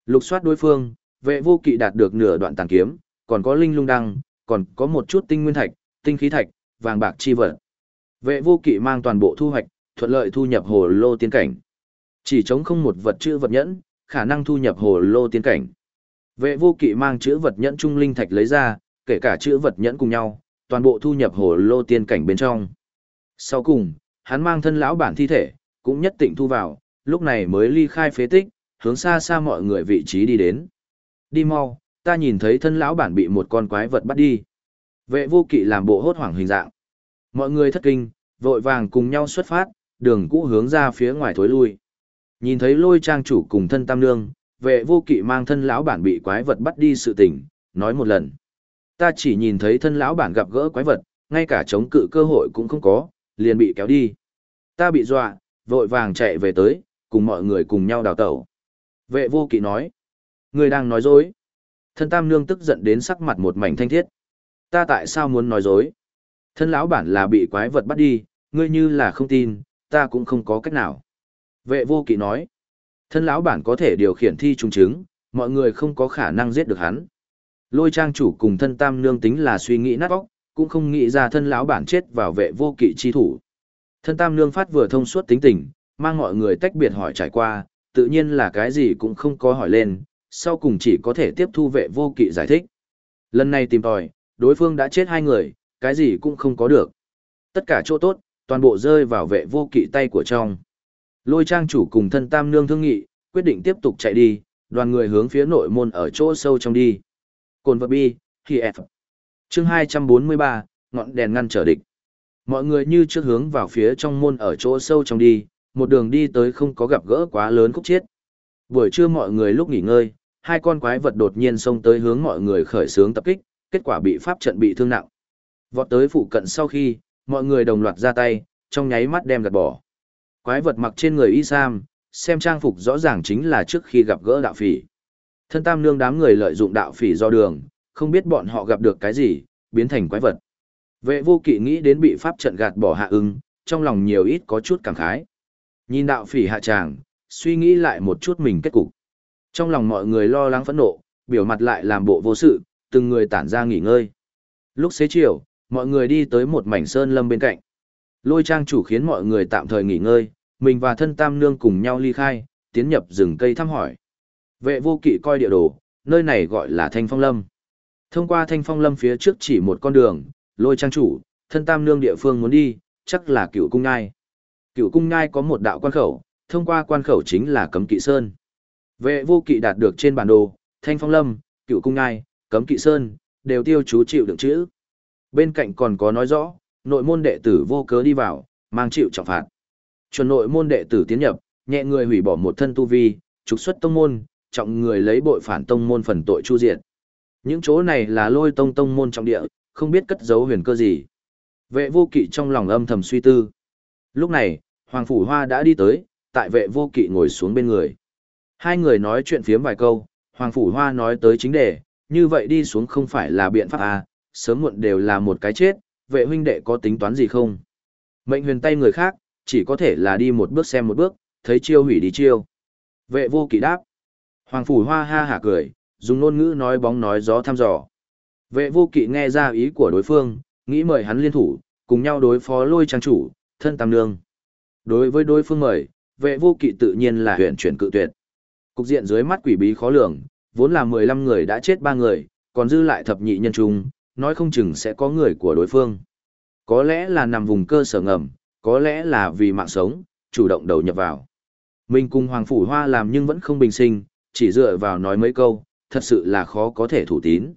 Lục soát đối phương, vệ vô kỵ đạt được nửa đoạn tàn kiếm, còn có linh lung đăng, còn có một chút tinh nguyên thạch, tinh khí thạch, vàng bạc chi vật. Vệ vô kỵ mang toàn bộ thu hoạch, thuận lợi thu nhập hồ lô tiên cảnh. Chỉ chống không một vật chữ vật nhẫn, khả năng thu nhập hồ lô tiên cảnh. Vệ vô kỵ mang chữ vật nhẫn trung linh thạch lấy ra, kể cả chữ vật nhẫn cùng nhau, toàn bộ thu nhập hồ lô tiên cảnh bên trong. Sau cùng, hắn mang thân lão bản thi thể, cũng nhất định thu vào, lúc này mới ly khai phế tích, hướng xa xa mọi người vị trí đi đến. Đi mau, ta nhìn thấy thân lão bản bị một con quái vật bắt đi. Vệ vô kỵ làm bộ hốt hoảng hình dạng. Mọi người thất kinh, vội vàng cùng nhau xuất phát, đường cũ hướng ra phía ngoài thối lui. Nhìn thấy lôi trang chủ cùng thân tam nương, vệ vô kỵ mang thân lão bản bị quái vật bắt đi sự tình, nói một lần. Ta chỉ nhìn thấy thân lão bản gặp gỡ quái vật, ngay cả chống cự cơ hội cũng không có, liền bị kéo đi. Ta bị dọa, vội vàng chạy về tới, cùng mọi người cùng nhau đào tẩu. Vệ vô kỵ nói. Người đang nói dối. Thân tam nương tức giận đến sắc mặt một mảnh thanh thiết. Ta tại sao muốn nói dối? Thân lão bản là bị quái vật bắt đi, ngươi như là không tin, ta cũng không có cách nào. Vệ vô kỵ nói. Thân lão bản có thể điều khiển thi trùng chứng, mọi người không có khả năng giết được hắn. Lôi trang chủ cùng thân tam nương tính là suy nghĩ nát óc, cũng không nghĩ ra thân lão bản chết vào vệ vô kỵ chi thủ. Thân tam nương phát vừa thông suốt tính tình, mang mọi người tách biệt hỏi trải qua, tự nhiên là cái gì cũng không có hỏi lên, sau cùng chỉ có thể tiếp thu vệ vô kỵ giải thích. Lần này tìm tòi, đối phương đã chết hai người, cái gì cũng không có được. Tất cả chỗ tốt, toàn bộ rơi vào vệ vô kỵ tay của trong. Lôi trang chủ cùng thân tam nương thương nghị, quyết định tiếp tục chạy đi, đoàn người hướng phía nội môn ở chỗ sâu trong đi. Cồn vật bi, thì F. Chương 243, ngọn đèn ngăn trở địch. Mọi người như trước hướng vào phía trong môn ở chỗ sâu trong đi, một đường đi tới không có gặp gỡ quá lớn khúc chiết. Buổi trưa mọi người lúc nghỉ ngơi, hai con quái vật đột nhiên xông tới hướng mọi người khởi xướng tập kích, kết quả bị pháp trận bị thương nặng. Vọt tới phụ cận sau khi, mọi người đồng loạt ra tay, trong nháy mắt đem gạt bỏ. Quái vật mặc trên người y sam, xem trang phục rõ ràng chính là trước khi gặp gỡ đạo phỉ. Thân tam nương đám người lợi dụng đạo phỉ do đường, không biết bọn họ gặp được cái gì, biến thành quái vật. Vệ vô kỵ nghĩ đến bị pháp trận gạt bỏ hạ ưng, trong lòng nhiều ít có chút cảm khái. Nhìn đạo phỉ hạ tràng, suy nghĩ lại một chút mình kết cục. Trong lòng mọi người lo lắng phẫn nộ, biểu mặt lại làm bộ vô sự, từng người tản ra nghỉ ngơi. Lúc xế chiều, mọi người đi tới một mảnh sơn lâm bên cạnh. Lôi trang chủ khiến mọi người tạm thời nghỉ ngơi, mình và thân tam nương cùng nhau ly khai, tiến nhập rừng cây thăm hỏi. Vệ vô kỵ coi địa đồ, nơi này gọi là Thanh Phong Lâm. Thông qua Thanh Phong Lâm phía trước chỉ một con đường, lôi trang chủ, thân tam nương địa phương muốn đi, chắc là cựu cung ngai. Cựu cung ngai có một đạo quan khẩu, thông qua quan khẩu chính là cấm kỵ sơn. Vệ vô kỵ đạt được trên bản đồ, Thanh Phong Lâm, cựu cung ngai, cấm kỵ sơn, đều tiêu chú chịu đựng chữ. Bên cạnh còn có nói rõ, nội môn đệ tử vô cớ đi vào, mang chịu trọng phạt. Chuẩn nội môn đệ tử tiến nhập, nhẹ người hủy bỏ một thân tu vi, trục xuất tông môn, trọng người lấy bội phản tông môn phần tội chu diệt. Những chỗ này là lôi tông tông môn trọng địa, không biết cất giấu huyền cơ gì. Vệ vô kỵ trong lòng âm thầm suy tư. Lúc này, Hoàng Phủ Hoa đã đi tới, tại vệ vô kỵ ngồi xuống bên người. Hai người nói chuyện phiếm vài câu, Hoàng Phủ Hoa nói tới chính đề, như vậy đi xuống không phải là biện pháp à, sớm muộn đều là một cái chết, vệ huynh đệ có tính toán gì không? Mệnh huyền tay người khác, chỉ có thể là đi một bước xem một bước, thấy chiêu hủy đi chiêu. Vệ vô kỵ đáp. Hoàng phủ hoa ha hả cười, dùng ngôn ngữ nói bóng nói gió thăm dò. Vệ vô kỵ nghe ra ý của đối phương, nghĩ mời hắn liên thủ, cùng nhau đối phó lôi trang chủ, thân tam nương. Đối với đối phương mời, vệ vô kỵ tự nhiên là huyện chuyển cự tuyệt. Cục diện dưới mắt quỷ bí khó lường, vốn là 15 người đã chết ba người, còn dư lại thập nhị nhân trung, nói không chừng sẽ có người của đối phương. Có lẽ là nằm vùng cơ sở ngầm, có lẽ là vì mạng sống, chủ động đầu nhập vào. Mình cùng Hoàng Phủ Hoa làm nhưng vẫn không bình sinh, chỉ dựa vào nói mấy câu, thật sự là khó có thể thủ tín.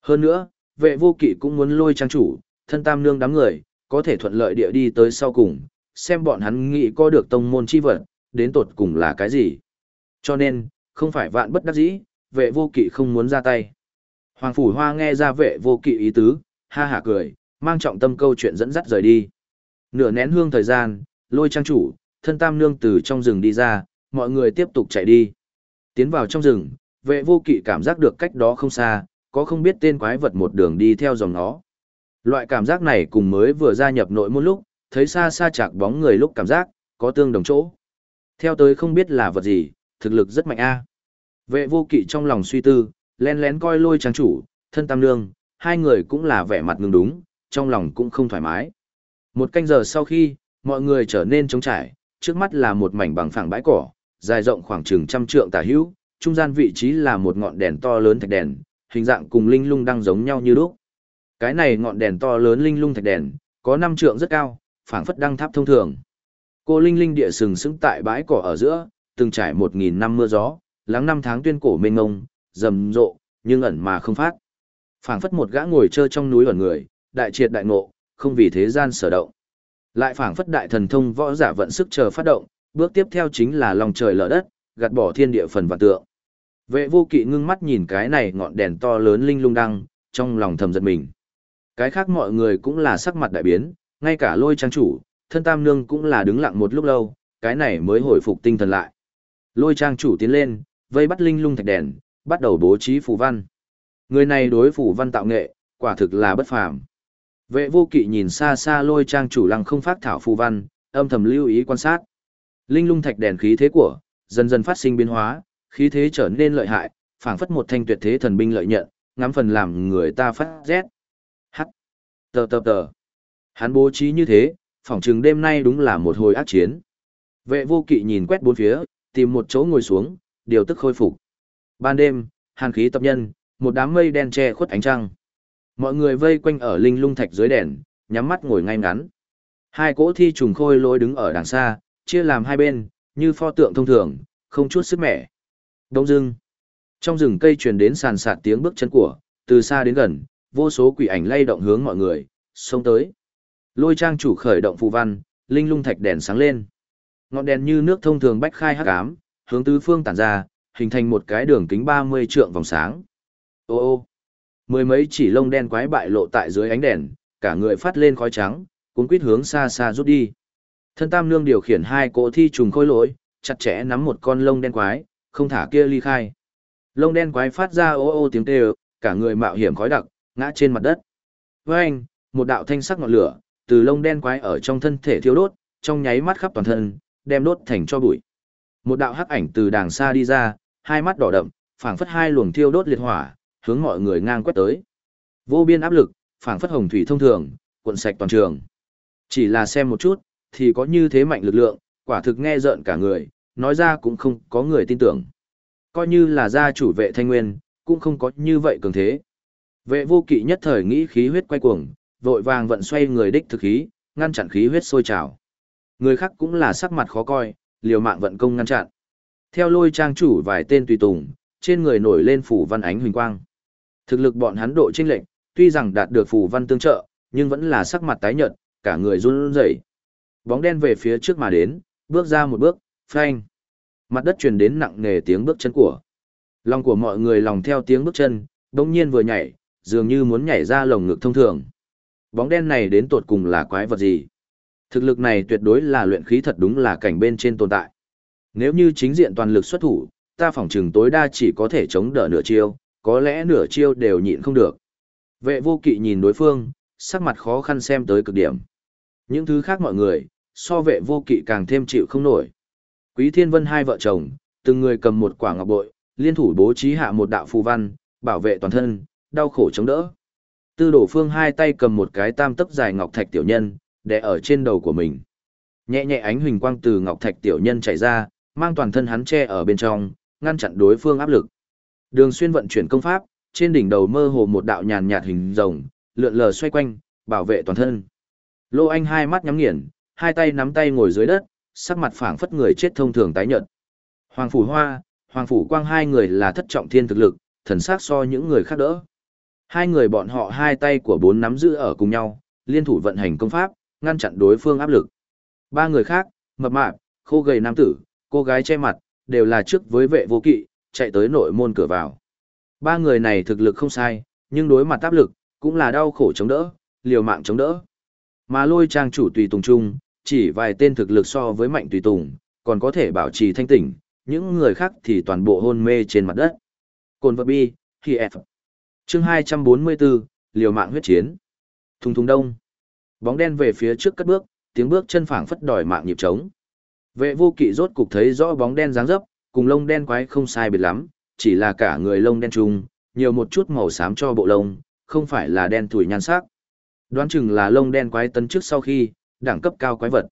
Hơn nữa, vệ vô kỵ cũng muốn lôi trang chủ, thân tam nương đám người, có thể thuận lợi địa đi tới sau cùng, xem bọn hắn nghĩ có được tông môn chi vật, đến tột cùng là cái gì. Cho nên, không phải vạn bất đắc dĩ, vệ vô kỵ không muốn ra tay. Hoàng Phủ Hoa nghe ra vệ vô kỵ ý tứ, ha hả cười, mang trọng tâm câu chuyện dẫn dắt rời đi. Nửa nén hương thời gian, lôi trang chủ, thân tam nương từ trong rừng đi ra, mọi người tiếp tục chạy đi. Tiến vào trong rừng, vệ vô kỵ cảm giác được cách đó không xa, có không biết tên quái vật một đường đi theo dòng nó. Loại cảm giác này cùng mới vừa gia nhập nội môn lúc, thấy xa xa chạc bóng người lúc cảm giác, có tương đồng chỗ. Theo tới không biết là vật gì, thực lực rất mạnh a. Vệ vô kỵ trong lòng suy tư, lén lén coi lôi trang chủ, thân tam lương, hai người cũng là vẻ mặt ngừng đúng, trong lòng cũng không thoải mái. Một canh giờ sau khi, mọi người trở nên trống trải, trước mắt là một mảnh bằng phẳng bãi cỏ, dài rộng khoảng chừng trăm trượng tả hữu, trung gian vị trí là một ngọn đèn to lớn thạch đèn, hình dạng cùng linh lung đang giống nhau như lúc. Cái này ngọn đèn to lớn linh lung thạch đèn, có năm trượng rất cao, phảng phất đăng tháp thông thường. Cô linh linh địa sừng sững tại bãi cỏ ở giữa, từng trải một nghìn năm mưa gió, lắng năm tháng tuyên cổ mênh ngông, rầm rộ, nhưng ẩn mà không phát. Phảng phất một gã ngồi chơi trong núi ẩn người, đại triệt đại ngộ, không vì thế gian sở động. Lại phảng phất đại thần thông võ giả vận sức chờ phát động, bước tiếp theo chính là lòng trời lở đất, gạt bỏ thiên địa phần và tượng. Vệ vô kỵ ngưng mắt nhìn cái này ngọn đèn to lớn linh lung đăng, trong lòng thầm giật mình. Cái khác mọi người cũng là sắc mặt đại biến, ngay cả lôi trang chủ, thân tam nương cũng là đứng lặng một lúc lâu, cái này mới hồi phục tinh thần lại. Lôi trang chủ tiến lên, vây bắt linh lung thạch đèn, bắt đầu bố trí phù văn. Người này đối phù văn tạo nghệ, quả thực là bất phàm. Vệ vô kỵ nhìn xa xa lôi trang chủ lăng không phát thảo phù văn, âm thầm lưu ý quan sát. Linh lung thạch đèn khí thế của, dần dần phát sinh biến hóa, khí thế trở nên lợi hại, phảng phất một thanh tuyệt thế thần binh lợi nhận, ngắm phần làm người ta phát rét. Hắc. Tờ tờ tờ. Hắn bố trí như thế, phỏng chừng đêm nay đúng là một hồi ác chiến. Vệ vô kỵ nhìn quét bốn phía, tìm một chỗ ngồi xuống, điều tức khôi phục. Ban đêm, hàn khí tập nhân, một đám mây đen che khuất ánh trăng. Mọi người vây quanh ở linh lung thạch dưới đèn, nhắm mắt ngồi ngay ngắn. Hai cỗ thi trùng khôi lối đứng ở đằng xa, chia làm hai bên, như pho tượng thông thường, không chút sức mẻ. Đông dưng. Trong rừng cây truyền đến sàn sạt tiếng bước chân của, từ xa đến gần, vô số quỷ ảnh lay động hướng mọi người, xông tới. Lôi trang chủ khởi động phù văn, linh lung thạch đèn sáng lên. Ngọn đèn như nước thông thường bách khai hắc ám, hướng tứ phương tản ra, hình thành một cái đường kính 30 trượng vòng sáng. Ô ô. Mười mấy chỉ lông đen quái bại lộ tại dưới ánh đèn, cả người phát lên khói trắng, cuốn quýt hướng xa xa rút đi. Thân Tam Nương điều khiển hai cỗ thi trùng khôi lỗi, chặt chẽ nắm một con lông đen quái, không thả kia ly khai. Lông đen quái phát ra ô ô tiếng kêu, cả người mạo hiểm khói đặc, ngã trên mặt đất. Với anh, một đạo thanh sắc ngọn lửa, từ lông đen quái ở trong thân thể thiêu đốt, trong nháy mắt khắp toàn thân, đem đốt thành cho bụi. Một đạo hắc ảnh từ đàng xa đi ra, hai mắt đỏ đậm, phảng phất hai luồng thiêu đốt liệt hỏa, hướng mọi người ngang quét tới. Vô biên áp lực, phảng phất hồng thủy thông thường, cuộn sạch toàn trường. Chỉ là xem một chút, thì có như thế mạnh lực lượng, quả thực nghe rợn cả người, nói ra cũng không có người tin tưởng. Coi như là gia chủ vệ thanh nguyên, cũng không có như vậy cường thế. Vệ vô kỵ nhất thời nghĩ khí huyết quay cuồng, vội vàng vận xoay người đích thực khí, ngăn chặn khí huyết sôi trào. Người khác cũng là sắc mặt khó coi, liều mạng vận công ngăn chặn. Theo lôi trang chủ vài tên tùy tùng, trên người nổi lên phủ văn ánh huỳnh quang. Thực lực bọn hắn độ chênh lệnh, tuy rằng đạt được phủ văn tương trợ, nhưng vẫn là sắc mặt tái nhợt, cả người run rẩy. Bóng đen về phía trước mà đến, bước ra một bước, phanh. Mặt đất truyền đến nặng nề tiếng bước chân của. Lòng của mọi người lòng theo tiếng bước chân, đột nhiên vừa nhảy, dường như muốn nhảy ra lồng ngực thông thường. Bóng đen này đến tột cùng là quái vật gì? Thực lực này tuyệt đối là luyện khí thật đúng là cảnh bên trên tồn tại. Nếu như chính diện toàn lực xuất thủ, ta phỏng chừng tối đa chỉ có thể chống đỡ nửa chiêu, có lẽ nửa chiêu đều nhịn không được. Vệ vô kỵ nhìn đối phương, sắc mặt khó khăn xem tới cực điểm. Những thứ khác mọi người, so vệ vô kỵ càng thêm chịu không nổi. Quý Thiên Vân hai vợ chồng, từng người cầm một quả ngọc bội, liên thủ bố trí hạ một đạo phù văn, bảo vệ toàn thân, đau khổ chống đỡ. Tư đổ phương hai tay cầm một cái tam tấc dài ngọc thạch tiểu nhân, đè ở trên đầu của mình. Nhẹ nhẹ ánh huỳnh quang từ ngọc thạch tiểu nhân chảy ra, mang toàn thân hắn che ở bên trong, ngăn chặn đối phương áp lực. Đường xuyên vận chuyển công pháp, trên đỉnh đầu mơ hồ một đạo nhàn nhạt hình rồng, lượn lờ xoay quanh, bảo vệ toàn thân. Lô Anh hai mắt nhắm nghiền, hai tay nắm tay ngồi dưới đất, sắc mặt phảng phất người chết thông thường tái nhợt. Hoàng phủ Hoa, Hoàng phủ Quang hai người là thất trọng thiên thực lực, thần sắc so những người khác đỡ. Hai người bọn họ hai tay của bốn nắm giữ ở cùng nhau, liên thủ vận hành công pháp, ngăn chặn đối phương áp lực. Ba người khác, mập mạp, khô gầy nam tử, cô gái che mặt, đều là trước với vệ vô kỵ, chạy tới nội môn cửa vào. Ba người này thực lực không sai, nhưng đối mặt áp lực, cũng là đau khổ chống đỡ, liều mạng chống đỡ. Mà lôi trang chủ tùy tùng trung chỉ vài tên thực lực so với mạnh tùy tùng, còn có thể bảo trì thanh tỉnh, những người khác thì toàn bộ hôn mê trên mặt đất. Cồn vật bi, khi F. Chương 244, liều mạng huyết chiến. Thùng thùng đông. Bóng đen về phía trước cất bước, tiếng bước chân phảng phất đòi mạng nhịp trống. Vệ vô kỵ rốt cục thấy rõ bóng đen dáng dấp, cùng lông đen quái không sai biệt lắm, chỉ là cả người lông đen trùng, nhiều một chút màu xám cho bộ lông, không phải là đen tuổi nhan sắc. Đoán chừng là lông đen quái tấn trước sau khi, đẳng cấp cao quái vật.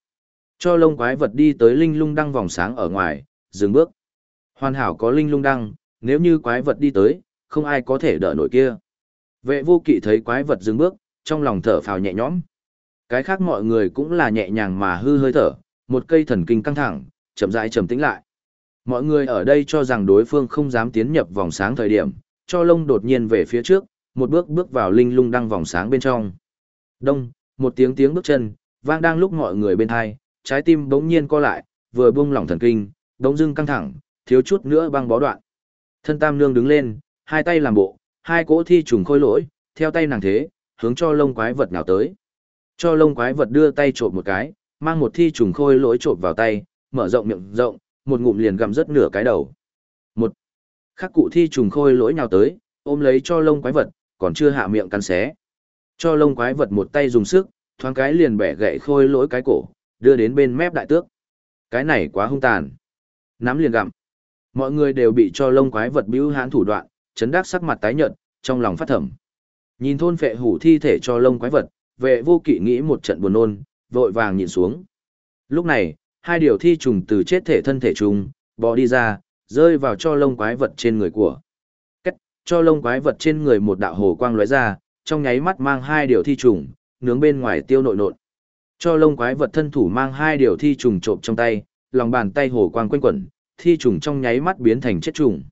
Cho lông quái vật đi tới linh lung đăng vòng sáng ở ngoài, dừng bước. Hoàn hảo có linh lung đăng, nếu như quái vật đi tới, không ai có thể đỡ nổi kia. Vệ vô kỵ thấy quái vật dừng bước, trong lòng thở phào nhẹ nhõm. Cái khác mọi người cũng là nhẹ nhàng mà hư hơi thở, một cây thần kinh căng thẳng, chậm rãi trầm tĩnh lại. Mọi người ở đây cho rằng đối phương không dám tiến nhập vòng sáng thời điểm, cho lông đột nhiên về phía trước, một bước bước vào linh lung đăng vòng sáng bên trong. Đông, một tiếng tiếng bước chân, vang đang lúc mọi người bên hai, trái tim bỗng nhiên co lại, vừa buông lỏng thần kinh, bỗng dưng căng thẳng, thiếu chút nữa băng bó đoạn. Thân Tam Nương đứng lên, hai tay làm bộ, hai cỗ thi trùng khôi lỗi, theo tay nàng thế, hướng cho lông quái vật nào tới. Cho lông quái vật đưa tay trộm một cái, mang một thi trùng khôi lỗi trộm vào tay, mở rộng miệng rộng, một ngụm liền gặm rất nửa cái đầu. Một khắc cụ thi trùng khôi lỗi nhào tới, ôm lấy cho lông quái vật, còn chưa hạ miệng cắn xé. Cho lông quái vật một tay dùng sức, thoáng cái liền bẻ gãy khôi lỗi cái cổ, đưa đến bên mép đại tước. Cái này quá hung tàn. Nắm liền gặm. Mọi người đều bị cho lông quái vật bưu hãn thủ đoạn, chấn đắc sắc mặt tái nhợt, trong lòng phát thầm Nhìn thôn phệ hủ thi thể cho lông quái vật, vệ vô kỵ nghĩ một trận buồn nôn, vội vàng nhìn xuống. Lúc này, hai điều thi trùng từ chết thể thân thể trùng, bò đi ra, rơi vào cho lông quái vật trên người của. Cách, cho lông quái vật trên người một đạo hồ quang lóe ra, trong nháy mắt mang hai điều thi trùng, nướng bên ngoài tiêu nội nộn. Cho lông quái vật thân thủ mang hai điều thi trùng trộm trong tay, lòng bàn tay hồ quang quanh quẩn, thi trùng trong nháy mắt biến thành chết trùng.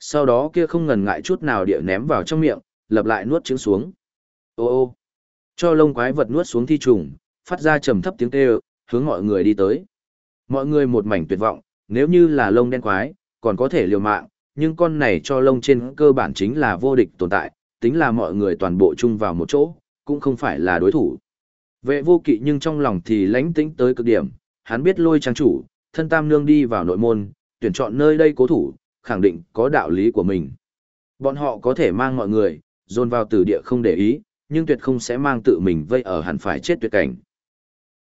Sau đó kia không ngần ngại chút nào địa ném vào trong miệng, lập lại nuốt trứng xuống. Ô ô, cho lông quái vật nuốt xuống thi trùng, phát ra trầm thấp tiếng kêu, hướng mọi người đi tới. Mọi người một mảnh tuyệt vọng, nếu như là lông đen quái, còn có thể liều mạng, nhưng con này cho lông trên cơ bản chính là vô địch tồn tại, tính là mọi người toàn bộ chung vào một chỗ, cũng không phải là đối thủ. Vệ vô kỵ nhưng trong lòng thì lánh tĩnh tới cực điểm, hắn biết lôi trang chủ, thân tam nương đi vào nội môn, tuyển chọn nơi đây cố thủ, khẳng định có đạo lý của mình. Bọn họ có thể mang mọi người, dồn vào tử địa không để ý, nhưng tuyệt không sẽ mang tự mình vây ở hẳn phải chết tuyệt cảnh.